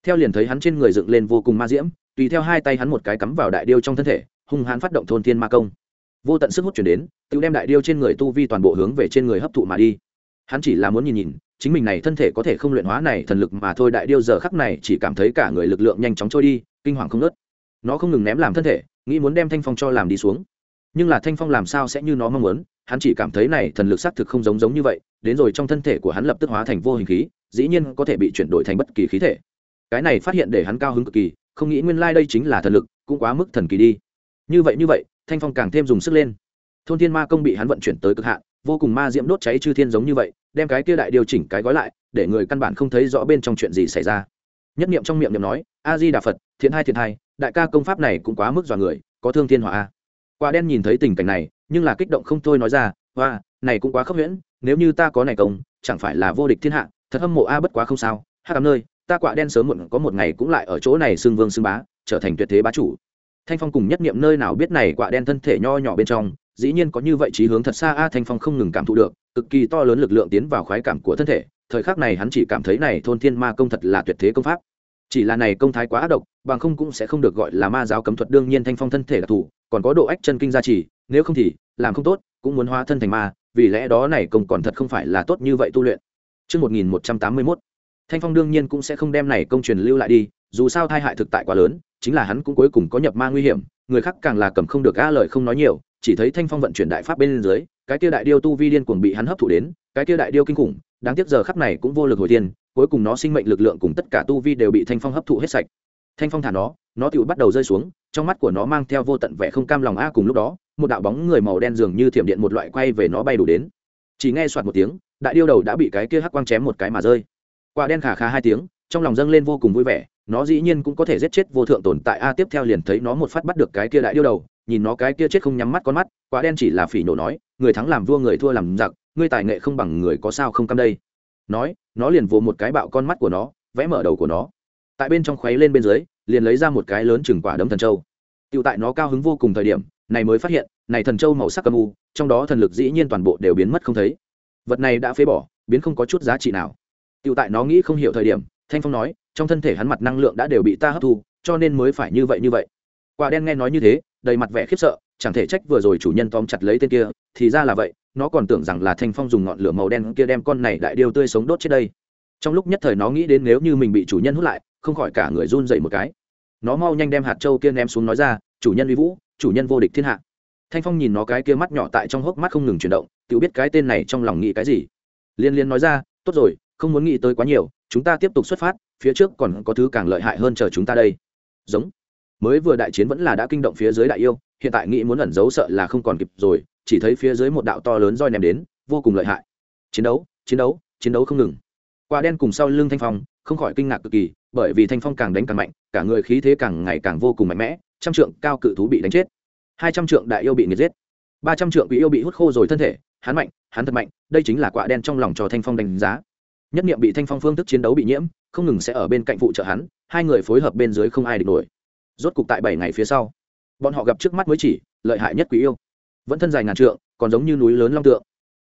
Theo liền thấy hắn trên người dựng lên vô cùng ma diễm, tùy theo hai tay hắn một cái cắm vào đại điêu trong thân thể, hung hắn phát động thôn thiên ma công. Vô tận sức hút chuyển đến, tự đem đại điêu trên người tu vi toàn bộ hướng về trên người hấp thụ mà đi. Hắn chỉ là muốn nhìn nhìn, chính mình này thân thể có thể không luyện hóa này thần lực mà thôi, đại điêu giờ khắc này chỉ cảm thấy cả người lực lượng nhanh chóng trôi đi, kinh hoàng không nớt nó không ngừng ném làm thân thể, nghĩ muốn đem thanh phong cho làm đi xuống. Nhưng là thanh phong làm sao sẽ như nó mong muốn? Hắn chỉ cảm thấy này thần lực xác thực không giống giống như vậy, đến rồi trong thân thể của hắn lập tức hóa thành vô hình khí, dĩ nhiên có thể bị chuyển đổi thành bất kỳ khí thể. Cái này phát hiện để hắn cao hứng cực kỳ, không nghĩ nguyên lai、like、đây chính là thần lực, cũng quá mức thần kỳ đi. Như vậy như vậy, thanh phong càng thêm dùng sức lên. Thôn thiên ma công bị hắn vận chuyển tới cực hạn, vô cùng ma diễm đốt cháy chư thiên giống như vậy, đem cái kia đại điều chỉnh cái gói lại, để người căn bản không thấy rõ bên trong chuyện gì xảy ra nhất niệm trong miệng niệm nói a di đà phật, thiện hai thiện hai, đại ca công pháp này cũng quá mức dọa người, có thương thiên hỏa a. Quả đen nhìn thấy tình cảnh này, nhưng là kích động không thôi nói ra hoa này cũng quá khốc huyễn nếu như ta có này công, chẳng phải là vô địch thiên hạ, thật hâm mộ a bất quá không sao. Hát cảm nơi, ta quả đen sớm muộn có một ngày cũng lại ở chỗ này xưng vương xưng bá, trở thành tuyệt thế bá chủ. Thanh phong cùng nhất niệm nơi nào biết này quả đen thân thể nho nhỏ bên trong, dĩ nhiên có như vậy trí hướng thật xa a, thanh phong không ngừng cảm thụ được, cực kỳ to lớn lực lượng tiến vào khoái cảm của thân thể thời khắc này hắn chỉ cảm thấy này thôn thiên ma công thật là tuyệt thế công pháp. Chỉ là này công thái quá ác độc bằng không cũng sẽ không được gọi là ma giáo cấm thuật đương nhiên thanh phong thân thể đặc thù còn có độ ách chân kinh gia trì nếu không thì làm không tốt cũng muốn hóa thân thành ma vì lẽ đó này công còn thật không phải là tốt như vậy tu luyện. Trước 1181, Thanh Phong đương nhiên cũng sẽ không đem này công truyền lưu lại đi, dù sao thai hại thực tại quá lớn, chính là hắn cũng cuối cùng có nhập ma nguy hiểm, người khác càng là cầm không được a lời không nói nhiều, chỉ thấy Thanh Phong vận chuyển đại pháp bên dưới, cái kia đại điêu tu vi điên cuồng bị hắn hấp thụ đến, cái kia đại điêu kinh khủng, đáng tiếc giờ khắc này cũng vô lực hồi thiên, cuối cùng nó sinh mệnh lực lượng cùng tất cả tu vi đều bị Thanh Phong hấp thụ hết sạch. thanh phong thả nó nó tự bắt đầu rơi xuống trong mắt của nó mang theo vô tận vẻ không cam lòng a cùng lúc đó một đạo bóng người màu đen dường như thiểm điện một loại quay về nó bay đủ đến. Chỉ nghe soạt một tiếng đại điêu đầu đã bị cái kia hắc quang chém một cái mà rơi. Quả đen khả khá hai tiếng trong lòng dâng lên vô cùng vui vẻ nó dĩ nhiên cũng có thể giết chết vô thượng tồn tại a. Tiếp theo liền thấy nó một phát bắt được cái kia đại điêu đầu nhìn nó cái kia chết không nhắm mắt con mắt quả đen chỉ là phỉ nổ nói người thắng làm vua người thua làm giặc ngươi tài nghệ không bằng người có sao không cam đây? Nói, nó liền vồ một cái bạo con mắt của nó, vẽ mở đầu của nó. Tại bên trong khuấy lên bên dưới, liền lấy ra một cái lớn chừng quả đấm thần châu. Tựu tại nó cao hứng vô cùng thời điểm, này mới phát hiện, này thần châu màu sắc âm u, trong đó thần lực dĩ nhiên toàn bộ đều biến mất không thấy. Vật này đã phế bỏ, biến không có chút giá trị nào. Tựu tại nó nghĩ không hiểu thời điểm, thanh phong nói, trong thân thể hắn mặt năng lượng đã đều bị ta hấp thu, cho nên mới phải như vậy như vậy. Quả đen nghe nói như thế, đầy mặt vẻ khiếp sợ, chẳng thể trách vừa rồi chủ nhân tóm chặt lấy tên kia, thì ra là vậy nó còn tưởng rằng là thanh phong dùng ngọn lửa màu đen kia đem con này đại điêu tươi sống đốt chết đây. Trong lúc nhất thời nó nghĩ đến nếu như mình bị chủ nhân hút lại, không khỏi cả người run dậy một cái. Nó mau nhanh đem hạt trâu kia ném xuống nói ra, chủ nhân uy vũ, chủ nhân vô địch thiên hạ. Thanh phong nhìn nó cái kia mắt nhỏ tại trong hốc mắt không ngừng chuyển động tự biết cái tên này trong lòng nghĩ cái gì? Liên liên nói ra, tốt rồi, không muốn nghĩ tới quá nhiều, chúng ta tiếp tục xuất phát, phía trước còn có thứ càng lợi hại hơn chờ chúng ta đây. Giống mới vừa đại chiến vẫn là đã kinh động phía dưới đại yêu, hiện tại nghĩ muốn ẩn giấu sợ là không còn kịp rồi, chỉ thấy phía dưới một đạo to lớn roi ném đến, vô cùng lợi hại. Chiến đấu chiến đấu chiến đấu không ngừng. Quả đen cùng sau lưng thanh phong, không khỏi kinh ngạc cực kỳ, bởi vì thanh phong càng đánh càng mạnh, cả người khí thế càng ngày càng vô cùng mạnh mẽ, trăm trượng cao cự thú bị đánh chết. Hai trăm trượng đại yêu bị nghiệt giết. Ba trăm trượng bị yêu bị hút khô rồi thân thể, hắn mạnh, hắn thật mạnh, đây chính là quả đen trong lòng cho thanh phong đánh giá. Nhất nghiệm bị thanh phong phương thức chiến đấu bị nhiễm, không ngừng sẽ ở bên cạnh phụ trợ hắn, hai người phối hợp bên dưới không ai địch nổi rốt cục tại bảy ngày phía sau, bọn họ gặp trước mắt mới chỉ, lợi hại nhất quý yêu. Vẫn thân dài ngàn trượng, còn giống như núi lớn long tượng.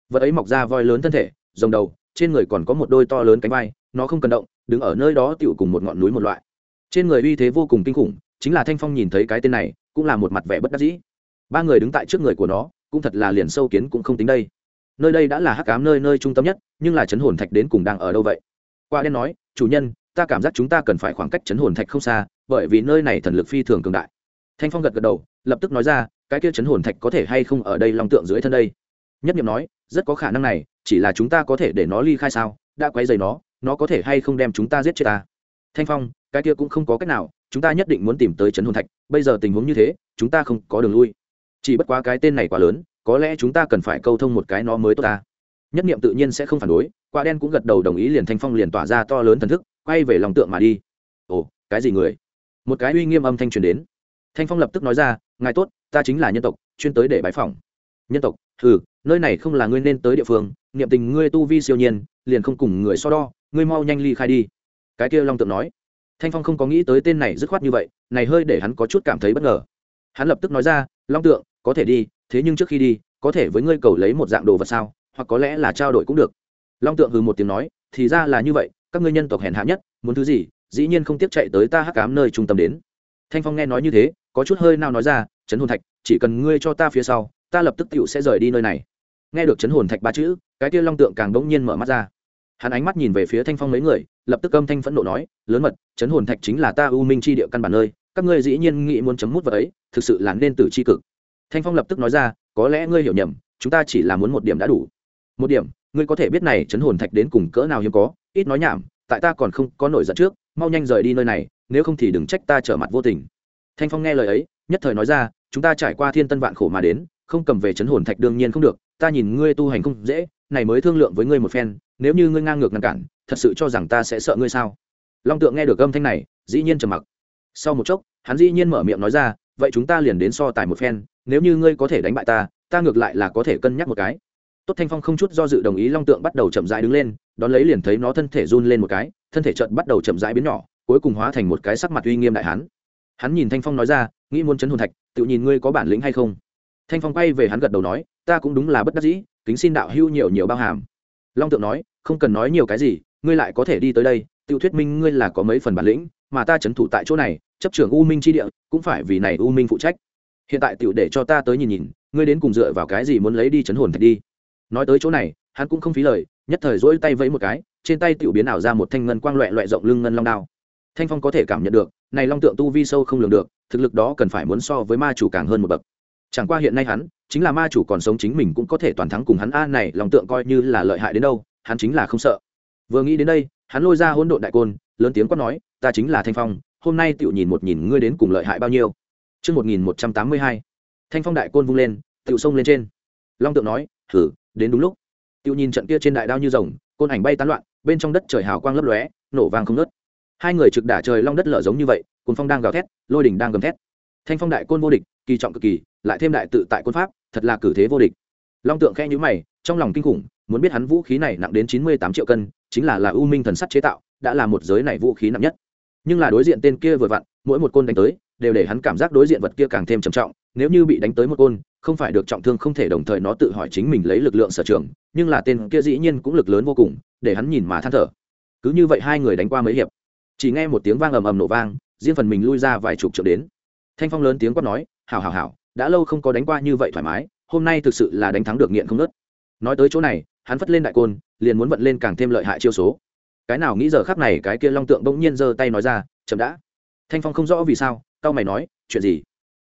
Vật ấy mọc ra voi lớn thân thể, rồng đầu, trên người còn có một đôi to lớn cánh vai, nó không cần động, đứng ở nơi đó tựu cùng một ngọn núi một loại. Trên người uy thế vô cùng kinh khủng, chính là thanh phong nhìn thấy cái tên này, cũng là một mặt vẻ bất đắc dĩ. Ba người đứng tại trước người của nó, cũng thật là liền sâu kiến cũng không tính đây. Nơi đây đã là hắc cám nơi nơi trung tâm nhất, nhưng là chấn hồn thạch đến cùng đang ở đâu vậy? Qua đen nói, chủ nhân ta cảm giác chúng ta cần phải khoảng cách chấn hồn thạch không xa, bởi vì nơi này thần lực phi thường cường đại. Thanh phong gật gật đầu, lập tức nói ra, cái kia chấn hồn thạch có thể hay không ở đây long tượng dưới thân đây? Nhất nghiệm nói, rất có khả năng này, chỉ là chúng ta có thể để nó ly khai sao? Đã quay dày nó nó có thể hay không đem chúng ta giết chết ta? Thanh phong, cái kia cũng không có cách nào, chúng ta nhất định muốn tìm tới chấn hồn thạch, bây giờ tình huống như thế, chúng ta không có đường lui. Chỉ bất quá cái tên này quá lớn, có lẽ chúng ta cần phải câu thông một cái nó mới tốt ta. Nhất nghiệm tự nhiên sẽ không phản đối, quả đen cũng gật đầu đồng ý liền thanh phong liền tỏa ra to lớn thần thức quay về lòng tượng mà đi. Ồ, cái gì người? Một cái uy nghiêm âm thanh truyền đến. Thanh phong lập tức nói ra, ngài tốt, ta chính là nhân tộc, chuyên tới để bái phỏng. Nhân tộc? Ừ nơi này không là ngươi nên tới địa phương, niệm tình ngươi tu vi siêu nhiên, liền không cùng người so đo, ngươi mau nhanh ly khai đi. Cái kia long tượng nói. Thanh phong không có nghĩ tới tên này dứt khoát như vậy, này hơi để hắn có chút cảm thấy bất ngờ. Hắn lập tức nói ra, long tượng, có thể đi, thế nhưng trước khi đi, có thể với ngươi cầu lấy một dạng đồ vật sao, hoặc có lẽ là trao đổi cũng được. Long tượng hừ một tiếng nói, thì ra là như vậy các ngươi nhân tộc hèn hạ nhất, muốn thứ gì, dĩ nhiên không tiếc chạy tới ta hắc cám nơi trung tâm đến. Thanh phong nghe nói như thế, có chút hơi nào nói ra chấn hồn thạch, chỉ cần ngươi cho ta phía sau, ta lập tức tựu sẽ rời đi nơi này. Nghe được chấn hồn thạch ba chữ, cái kia long tượng càng đ ỗ n g nhiên mở mắt ra. Hắn ánh mắt nhìn về phía thanh phong mấy người, lập tức âm thanh phẫn nộ nói, lớn mật chấn hồn thạch chính là ta u minh c h i địa căn bản nơi, các ngươi dĩ nhiên nghĩ muốn chấm mút vào ấy, thực sự là nên từ c h i cực. Thanh phong lập tức nói ra, có lẽ ngươi hiểu nhầm, chúng ta chỉ là muốn một điểm đã đủ. Một điểm, ngươi có thể biết này chấn hồn thạch đến cùng cỡ nào hiếm có ít nói nhảm, tại ta còn không có nổi giận trước, mau nhanh rời đi nơi này, nếu không thì đừng trách ta trở mặt vô tình. Thanh phong nghe lời ấy, nhất thời nói ra, chúng ta trải qua thiên tân vạn khổ mà đến, không cầm về chấn hồn thạch đương nhiên không được, ta nhìn ngươi tu hành không dễ, này mới thương lượng với ngươi một phen, nếu như ngươi ngang ngược ngăn cản, thật sự cho rằng ta sẽ sợ ngươi sao? Long tượng nghe được âm thanh này, dĩ nhiên trầm mặc. Sau một chốc, hắn dĩ nhiên mở miệng nói ra, vậy chúng ta liền đến so tài một phen, nếu như ngươi có thể đánh bại ta ta ngược lại là có thể cân nhắc một cái. Tốt thanh phong không chút do dự đồng ý long tượng bắt đầu chậm rãi đứng lên đón lấy liền thấy nó thân thể run lên một cái, thân thể trận bắt đầu chậm rãi biến nhỏ, cuối cùng hóa thành một cái sắc mặt uy nghiêm đại hán hắn nhìn thanh phong nói ra, nghĩ muốn chấn hồn thạch, tự nhìn ngươi có bản lĩnh hay không? Thanh phong quay về hắn gật đầu nói, ta cũng đúng là bất đắc dĩ, kính xin đạo hưu nhiều nhiều bao hàm. Long tượng nói, không cần nói nhiều cái gì, ngươi lại có thể đi tới đây, tự thuyết minh ngươi là có mấy phần bản lĩnh, mà ta trấn thủ tại chỗ này, chấp trưởng u minh tri địa, cũng phải vì này u minh phụ trách. Hiện tại tựu để cho ta tới nhìn nhìn, ngươi đến cùng dựa vào cái gì muốn lấy đi chấn hồn thạch đi? Nói tới chỗ này, hắn cũng không phí lời nhất thời dỗi tay vẫy một cái trên tay tiểu biến ảo ra một thanh ngân quang loẹ loẹ rộng lưng ngân long đao. Thanh phong có thể cảm nhận được này long tượng tu vi sâu không lường được thực lực đó cần phải muốn so với ma chủ càng hơn một bậc. Chẳng qua hiện nay hắn chính là ma chủ còn sống chính mình cũng có thể toàn thắng cùng hắn a này long tượng coi như là lợi hại đến đâu hắn chính là không sợ. Vừa nghĩ đến đây hắn lôi ra hỗn độn đại côn lớn tiếng quát nói ta chính là thanh phong hôm nay tựu nhìn một nhìn ngươi đến cùng lợi hại bao nhiêu? Trư một nghìn một trăm tám mươi hai, thanh phong đại côn vung lên tựu sông lên trên. Long tượng nói thử đến đúng lúc tiêu nhìn trận kia trên đại đao như rồng, côn ảnh bay tán loạn, bên trong đất trời hào quang lấp lóe, nổ vang không nớt hai người trực đả trời long đất lở giống như vậy cồn phong đang gào thét, lôi đỉnh đang gầm thét. Thanh phong đại côn vô địch, kỳ trọng cực kỳ, lại thêm đại tự tại quân pháp, thật là cử thế vô địch. Long tượng khe nhữ mày, trong lòng kinh khủng, muốn biết hắn vũ khí này nặng đến chín mươi tám triệu cân, chính là là u minh thần sắt chế tạo, đã là một giới này vũ khí nặng nhất. Nhưng là đối diện tên kia vừa vặn, mỗi một côn đánh tới, đều để hắn cảm giác đối diện vật kia càng thêm trầm trọng, nếu như bị đánh tới một côn, không phải được trọng thương không thể đồng thời nó tự hỏi chính mình lấy lực lượng sở trường nhưng là tên kia dĩ nhiên cũng lực lớn vô cùng, để hắn nhìn mà than thở. Cứ như vậy hai người đánh qua mấy hiệp, chỉ nghe một tiếng vang ầm ầm nổ vang, riêng phần mình lui ra vài chục trượng đến. Thanh phong lớn tiếng quát nói, hảo hảo hảo, đã lâu không có đánh qua như vậy thoải mái, hôm nay thực sự là đánh thắng được nghiện không nớt. Nói tới chỗ này, hắn phất lên đại côn, liền muốn vận lên càng thêm lợi hại chiêu số. Cái nào nghĩ giờ khắp này cái kia long tượng bỗng nhiên giơ tay nói ra, chậm đã. Thanh phong không rõ vì sao tao mày nói, chuyện gì?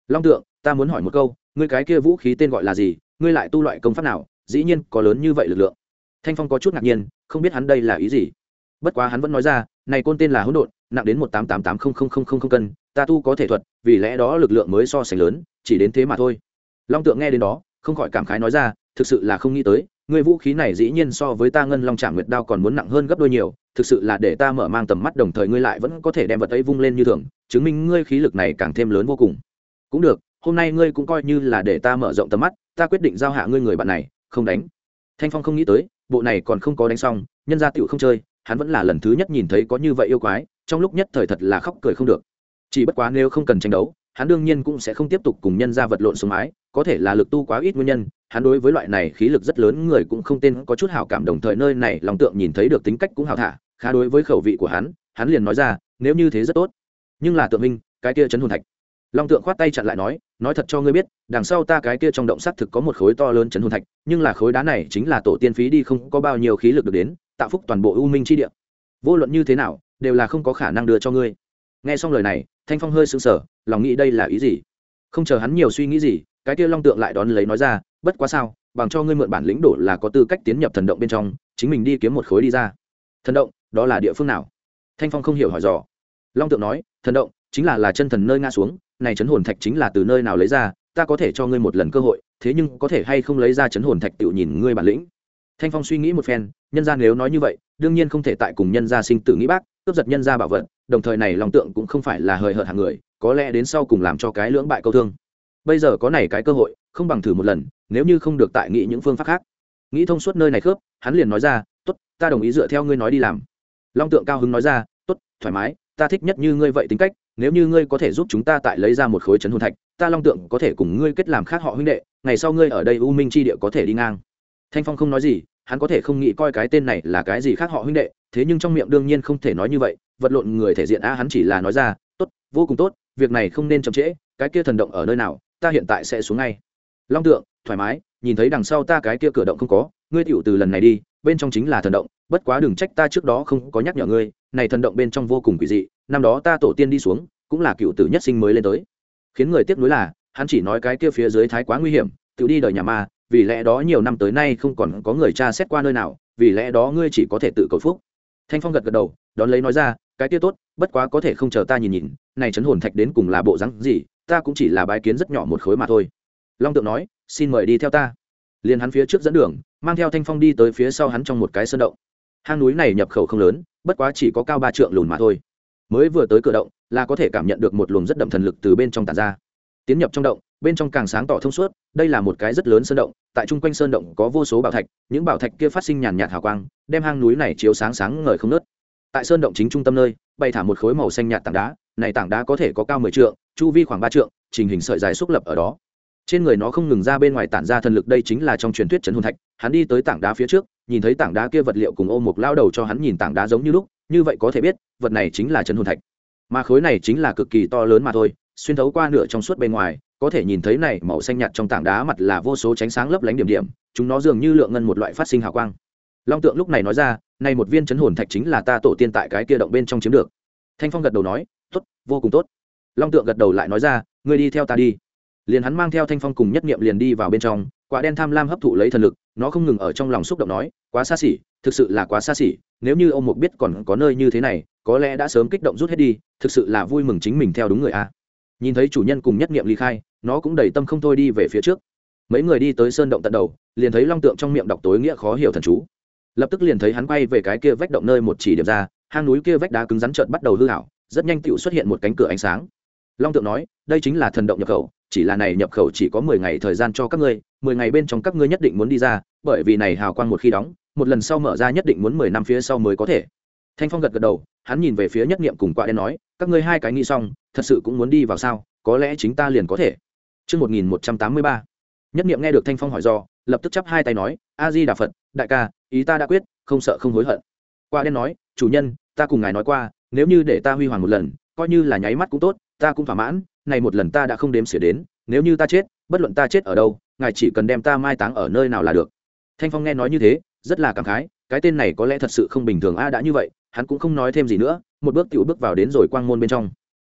Long tượng, ta muốn hỏi một câu, ngươi cái kia vũ khí tên gọi là gì, ngươi lại tu loại công pháp nào dĩ nhiên có lớn như vậy lực lượng. Thanh phong có chút ngạc nhiên, không biết hắn đây là ý gì. Bất quá hắn vẫn nói ra, này côn tên là hỗn độn, nặng đến một tám tám tám không không không không không cân, ta tu có thể thuật, vì lẽ đó lực lượng mới so sánh lớn, chỉ đến thế mà thôi. Long tượng nghe đến đó, không khỏi cảm khái nói ra, thực sự là không nghĩ tới người vũ khí này dĩ nhiên so với ta ngân long trạm nguyệt đao còn muốn nặng hơn gấp đôi nhiều, thực sự là để ta mở mang tầm mắt đồng thời ngươi lại vẫn có thể đem vật ấy vung lên như thường, chứng minh ngươi khí lực này càng thêm lớn vô cùng. Cũng được, hôm nay ngươi cũng coi như là để ta mở rộng tầm mắt, ta quyết định giao hạ ngươi người bạn này không đánh. Thanh phong không nghĩ tới, bộ này còn không có đánh xong, nhân gia tựu không chơi, hắn vẫn là lần thứ nhất nhìn thấy có như vậy yêu quái, trong lúc nhất thời thật là khóc cười không được. Chỉ bất quá nếu không cần tranh đấu, hắn đương nhiên cũng sẽ không tiếp tục cùng nhân gia vật lộn xuống mái, có thể là lực tu quá ít nguyên nhân, hắn đối với loại này khí lực rất lớn người cũng không tên có chút hảo cảm đồng thời nơi này lòng tượng nhìn thấy được tính cách cũng hào thả, khá đối với khẩu vị của hắn hắn liền nói ra, nếu như thế rất tốt. Nhưng là tượng minh, cái kia chấn hồn thạch long tượng khoát tay chặn lại nói nói thật cho ngươi biết, đằng sau ta cái kia trong động sắt thực có một khối to lớn chấn hồn thạch, nhưng là khối đá này chính là tổ tiên phí đi không có bao nhiêu khí lực được đến, tạo phúc toàn bộ u minh chi địa. Vô luận như thế nào, đều là không có khả năng đưa cho ngươi. Nghe xong lời này, thanh phong hơi sững sờ, lòng nghĩ đây là ý gì? Không chờ hắn nhiều suy nghĩ gì, cái kia long tượng lại đón lấy nói ra, bất quá sao, bằng cho ngươi mượn bản lĩnh đổ là có tư cách tiến nhập thần động bên trong, chính mình đi kiếm một khối đi ra. Thần động, đó là địa phương nào? Thanh phong không hiểu hỏi dò. Long tượng nói, thần động, chính là là chân thần nơi ngã xuống này chấn hồn thạch chính là từ nơi nào lấy ra, ta có thể cho ngươi một lần cơ hội, thế nhưng có thể hay không lấy ra chấn hồn thạch tự nhìn ngươi bản lĩnh. Thanh phong suy nghĩ một phen, nhân gia nếu nói như vậy, đương nhiên không thể tại cùng nhân gia sinh tử nghĩ bác, cướp giật nhân gia bảo vật, đồng thời này lòng tượng cũng không phải là hời hợt hàng người, có lẽ đến sau cùng làm cho cái lưỡng bại câu thương. Bây giờ có này cái cơ hội, không bằng thử một lần, nếu như không được tại nghĩ những phương pháp khác. Nghĩ thông suốt nơi này khớp, hắn liền nói ra, tốt, ta đồng ý dựa theo ngươi nói đi làm. Long tượng cao hứng nói ra, tốt, thoải mái ta thích nhất như ngươi vậy tính cách, nếu như ngươi có thể giúp chúng ta tại lấy ra một khối trấn hồn thạch, ta long tượng có thể cùng ngươi kết làm khác họ huynh đệ, ngày sau ngươi ở đây u minh tri địa có thể đi ngang. Thanh phong không nói gì, hắn có thể không nghĩ coi cái tên này là cái gì khác họ huynh đệ, thế nhưng trong miệng đương nhiên không thể nói như vậy, vật lộn người thể diện a hắn chỉ là nói ra, tốt, vô cùng tốt, việc này không nên chậm trễ, cái kia thần động ở nơi nào, ta hiện tại sẽ xuống ngay. Long tượng, thoải mái, nhìn thấy đằng sau ta cái kia cửa động không có, ngươi tựu từ lần này đi, bên trong chính là thần động, bất quá đừng trách ta trước đó không có nhắc nhở ngươi này thần động bên trong vô cùng quỷ dị, năm đó ta tổ tiên đi xuống, cũng là cựu tử nhất sinh mới lên tới. Khiến người tiếc nuối là, hắn chỉ nói cái kia phía dưới thái quá nguy hiểm, tự đi đời nhà ma, vì lẽ đó nhiều năm tới nay không còn có người cha xét qua nơi nào, vì lẽ đó ngươi chỉ có thể tự cầu phúc. Thanh phong gật gật đầu, đón lấy nói ra, cái kia tốt, bất quá có thể không chờ ta nhìn nhìn, này chấn hồn thạch đến cùng là bộ rắn gì, ta cũng chỉ là bái kiến rất nhỏ một khối mà thôi. Long tượng nói, xin mời đi theo ta. Liền hắn phía trước dẫn đường, mang theo thanh phong đi tới phía sau hắn trong một cái sơn động. Hang núi này nhập khẩu không lớn bất quá chỉ có cao ba trượng lùn mà thôi. Mới vừa tới cửa động, là có thể cảm nhận được một luồng rất đậm thần lực từ bên trong tàn ra. Tiến nhập trong động, bên trong càng sáng tỏ thông suốt, đây là một cái rất lớn sơn động, tại chung quanh sơn động có vô số bảo thạch, những bảo thạch kia phát sinh nhàn nhạt hào quang, đem hang núi này chiếu sáng sáng ngời không nớt tại sơn động chính trung tâm nơi, bày thả một khối màu xanh nhạt tảng đá, này tảng đá có thể có cao mười trượng, chu vi khoảng ba trượng, trình hình sợi dài xúc lập ở đó. Trên người nó không ngừng ra bên ngoài tản ra thần lực, đây chính là trong truyền thuyết trấn hồn thạch hắn đi tới tảng đá phía trước, nhìn thấy tảng đá kia vật liệu cùng ô một lao đầu cho hắn nhìn tảng đá giống như lúc, như vậy có thể biết, vật này chính là trấn hồn thạch. Mà khối này chính là cực kỳ to lớn mà thôi, xuyên thấu qua nửa trong suốt bên ngoài, có thể nhìn thấy này màu xanh nhạt trong tảng đá mặt là vô số tránh sáng lấp lánh điểm điểm, chúng nó dường như lượng ngân một loại phát sinh hào quang. Long tượng lúc này nói ra, này một viên chấn hồn thạch chính là ta tổ tiên tại cái kia động bên trong chiếm được. Thanh phong gật đầu nói, tốt, vô cùng tốt. Long tượng gật đầu lại nói ra, ngươi đi theo ta đi. Liền hắn mang theo thanh phong cùng nhất nghiệm liền đi vào bên trong quả đen tham lam hấp thụ lấy thần lực, nó không ngừng ở trong lòng xúc động nói, quá xa xỉ, thực sự là quá xa xỉ, nếu như ông mục biết còn có nơi như thế này, có lẽ đã sớm kích động rút hết đi, thực sự là vui mừng chính mình theo đúng người a. Nhìn thấy chủ nhân cùng nhất nghiệm ly khai, nó cũng đầy tâm không thôi đi về phía trước. Mấy người đi tới sơn động tận đầu, liền thấy long tượng trong miệng đọc tối nghĩa khó hiểu thần chú. Lập tức liền thấy hắn quay về cái kia vách động nơi một chỉ điểm ra, hang núi kia vách đá cứng rắn trợn bắt đầu hư hảo, rất nhanh tựu xuất hiện một cánh cửa ánh sáng. Long tượng nói, đây chính là thần động nhập khẩu chỉ là này nhập khẩu chỉ có mười ngày thời gian cho các ngươi mười ngày bên trong các ngươi nhất định muốn đi ra bởi vì này hào quang một khi đóng một lần sau mở ra nhất định muốn mười năm phía sau mới có thể. Thanh phong gật gật đầu hắn nhìn về phía nhất niệm cùng quạ đen nói các ngươi hai cái nghĩ xong thật sự cũng muốn đi vào sao có lẽ chính ta liền có thể. Trước 1183, nhất niệm nghe được thanh phong hỏi do lập tức chắp hai tay nói a di đà phật đại ca ý ta đã quyết không sợ không hối hận. Quạ đen nói chủ nhân ta cùng ngài nói qua nếu như để ta huy hoàng một lần coi như là nháy mắt cũng tốt ta cũng thỏa mãn này một lần ta đã không đếm xỉa đến, nếu như ta chết, bất luận ta chết ở đâu, ngài chỉ cần đem ta mai táng ở nơi nào là được. Thanh phong nghe nói như thế, rất là cảm khái, cái tên này có lẽ thật sự không bình thường a, đã như vậy, hắn cũng không nói thêm gì nữa, một bước tiểu bước vào đến rồi quang môn bên trong.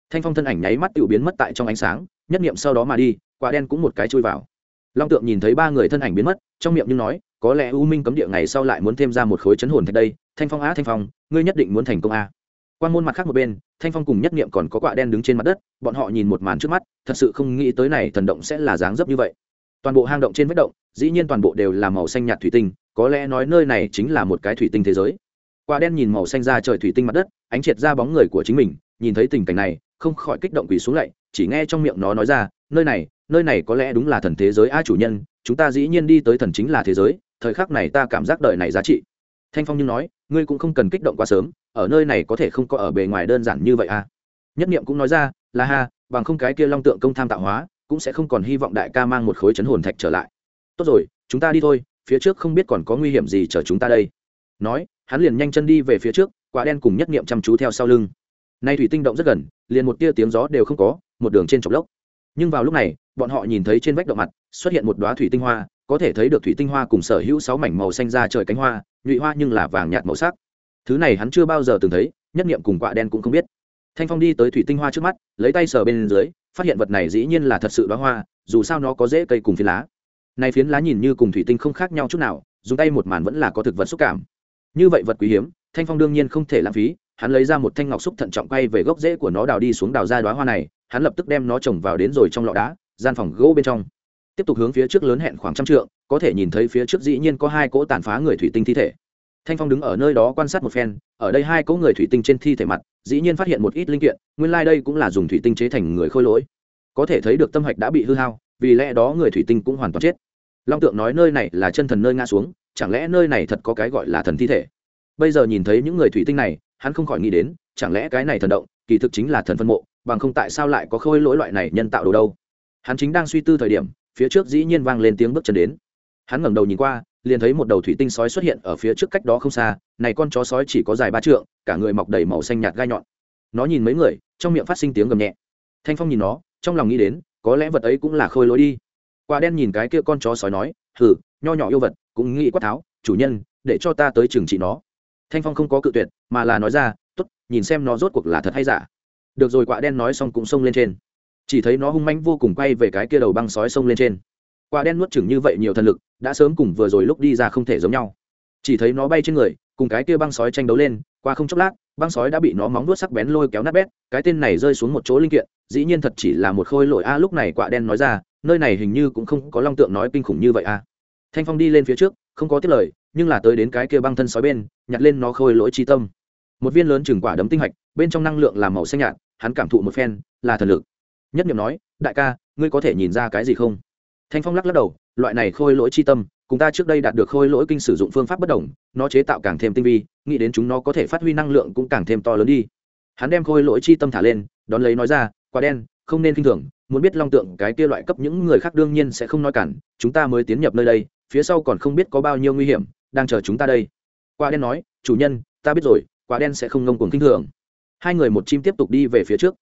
Thanh phong thân ảnh nháy mắt tiểu biến mất tại trong ánh sáng, nhất niệm sau đó mà đi, quả đen cũng một cái chui vào. Long tượng nhìn thấy ba người thân ảnh biến mất, trong miệng nhưng nói, có lẽ u minh cấm địa ngày sau lại muốn thêm ra một khối chấn hồn thạch đây. Thanh phong á thanh phong, ngươi nhất định muốn thành công a quan môn mặt khác một bên, thanh phong cùng nhất niệm còn có quạ đen đứng trên mặt đất, bọn họ nhìn một màn trước mắt, thật sự không nghĩ tới này thần động sẽ là dáng dấp như vậy. Toàn bộ hang động trên vách động, dĩ nhiên toàn bộ đều là màu xanh nhạt thủy tinh, có lẽ nói nơi này chính là một cái thủy tinh thế giới. Quạ đen nhìn màu xanh ra trời thủy tinh mặt đất, ánh triệt ra bóng người của chính mình, nhìn thấy tình cảnh này, không khỏi kích động quỳ xuống lại, chỉ nghe trong miệng nó nói ra, nơi này nơi này có lẽ đúng là thần thế giới a chủ nhân, chúng ta dĩ nhiên đi tới thần chính là thế giới, thời khắc này ta cảm giác đời này giá trị. Thanh phong như nói, ngươi cũng không cần kích động quá sớm ở nơi này có thể không có ở bề ngoài đơn giản như vậy à? Nhất niệm cũng nói ra, là ha, bằng không cái kia long tượng công tham tạo hóa, cũng sẽ không còn hy vọng đại ca mang một khối chấn hồn thạch trở lại. Tốt rồi, chúng ta đi thôi, phía trước không biết còn có nguy hiểm gì chờ chúng ta đây. Nói, hắn liền nhanh chân đi về phía trước, quả đen cùng nhất niệm chăm chú theo sau lưng. Nay thủy tinh động rất gần, liền một tia tiếng gió đều không có, một đường trên chọc lốc. Nhưng vào lúc này, bọn họ nhìn thấy trên vách động mặt, xuất hiện một đoá thủy tinh hoa, có thể thấy được thủy tinh hoa cùng sở hữu sáu mảnh màu xanh ra trời cánh hoa, nhụy hoa nhưng là vàng nhạt màu sắc thứ này hắn chưa bao giờ từng thấy, nhất nghiệm cùng quạ đen cũng không biết. Thanh phong đi tới thủy tinh hoa trước mắt, lấy tay sờ bên dưới, phát hiện vật này dĩ nhiên là thật sự đoá hoa, dù sao nó có dễ cây cùng phiến lá. Này phiến lá nhìn như cùng thủy tinh không khác nhau chút nào, dùng tay một màn vẫn là có thực vật xúc cảm. Như vậy vật quý hiếm, thanh phong đương nhiên không thể lãng phí, hắn lấy ra một thanh ngọc xúc thận trọng quay về gốc rễ của nó đào đi xuống đào ra đoá hoa này, hắn lập tức đem nó trồng vào đến rồi trong lọ đá, gian phòng gỗ bên trong. Tiếp tục hướng phía trước lớn hẹn khoảng trăm trượng, có thể nhìn thấy phía trước dĩ nhiên có hai cỗ tàn phá người thủy tinh thi thể thanh phong đứng ở nơi đó quan sát một phen, ở đây hai cỗ người thủy tinh trên thi thể mặt, dĩ nhiên phát hiện một ít linh kiện, nguyên lai、like、đây cũng là dùng thủy tinh chế thành người khôi lỗi. Có thể thấy được tâm hạch đã bị hư hao, vì lẽ đó người thủy tinh cũng hoàn toàn chết. Long tượng nói nơi này là chân thần nơi ngã xuống, chẳng lẽ nơi này thật có cái gọi là thần thi thể? Bây giờ nhìn thấy những người thủy tinh này, hắn không khỏi nghĩ đến, chẳng lẽ cái này thần động, kỳ thực chính là thần phân mộ, bằng không tại sao lại có khôi lỗi loại này nhân tạo đồ đâu? Hắn chính đang suy tư thời điểm, phía trước dĩ nhiên vang lên tiếng bước chân đến. Hắn ngẩng đầu nhìn qua liền thấy một đầu thủy tinh sói xuất hiện ở phía trước cách đó không xa, này con chó sói chỉ có dài ba trượng, cả người mọc đầy màu xanh nhạt gai nhọn. Nó nhìn mấy người, trong miệng phát sinh tiếng gầm nhẹ. Thanh phong nhìn nó, trong lòng nghĩ đến, có lẽ vật ấy cũng là khôi lối đi. Quả đen nhìn cái kia con chó sói nói, hừ, nho nhỏ yêu vật, cũng nghĩ quát tháo, chủ nhân, để cho ta tới trừng trị nó. Thanh phong không có cự tuyệt, mà là nói ra t ố t nhìn xem nó rốt cuộc là thật hay giả. Được rồi, quả đen nói xong cũng xông lên trên. Chỉ thấy nó hung manh vô cùng quay về cái kia đầu băng sói xông lên trên quả đen nuốt chừng như vậy nhiều thần lực, đã sớm cùng vừa rồi lúc đi ra không thể giống nhau. Chỉ thấy nó bay trên người, cùng cái kia băng sói tranh đấu lên, qua không chốc lát, băng sói đã bị nó móng nuốt sắc bén lôi kéo nát bét, cái tên này rơi xuống một chỗ linh kiện, dĩ nhiên thật chỉ là một khôi lội a, lúc này quả đen nói ra, nơi này hình như cũng không có long tượng nói kinh khủng như vậy a. Thanh phong đi lên phía trước, không có tiết lời, nhưng là tới đến cái kia băng thân sói bên, nhặt lên nó khôi lỗi chi tâm. Một viên lớn chừng quả đấm tinh hạch, bên trong năng lượng là màu xanh nhạt, hắn cảm thụ một phen, là thần lực. Nhất niệm nói, đại ca, ngươi có thể nhìn ra cái gì không? Thanh phong lắc lắc đầu, loại này khôi lỗi chi tâm, cùng ta trước đây đạt được khôi lỗi kinh sử dụng phương pháp bất đồng, nó chế tạo càng thêm tinh vi, nghĩ đến chúng nó có thể phát huy năng lượng cũng càng thêm to lớn đi. Hắn đem khôi lỗi chi tâm thả lên, đón lấy nói ra quá đen, không nên k i n h thường, muốn biết long tượng cái kia loại cấp những người khác đương nhiên sẽ không nói cản, chúng ta mới tiến nhập nơi đây, phía sau còn không biết có bao nhiêu nguy hiểm, đang chờ chúng ta đây. Quá đen nói, chủ nhân, ta biết rồi quá đen sẽ không ngông cuồng k i n h thường. Hai người một chim tiếp tục đi về phía trước.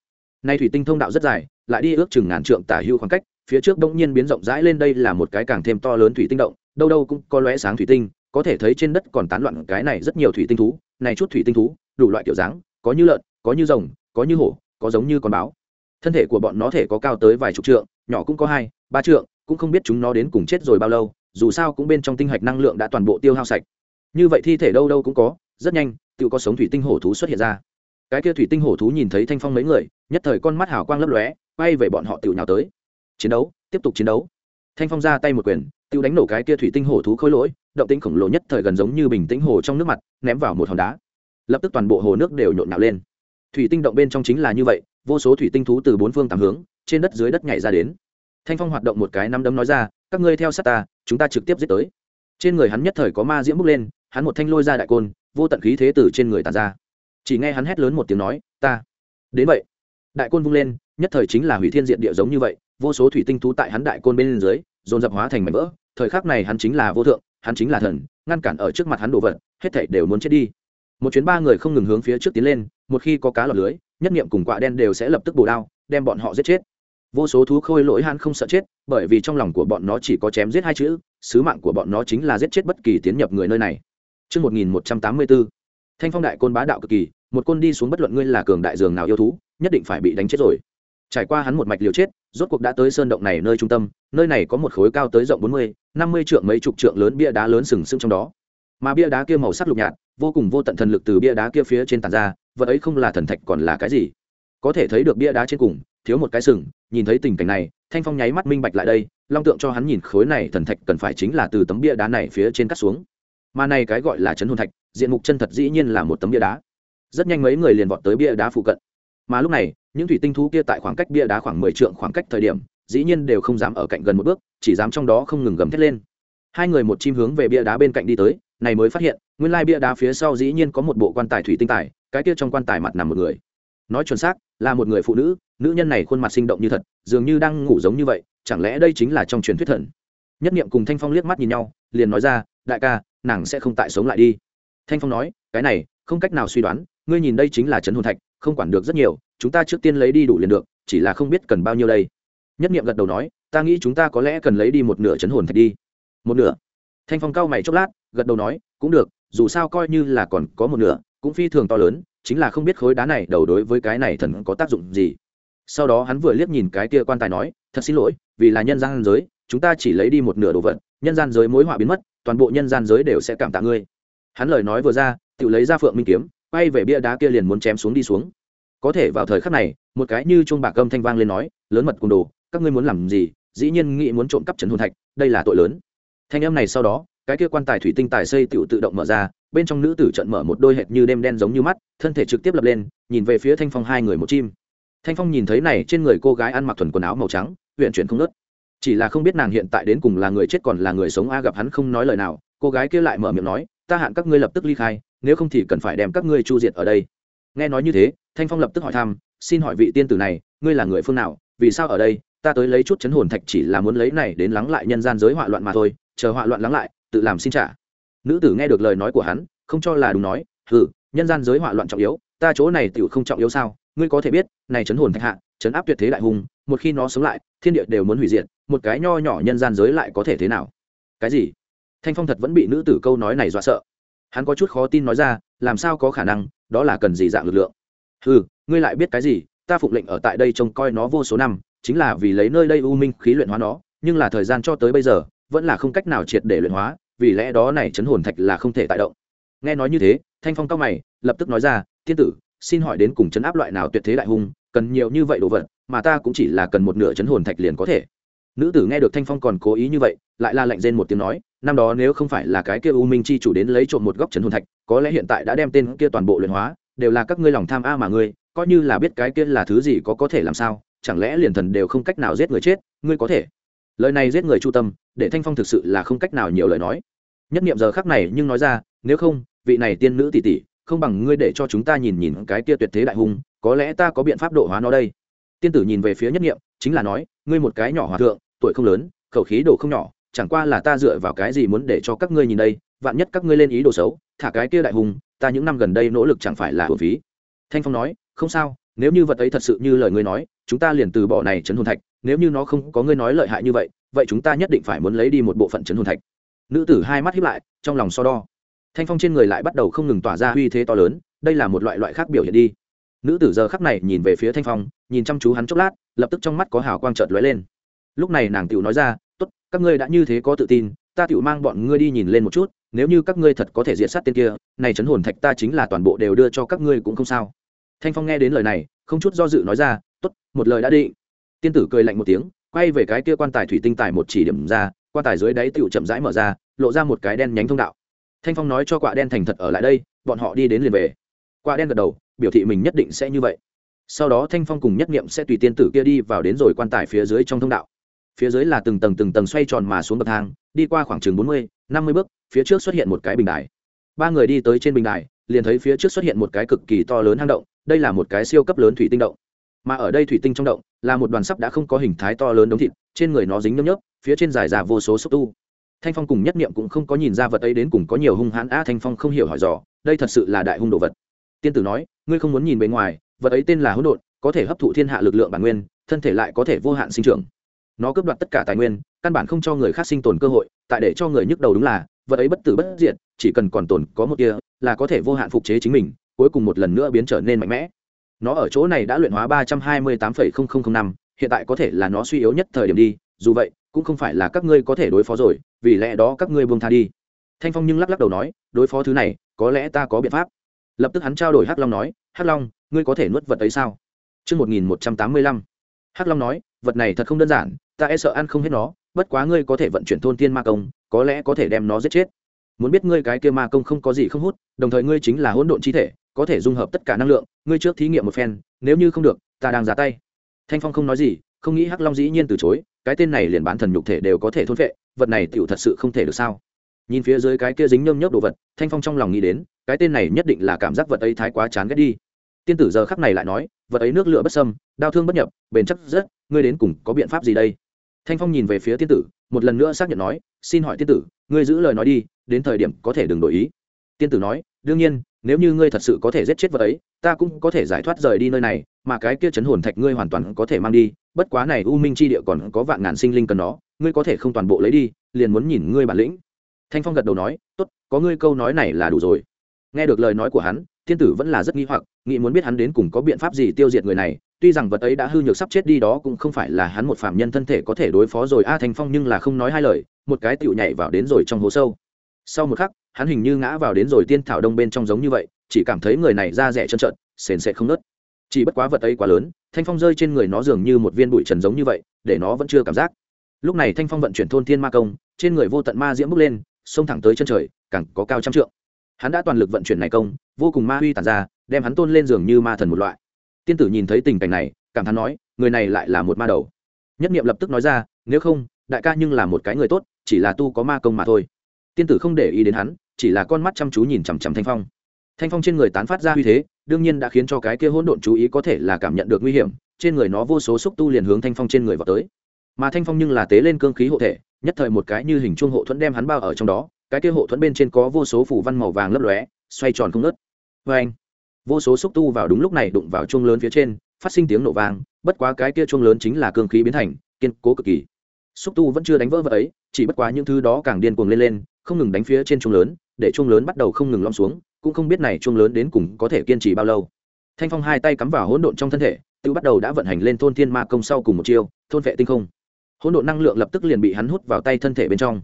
Nay thủy tinh thông đạo rất dài, lại đi ước chừng ngàn trượng tả hưu khoảng cách phía trước đông nhiên biến rộng rãi lên đây là một cái càng thêm to lớn thủy tinh động, đâu đâu cũng có lóe sáng thủy tinh, có thể thấy trên đất còn tán loạn cái này rất nhiều thủy tinh thú, này chút thủy tinh thú, đủ loại kiểu dáng, có như lợn, có như rồng, có như hổ, có giống như con báo. Thân thể của bọn nó thể có cao tới vài chục trượng, nhỏ cũng có hai, ba trượng, cũng không biết chúng nó đến cùng chết rồi bao lâu, dù sao cũng bên trong tinh hạch năng lượng đã toàn bộ tiêu hao sạch. Như vậy thi thể đâu đâu cũng có, rất nhanh, tự có sống thủy tinh hổ thú xuất hiện ra. Cái kia thủy tinh hổ thú nhìn thấy thanh phong mấy người, nhất thời con mắt hào quang lấp lóe, quay về bọn họ tự nhào tới chiến đấu, tiếp tục chiến đấu. Thanh phong ra tay một quyền, tiêu đánh nổ cái kia thủy tinh hổ thú khôi lỗi, động tĩnh khổng lồ nhất thời gần giống như bình tĩnh hồ trong nước mặt, ném vào một hòn đá. Lập tức toàn bộ hồ nước đều nhộn nhạo lên. Thủy tinh động bên trong chính là như vậy, vô số thủy tinh thú từ bốn phương tám hướng, trên đất dưới đất nhảy ra đến. Thanh phong hoạt động một cái năm đấm nói ra, các ngươi theo sát ta, chúng ta trực tiếp giết tới. Trên người hắn nhất thời có ma diễm bốc lên, hắn một thanh lôi ra đại côn, vô tận khí thế từ trên người tàn ra. Chỉ nghe hắn hét lớn một tiếng nói, ta, đến vậy. Đại côn vung lên, nhất thời chính là hủy thiên diện địa giống như vậy vô số thủy tinh thú tại hắn đại côn bên dưới dồn dập hóa thành mảnh vỡ. Thời khắc này hắn chính là vô thượng hắn chính là thần ngăn cản ở trước mặt hắn đồ vật hết thảy đều muốn chết đi. Một chuyến ba người không ngừng hướng phía trước tiến lên một khi có cá lọt lưới nhất nghiệm cùng quạ đen đều sẽ lập tức bổ đao đem bọn họ giết chết. Vô số thú khôi lỗi hắn không sợ chết bởi vì trong lòng của bọn nó chỉ có chém giết hai chữ sứ mạng của bọn nó chính là giết chết bất kỳ tiến nhập người nơi này. Trước 1184, thanh phong đại côn bá đạo cực kỳ một côn đi xuống bất luận ngươi là cường đại dường nào yêu thú nhất định phải bị đánh chết rồi. Trải qua hắn một mạch liều chết rốt cuộc đã tới sơn động này nơi trung tâm, nơi này có một khối cao tới rộng bốn mươi, năm mươi trượng mấy chục trượng lớn bia đá lớn sừng sững trong đó. Mà bia đá kia màu sắc lục nhạt, vô cùng vô tận thần lực từ bia đá kia phía trên tàn ra, vật ấy không là thần thạch còn là cái gì? Có thể thấy được bia đá trên cùng, thiếu một cái sừng, nhìn thấy tình cảnh này, thanh phong nháy mắt minh bạch lại đây, long tượng cho hắn nhìn khối này thần thạch cần phải chính là từ tấm bia đá này phía trên cắt xuống. Mà này cái gọi là chấn hồn thạch, diện mục chân thật dĩ nhiên là một tấm bia đá. Rất nhanh mấy người liền vọt tới bia đá phụ cận. Mà lúc này những thủy tinh thú kia tại khoảng cách bia đá khoảng mười trượng khoảng cách thời điểm, dĩ nhiên đều không dám ở cạnh gần một bước, chỉ dám trong đó không ngừng gầm thét lên. Hai người một chim hướng về bia đá bên cạnh đi tới, này mới phát hiện, nguyên lai bia đá phía sau dĩ nhiên có một bộ quan tài thủy tinh tài, cái kia trong quan tài mặt nằm một người. Nói chuẩn xác, là một người phụ nữ nữ nhân này khuôn mặt sinh động như thật, dường như đang ngủ giống như vậy, chẳng lẽ đây chính là trong truyền thuyết thần? Nhất niệm cùng thanh phong liếc mắt nhìn nhau, liền nói ra, đại ca, nàng sẽ không tại sống lại đi. Thanh phong nói, cái này, không cách nào suy đoán, ngươi nhìn đây chính là trấn hồn thạch không quản được rất nhiều, chúng ta trước tiên lấy đi đủ liền được, chỉ là không biết cần bao nhiêu đây. Nhất niệm gật đầu nói, ta nghĩ chúng ta có lẽ cần lấy đi một nửa chấn hồn thạch đi. Một nửa? Thanh phong cao mày chốc lát, gật đầu nói, cũng được, dù sao coi như là còn có một nửa, cũng phi thường to lớn, chính là không biết khối đá này đầu đối với cái này thần có tác dụng gì. Sau đó hắn vừa liếc nhìn cái kia quan tài nói, thật xin lỗi, vì là nhân gian giới, chúng ta chỉ lấy đi một nửa đồ vật, nhân gian giới mối họa biến mất, toàn bộ nhân gian giới đều sẽ cảm tạ ngươi. Hắn lời nói vừa ra, tự lấy ra phượng minh kiếm quay về bia đá kia liền muốn chém xuống đi xuống. Có thể vào thời khắc này, một cái như chuông bạc âm thanh vang lên nói, lớn mật cùng đồ, các ngươi muốn làm gì? Dĩ nhiên nghĩ muốn trộm cắp trấn hồn thạch, đây là tội lớn. Thanh âm này sau đó, cái kia quan tài thủy tinh tài xây tựu tự động mở ra, bên trong nữ tử trận mở một đôi hệt như đêm đen giống như mắt, thân thể trực tiếp lập lên, nhìn về phía thanh phong hai người một chim. Thanh phong nhìn thấy này, trên người cô gái ăn mặc thuần quần áo màu trắng huyện chuyển không nớt chỉ là không biết nàng hiện tại đến cùng là người chết còn là người sống, a gặp hắn không nói lời nào, cô gái kia lại mở miệng nói, ta hạn các ngươi lập tức ly khai nếu không thì cần phải đem các ngươi chu diệt ở đây. Nghe nói như thế, thanh phong lập tức hỏi thăm, xin hỏi vị tiên tử này, ngươi là người phương nào? Vì sao ở đây? Ta tới lấy chút chấn hồn thạch chỉ là muốn lấy này đến lắng lại nhân gian giới họa loạn mà thôi, chờ họa loạn lắng lại, tự làm xin trả. Nữ tử nghe được lời nói của hắn, không cho là đúng nói ừ nhân gian giới họa loạn trọng yếu, ta chỗ này tựu không trọng yếu sao? Ngươi có thể biết, này chấn hồn thạch hạ, chấn áp tuyệt thế đại hùng, một khi nó sống lại, thiên địa đều muốn hủy diệt, một cái nho nhỏ nhân gian giới lại có thể thế nào? Cái gì? Thanh phong thật vẫn bị nữ tử câu nói này dọa sợ hắn có chút khó tin nói ra, làm sao có khả năng, đó là cần gì dạng lực lượng? Ừ ngươi lại biết cái gì, ta phụng lệnh ở tại đây trông coi nó vô số năm, chính là vì lấy nơi đây u minh khí luyện hóa nó, nhưng là thời gian cho tới bây giờ, vẫn là không cách nào triệt để luyện hóa, vì lẽ đó này chấn hồn thạch là không thể tại động. Nghe nói như thế, thanh phong cao mày, lập tức nói ra thiên tử, xin hỏi đến cùng chấn áp loại nào tuyệt thế đại hung, cần nhiều như vậy đồ vật, mà ta cũng chỉ là cần một nửa chấn hồn thạch liền có thể nữ tử nghe được thanh phong còn cố ý như vậy lại la lạnh rên một tiếng nói năm đó nếu không phải là cái kia u minh chi chủ đến lấy trộm một góc trần hồn thạch có lẽ hiện tại đã đem tên kia toàn bộ luyện hóa đều là các ngươi lòng tham a mà ngươi coi như là biết cái kia là thứ gì có có thể làm sao chẳng lẽ liền thần đều không cách nào giết người chết ngươi có thể. Lời này giết người chu tâm để thanh phong thực sự là không cách nào nhiều lời nói. Nhất niệm giờ khắc này nhưng nói ra nếu không vị này tiên nữ tỷ tỷ không bằng ngươi để cho chúng ta nhìn nhìn cái kia tuyệt thế đại hùng, có lẽ ta có biện pháp độ hóa nó đây. Tiên tử nhìn về phía nhất niệm chính là nói ngươi một cái nhỏ hòa thượng tuổi không lớn, khẩu khí đồ không nhỏ, chẳng qua là ta dựa vào cái gì muốn để cho các ngươi nhìn đây, vạn nhất các ngươi lên ý đồ xấu, thả cái kia đại hùng, ta những năm gần đây nỗ lực chẳng phải là hồn phí. Thanh phong nói, không sao, nếu như vật ấy thật sự như lời ngươi nói, chúng ta liền từ bỏ này chấn hồn thạch, nếu như nó không có ngươi nói lợi hại như vậy vậy chúng ta nhất định phải muốn lấy đi một bộ phận chấn hồn thạch. Nữ tử hai mắt hiếp lại, trong lòng so đo. Thanh phong trên người lại bắt đầu không ngừng tỏa ra uy thế to lớn, đây là một loại loại khác biểu hiện đi. Nữ tử giờ khắc này nhìn về phía thanh phong, nhìn chăm chú hắn chốc lát, lập tức trong mắt có hào quang trợt lóe lên lúc này nàng tiểu nói ra tốt các ngươi đã như thế có tự tin ta tiểu mang bọn ngươi đi nhìn lên một chút nếu như các ngươi thật có thể diện sát tên kia này chấn hồn thạch ta chính là toàn bộ đều đưa cho các ngươi cũng không sao. Thanh phong nghe đến lời này không chút do dự nói ra tốt, một lời đã định. Tiên tử cười lạnh một tiếng quay về cái kia quan tài thủy tinh tài một chỉ điểm ra quan tài dưới đáy tiểu chậm rãi mở ra lộ ra một cái đen nhánh thông đạo. Thanh phong nói cho quạ đen thành thật ở lại đây bọn họ đi đến liền về. Quạ đen gật đầu biểu thị mình nhất định sẽ như vậy. Sau đó thanh phong cùng nhất nghiệm sẽ tùy tiên tử kia đi vào đến rồi quan tài phía dưới trong thông đạo phía dưới là từng tầng từng tầng xoay tròn mà xuống bậc thang đi qua khoảng chừng bốn mươi năm mươi bước phía trước xuất hiện một cái bình đài. Ba người đi tới trên bình đài liền thấy phía trước xuất hiện một cái cực kỳ to lớn hang động đây là một cái siêu cấp lớn thủy tinh động. Mà ở đây thủy tinh trong động là một đoàn sắp đã không có hình thái to lớn đống thịt trên người nó dính nhớp nhấp, phía trên dài già vô số xúc tu. Thanh phong cùng nhất niệm cũng không có nhìn ra vật ấy đến cùng có nhiều hung hãn a thanh phong không hiểu hỏi dò đây thật sự là đại hung đồ vật. Tiên tử nói ngươi không muốn nhìn bề ngoài vật ấy tên là hỗn độn có thể hấp thụ thiên hạ lực lượng bản nguyên thân thể lại có thể vô hạn sinh trưởng nó cướp đoạt tất cả tài nguyên căn bản không cho người khác sinh tồn cơ hội tại để cho người nhức đầu đúng là vật ấy bất tử bất diệt chỉ cần còn tồn có một kia là có thể vô hạn phục chế chính mình cuối cùng một lần nữa biến trở nên mạnh mẽ. Nó ở chỗ này đã luyện hóa ba trăm hai mươi tám năm hiện tại có thể là nó suy yếu nhất thời điểm đi dù vậy cũng không phải là các ngươi có thể đối phó rồi vì lẽ đó các ngươi buông tha đi. Thanh phong nhưng lắc lắc đầu nói đối phó thứ này có lẽ ta có biện pháp. Lập tức hắn trao đổi hắc long nói hắc long ngươi có thể nuốt vật ấy sao? Trước 1185, hắc long nói vật này thật không đơn giản ta e sợ ăn không hết nó, bất quá ngươi có thể vận chuyển thôn tiên ma công, có lẽ có thể đem nó giết chết. Muốn biết ngươi cái kia ma công không có gì không hút, đồng thời ngươi chính là hỗn độn chi thể, có thể dung hợp tất cả năng lượng, ngươi trước thí nghiệm một phen, nếu như không được, ta đang ra tay. Thanh phong không nói gì, không nghĩ hắc long dĩ nhiên từ chối, cái tên này liền bán thần nhục thể đều có thể thôn vệ vật này tựu thật sự không thể được sao? Nhìn phía dưới cái kia dính nhơm nhớp đồ vật, thanh phong trong lòng nghĩ đến, cái tên này nhất định là cảm giác vật ấy thái quá chán ghét đi. Tiên tử giờ khắc này lại nói, vật ấy nước lửa bất sâm đau thương bất nhập, bền chắc rất, ngươi đến cùng có biện pháp gì đây? Thanh phong nhìn về phía tiên tử, một lần nữa xác nhận nói, xin hỏi tiên tử, ngươi giữ lời nói đi, đến thời điểm có thể đừng đổi ý. Tiên tử nói, đương nhiên, nếu như ngươi thật sự có thể giết chết vật ấy, ta cũng có thể giải thoát rời đi nơi này, mà cái kia chấn hồn thạch ngươi hoàn toàn có thể mang đi, bất quá này u minh chi địa còn có vạn ngàn sinh linh cần nó, ngươi có thể không toàn bộ lấy đi, liền muốn nhìn ngươi bản lĩnh. Thanh phong gật đầu nói, tốt, có ngươi câu nói này là đủ rồi. Nghe được lời nói của hắn thiên tử vẫn là rất nghi hoặc, nghĩ muốn biết hắn đến cùng có biện pháp gì tiêu diệt người này tuy rằng vật ấy đã hư nhược sắp chết đi đó cũng không phải là hắn một phạm nhân thân thể có thể đối phó rồi. A thanh phong nhưng là không nói hai lời, một cái tựu nhảy vào đến rồi trong hố sâu. Sau một khắc, hắn hình như ngã vào đến rồi tiên thảo đông bên trong giống như vậy, chỉ cảm thấy người này da rẻ chân trợn, sền sệt không nớt. Chỉ bất quá vật ấy quá lớn, thanh phong rơi trên người nó dường như một viên bụi trần giống như vậy, để nó vẫn chưa cảm giác. Lúc này thanh phong vận chuyển thôn thiên ma công, trên người vô tận ma diễm bước lên, xông thẳng tới chân trời, càng có cao trăm trượng. Hắn đã toàn lực vận chuyển này công, vô cùng ma huy tàn ra, đem hắn tôn lên giường như ma thần một loại tiên tử nhìn thấy tình cảnh này, cảm thán nói, người này lại là một ma đầu. Nhất nghiệm lập tức nói ra, nếu không, đại ca nhưng là một cái người tốt, chỉ là tu có ma công mà thôi. Tiên tử không để ý đến hắn, chỉ là con mắt chăm chú nhìn chằm chằm thanh phong. Thanh phong trên người tán phát ra uy thế, đương nhiên đã khiến cho cái kia hỗn độn chú ý có thể là cảm nhận được nguy hiểm, trên người nó vô số xúc tu liền hướng thanh phong trên người vào tới. Mà thanh phong nhưng là tế lên cương khí hộ thể, nhất thời một cái như hình chuông hộ thuẫn đem hắn bao ở trong đó, cái kia hộ thuẫn bên trên có vô số phủ văn màu vàng lấp lóe, xoay tròn không ngớt. Vê anh vô số xúc tu vào đúng lúc này đụng vào chuông lớn phía trên, phát sinh tiếng nổ vang, bất quá cái kia chuông lớn chính là cương khí biến thành, kiên cố cực kỳ. Xúc tu vẫn chưa đánh vỡ vỡ ấy, chỉ bất quá những thứ đó càng điên cuồng lên lên, không ngừng đánh phía trên chuông lớn, để chuông lớn bắt đầu không ngừng lom xuống, cũng không biết này chuông lớn đến cùng có thể kiên trì bao lâu. Thanh phong hai tay cắm vào hỗn độn trong thân thể, tự bắt đầu đã vận hành lên thôn thiên ma công sau cùng một chiêu, thôn vệ tinh không. Hỗn độn năng lượng lập tức liền bị hắn hút vào tay thân thể bên trong.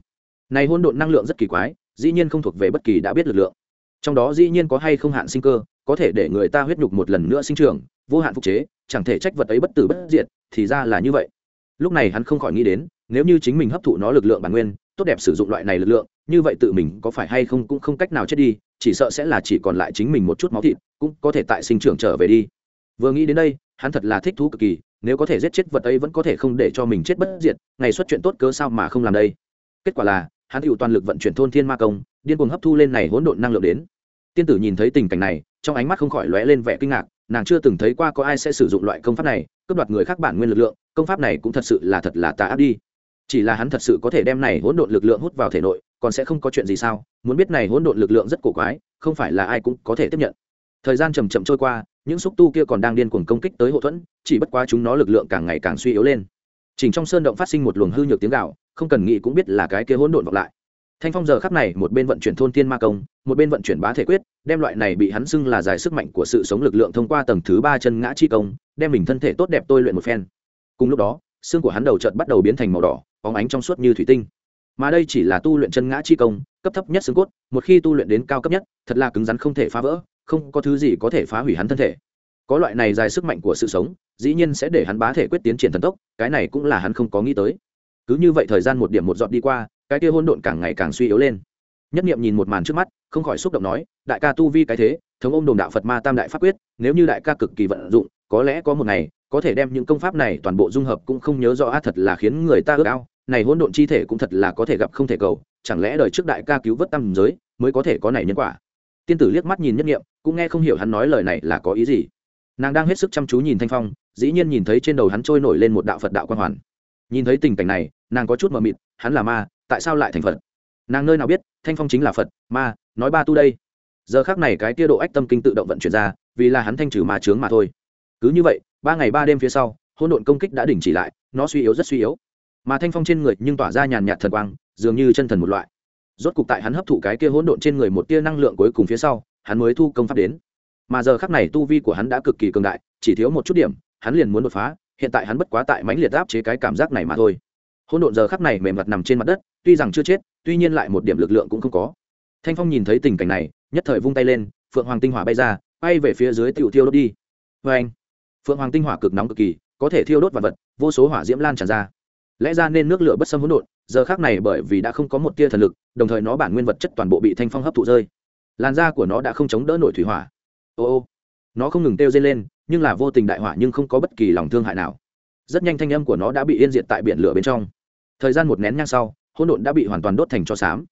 Này hỗn độn năng lượng rất kỳ quái, dĩ nhiên không thuộc về bất kỳ đã biết lực lượng. Trong đó dĩ nhiên có hay không hạn sinh cơ có thể để người ta huyết nhục một lần nữa sinh trưởng, vô hạn phục chế, chẳng thể trách vật ấy bất tử bất diệt, thì ra là như vậy. Lúc này hắn không khỏi nghĩ đến, nếu như chính mình hấp thụ nó lực lượng bản nguyên, tốt đẹp sử dụng loại này lực lượng, như vậy tự mình có phải hay không cũng không cách nào chết đi, chỉ sợ sẽ là chỉ còn lại chính mình một chút máu thịt, cũng có thể tại sinh trưởng trở về đi. Vừa nghĩ đến đây, hắn thật là thích thú cực kỳ, nếu có thể giết chết vật ấy vẫn có thể không để cho mình chết bất diệt, ngày xuất chuyện tốt cớ sao mà không làm đây? Kết quả là, hắn hữu toàn lực vận chuyển thôn thiên ma công, điên cuồng hấp thu lên này hỗn độn năng lượng đến tiên tử nhìn thấy tình cảnh này, trong ánh mắt không khỏi lóe lên vẻ kinh ngạc, nàng chưa từng thấy qua có ai sẽ sử dụng loại công pháp này, cướp đoạt người khác bản nguyên lực lượng, công pháp này cũng thật sự là thật là tà ác đi. Chỉ là hắn thật sự có thể đem này hỗn độn lực lượng hút vào thể nội, còn sẽ không có chuyện gì sao? Muốn biết này hỗn độn lực lượng rất cổ quái, không phải là ai cũng có thể tiếp nhận. Thời gian chầm chậm trôi qua, những xúc tu kia còn đang điên cuồng công kích tới hậu thuẫn, chỉ bất quá chúng nó lực lượng càng ngày càng suy yếu lên. Chỉnh trong sơn động phát sinh một luồng hư nhược tiếng gạo không cần nghĩ cũng biết là cái kia hỗn độn vọng lại thanh phong giờ khắc này một bên vận chuyển thôn tiên ma công, một bên vận chuyển bá thể quyết, đem loại này bị hắn xưng là giải sức mạnh của sự sống lực lượng thông qua tầng thứ ba chân ngã chi công, đem mình thân thể tốt đẹp tôi luyện một phen. Cùng lúc đó, xương của hắn đầu chợt bắt đầu biến thành màu đỏ, bóng ánh trong suốt như thủy tinh. Mà đây chỉ là tu luyện chân ngã chi công, cấp thấp nhất xương cốt, một khi tu luyện đến cao cấp nhất, thật là cứng rắn không thể phá vỡ, không có thứ gì có thể phá hủy hắn thân thể. Có loại này dài sức mạnh của sự sống, dĩ nhiên sẽ để hắn bá thể quyết tiến triển thần tốc, cái này cũng là hắn không có nghĩ tới. Cứ như vậy thời gian một điểm một dọn đi qua cái kia hôn độn càng ngày càng suy yếu lên. Nhất nghiệm nhìn một màn trước mắt, không khỏi xúc động nói, đại ca tu vi cái thế, thống ôm đồn đạo phật ma tam đại pháp quyết, nếu như đại ca cực kỳ vận dụng, có lẽ có một ngày, có thể đem những công pháp này toàn bộ dung hợp cũng không nhớ rõ à, thật là khiến người ta ước ao. Này hỗn độn chi thể cũng thật là có thể gặp không thể cầu, chẳng lẽ đời trước đại ca cứu vớt tam giới mới có thể có này nhân quả? Tiên tử liếc mắt nhìn nhất nghiệm cũng nghe không hiểu hắn nói lời này là có ý gì. Nàng đang hết sức chăm chú nhìn thanh phong, dĩ nhiên nhìn thấy trên đầu hắn trôi nổi lên một đạo phật đạo quan hoàn. Nhìn thấy tình cảnh này, nàng có chút mờ mịt, hắn là ma tại sao lại thành phật? Nàng nơi nào biết, thanh phong chính là phật, ma, nói ba tu đây. Giờ khác này cái tia độ ách tâm kinh tự động vận chuyển ra, vì là hắn thanh trừ ma trướng mà thôi. Cứ như vậy, ba ngày ba đêm phía sau hôn độn công kích đã đình chỉ lại, nó suy yếu rất suy yếu. Mà thanh phong trên người nhưng tỏa ra nhàn nhạt thần quang, dường như chân thần một loại. Rốt cục tại hắn hấp thụ cái kia hỗn độn trên người một tia năng lượng cuối cùng phía sau, hắn mới thu công pháp đến. Mà giờ khắc này tu vi của hắn đã cực kỳ cường đại, chỉ thiếu một chút điểm, hắn liền muốn đột phá, hiện tại hắn bất quá tại mãnh liệt áp chế cái cảm giác này mà thôi. Hỗn độn giờ khắc này mềm mặt nằm trên mặt đất tuy rằng chưa chết, tuy nhiên lại một điểm lực lượng cũng không có. Thanh phong nhìn thấy tình cảnh này, nhất thời vung tay lên, phượng hoàng tinh hỏa bay ra, bay về phía dưới tiểu thiêu đốt đi. Vê anh, phượng hoàng tinh hỏa cực nóng cực kỳ, có thể thiêu đốt vật vật, vô số hỏa diễm lan tràn ra. Lẽ ra nên nước lửa bất xâm hỗn độn, giờ khác này bởi vì đã không có một tia thần lực, đồng thời nó bản nguyên vật chất toàn bộ bị thanh phong hấp thụ rơi. Làn da của nó đã không chống đỡ nổi thủy hỏa. Ô ô, nó không ngừng kêu dây lên, nhưng là vô tình đại hỏa nhưng không có bất kỳ lòng thương hại nào. Rất nhanh thanh âm của nó đã bị yên diệt tại biển lửa bên trong. Thời gian một nén nhang sau hỗn độn đã bị hoàn toàn đốt thành cho xám.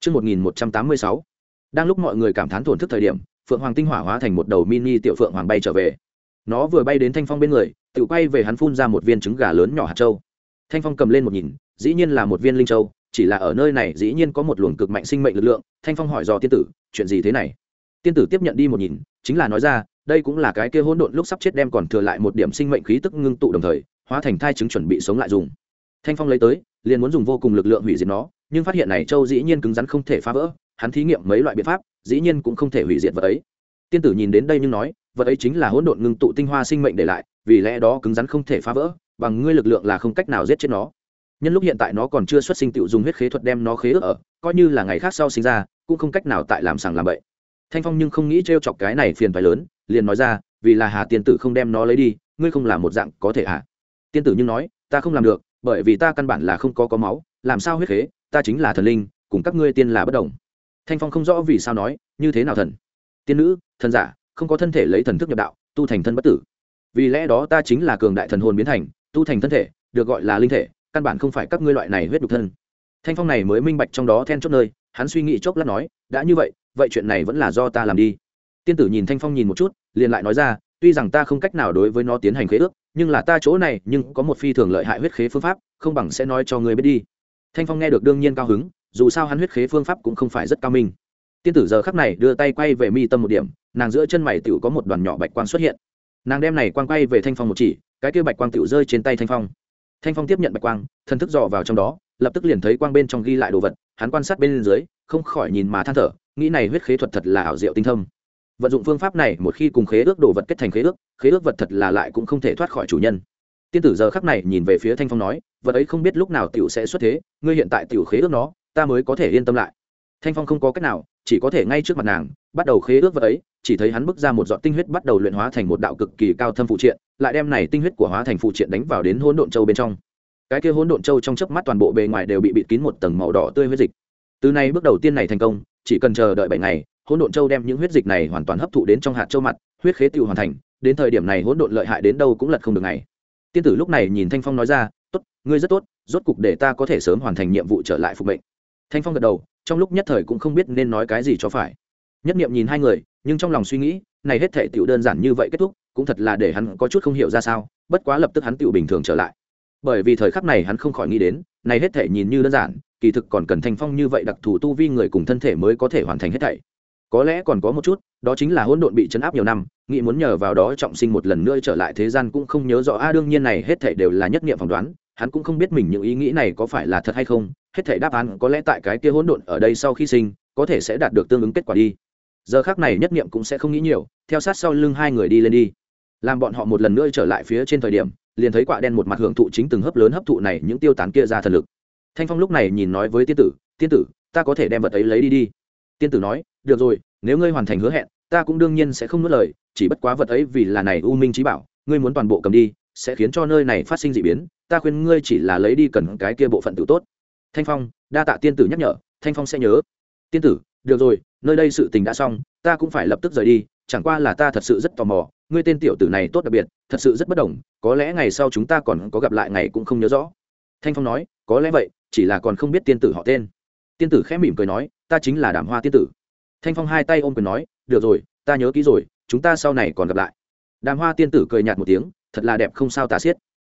Chương 1186, đang lúc mọi người cảm thán thổn thức thời điểm phượng hoàng tinh hỏa hóa thành một đầu mini tiểu phượng hoàng bay trở về. Nó vừa bay đến thanh phong bên người tự quay về hắn phun ra một viên trứng gà lớn nhỏ hạt châu. Thanh phong cầm lên một nhìn dĩ nhiên là một viên linh châu chỉ là ở nơi này dĩ nhiên có một luồng cực mạnh sinh mệnh lực lượng thanh phong hỏi dò tiên tử chuyện gì thế này? Tiên tử tiếp nhận đi một nhìn chính là nói ra đây cũng là cái kia hỗn độn lúc sắp chết đem còn thừa lại một điểm sinh mệnh khí tức ngưng tụ đồng thời hóa thành thai trứng chuẩn bị sống lại dùng thanh phong lấy tới, liền muốn dùng vô cùng lực lượng hủy diệt nó, nhưng phát hiện này châu dĩ nhiên cứng rắn không thể phá vỡ, hắn thí nghiệm mấy loại biện pháp, dĩ nhiên cũng không thể hủy diệt vật ấy. Tiên tử nhìn đến đây nhưng nói, vật ấy chính là hỗn độn ngưng tụ tinh hoa sinh mệnh để lại, vì lẽ đó cứng rắn không thể phá vỡ, bằng ngươi lực lượng là không cách nào giết chết nó. Nhân lúc hiện tại nó còn chưa xuất sinh tựu dùng huyết khế thuật đem nó khế ước ở, coi như là ngày khác sau sinh ra, cũng không cách nào tại làm sàng làm bậy. Thanh phong nhưng không nghĩ t chọc cái này phiền phái lớn, liền nói ra, vì là hà tiên tử không đem nó lấy đi, ngươi không làm một dạng có thể hả? Tiên tử nhưng nói, ta không làm được bởi vì ta căn bản là không có có máu, làm sao huyết khế, ta chính là thần linh, cùng các ngươi tiên là bất đồng. Thanh phong không rõ vì sao nói, như thế nào thần? Tiên nữ, thần giả, không có thân thể lấy thần thức nhập đạo, tu thành thân bất tử. Vì lẽ đó ta chính là cường đại thần hồn biến thành, tu thành thân thể, được gọi là linh thể, căn bản không phải các ngươi loại này huyết đục thân. Thanh phong này mới minh bạch trong đó then chốt nơi, hắn suy nghĩ chốc lát nói, đã như vậy vậy chuyện này vẫn là do ta làm đi. Tiên tử nhìn thanh phong nhìn một chút, liền lại nói ra, tuy rằng ta không cách nào đối với nó tiến hành khế ước nhưng là ta chỗ này nhưng có một phi thường lợi hại huyết khế phương pháp, không bằng sẽ nói cho ngươi biết đi. Thanh phong nghe được đương nhiên cao hứng, dù sao hắn huyết khế phương pháp cũng không phải rất cao minh. Tiên tử giờ khắc này đưa tay quay về mi tâm một điểm, nàng giữa chân mày tựu có một đoàn nhỏ bạch quang xuất hiện. Nàng đem này quang quay về thanh phong một chỉ, cái kia bạch quang tựu rơi trên tay thanh phong. Thanh phong tiếp nhận bạch quang, thần thức dò vào trong đó, lập tức liền thấy quang bên trong ghi lại đồ vật, hắn quan sát bên dưới, không khỏi nhìn mà than thở, nghĩ này huyết khế thuật thật là ảo diệu tinh thông vận dụng phương pháp này một khi cùng khế ước đồ vật kết thành khế ước khế ước vật thật là lại cũng không thể thoát khỏi chủ nhân. Tiên tử giờ khắc này nhìn về phía thanh phong nói, vật ấy không biết lúc nào tiểu sẽ xuất thế, ngươi hiện tại tiểu khế ước nó, ta mới có thể yên tâm lại. Thanh phong không có cách nào, chỉ có thể ngay trước mặt nàng, bắt đầu khế ước vật ấy, chỉ thấy hắn bước ra một giọt tinh huyết bắt đầu luyện hóa thành một đạo cực kỳ cao thâm phụ triện, lại đem này tinh huyết của hóa thành phụ triện đánh vào đến hỗn độn châu bên trong. Cái kia hỗn độn châu trong chớp mắt toàn bộ bề ngoài đều bị bịt kín một tầng màu đỏ tươi huyết dịch. Từ nay bước đầu tiên này thành công, chỉ cần chờ đợi bảy ngày hỗn độn châu đem những huyết dịch này hoàn toàn hấp thụ đến trong hạt châu mặt, huyết khế tiêu hoàn thành, đến thời điểm này hỗn độn lợi hại đến đâu cũng lật không được ngày. Tiên tử lúc này nhìn thanh phong nói ra, tốt, ngươi rất tốt, rốt cục để ta có thể sớm hoàn thành nhiệm vụ trở lại phục mệnh. Thanh phong gật đầu, trong lúc nhất thời cũng không biết nên nói cái gì cho phải. Nhất niệm nhìn hai người, nhưng trong lòng suy nghĩ, này hết thể tiểu đơn giản như vậy kết thúc, cũng thật là để hắn có chút không hiểu ra sao, bất quá lập tức hắn tiểu bình thường trở lại. Bởi vì thời khắc này hắn không khỏi nghĩ đến, này hết thể nhìn như đơn giản, kỳ thực còn cần thanh phong như vậy đặc thù tu vi người cùng thân thể mới có thể hoàn thành hết thảy có lẽ còn có một chút, đó chính là hỗn độn bị chấn áp nhiều năm, nghĩ muốn nhờ vào đó trọng sinh một lần nữa trở lại thế gian cũng không nhớ rõ. A đương nhiên này, hết thảy đều là nhất niệm phỏng đoán, hắn cũng không biết mình những ý nghĩ này có phải là thật hay không, hết thảy đáp án có lẽ tại cái kia hỗn độn ở đây sau khi sinh, có thể sẽ đạt được tương ứng kết quả đi. Giờ khác này nhất niệm cũng sẽ không nghĩ nhiều, theo sát sau lưng hai người đi lên đi. Làm bọn họ một lần nữa trở lại phía trên thời điểm, liền thấy quả đen một mặt hưởng thụ chính từng hấp lớn hấp thụ này những tiêu tán kia ra thần lực. Thanh phong lúc này nhìn nói với tiên tử tiên tử, ta có thể đem vật ấy lấy đi đi. Tiên tử nói được rồi, nếu ngươi hoàn thành hứa hẹn, ta cũng đương nhiên sẽ không nuốt lời, chỉ bất quá vật ấy vì là này u minh trí bảo, ngươi muốn toàn bộ cầm đi, sẽ khiến cho nơi này phát sinh d ị biến, ta khuyên ngươi chỉ là lấy đi cần cái kia bộ phận tự tốt. Thanh phong, đa tạ tiên tử nhắc nhở, thanh phong sẽ nhớ. Tiên tử, được rồi, nơi đây sự tình đã xong, ta cũng phải lập tức rời đi, chẳng qua là ta thật sự rất tò mò, ngươi tên tiểu tử này tốt đặc biệt, thật sự rất bất đồng, có lẽ ngày sau chúng ta còn có gặp lại ngày cũng không nhớ rõ. Thanh phong nói, có lẽ vậy, chỉ là còn không biết tiên tử họ tên. Tiên tử khẽ mỉm cười nói, ta chính là đàm hoa tiên tử thanh phong hai tay ôm quyền nói, được rồi, ta nhớ kỹ rồi, chúng ta sau này còn gặp lại. Đàm hoa tiên tử cười nhạt một tiếng, thật là đẹp, không sao tả xiết.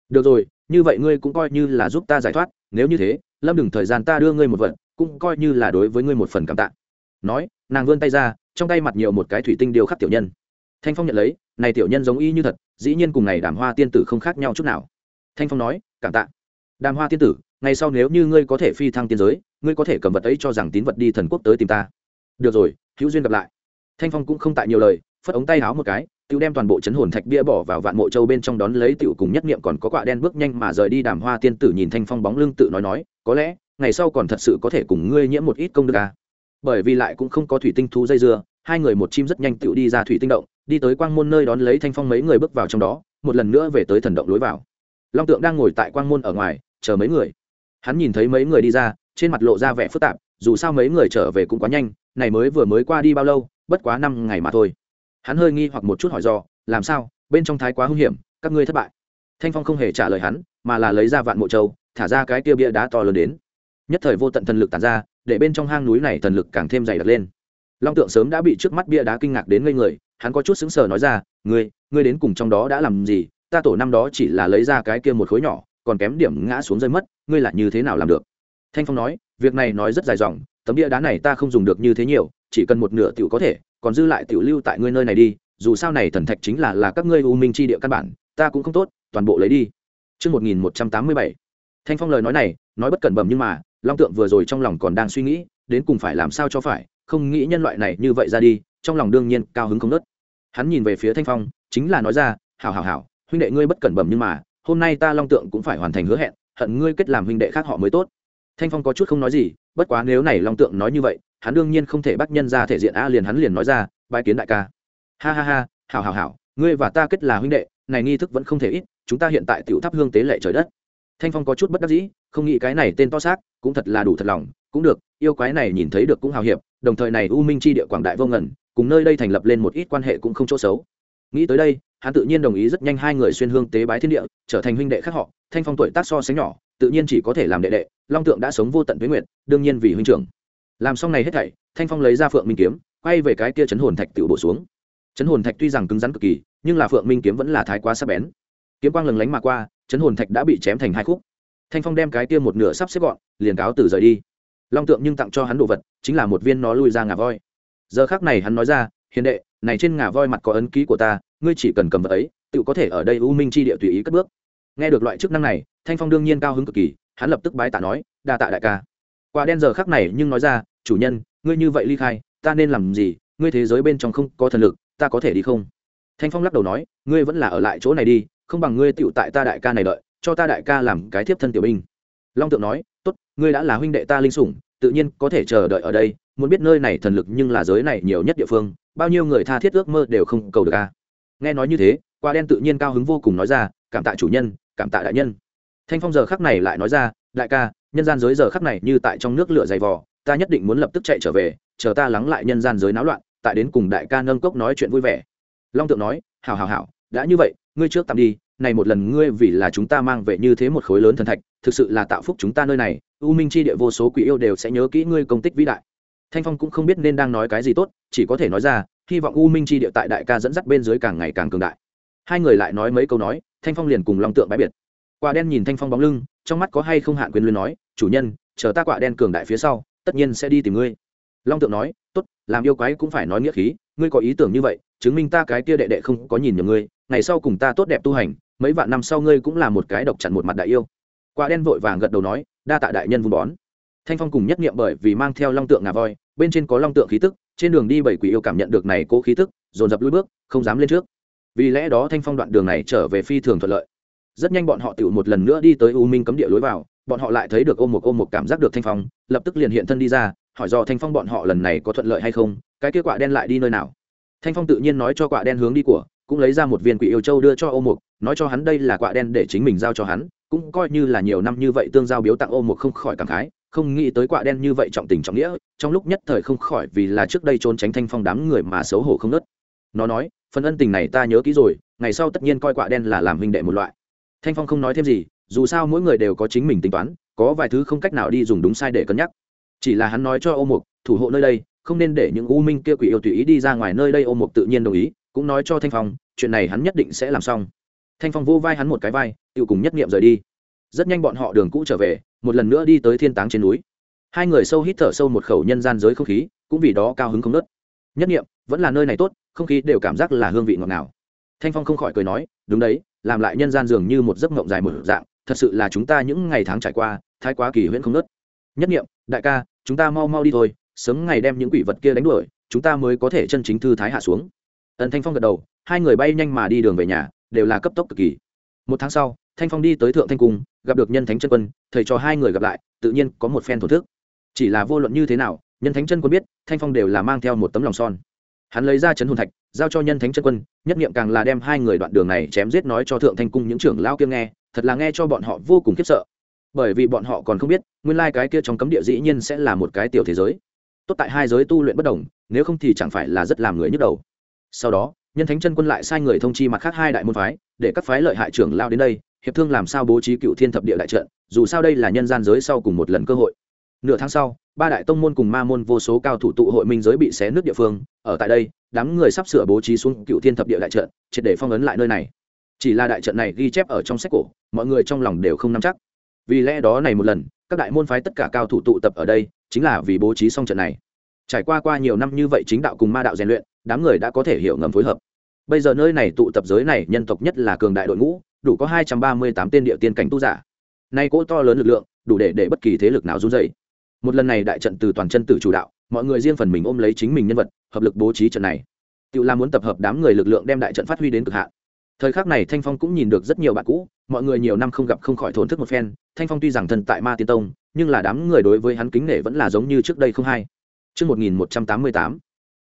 Được rồi, như vậy ngươi cũng coi như là giúp ta giải thoát, nếu như thế, lâm đừng thời gian ta đưa ngươi một vật, cũng coi như là đối với ngươi một phần cảm tạ. Nói, nàng vươn tay ra, trong tay mặt nhiều một cái thủy tinh điều khắc tiểu nhân. Thanh phong nhận lấy, này tiểu nhân giống y như thật, dĩ nhiên cùng này đàm hoa tiên tử không khác nhau chút nào. Thanh phong nói, cảm tạ. Đàm hoa tiên tử, ngày sau nếu như ngươi có thể phi thăng tiên giới, ngươi có thể cầm vật ấy cho rằng tín vật đi thần quốc tới tìm ta được rồi, hữu duyên gặp lại. Thanh phong cũng không tại nhiều lời, phất ống tay háo một cái, tiểu đem toàn bộ chấn hồn thạch bia bỏ vào vạn mộ châu bên trong đón lấy tiểu cùng nhất niệm còn có quạ đen bước nhanh mà rời đi đàm hoa tiên tử nhìn thanh phong bóng lưng tự nói nói, có lẽ, ngày sau còn thật sự có thể cùng ngươi nhiễm một ít công đức à. bởi vì lại cũng không có thủy tinh thú dây dưa, hai người một chim rất nhanh tiểu đi ra thủy tinh động, đi tới quang môn nơi đón lấy thanh phong mấy người bước vào trong đó, một lần nữa về tới thần động lối vào. Long tượng đang ngồi tại quang môn ở ngoài, chờ mấy người. Hắn nhìn thấy mấy người đi ra, trên mặt lộ ra vẻ phức tạp, dù sao mấy người trở về cũng quá nhanh này mới vừa mới qua đi bao lâu, bất quá năm ngày mà thôi. Hắn hơi nghi hoặc một chút hỏi do làm sao, bên trong thái quá hung hiểm, các ngươi thất bại. Thanh phong không hề trả lời hắn, mà là lấy ra vạn mộ châu, thả ra cái kia bia đá to lớn đến. Nhất thời vô tận thần lực tàn ra, để bên trong hang núi này thần lực càng thêm dày đặc lên. Long tượng sớm đã bị trước mắt bia đá kinh ngạc đến ngây người, hắn có chút sững sờ nói ra, ngươi ngươi đến cùng trong đó đã làm gì? Ta tổ năm đó chỉ là lấy ra cái kia một khối nhỏ, còn kém điểm ngã xuống rơi mất, ngươi là như thế nào làm được? Thanh phong nói, việc này nói rất dài dòng tấm bia đá này ta không dùng được như thế nhiều chỉ cần một nửa tiểu có thể còn dư lại tiểu lưu tại ngươi nơi này đi dù sao này thần thạch chính là là các ngươi u minh chi địa căn bản ta cũng không tốt toàn bộ lấy đi Trước 1187, Thanh Phong lời nói này, nói bất cẩn bẩm nhưng mà, Long Tượng vừa rồi trong lòng còn đang suy nghĩ, đến cùng phải làm sao cho phải, không nghĩ nhân loại này như vậy ra đi, trong lòng đương nhiên cao hứng không nớt. Hắn nhìn về phía Thanh Phong, chính là nói ra, "Hảo hảo hảo, huynh đệ ngươi bất cẩn bẩm nhưng mà, hôm nay ta Long Tượng cũng phải hoàn thành hứa hẹn, hận ngươi kết làm huynh đệ khác họ mới tốt." Thanh Phong có chút không nói gì, bất quá nếu này Long Tượng nói như vậy, hắn đương nhiên không thể bắt nhân ra thể diện a liền hắn liền nói ra, "Bái kiến đại ca." Ha ha ha, hảo hảo hảo, ngươi và ta kết là huynh đệ, này nghi thức vẫn không thể ít, chúng ta hiện tại tiểu thắp hương tế lệ trời đất thanh phong có chút bất đắc dĩ không nghĩ cái này tên to xác cũng thật là đủ thật lòng cũng được yêu quái này nhìn thấy được cũng hào hiệp đồng thời này u minh chi địa quảng đại vô ngẩn cùng nơi đây thành lập lên một ít quan hệ cũng không chỗ xấu nghĩ tới đây hắn tự nhiên đồng ý rất nhanh hai người xuyên hương tế bái thiên địa trở thành huynh đệ khác họ thanh phong tuổi tác so sánh nhỏ tự nhiên chỉ có thể làm đệ đệ, long tượng đã sống vô tận với nguyện đương nhiên vì huynh trưởng. Làm xong này hết thảy, thanh phong lấy ra phượng minh kiếm, quay về cái kia chấn hồn thạch tự bổ xuống. Chấn hồn thạch tuy rằng cứng rắn cực kỳ, nhưng là phượng minh kiếm vẫn là thái quá sắc bén. Kiếm quang lừng lánh mà qua, chấn hồn thạch đã bị chém thành hai khúc. Thanh phong đem cái kia một nửa sắp xếp gọn, liền cáo từ rời đi. Long tượng nhưng tặng cho hắn đồ vật, chính là một viên nó lui ra ngà voi. Giờ khác này hắn nói ra, hiền đệ, này trên ngà voi mặt có ấn ký của ta, ngươi chỉ cần cầm vật ấy tự có thể ở đây u minh chi địa tùy ý cất bước nghe được loại chức năng này, thanh phong đương nhiên cao hứng cực kỳ, hắn lập tức bái tạ nói, đa tạ đại ca. Quả đen giờ khác này nhưng nói ra, chủ nhân, ngươi như vậy ly khai, ta nên làm gì? Ngươi thế giới bên trong không có thần lực, ta có thể đi không? Thanh phong lắc đầu nói, ngươi vẫn là ở lại chỗ này đi, không bằng ngươi tựu tại ta đại ca này đợi, cho ta đại ca làm cái thiếp thân tiểu binh. Long tượng nói, tốt, ngươi đã là huynh đệ ta linh sủng, tự nhiên có thể chờ đợi ở đây, muốn biết nơi này thần lực nhưng là giới này nhiều nhất địa phương, bao nhiêu người tha thiết ước mơ đều không cầu được ca nghe nói như thế, quả đen tự nhiên cao hứng vô cùng nói ra, cảm tạ chủ nhân cảm tạ đại nhân. Thanh phong giờ khắc này lại nói ra, đại ca, nhân gian giới giờ khắc này như tại trong nước lửa dày vò, ta nhất định muốn lập tức chạy trở về, chờ ta lắng lại nhân gian giới náo loạn, tại đến cùng đại ca nâng cốc nói chuyện vui vẻ. Long tượng nói hào hào hào đã như vậy, ngươi trước tạm đi, này một lần ngươi vì là chúng ta mang về như thế một khối lớn thần thạch, thực sự là tạo phúc chúng ta nơi này, u minh chi địa vô số quỷ yêu đều sẽ nhớ kỹ ngươi công tích vĩ đại. Thanh phong cũng không biết nên đang nói cái gì tốt, chỉ có thể nói ra, hy vọng u minh chi địa tại đại ca dẫn dắt bên dưới càng ngày càng cường đại hai người lại nói mấy câu nói, thanh phong liền cùng long tượng bãi biệt. Quả đen nhìn thanh phong bóng lưng, trong mắt có hay không hạn quyền luyến nói, chủ nhân, chờ ta quả đen cường đại phía sau, tất nhiên sẽ đi tìm ngươi. Long tượng nói, tốt, làm yêu quái cũng phải nói nghĩa khí, ngươi có ý tưởng như vậy, chứng minh ta cái kia đệ đệ không có nhìn nhầm ngươi, ngày sau cùng ta tốt đẹp tu hành, mấy vạn năm sau ngươi cũng là một cái độc chặn một mặt đại yêu. Quả đen vội vàng gật đầu nói, đa tạ đại nhân vun bón. Thanh phong cùng nhất nghiệm bởi vì mang theo long tượng ngà voi, bên trên có long tượng khí tức, trên đường đi bảy quỷ yêu cảm nhận được này cố khí tức, dồn dập lùi bước, không dám lên trước vì lẽ đó thanh phong đoạn đường này trở về phi thường thuận lợi. Rất nhanh bọn họ tự một lần nữa đi tới u minh cấm địa lối vào, bọn họ lại thấy được ôm một ôm một cảm giác được thanh phong, lập tức liền hiện thân đi ra, hỏi do thanh phong bọn họ lần này có thuận lợi hay không, cái kết quả đen lại đi nơi nào? Thanh phong tự nhiên nói cho quạ đen hướng đi của, cũng lấy ra một viên quỷ yêu châu đưa cho ô mục nói cho hắn đây là quạ đen để chính mình giao cho hắn, cũng coi như là nhiều năm như vậy tương giao biếu tặng ô mục không khỏi cảm khái, không nghĩ tới quạ đen như vậy trọng tình trọng nghĩa, trong lúc nhất thời không khỏi vì là trước đây trốn tránh thanh phong đám người mà xấu hổ không nớt nó nói phần ân tình này ta nhớ kỹ rồi, ngày sau tất nhiên coi quạ đen là làm huynh đệ một loại. Thanh phong không nói thêm gì, dù sao mỗi người đều có chính mình tính toán, có vài thứ không cách nào đi dùng đúng sai để cân nhắc. Chỉ là hắn nói cho ô mục, thủ hộ nơi đây, không nên để những u minh kia quỷ yêu tùy ý đi ra ngoài nơi đây, ô mục tự nhiên đồng ý, cũng nói cho thanh phong, chuyện này hắn nhất định sẽ làm xong. Thanh phong vô vai hắn một cái vai tự cùng nhất nghiệm rời đi. Rất nhanh bọn họ đường cũ trở về, một lần nữa đi tới thiên táng trên núi. Hai người sâu hít thở sâu một khẩu nhân gian giới không khí, cũng vì đó cao hứng không nớt. Nhất nghiệm vẫn là nơi này tốt không khí đều cảm giác là hương vị ngọt ngào. Thanh phong không khỏi cười nói, đúng đấy, làm lại nhân gian dường như một giấc mộng dài một dạng, thật sự là chúng ta những ngày tháng trải qua, thái quá kỳ huyễn không nớt. Nhất nghiệm đại ca, chúng ta mau mau đi thôi, sớm ngày đem những quỷ vật kia đánh đuổi, chúng ta mới có thể chân chính thư thái hạ xuống. Ân thanh phong gật đầu, hai người bay nhanh mà đi đường về nhà, đều là cấp tốc cực kỳ. Một tháng sau, thanh phong đi tới thượng thanh cung, gặp được nhân thánh chân quân, thầy cho hai người gặp lại, tự nhiên có một phen thổ thức. Chỉ là vô luận như thế nào, nhân thánh chân quân biết, thanh phong đều là mang theo một tấm lòng son hắn lấy ra chấn hồn thạch, giao cho nhân thánh chân quân, nhất nghiệm càng là đem hai người đoạn đường này chém giết nói cho thượng thanh cung những trưởng lao kia nghe, thật là nghe cho bọn họ vô cùng khiếp sợ. Bởi vì bọn họ còn không biết, nguyên lai cái kia trong cấm địa dĩ nhiên sẽ là một cái tiểu thế giới. Tốt tại hai giới tu luyện bất đồng, nếu không thì chẳng phải là rất làm người nhức đầu. Sau đó, nhân thánh chân quân lại sai người thông chi mặt khác hai đại môn phái, để các phái lợi hại trưởng lao đến đây, hiệp thương làm sao bố trí cựu thiên thập địa đại trận, dù sao đây là nhân gian giới sau cùng một lần cơ hội nửa tháng sau, ba đại tông môn cùng ma môn vô số cao thủ tụ hội minh giới bị xé nước địa phương. Ở tại đây, đám người sắp sửa bố trí xuống cựu thiên thập địa đại trận, triệt để phong ấn lại nơi này. Chỉ là đại trận này ghi chép ở trong sách cổ, mọi người trong lòng đều không nắm chắc. Vì lẽ đó này một lần, các đại môn phái tất cả cao thủ tụ tập ở đây, chính là vì bố trí xong trận này. Trải qua qua nhiều năm như vậy chính đạo cùng ma đạo rèn luyện, đám người đã có thể hiểu ngầm phối hợp. Bây giờ nơi này tụ tập giới này nhân tộc nhất là cường đại đội ngũ, đủ có hai trăm ba mươi tám tên địa tiên cảnh tu giả. Nay cỗ to lớn lực lượng, đủ để để bất kỳ thế lực nào run dày một lần này đại trận từ toàn chân tử chủ đạo mọi người riêng phần mình ôm lấy chính mình nhân vật hợp lực bố trí trận này. Tự là muốn tập hợp đám người lực lượng đem đại trận phát huy đến cực hạn. Thời khắc này thanh phong cũng nhìn được rất nhiều bạn cũ mọi người nhiều năm không gặp không khỏi thổn thức một phen thanh phong tuy rằng thần tại ma tiên tông nhưng là đám người đối với hắn kính nể vẫn là giống như trước đây không hay. Trước 1188,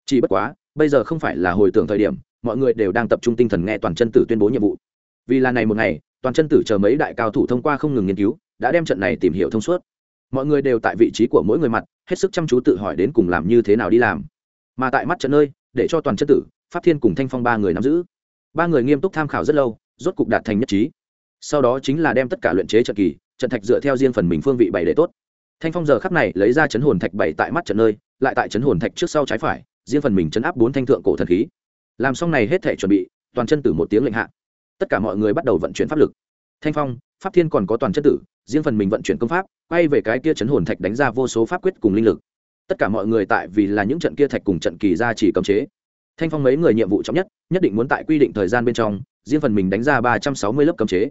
chỉ bất quá bây giờ không phải là hồi tưởng thời điểm mọi người đều đang tập trung tinh thần nghe toàn chân tử tuyên bố nhiệm vụ. Vì là này một ngày toàn chân tử chờ mấy đại cao thủ thông qua không ngừng nghiên cứu đã đem trận này tìm hiểu thông suốt mọi người đều tại vị trí của mỗi người mặt, hết sức chăm chú tự hỏi đến cùng làm như thế nào đi làm. Mà tại mắt trận nơi, để cho toàn chân tử, pháp thiên cùng thanh phong ba người nắm giữ. Ba người nghiêm túc tham khảo rất lâu, rốt cục đạt thành nhất trí. Sau đó chính là đem tất cả luyện chế trận kỳ, trận thạch dựa theo riêng phần mình phương vị bày để tốt. Thanh phong giờ khắc này lấy ra chấn hồn thạch bày tại mắt trận nơi, lại tại chấn hồn thạch trước sau trái phải, riêng phần mình chấn áp bốn thanh thượng cổ thần khí. Làm xong này hết thể chuẩn bị, toàn chân tử một tiếng lệnh hạ. Tất cả mọi người bắt đầu vận chuyển pháp lực. Thanh phong, pháp thiên còn có toàn chân tử, riêng phần mình vận chuyển công pháp quay về cái kia chấn hồn thạch đánh ra vô số pháp quyết cùng linh lực. Tất cả mọi người tại vì là những trận kia thạch cùng trận kỳ ra chỉ cấm chế. Thanh phong mấy người nhiệm vụ trọng nhất nhất định muốn tại quy định thời gian bên trong, riêng phần mình đánh ra ba trăm sáu mươi lớp cấm chế.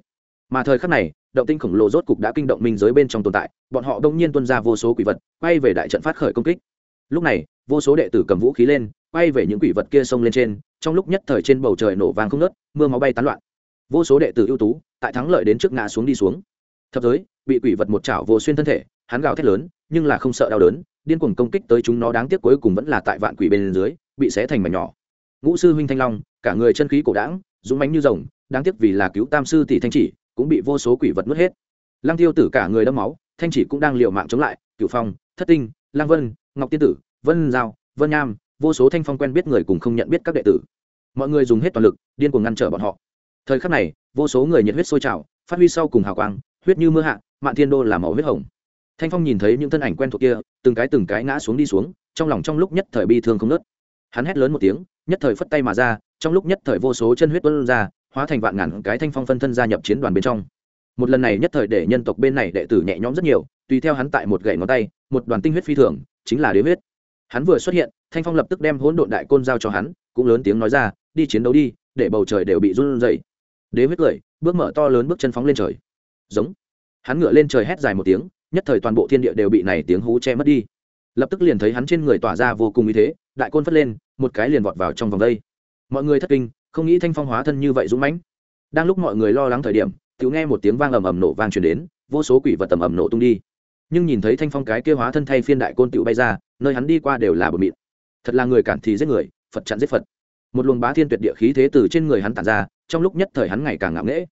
Mà thời khắc này, động tinh khổng lồ rốt cục đã kinh động minh giới bên trong tồn tại, bọn họ đông nhiên tuân ra vô số quỷ vật, quay về đại trận phát khởi công kích. Lúc này, vô số đệ tử cầm vũ khí lên, quay về những quỷ vật kia xông lên trên, trong lúc nhất thời trên bầu trời nổ vàng không nớt mưa máu bay tán loạn. Vô số đệ tử ưu tú, tại thắng lợi đến trước ngã xuống đi xuống thập giới, bị quỷ vật một chảo vô xuyên thân thể, hắn gào thét lớn, nhưng là không sợ đau đớn, điên cuồng công kích tới chúng nó đáng tiếc cuối cùng vẫn là tại vạn quỷ bên dưới, bị xé thành mảnh nhỏ. Ngũ sư huynh thanh long, cả người chân khí cổ đảng dũng mánh như rồng, đáng tiếc vì là cứu tam sư tỷ thanh chỉ, cũng bị vô số quỷ vật nuốt hết. Lăng tiêu tử cả người đâm máu, thanh chỉ cũng đang liều mạng chống lại, cửu phong, thất tinh, lăng vân, ngọc tiên tử, vân giao, vân nham, vô số thanh phong quen biết người cùng không nhận biết các đệ tử. Mọi người dùng hết toàn lực, điên cuồng ngăn trở bọn họ. Thời khắc này, vô số người nhiệt huyết sôi trào, phát huy sau cùng hào quang huyết như mưa hạ, mạn thiên đô là màu huyết hồng. Thanh phong nhìn thấy những thân ảnh quen thuộc kia, từng cái từng cái ngã xuống đi xuống, trong lòng trong lúc nhất thời bi thương không nớt hắn hét lớn một tiếng, nhất thời phất tay mà ra, trong lúc nhất thời vô số chân huyết tuân ra, hóa thành vạn ngàn cái thanh phong phân thân gia nhập chiến đoàn bên trong. Một lần này nhất thời để nhân tộc bên này đệ tử nhẹ nhõm rất nhiều, tùy theo hắn tại một gậy ngón tay, một đoàn tinh huyết phi thường, chính là đế huyết. Hắn vừa xuất hiện, thanh phong lập tức đem hỗn độn đại côn giao cho hắn, cũng lớn tiếng nói ra, đi chiến đấu đi, để bầu trời đều bị run rẩy. Đế huyết cười, bước mở to lớn bước chân phóng lên trời giống. Hắn ngựa lên trời hét dài một tiếng, nhất thời toàn bộ thiên địa đều bị này tiếng hú che mất đi. Lập tức liền thấy hắn trên người tỏa ra vô cùng ý thế, đại côn phất lên, một cái liền vọt vào trong vòng đây. Mọi người thất kinh, không nghĩ thanh phong hóa thân như vậy dũng mãnh. Đang lúc mọi người lo lắng thời điểm tự nghe một tiếng vang ầm ầm nổ vang truyền đến, vô số quỷ vật tầm ầm nổ tung đi. Nhưng nhìn thấy thanh phong cái kia hóa thân thay phiên đại côn tự bay ra, nơi hắn đi qua đều là bờ mịn thật là người cản thì giết người, phật chặn giết phật. Một luồng bá thiên tuyệt địa khí thế từ trên người hắn tản ra, trong lúc nhất thời hắn ngày càng ngạo nghễ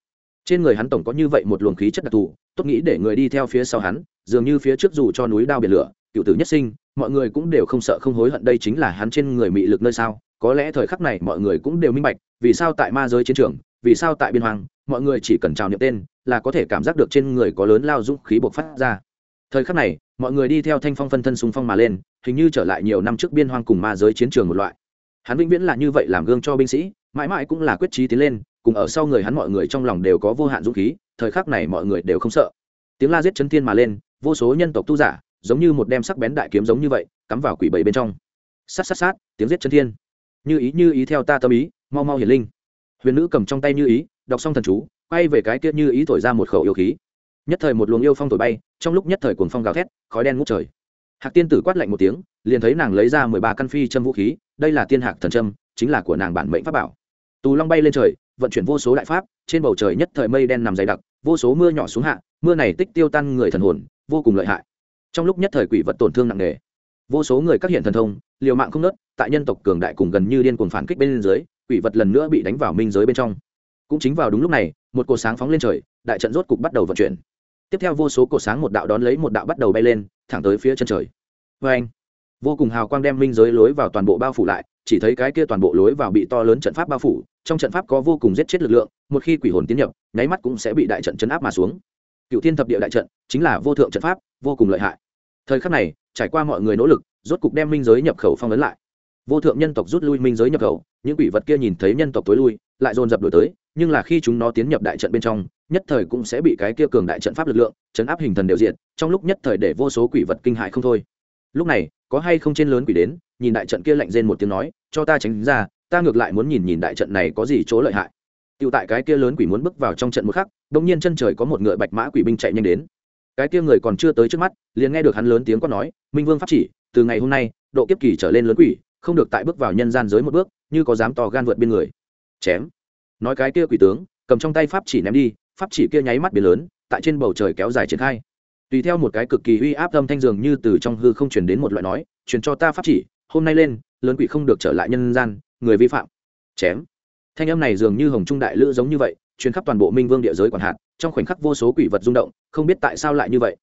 trên người hắn tổng có như vậy một luồng khí chất đặc thù, tốt nghĩ để người đi theo phía sau hắn, dường như phía trước dù cho núi đao biển lửa, cựu tử nhất sinh, mọi người cũng đều không sợ không hối hận đây chính là hắn trên người mị lực nơi sao. Có lẽ thời khắc này mọi người cũng đều minh bạch, vì sao tại ma giới chiến trường, vì sao tại biên hoàng mọi người chỉ cần trào niệm tên là có thể cảm giác được trên người có lớn lao dũng khí bộc phát ra. Thời khắc này, mọi người đi theo thanh phong phân thân xung phong mà lên, hình như trở lại nhiều năm trước biên hoang cùng ma giới chiến trường một loại. Hắn vĩnh viễn là như vậy làm gương cho binh sĩ, mãi mãi cũng là quyết trí tiến lên cùng ở sau người hắn mọi người trong lòng đều có vô hạn dũng khí, thời khắc này mọi người đều không sợ. Tiếng la giết chấn thiên mà lên, vô số nhân tộc tu giả, giống như một đem sắc bén đại kiếm giống như vậy, cắm vào quỷ bầy bên trong. Sát sát sát, tiếng giết chấn thiên. Như ý như ý theo ta tâm ý, mau mau hiển linh. Huyền nữ cầm trong tay như ý, đọc xong thần chú, quay về cái kia như ý thổi ra một khẩu yêu khí. Nhất thời một luồng yêu phong thổi bay, trong lúc nhất thời cuồng phong gào thét, khói đen ngút trời. Hạc tiên tử quát lạnh một tiếng, liền thấy nàng lấy ra mười ba căn phi châm vũ khí, đây là tiên hạc thần trâm chính là của nàng bản mệnh pháp bảo. Tù long bay lên trời vận chuyển vô số đại pháp, trên bầu trời nhất thời mây đen nằm dày đặc, vô số mưa nhỏ xuống hạ, mưa này tích tiêu tan người thần hồn, vô cùng lợi hại. Trong lúc nhất thời quỷ vật tổn thương nặng nề, vô số người các hiện thần thông, liều mạng không nớt, tại nhân tộc cường đại cùng gần như điên cuồng phản kích bên dưới, quỷ vật lần nữa bị đánh vào minh giới bên trong. Cũng chính vào đúng lúc này, một cột sáng phóng lên trời, đại trận rốt cục bắt đầu vận chuyển. Tiếp theo vô số cột sáng một đạo đón lấy một đạo bắt đầu bay lên, thẳng tới phía chân trời. Vê anh vô cùng hào quang đem minh giới lối vào toàn bộ bao phủ lại chỉ thấy cái kia toàn bộ lối vào bị to lớn trận pháp bao phủ, trong trận pháp có vô cùng giết chết lực lượng, một khi quỷ hồn tiến nhập, nháy mắt cũng sẽ bị đại trận chấn áp mà xuống. Cựu thiên thập địa đại trận chính là vô thượng trận pháp, vô cùng lợi hại. Thời khắc này, trải qua mọi người nỗ lực, rốt cục đem minh giới nhập khẩu phong ấn lại. Vô thượng nhân tộc rút lui minh giới nhập khẩu, những quỷ vật kia nhìn thấy nhân tộc tối lui, lại dồn dập đổi tới, nhưng là khi chúng nó tiến nhập đại trận bên trong, nhất thời cũng sẽ bị cái kia cường đại trận pháp lực lượng chấn áp hình thần đều diện trong lúc nhất thời để vô số quỷ vật kinh hại không thôi. Lúc này có hay không trên lớn quỷ đến, nhìn đại trận kia lạnh rên một tiếng nói, cho ta tránh ra, ta ngược lại muốn nhìn nhìn đại trận này có gì chỗ lợi hại. Tựu tại cái kia lớn quỷ muốn bước vào trong trận một khắc đông nhiên chân trời có một ngựa bạch mã quỷ binh chạy nhanh đến. Cái kia người còn chưa tới trước mắt, liền nghe được hắn lớn tiếng quát nói, minh vương pháp chỉ, từ ngày hôm nay, độ kiếp kỳ trở lên lớn quỷ, không được tại bước vào nhân gian giới một bước, như có dám to gan vượt biên người. Chém. Nói cái kia quỷ tướng, cầm trong tay pháp chỉ ném đi, pháp chỉ kia nháy mắt biển lớn, tại trên bầu trời kéo dài triển khai tùy theo một cái cực kỳ uy áp âm thanh dường như từ trong hư không truyền đến một loại nói, truyền cho ta pháp chỉ, hôm nay lên, lớn quỷ không được trở lại nhân gian, người vi phạm. Chém. Thanh âm này dường như hồng trung đại lữ giống như vậy, truyền khắp toàn bộ minh vương địa giới quản hạt, trong khoảnh khắc vô số quỷ vật rung động, không biết tại sao lại như vậy.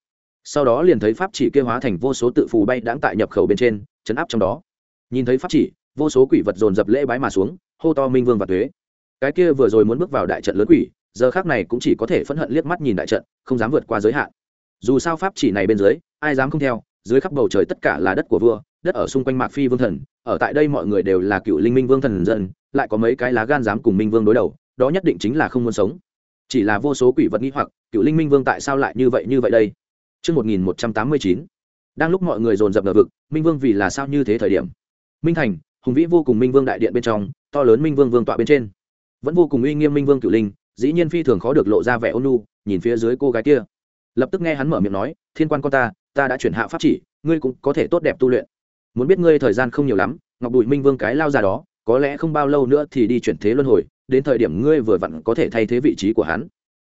Sau đó liền thấy pháp chỉ kêu hóa thành vô số tự phù bay đáng tại nhập khẩu bên trên, chấn áp trong đó. Nhìn thấy pháp chỉ, vô số quỷ vật dồn dập lễ bái mà xuống, hô to minh vương và thuế cái kia vừa rồi muốn bước vào đại trận lớn quỷ, giờ khác này cũng chỉ có thể phẫn hận liếc mắt nhìn đại trận, không dám vượt qua giới hạn dù sao pháp chỉ này bên dưới ai dám không theo dưới khắp bầu trời tất cả là đất của vua đất ở xung quanh mạc phi vương thần ở tại đây mọi người đều là cựu linh minh vương thần dân lại có mấy cái lá gan dám cùng minh vương đối đầu đó nhất định chính là không muốn sống chỉ là vô số quỷ vật nghĩ hoặc cựu linh minh vương tại sao lại như vậy như vậy đây Trước 1189, đang lúc mọi người dồn dập ngờ vực, Minh Vương vì là sao như thế thời điểm. Minh Thành, hùng vĩ vô cùng Minh Vương đại điện bên trong, to lớn Minh Vương vương tọa bên trên. Vẫn vô cùng uy nghiêm Minh Vương cựu linh, dĩ nhiên phi thường khó được lộ ra vẻ ôn nhu, nhìn phía dưới cô gái kia. Lập tức nghe hắn mở miệng nói, "Thiên quan con ta, ta đã chuyển hạ pháp chỉ, ngươi cũng có thể tốt đẹp tu luyện. Muốn biết ngươi thời gian không nhiều lắm, Ngọc bùi Minh Vương cái lao ra đó, có lẽ không bao lâu nữa thì đi chuyển thế luân hồi, đến thời điểm ngươi vừa vặn có thể thay thế vị trí của hắn.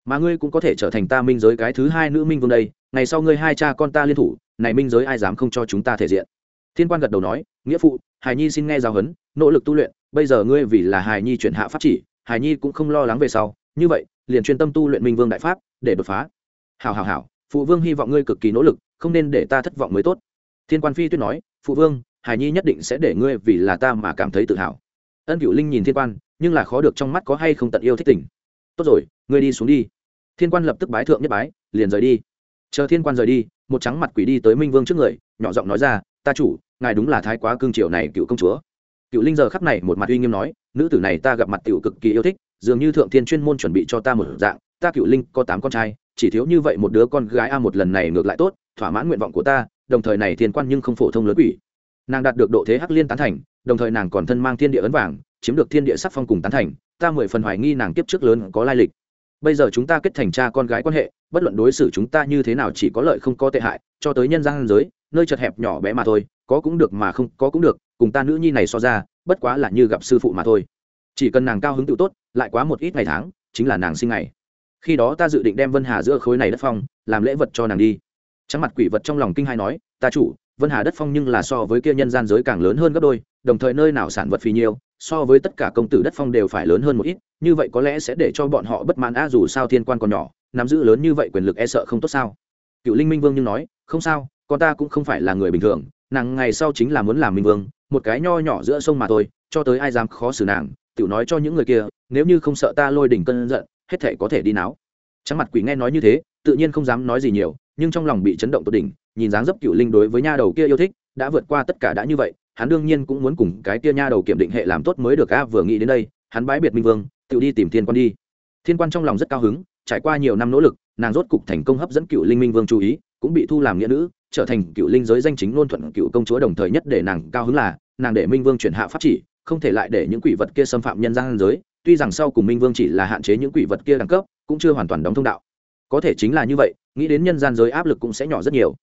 Mà ngươi cũng có thể trở thành ta minh giới cái thứ hai nữ minh vương đây ngày sau ngươi hai cha con ta liên thủ này minh giới ai dám không cho chúng ta thể diện? Thiên quan gật đầu nói nghĩa phụ hài nhi xin nghe giáo huấn nỗ lực tu luyện bây giờ ngươi vì là hài nhi chuyển hạ pháp chỉ hài nhi cũng không lo lắng về sau. Như vậy liền chuyên tâm tu luyện minh vương đại pháp để đột phá hào hào hào phụ vương hy vọng ngươi cực kỳ nỗ lực, không nên để ta thất vọng mới tốt. Thiên quan phi tuyết nói, phụ vương hải nhi nhất định sẽ để ngươi vì là ta mà cảm thấy tự hào. Ân cựu linh nhìn thiên quan, nhưng là khó được trong mắt có hay không tận yêu thích tình. Tốt rồi, ngươi đi xuống đi. Thiên quan lập tức bái thượng nhất bái, liền rời đi. Chờ thiên quan rời đi, một trắng mặt quỷ đi tới minh vương trước người, nhỏ giọng nói ra, ta chủ, ngài đúng là thái quá cương triều này cựu công chúa. Cựu linh giờ khắp này một mặt uy nghiêm nói, nữ tử này ta gặp mặt tiểu cực kỳ yêu thích, dường như thượng thiên chuyên môn chuẩn bị cho ta một dạng, ta cựu linh có tám con trai chỉ thiếu như vậy một đứa con gái a một lần này ngược lại tốt, thỏa mãn nguyện vọng của ta, đồng thời này thiên quan nhưng không phổ thông lớn quỷ. Nàng đạt được độ thế hắc liên tán thành, đồng thời nàng còn thân mang thiên địa ấn vàng, chiếm được thiên địa sắc phong cùng tán thành, ta mười phần hoài nghi nàng kiếp trước lớn có lai lịch. Bây giờ chúng ta kết thành cha con gái quan hệ, bất luận đối xử chúng ta như thế nào chỉ có lợi không có tệ hại, cho tới nhân gian giới, nơi chật hẹp nhỏ bé mà thôi, có cũng được mà không có cũng được, cùng ta nữ nhi này so ra, bất quá là như gặp sư phụ mà thôi. Chỉ cần nàng cao hứng tự tốt, lại quá một ít ngày tháng, chính là nàng sinh ngày khi đó ta dự định đem vân hà giữa khối này đất phong làm lễ vật cho nàng đi. Trắng mặt quỷ vật trong lòng kinh hai nói, ta chủ, vân hà đất phong nhưng là so với kia nhân gian giới càng lớn hơn gấp đôi, đồng thời nơi nào sản vật phì nhiêu, so với tất cả công tử đất phong đều phải lớn hơn một ít, như vậy có lẽ sẽ để cho bọn họ bất mãn a dù sao thiên quan còn nhỏ, nắm giữ lớn như vậy quyền lực e sợ không tốt sao? Cựu linh minh vương nhưng nói, không sao, con ta cũng không phải là người bình thường, nàng ngày sau chính là muốn làm minh vương, một cái nho nhỏ giữa sông mà thôi, cho tới ai dám khó xử nàng, tiểu nói cho những người kia, nếu như không sợ ta lôi đỉnh cơn giận hết thể có thể đi náo. Trắng mặt quỷ nghe nói như thế, tự nhiên không dám nói gì nhiều, nhưng trong lòng bị chấn động tột đỉnh, nhìn dáng dấp cựu linh đối với nha đầu kia yêu thích, đã vượt qua tất cả đã như vậy, hắn đương nhiên cũng muốn cùng cái kia nha đầu kiểm định hệ làm tốt mới được a, vừa nghĩ đến đây, hắn bái biệt minh vương, tự đi tìm thiên quan đi. Thiên quan trong lòng rất cao hứng, trải qua nhiều năm nỗ lực, nàng rốt cục thành công hấp dẫn cựu linh minh vương chú ý, cũng bị thu làm nghĩa nữ, trở thành cựu linh giới danh chính ngôn thuận cựu công chúa đồng thời nhất để nàng cao hứng là, nàng để minh vương chuyển hạ pháp chỉ, không thể lại để những quỷ vật kia xâm phạm nhân gian giới tuy rằng sau cùng minh vương chỉ là hạn chế những quỷ vật kia đẳng cấp, cũng chưa hoàn toàn đóng thông đạo. Có thể chính là như vậy, nghĩ đến nhân gian giới áp lực cũng sẽ nhỏ rất nhiều.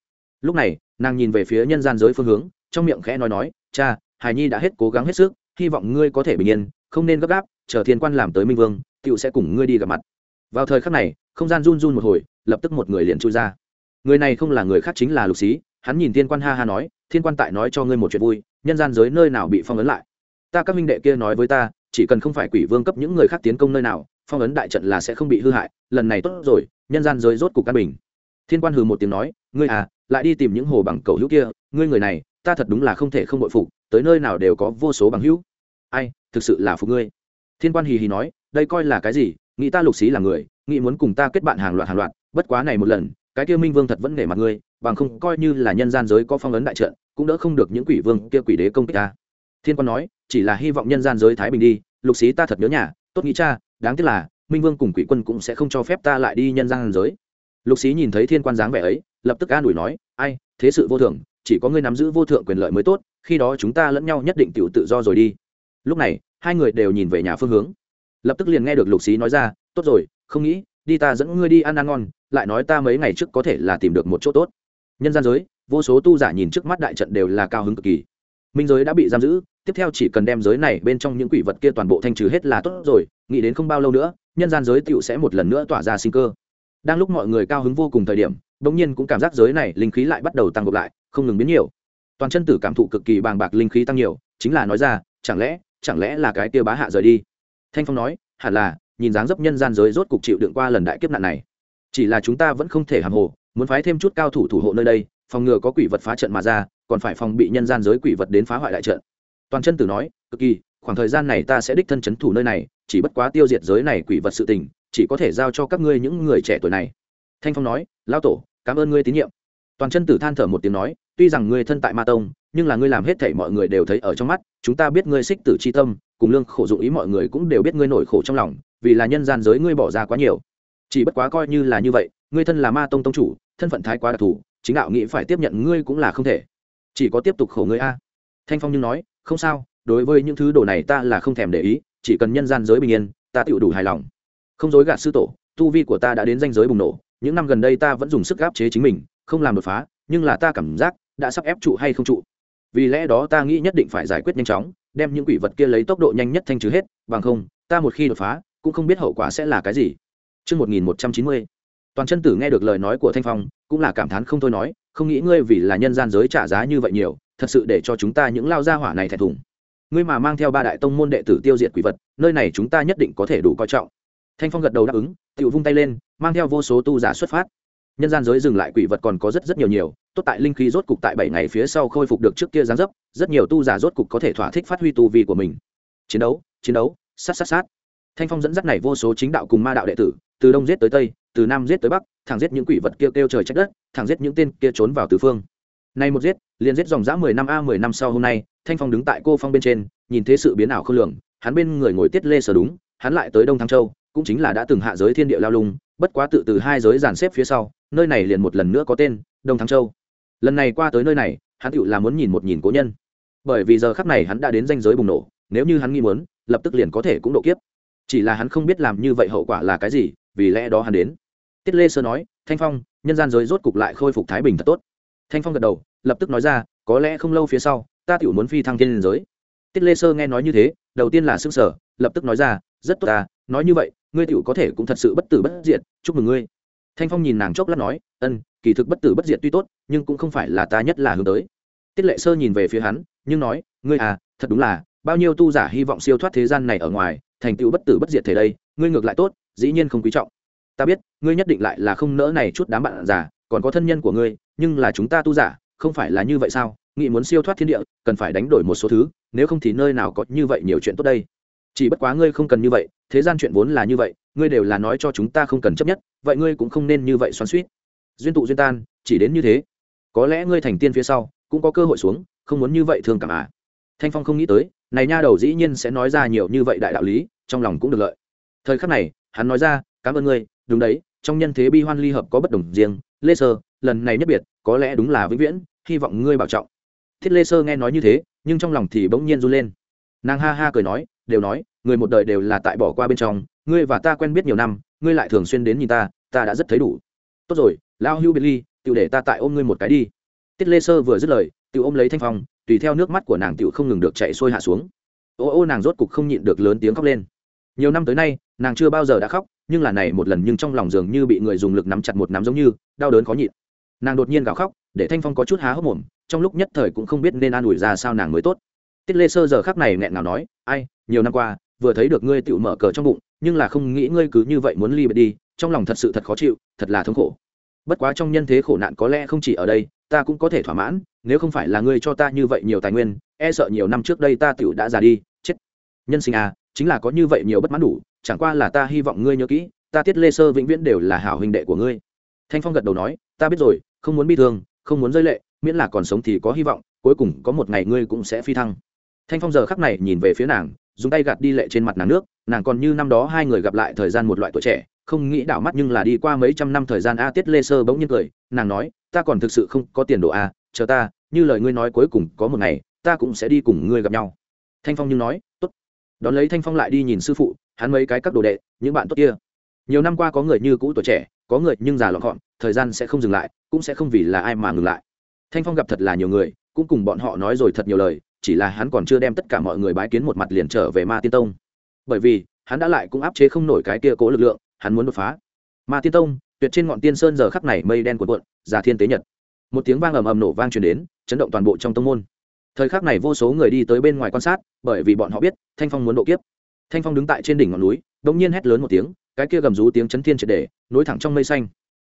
Lúc này, nàng nhìn về phía nhân gian giới phương hướng, trong miệng khẽ nói nói, cha hài nhi đã hết cố gắng hết sức, hy vọng ngươi có thể bình yên, không nên gấp gáp, chờ thiên quan làm tới minh vương tựu sẽ cùng ngươi đi gặp mặt. Vào thời khắc này, không gian run run một hồi, lập tức một người liền chui ra. Người này không là người khác chính là lục xí, hắn nhìn thiên quan ha ha nói, thiên quan tại nói cho ngươi một chuyện vui, nhân gian giới nơi nào bị phong ấn lại? Ta các minh đệ kia nói với ta chỉ cần không phải quỷ vương cấp những người khác tiến công nơi nào, phong ấn đại trận là sẽ không bị hư hại, lần này tốt rồi, nhân gian giới rốt cục căn bình. Thiên quan hừ một tiếng nói, ngươi à lại đi tìm những hồ bằng cầu hữu kia, ngươi người này, ta thật đúng là không thể không bội phục, tới nơi nào đều có vô số bằng hữu. Ai, thực sự là phục ngươi. Thiên quan hì hì nói, đây coi là cái gì? Nghĩ ta lục xí là người, nghĩ muốn cùng ta kết bạn hàng loạt hàng loạt, bất quá này một lần, cái kia minh vương thật vẫn nể mặt ngươi, bằng không coi như là nhân gian giới có phong ấn đại trận, cũng đỡ không được những quỷ vương kia quỷ đế công kích ta thiên quan nói, chỉ là hy vọng nhân gian giới thái bình đi, lục xí ta thật nhớ nhà, tốt nghĩ cha, đáng tiếc là, minh vương cùng quỷ quân cũng sẽ không cho phép ta lại đi nhân gian giới. Lục xí nhìn thấy thiên quan dáng vẻ ấy, lập tức an ủi nói, ai, thế sự vô thường chỉ có ngươi nắm giữ vô thượng quyền lợi mới tốt, khi đó chúng ta lẫn nhau nhất định tự tự do rồi đi. Lúc này, hai người đều nhìn về nhà phương hướng. Lập tức liền nghe được lục xí nói ra, tốt rồi, không nghĩ, đi ta dẫn ngươi đi ăn ăn ngon, lại nói ta mấy ngày trước có thể là tìm được một chỗ tốt. Nhân gian giới, vô số tu giả nhìn trước mắt đại trận đều là cao hứng cực kỳ. Minh giới đã bị giam giữ tiếp theo chỉ cần đem giới này bên trong những quỷ vật kia toàn bộ thanh trừ hết là tốt rồi, nghĩ đến không bao lâu nữa, nhân gian giới tựu sẽ một lần nữa tỏa ra sinh cơ. Đang lúc mọi người cao hứng vô cùng thời điểm, bỗng nhiên cũng cảm giác giới này linh khí lại bắt đầu tăng gộp lại, không ngừng biến nhiều. Toàn chân tử cảm thụ cực kỳ bàng bạc linh khí tăng nhiều, chính là nói ra, chẳng lẽ chẳng lẽ là cái tiêu bá hạ rời đi? Thanh phong nói, hẳn là, nhìn dáng dấp nhân gian giới rốt cục chịu đựng qua lần đại kiếp nạn này. Chỉ là chúng ta vẫn không thể hàm hồ, muốn phái thêm chút cao thủ thủ hộ nơi đây, phòng ngừa có quỷ vật phá trận mà ra, còn phải phòng bị nhân gian giới quỷ vật đến phá hoại đại trận toàn chân tử nói, cực kỳ, khoảng thời gian này ta sẽ đích thân c h ấ n thủ nơi này, chỉ bất quá tiêu diệt giới này quỷ vật sự tình, chỉ có thể giao cho các ngươi những người trẻ tuổi này. Thanh phong nói lao tổ, cảm ơn ngươi tín nhiệm. Toàn chân tử than thở một tiếng nói, tuy rằng ngươi thân tại ma tông, nhưng là ngươi làm hết thảy mọi người đều thấy ở trong mắt, chúng ta biết ngươi xích tử c h i tâm, cùng lương khổ dụng ý mọi người cũng đều biết ngươi nổi khổ trong lòng, vì là nhân gian giới ngươi bỏ ra quá nhiều. Chỉ bất quá coi như là như vậy, ngươi thân là ma tông tông chủ, thân phận thái quá đặc thù, chính đạo nghĩ phải tiếp nhận ngươi cũng là không thể. Chỉ có tiếp tục khổ ngươi a. Thanh phong nhưng nói không sao đối với những thứ đồ này ta là không thèm để ý chỉ cần nhân gian giới bình yên ta tự đủ hài lòng. Không dối gạt sư tổ tu vi của ta đã đến danh giới bùng nổ những năm gần đây ta vẫn dùng sức gáp chế chính mình không làm đột phá nhưng là ta cảm giác đã sắp ép trụ hay không trụ. Vì lẽ đó ta nghĩ nhất định phải giải quyết nhanh chóng đem những quỷ vật kia lấy tốc độ nhanh nhất thanh trừ hết bằng không ta một khi đột phá cũng không biết hậu quả sẽ là cái gì. Trước 1190, toàn chân tử nghe được lời nói của thanh phong cũng là cảm thán không thôi nói không nghĩ ngươi vì là nhân gian giới trả giá như vậy nhiều thật sự để cho chúng ta những lao gia hỏa này thẹn thùng. Ngươi mà mang theo ba đại tông môn đệ tử tiêu diệt quỷ vật, nơi này chúng ta nhất định có thể đủ coi trọng. Thanh phong gật đầu đáp ứng tự vung tay lên, mang theo vô số tu giả xuất phát. Nhân gian giới dừng lại quỷ vật còn có rất rất nhiều nhiều, tốt tại linh khí rốt cục tại bảy ngày phía sau khôi phục được trước kia gián dấp, rất nhiều tu giả rốt cục có thể thỏa thích phát huy tu vi của mình. Chiến đấu chiến đấu, sát sát sát. Thanh phong dẫn dắt này vô số chính đạo cùng ma đạo đệ tử, từ đông giết tới tây, từ nam giết tới bắc, thẳng giết những quỷ vật kêu kêu trời trách đất, thẳng giết những tên kia trốn vào tứ phương nay một giết, liền giết dòng dã mười năm a mười năm sau hôm nay, thanh phong đứng tại cô phong bên trên, nhìn thế sự biến ảo không lường, hắn bên người ngồi tiết lê sở đúng, hắn lại tới đông thăng châu, cũng chính là đã từng hạ giới thiên địa lao lung, bất quá tự từ hai giới dàn xếp phía sau, nơi này liền một lần nữa có tên, đông thăng châu. Lần này qua tới nơi này, hắn tựu là muốn nhìn một nhìn cố nhân. Bởi vì giờ khắc này hắn đã đến danh giới bùng nổ, nếu như hắn nghĩ muốn, lập tức liền có thể cũng độ kiếp. Chỉ là hắn không biết làm như vậy hậu quả là cái gì, vì lẽ đó hắn đến. Tiết lê sơ nói, thanh phong, nhân gian giới rốt cục lại khôi phục thái bình thật tốt thanh phong gật đầu, lập tức nói ra, có lẽ không lâu phía sau, ta tiểu muốn phi thăng thiên liên giới. Tiết lê sơ nghe nói như thế, đầu tiên là xương sở lập tức nói ra, rất tốt ta, nói như vậy, ngươi tiểu có thể cũng thật sự bất tử bất diệt, chúc mừng ngươi. Thanh phong nhìn nàng chốc lát nói, ân, kỳ thực bất tử bất diệt tuy tốt, nhưng cũng không phải là ta nhất là hướng tới. Tiết lệ sơ nhìn về phía hắn, nhưng nói, ngươi à thật đúng là, bao nhiêu tu giả hy vọng siêu thoát thế gian này ở ngoài, thành tựu bất tử bất diệt thể đây, ngươi ngược lại tốt, dĩ nhiên không quý trọng. Ta biết, ngươi nhất định lại là không nỡ này chút đám bạn già còn có thân nhân của ngươi, nhưng là chúng ta tu giả, không phải là như vậy sao? Nghĩ muốn siêu thoát thiên địa, cần phải đánh đổi một số thứ, nếu không thì nơi nào có như vậy nhiều chuyện tốt đây? Chỉ bất quá ngươi không cần như vậy, thế gian chuyện vốn là như vậy, ngươi đều là nói cho chúng ta không cần chấp nhất, vậy ngươi cũng không nên như vậy xoắn suýt duyên tụ duyên tan, chỉ đến như thế. Có lẽ ngươi thành tiên phía sau, cũng có cơ hội xuống, không muốn như vậy thương cảm à? Thanh phong không nghĩ tới, này nha đầu dĩ nhiên sẽ nói ra nhiều như vậy đại đạo lý, trong lòng cũng được lợi. Thời khắc này, hắn nói ra, cảm ơn ngươi, đúng đấy, trong nhân thế bi hoan ly hợp có bất đồng riêng lê sơ, lần này nhất biệt, có lẽ đúng là vĩnh viễn, hy vọng ngươi bảo trọng. Thiết lê sơ nghe nói như thế, nhưng trong lòng thì bỗng nhiên run lên. Nàng ha ha cười nói, đều nói, người một đời đều là tại bỏ qua bên trong, ngươi và ta quen biết nhiều năm, ngươi lại thường xuyên đến nhìn ta ta đã rất thấy đủ. Tốt rồi lao hưu biệt ly tự để ta tại ôm ngươi một cái đi. Tiết lê sơ vừa dứt lời tự ôm lấy thanh phong, tùy theo nước mắt của nàng tự không ngừng được chạy xuôi hạ xuống. Ô ô nàng rốt cục không nhịn được lớn tiếng khóc lên. Nhiều năm tới nay, nàng chưa bao giờ đã khóc nhưng là này một lần nhưng trong lòng dường như bị người dùng lực nắm chặt một nắm giống như, đau đớn khó nhịn. Nàng đột nhiên gào khóc, để thanh phong có chút há hốc mồm, trong lúc nhất thời cũng không biết nên an ủi ra sao nàng mới tốt. Tiết lê sơ giờ khắc này nghẹn nào nói, ai, nhiều năm qua, vừa thấy được ngươi tự mở cờ trong bụng, nhưng là không nghĩ ngươi cứ như vậy muốn ly biệt đi, trong lòng thật sự thật khó chịu, thật là thống khổ. Bất quá trong nhân thế khổ nạn có lẽ không chỉ ở đây, ta cũng có thể thỏa mãn, nếu không phải là ngươi cho ta như vậy nhiều tài nguyên e sợ nhiều năm trước đây ta tựu đã già đi, chết. Nhân sinh à chính là có như vậy nhiều bất mãn đủ chẳng qua là ta hy vọng ngươi nhớ kỹ, ta tiết lê sơ vĩnh viễn đều là hảo huynh đệ của ngươi. Thanh phong gật đầu nói, ta biết rồi, không muốn bi thương, không muốn rơi lệ, miễn là còn sống thì có hy vọng, cuối cùng có một ngày ngươi cũng sẽ phi thăng. Thanh phong giờ khắc này nhìn về phía nàng, dùng tay gạt đi lệ trên mặt nàng nước, nàng còn như năm đó hai người gặp lại thời gian một loại tuổi trẻ, không nghĩ đảo mắt nhưng là đi qua mấy trăm năm thời gian a tiết lê sơ bỗng nhiên cười, nàng nói, ta còn thực sự không có tiền đồ a, chờ ta, như lời ngươi nói cuối cùng có một ngày, ta cũng sẽ đi cùng ngươi gặp nhau. Thanh phong nhưng nói, tốt. Đón lấy thanh phong lại đi nhìn sư phụ hắn mấy cái các đồ đệ, những bạn tốt kia. Nhiều năm qua có người như cũ tuổi trẻ, có người nhưng già lọn gọn, thời gian sẽ không dừng lại, cũng sẽ không vì là ai mà ngừng lại. Thanh phong gặp thật là nhiều người, cũng cùng bọn họ nói rồi thật nhiều lời, chỉ là hắn còn chưa đem tất cả mọi người bái kiến một mặt liền trở về ma tiên tông. Bởi vì, hắn đã lại cũng áp chế không nổi cái kia cố lực lượng, hắn muốn đột phá. Ma tiên tông, tuyệt trên ngọn tiên sơn giờ khắc này mây đen cuộn cuộn, già thiên tế nhật. Một tiếng vang ầm ầm nổ vang truyền đến, chấn động toàn bộ trong tông môn. Thời khắc này vô số người đi tới bên ngoài quan sát, bởi vì bọn họ biết, thanh phong muốn độ kiếp thanh phong đứng tại trên đỉnh ngọn núi, đột nhiên hét lớn một tiếng, cái kia gầm rú tiếng chấn thiên triệt để nối thẳng trong mây xanh.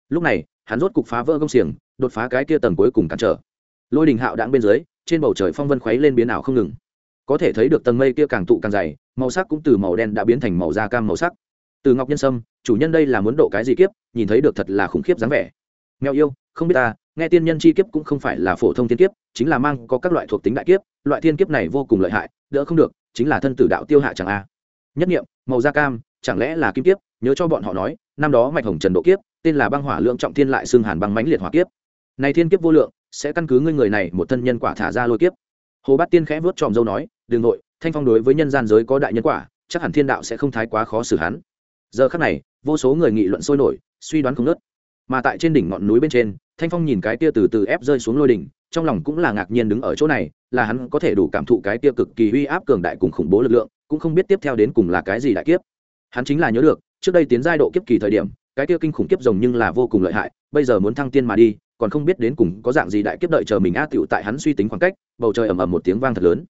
Lúc này, hắn rốt cục phá vỡ gông xiềng, đột phá cái kia tầng cuối cùng cản trở. Lôi đình hạo đãng bên dưới, trên bầu trời phong vân khuấy lên biến ảo không ngừng. Có thể thấy được tầng mây kia càng tụ càng dày, màu sắc cũng từ màu đen đã biến thành màu da cam màu sắc. Từ ngọc nhân sâm, chủ nhân đây là muốn độ cái gì kiếp, nhìn thấy được thật là khủng khiếp dáng vẻ. Mèo yêu, không biết ta, nghe tiên nhân chi kiếp cũng không phải là phổ thông tiên kiếp, chính là mang có các loại thuộc tính đại kiếp, loại thiên kiếp này vô cùng lợi hại, đỡ không được, chính là thân tử đạo tiêu hạ chẳng a nhất nghiệm, màu da cam, chẳng lẽ là kim kiếp? Nhớ cho bọn họ nói, năm đó mạch hồng trần độ kiếp, tên là băng hỏa lượng trọng thiên lại xương hàn băng mãnh liệt hỏa kiếp. Này thiên kiếp vô lượng, sẽ căn cứ ngươi người này một thân nhân quả thả ra lôi kiếp. Hồ bát tiên khẽ vớt tròm dâu nói đường nội, thanh phong đối với nhân gian giới có đại nhân quả, chắc hẳn thiên đạo sẽ không thái quá khó xử hắn. Giờ khắc này, vô số người nghị luận sôi nổi, suy đoán không nớt mà tại trên đỉnh ngọn núi bên trên thanh phong nhìn cái tia từ từ ép rơi xuống lôi đỉnh, trong lòng cũng là ngạc nhiên đứng ở chỗ này, là hắn có thể đủ cảm thụ cái tia cực kỳ uy áp cường đại cùng khủng bố lực lượng, cũng không biết tiếp theo đến cùng là cái gì đại kiếp. Hắn chính là nhớ được, trước đây tiến giai độ kiếp kỳ thời điểm, cái tia kinh khủng kiếp rồng nhưng là vô cùng lợi hại, bây giờ muốn thăng tiên mà đi, còn không biết đến cùng có dạng gì đại kiếp đợi chờ mình a tựu tại hắn suy tính khoảng cách, bầu trời ầm ầm một tiếng vang thật lớn.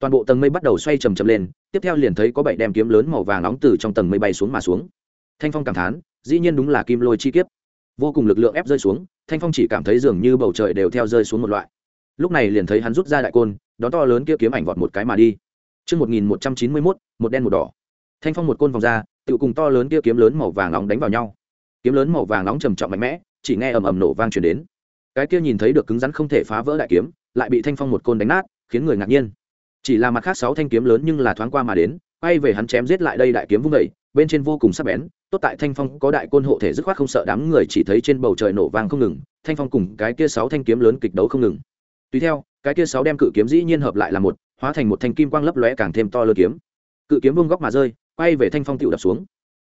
Toàn bộ tầng mây bắt đầu xoay chầm chầm lên, tiếp theo liền thấy có bảy đem kiếm lớn màu vàng nóng từ trong tầng mây bay xuống mà xuống. Thanh phong cảm thán, dĩ nhiên đúng là kim lôi chi kiếp. Vô cùng lực lượng ép rơi xuống thanh phong chỉ cảm thấy dường như bầu trời đều theo rơi xuống một loại lúc này liền thấy hắn rút ra đại côn đón to lớn kia kiếm ảnh vọt một cái mà đi Trước 1191, một đen một đỏ. Thanh phong một côn vòng ra, tự cùng to lớn kia kiếm lớn màu vàng nóng đánh vào nhau. Kiếm lớn màu vàng nóng trầm trọng mạnh mẽ, chỉ nghe ầm ầm nổ vang truyền đến. Cái kia nhìn thấy được cứng rắn không thể phá vỡ đại kiếm, lại bị thanh phong một côn đánh nát, khiến người ngạc nhiên. Chỉ là mặt khác sáu thanh kiếm lớn nhưng là thoáng qua mà đến, quay về hắn chém giết lại đây đại kiếm vung dậy, bên trên vô cùng sắc bén, tốt tại thanh phong có đại côn hộ thể dứt khoát không sợ đám người chỉ thấy trên bầu trời nổ vang không ngừng thanh phong cùng cái kia sáu thanh kiếm lớn kịch đấu không ngừng. Tùy theo cái kia sáu đem cự kiếm dĩ nhiên hợp lại là một hóa thành một thanh kim quang lấp lóe càng thêm to lớn kiếm. Cự kiếm vung góc mà rơi quay về thanh phong tựu đập xuống.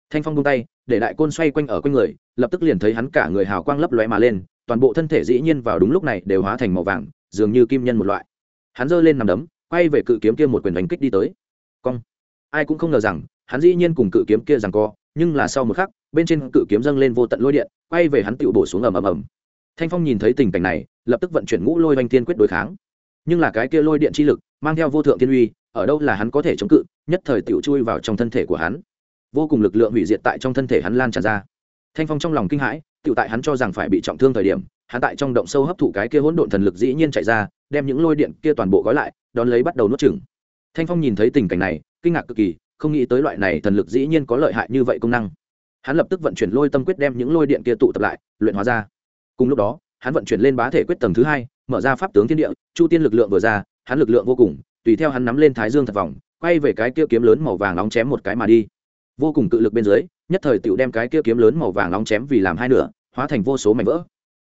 Thanh phong buông tay để đại côn xoay quanh ở quanh người lập tức liền thấy hắn cả người hào quang lấp lóe mà lên toàn bộ thân thể dĩ nhiên vào đúng lúc này đều hóa thành màu vàng dường như kim nhân một loại. Hắn giơ lên nằm đấm quay về cự kiếm kia một quyền đánh kích đi tới. Cong. Ai cũng không ngờ rằng hắn dĩ nhiên cùng cự kiếm kia rằng co, nhưng là sau một khắc, bên trên cự kiếm dâng lên vô tận lôi điện, quay về hắn tựu bổ xuống ầm ầm ầm. Thanh phong nhìn thấy tình cảnh này, lập tức vận chuyển ngũ lôi oanh thiên quyết đối kháng. Nhưng là cái kia lôi điện chi lực, mang theo vô thượng thiên uy, ở đâu là hắn có thể chống cự, nhất thời tựu chui vào trong thân thể của hắn. Vô cùng lực lượng hủy diệt tại trong thân thể hắn lan tràn ra. Thanh phong trong lòng kinh hãi tựu tại hắn cho rằng phải bị trọng thương thời điểm, hắn tại trong động sâu hấp thụ cái kia hỗn độn thần lực dĩ nhiên chạy ra, đem những lôi điện kia toàn bộ gói lại, đón lấy bắt đầu nuốt chửng. Thanh phong nhìn thấy tình cảnh này, kinh ngạc cực kỳ không nghĩ tới loại này thần lực dĩ nhiên có lợi hại như vậy công năng. Hắn lập tức vận chuyển lôi tâm quyết đem những lôi điện kia tụ tập lại, luyện hóa ra. Cùng lúc đó, hắn vận chuyển lên bá thể quyết tầng thứ hai, mở ra pháp tướng thiên địa, chu tiên lực lượng vừa ra, hắn lực lượng vô cùng, tùy theo hắn nắm lên thái dương thật vòng, quay về cái kia kiếm lớn màu vàng nóng chém một cái mà đi. Vô cùng cự lực bên dưới, nhất thời tựu đem cái kia kiếm lớn màu vàng nóng chém vì làm hai nửa, hóa thành vô số mảnh vỡ.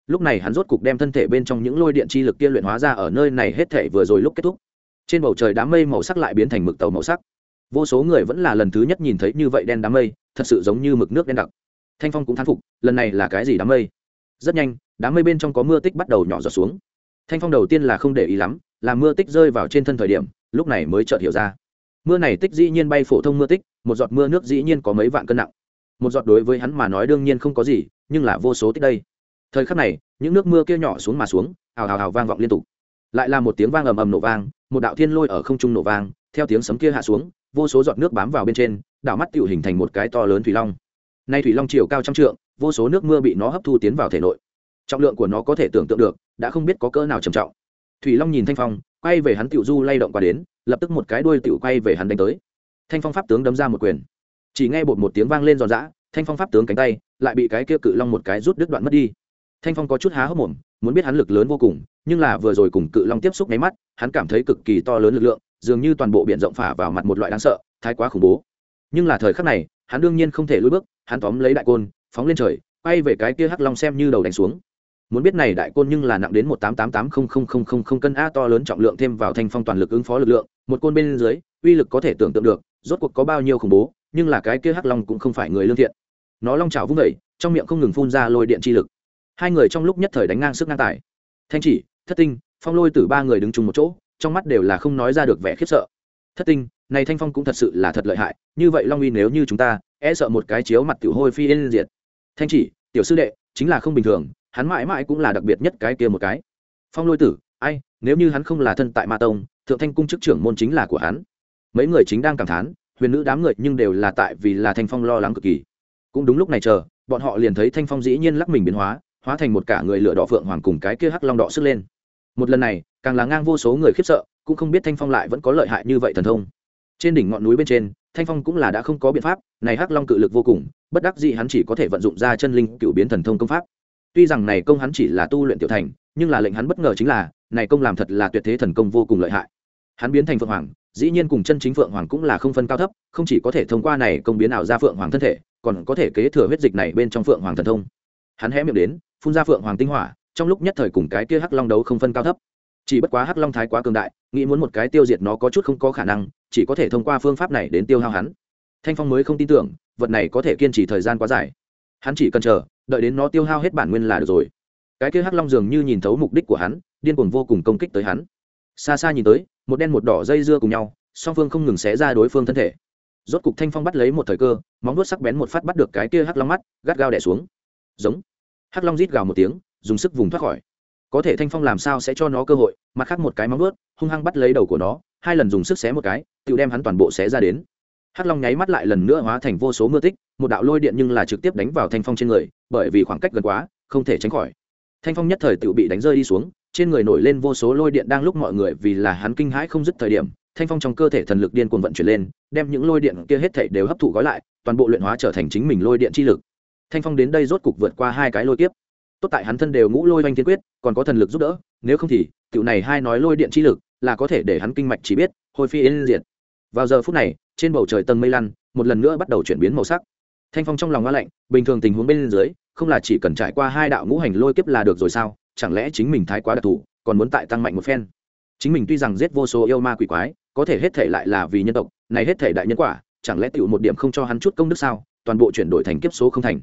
Lúc này hắn rốt cục đem thân thể bên trong những lôi điện chi lực kia luyện hóa ra ở nơi này hết thể vừa rồi lúc kết thúc. Trên bầu trời đám mây màu sắc lại biến thành mực tàu màu sắc vô số người vẫn là lần thứ nhất nhìn thấy như vậy đen đám mây, thật sự giống như mực nước đen đặc. Thanh phong cũng thán phục, lần này là cái gì đám mây? Rất nhanh, đám mây bên trong có mưa tích bắt đầu nhỏ giọt xuống. Thanh phong đầu tiên là không để ý lắm làm mưa tích rơi vào trên thân thời điểm, lúc này mới chợt hiểu ra. Mưa này tích dĩ nhiên bay phổ thông mưa tích, một giọt mưa nước dĩ nhiên có mấy vạn cân nặng. Một giọt đối với hắn mà nói đương nhiên không có gì, nhưng là vô số tích đây. Thời khắc này, những nước mưa kia nhỏ xuống mà xuống, hào hào hào vang vọng liên tục. Lại là một tiếng vang ầm ầm nổ vang, một đạo thiên lôi ở không trung nổ vang, theo tiếng sấm kia hạ xuống vô số giọt nước bám vào bên trên, đảo mắt tự hình thành một cái to lớn thủy long. Nay thủy long chiều cao trăm trượng, vô số nước mưa bị nó hấp thu tiến vào thể nội. Trọng lượng của nó có thể tưởng tượng được, đã không biết có cỡ nào trầm trọng. Thủy long nhìn thanh phong, quay về hắn tiểu du lay động qua đến, lập tức một cái đuôi tiểu quay về hắn đánh tới. Thanh phong pháp tướng đấm ra một quyền. Chỉ nghe bột một tiếng vang lên giòn giã, thanh phong pháp tướng cánh tay lại bị cái kia cự long một cái rút đứt đoạn mất đi. Thanh phong có chút há hốc mồm, muốn biết hắn lực lớn vô cùng, nhưng là vừa rồi cùng cự long tiếp xúc nháy mắt, hắn cảm thấy cực kỳ to lớn lực lượng dường như toàn bộ biển rộng phả vào mặt một loại đáng sợ, thái quá khủng bố. Nhưng là thời khắc này, hắn đương nhiên không thể lùi bước, hắn tóm lấy đại côn, phóng lên trời bay về cái kia hắc long xem như đầu đánh xuống. Muốn biết này đại côn nhưng là nặng đến một tám tám tám không không không không không cân a to lớn trọng lượng thêm vào thanh phong toàn lực ứng phó lực lượng, một côn bên dưới, uy lực có thể tưởng tượng được, rốt cuộc có bao nhiêu khủng bố, nhưng là cái kia hắc long cũng không phải người lương thiện. Nó long trào vung vẩy trong miệng không ngừng phun ra lôi điện chi lực. Hai người trong lúc nhất thời đánh ngang sức ngang tài. Thanh chỉ, thất tinh, phong lôi từ ba người đứng chung một chỗ trong mắt đều là không nói ra được vẻ khiếp sợ. Thất tinh, này thanh phong cũng thật sự là thật lợi hại, như vậy long uy nếu như chúng ta e sợ một cái chiếu mặt tiểu hôi phi lên diệt. Thanh chỉ, tiểu sư đệ, chính là không bình thường, hắn mãi mãi cũng là đặc biệt nhất cái kia một cái. Phong lôi tử, ai, nếu như hắn không là thân tại ma tông, thượng thanh cung chức trưởng môn chính là của hắn. Mấy người chính đang cảm thán, huyền nữ đám người nhưng đều là tại vì là thanh phong lo lắng cực kỳ. Cũng đúng lúc này chờ, bọn họ liền thấy thanh phong dĩ nhiên lắc mình biến hóa hóa thành một cả người lửa đỏ phượng hoàng cùng cái kia hắc long đỏ sức lên một lần này, càng là ngang vô số người khiếp sợ, cũng không biết thanh phong lại vẫn có lợi hại như vậy thần thông. Trên đỉnh ngọn núi bên trên, thanh phong cũng là đã không có biện pháp, này hắc long cự lực vô cùng, bất đắc dĩ hắn chỉ có thể vận dụng ra chân linh cựu biến thần thông công pháp. Tuy rằng này công hắn chỉ là tu luyện tiểu thành, nhưng là lệnh hắn bất ngờ chính là, này công làm thật là tuyệt thế thần công vô cùng lợi hại. Hắn biến thành phượng hoàng, dĩ nhiên cùng chân chính phượng hoàng cũng là không phân cao thấp, không chỉ có thể thông qua này công biến ảo ra phượng hoàng thân thể, còn có thể kế thừa huyết dịch này bên trong phượng hoàng thần thông. Hắn hé miệng đến, phun ra phượng hoàng tinh hỏa trong lúc nhất thời cùng cái kia hắc long đấu không phân cao thấp. Chỉ bất quá hắc long thái quá cường đại, nghĩ muốn một cái tiêu diệt nó có chút không có khả năng, chỉ có thể thông qua phương pháp này đến tiêu hao hắn. Thanh phong mới không tin tưởng, vật này có thể kiên trì thời gian quá dài. Hắn chỉ cần chờ, đợi đến nó tiêu hao hết bản nguyên là được rồi. Cái kia hắc long dường như nhìn thấu mục đích của hắn, điên cuồng vô cùng công kích tới hắn. Xa xa nhìn tới, một đen một đỏ dây dưa cùng nhau, song phương không ngừng xé ra đối phương thân thể. Rốt cục thanh phong bắt lấy một thời cơ, móng vuốt sắc bén một phát bắt được cái kia hắc long mắt, gắt gao đẻ xuống. Giống. Hắc long rít gào một tiếng dùng sức vùng thoát khỏi. Có thể thanh phong làm sao sẽ cho nó cơ hội, mặt khác một cái móng ướt hung hăng bắt lấy đầu của nó, hai lần dùng sức xé một cái tự đem hắn toàn bộ xé ra đến. Hắc long nháy mắt lại lần nữa hóa thành vô số mưa tích, một đạo lôi điện nhưng là trực tiếp đánh vào thanh phong trên người, bởi vì khoảng cách gần quá, không thể tránh khỏi. Thanh phong nhất thời tự bị đánh rơi đi xuống, trên người nổi lên vô số lôi điện đang lúc mọi người vì là hắn kinh hãi không dứt thời điểm, thanh phong trong cơ thể thần lực điên cuồng vận chuyển lên, đem những lôi điện kia hết thảy đều hấp thụ gói lại, toàn bộ luyện hóa trở thành chính mình lôi điện chi lực. Thanh phong đến đây rốt cục vượt qua hai cái lôi kiếp tốt tại hắn thân đều ngũ lôi oanh thiên quyết, còn có thần lực giúp đỡ, nếu không thì, tiểu này hai nói lôi điện chi lực, là có thể để hắn kinh mạch chỉ biết, hồi phi yên diệt. Vào giờ phút này, trên bầu trời tầng mây lăn, một lần nữa bắt đầu chuyển biến màu sắc. Thanh phong trong lòng hoa lạnh, bình thường tình huống bên dưới, không là chỉ cần trải qua hai đạo ngũ hành lôi kiếp là được rồi sao? Chẳng lẽ chính mình thái quá đặc thù, còn muốn tại tăng mạnh một phen? Chính mình tuy rằng giết vô số yêu ma quỷ quái, có thể hết thể lại là vì nhân tộc, này hết thể đại nhân quả, chẳng lẽ tựu một điểm không cho hắn chút công đức sao? Toàn bộ chuyển đổi thành kiếp số không thành.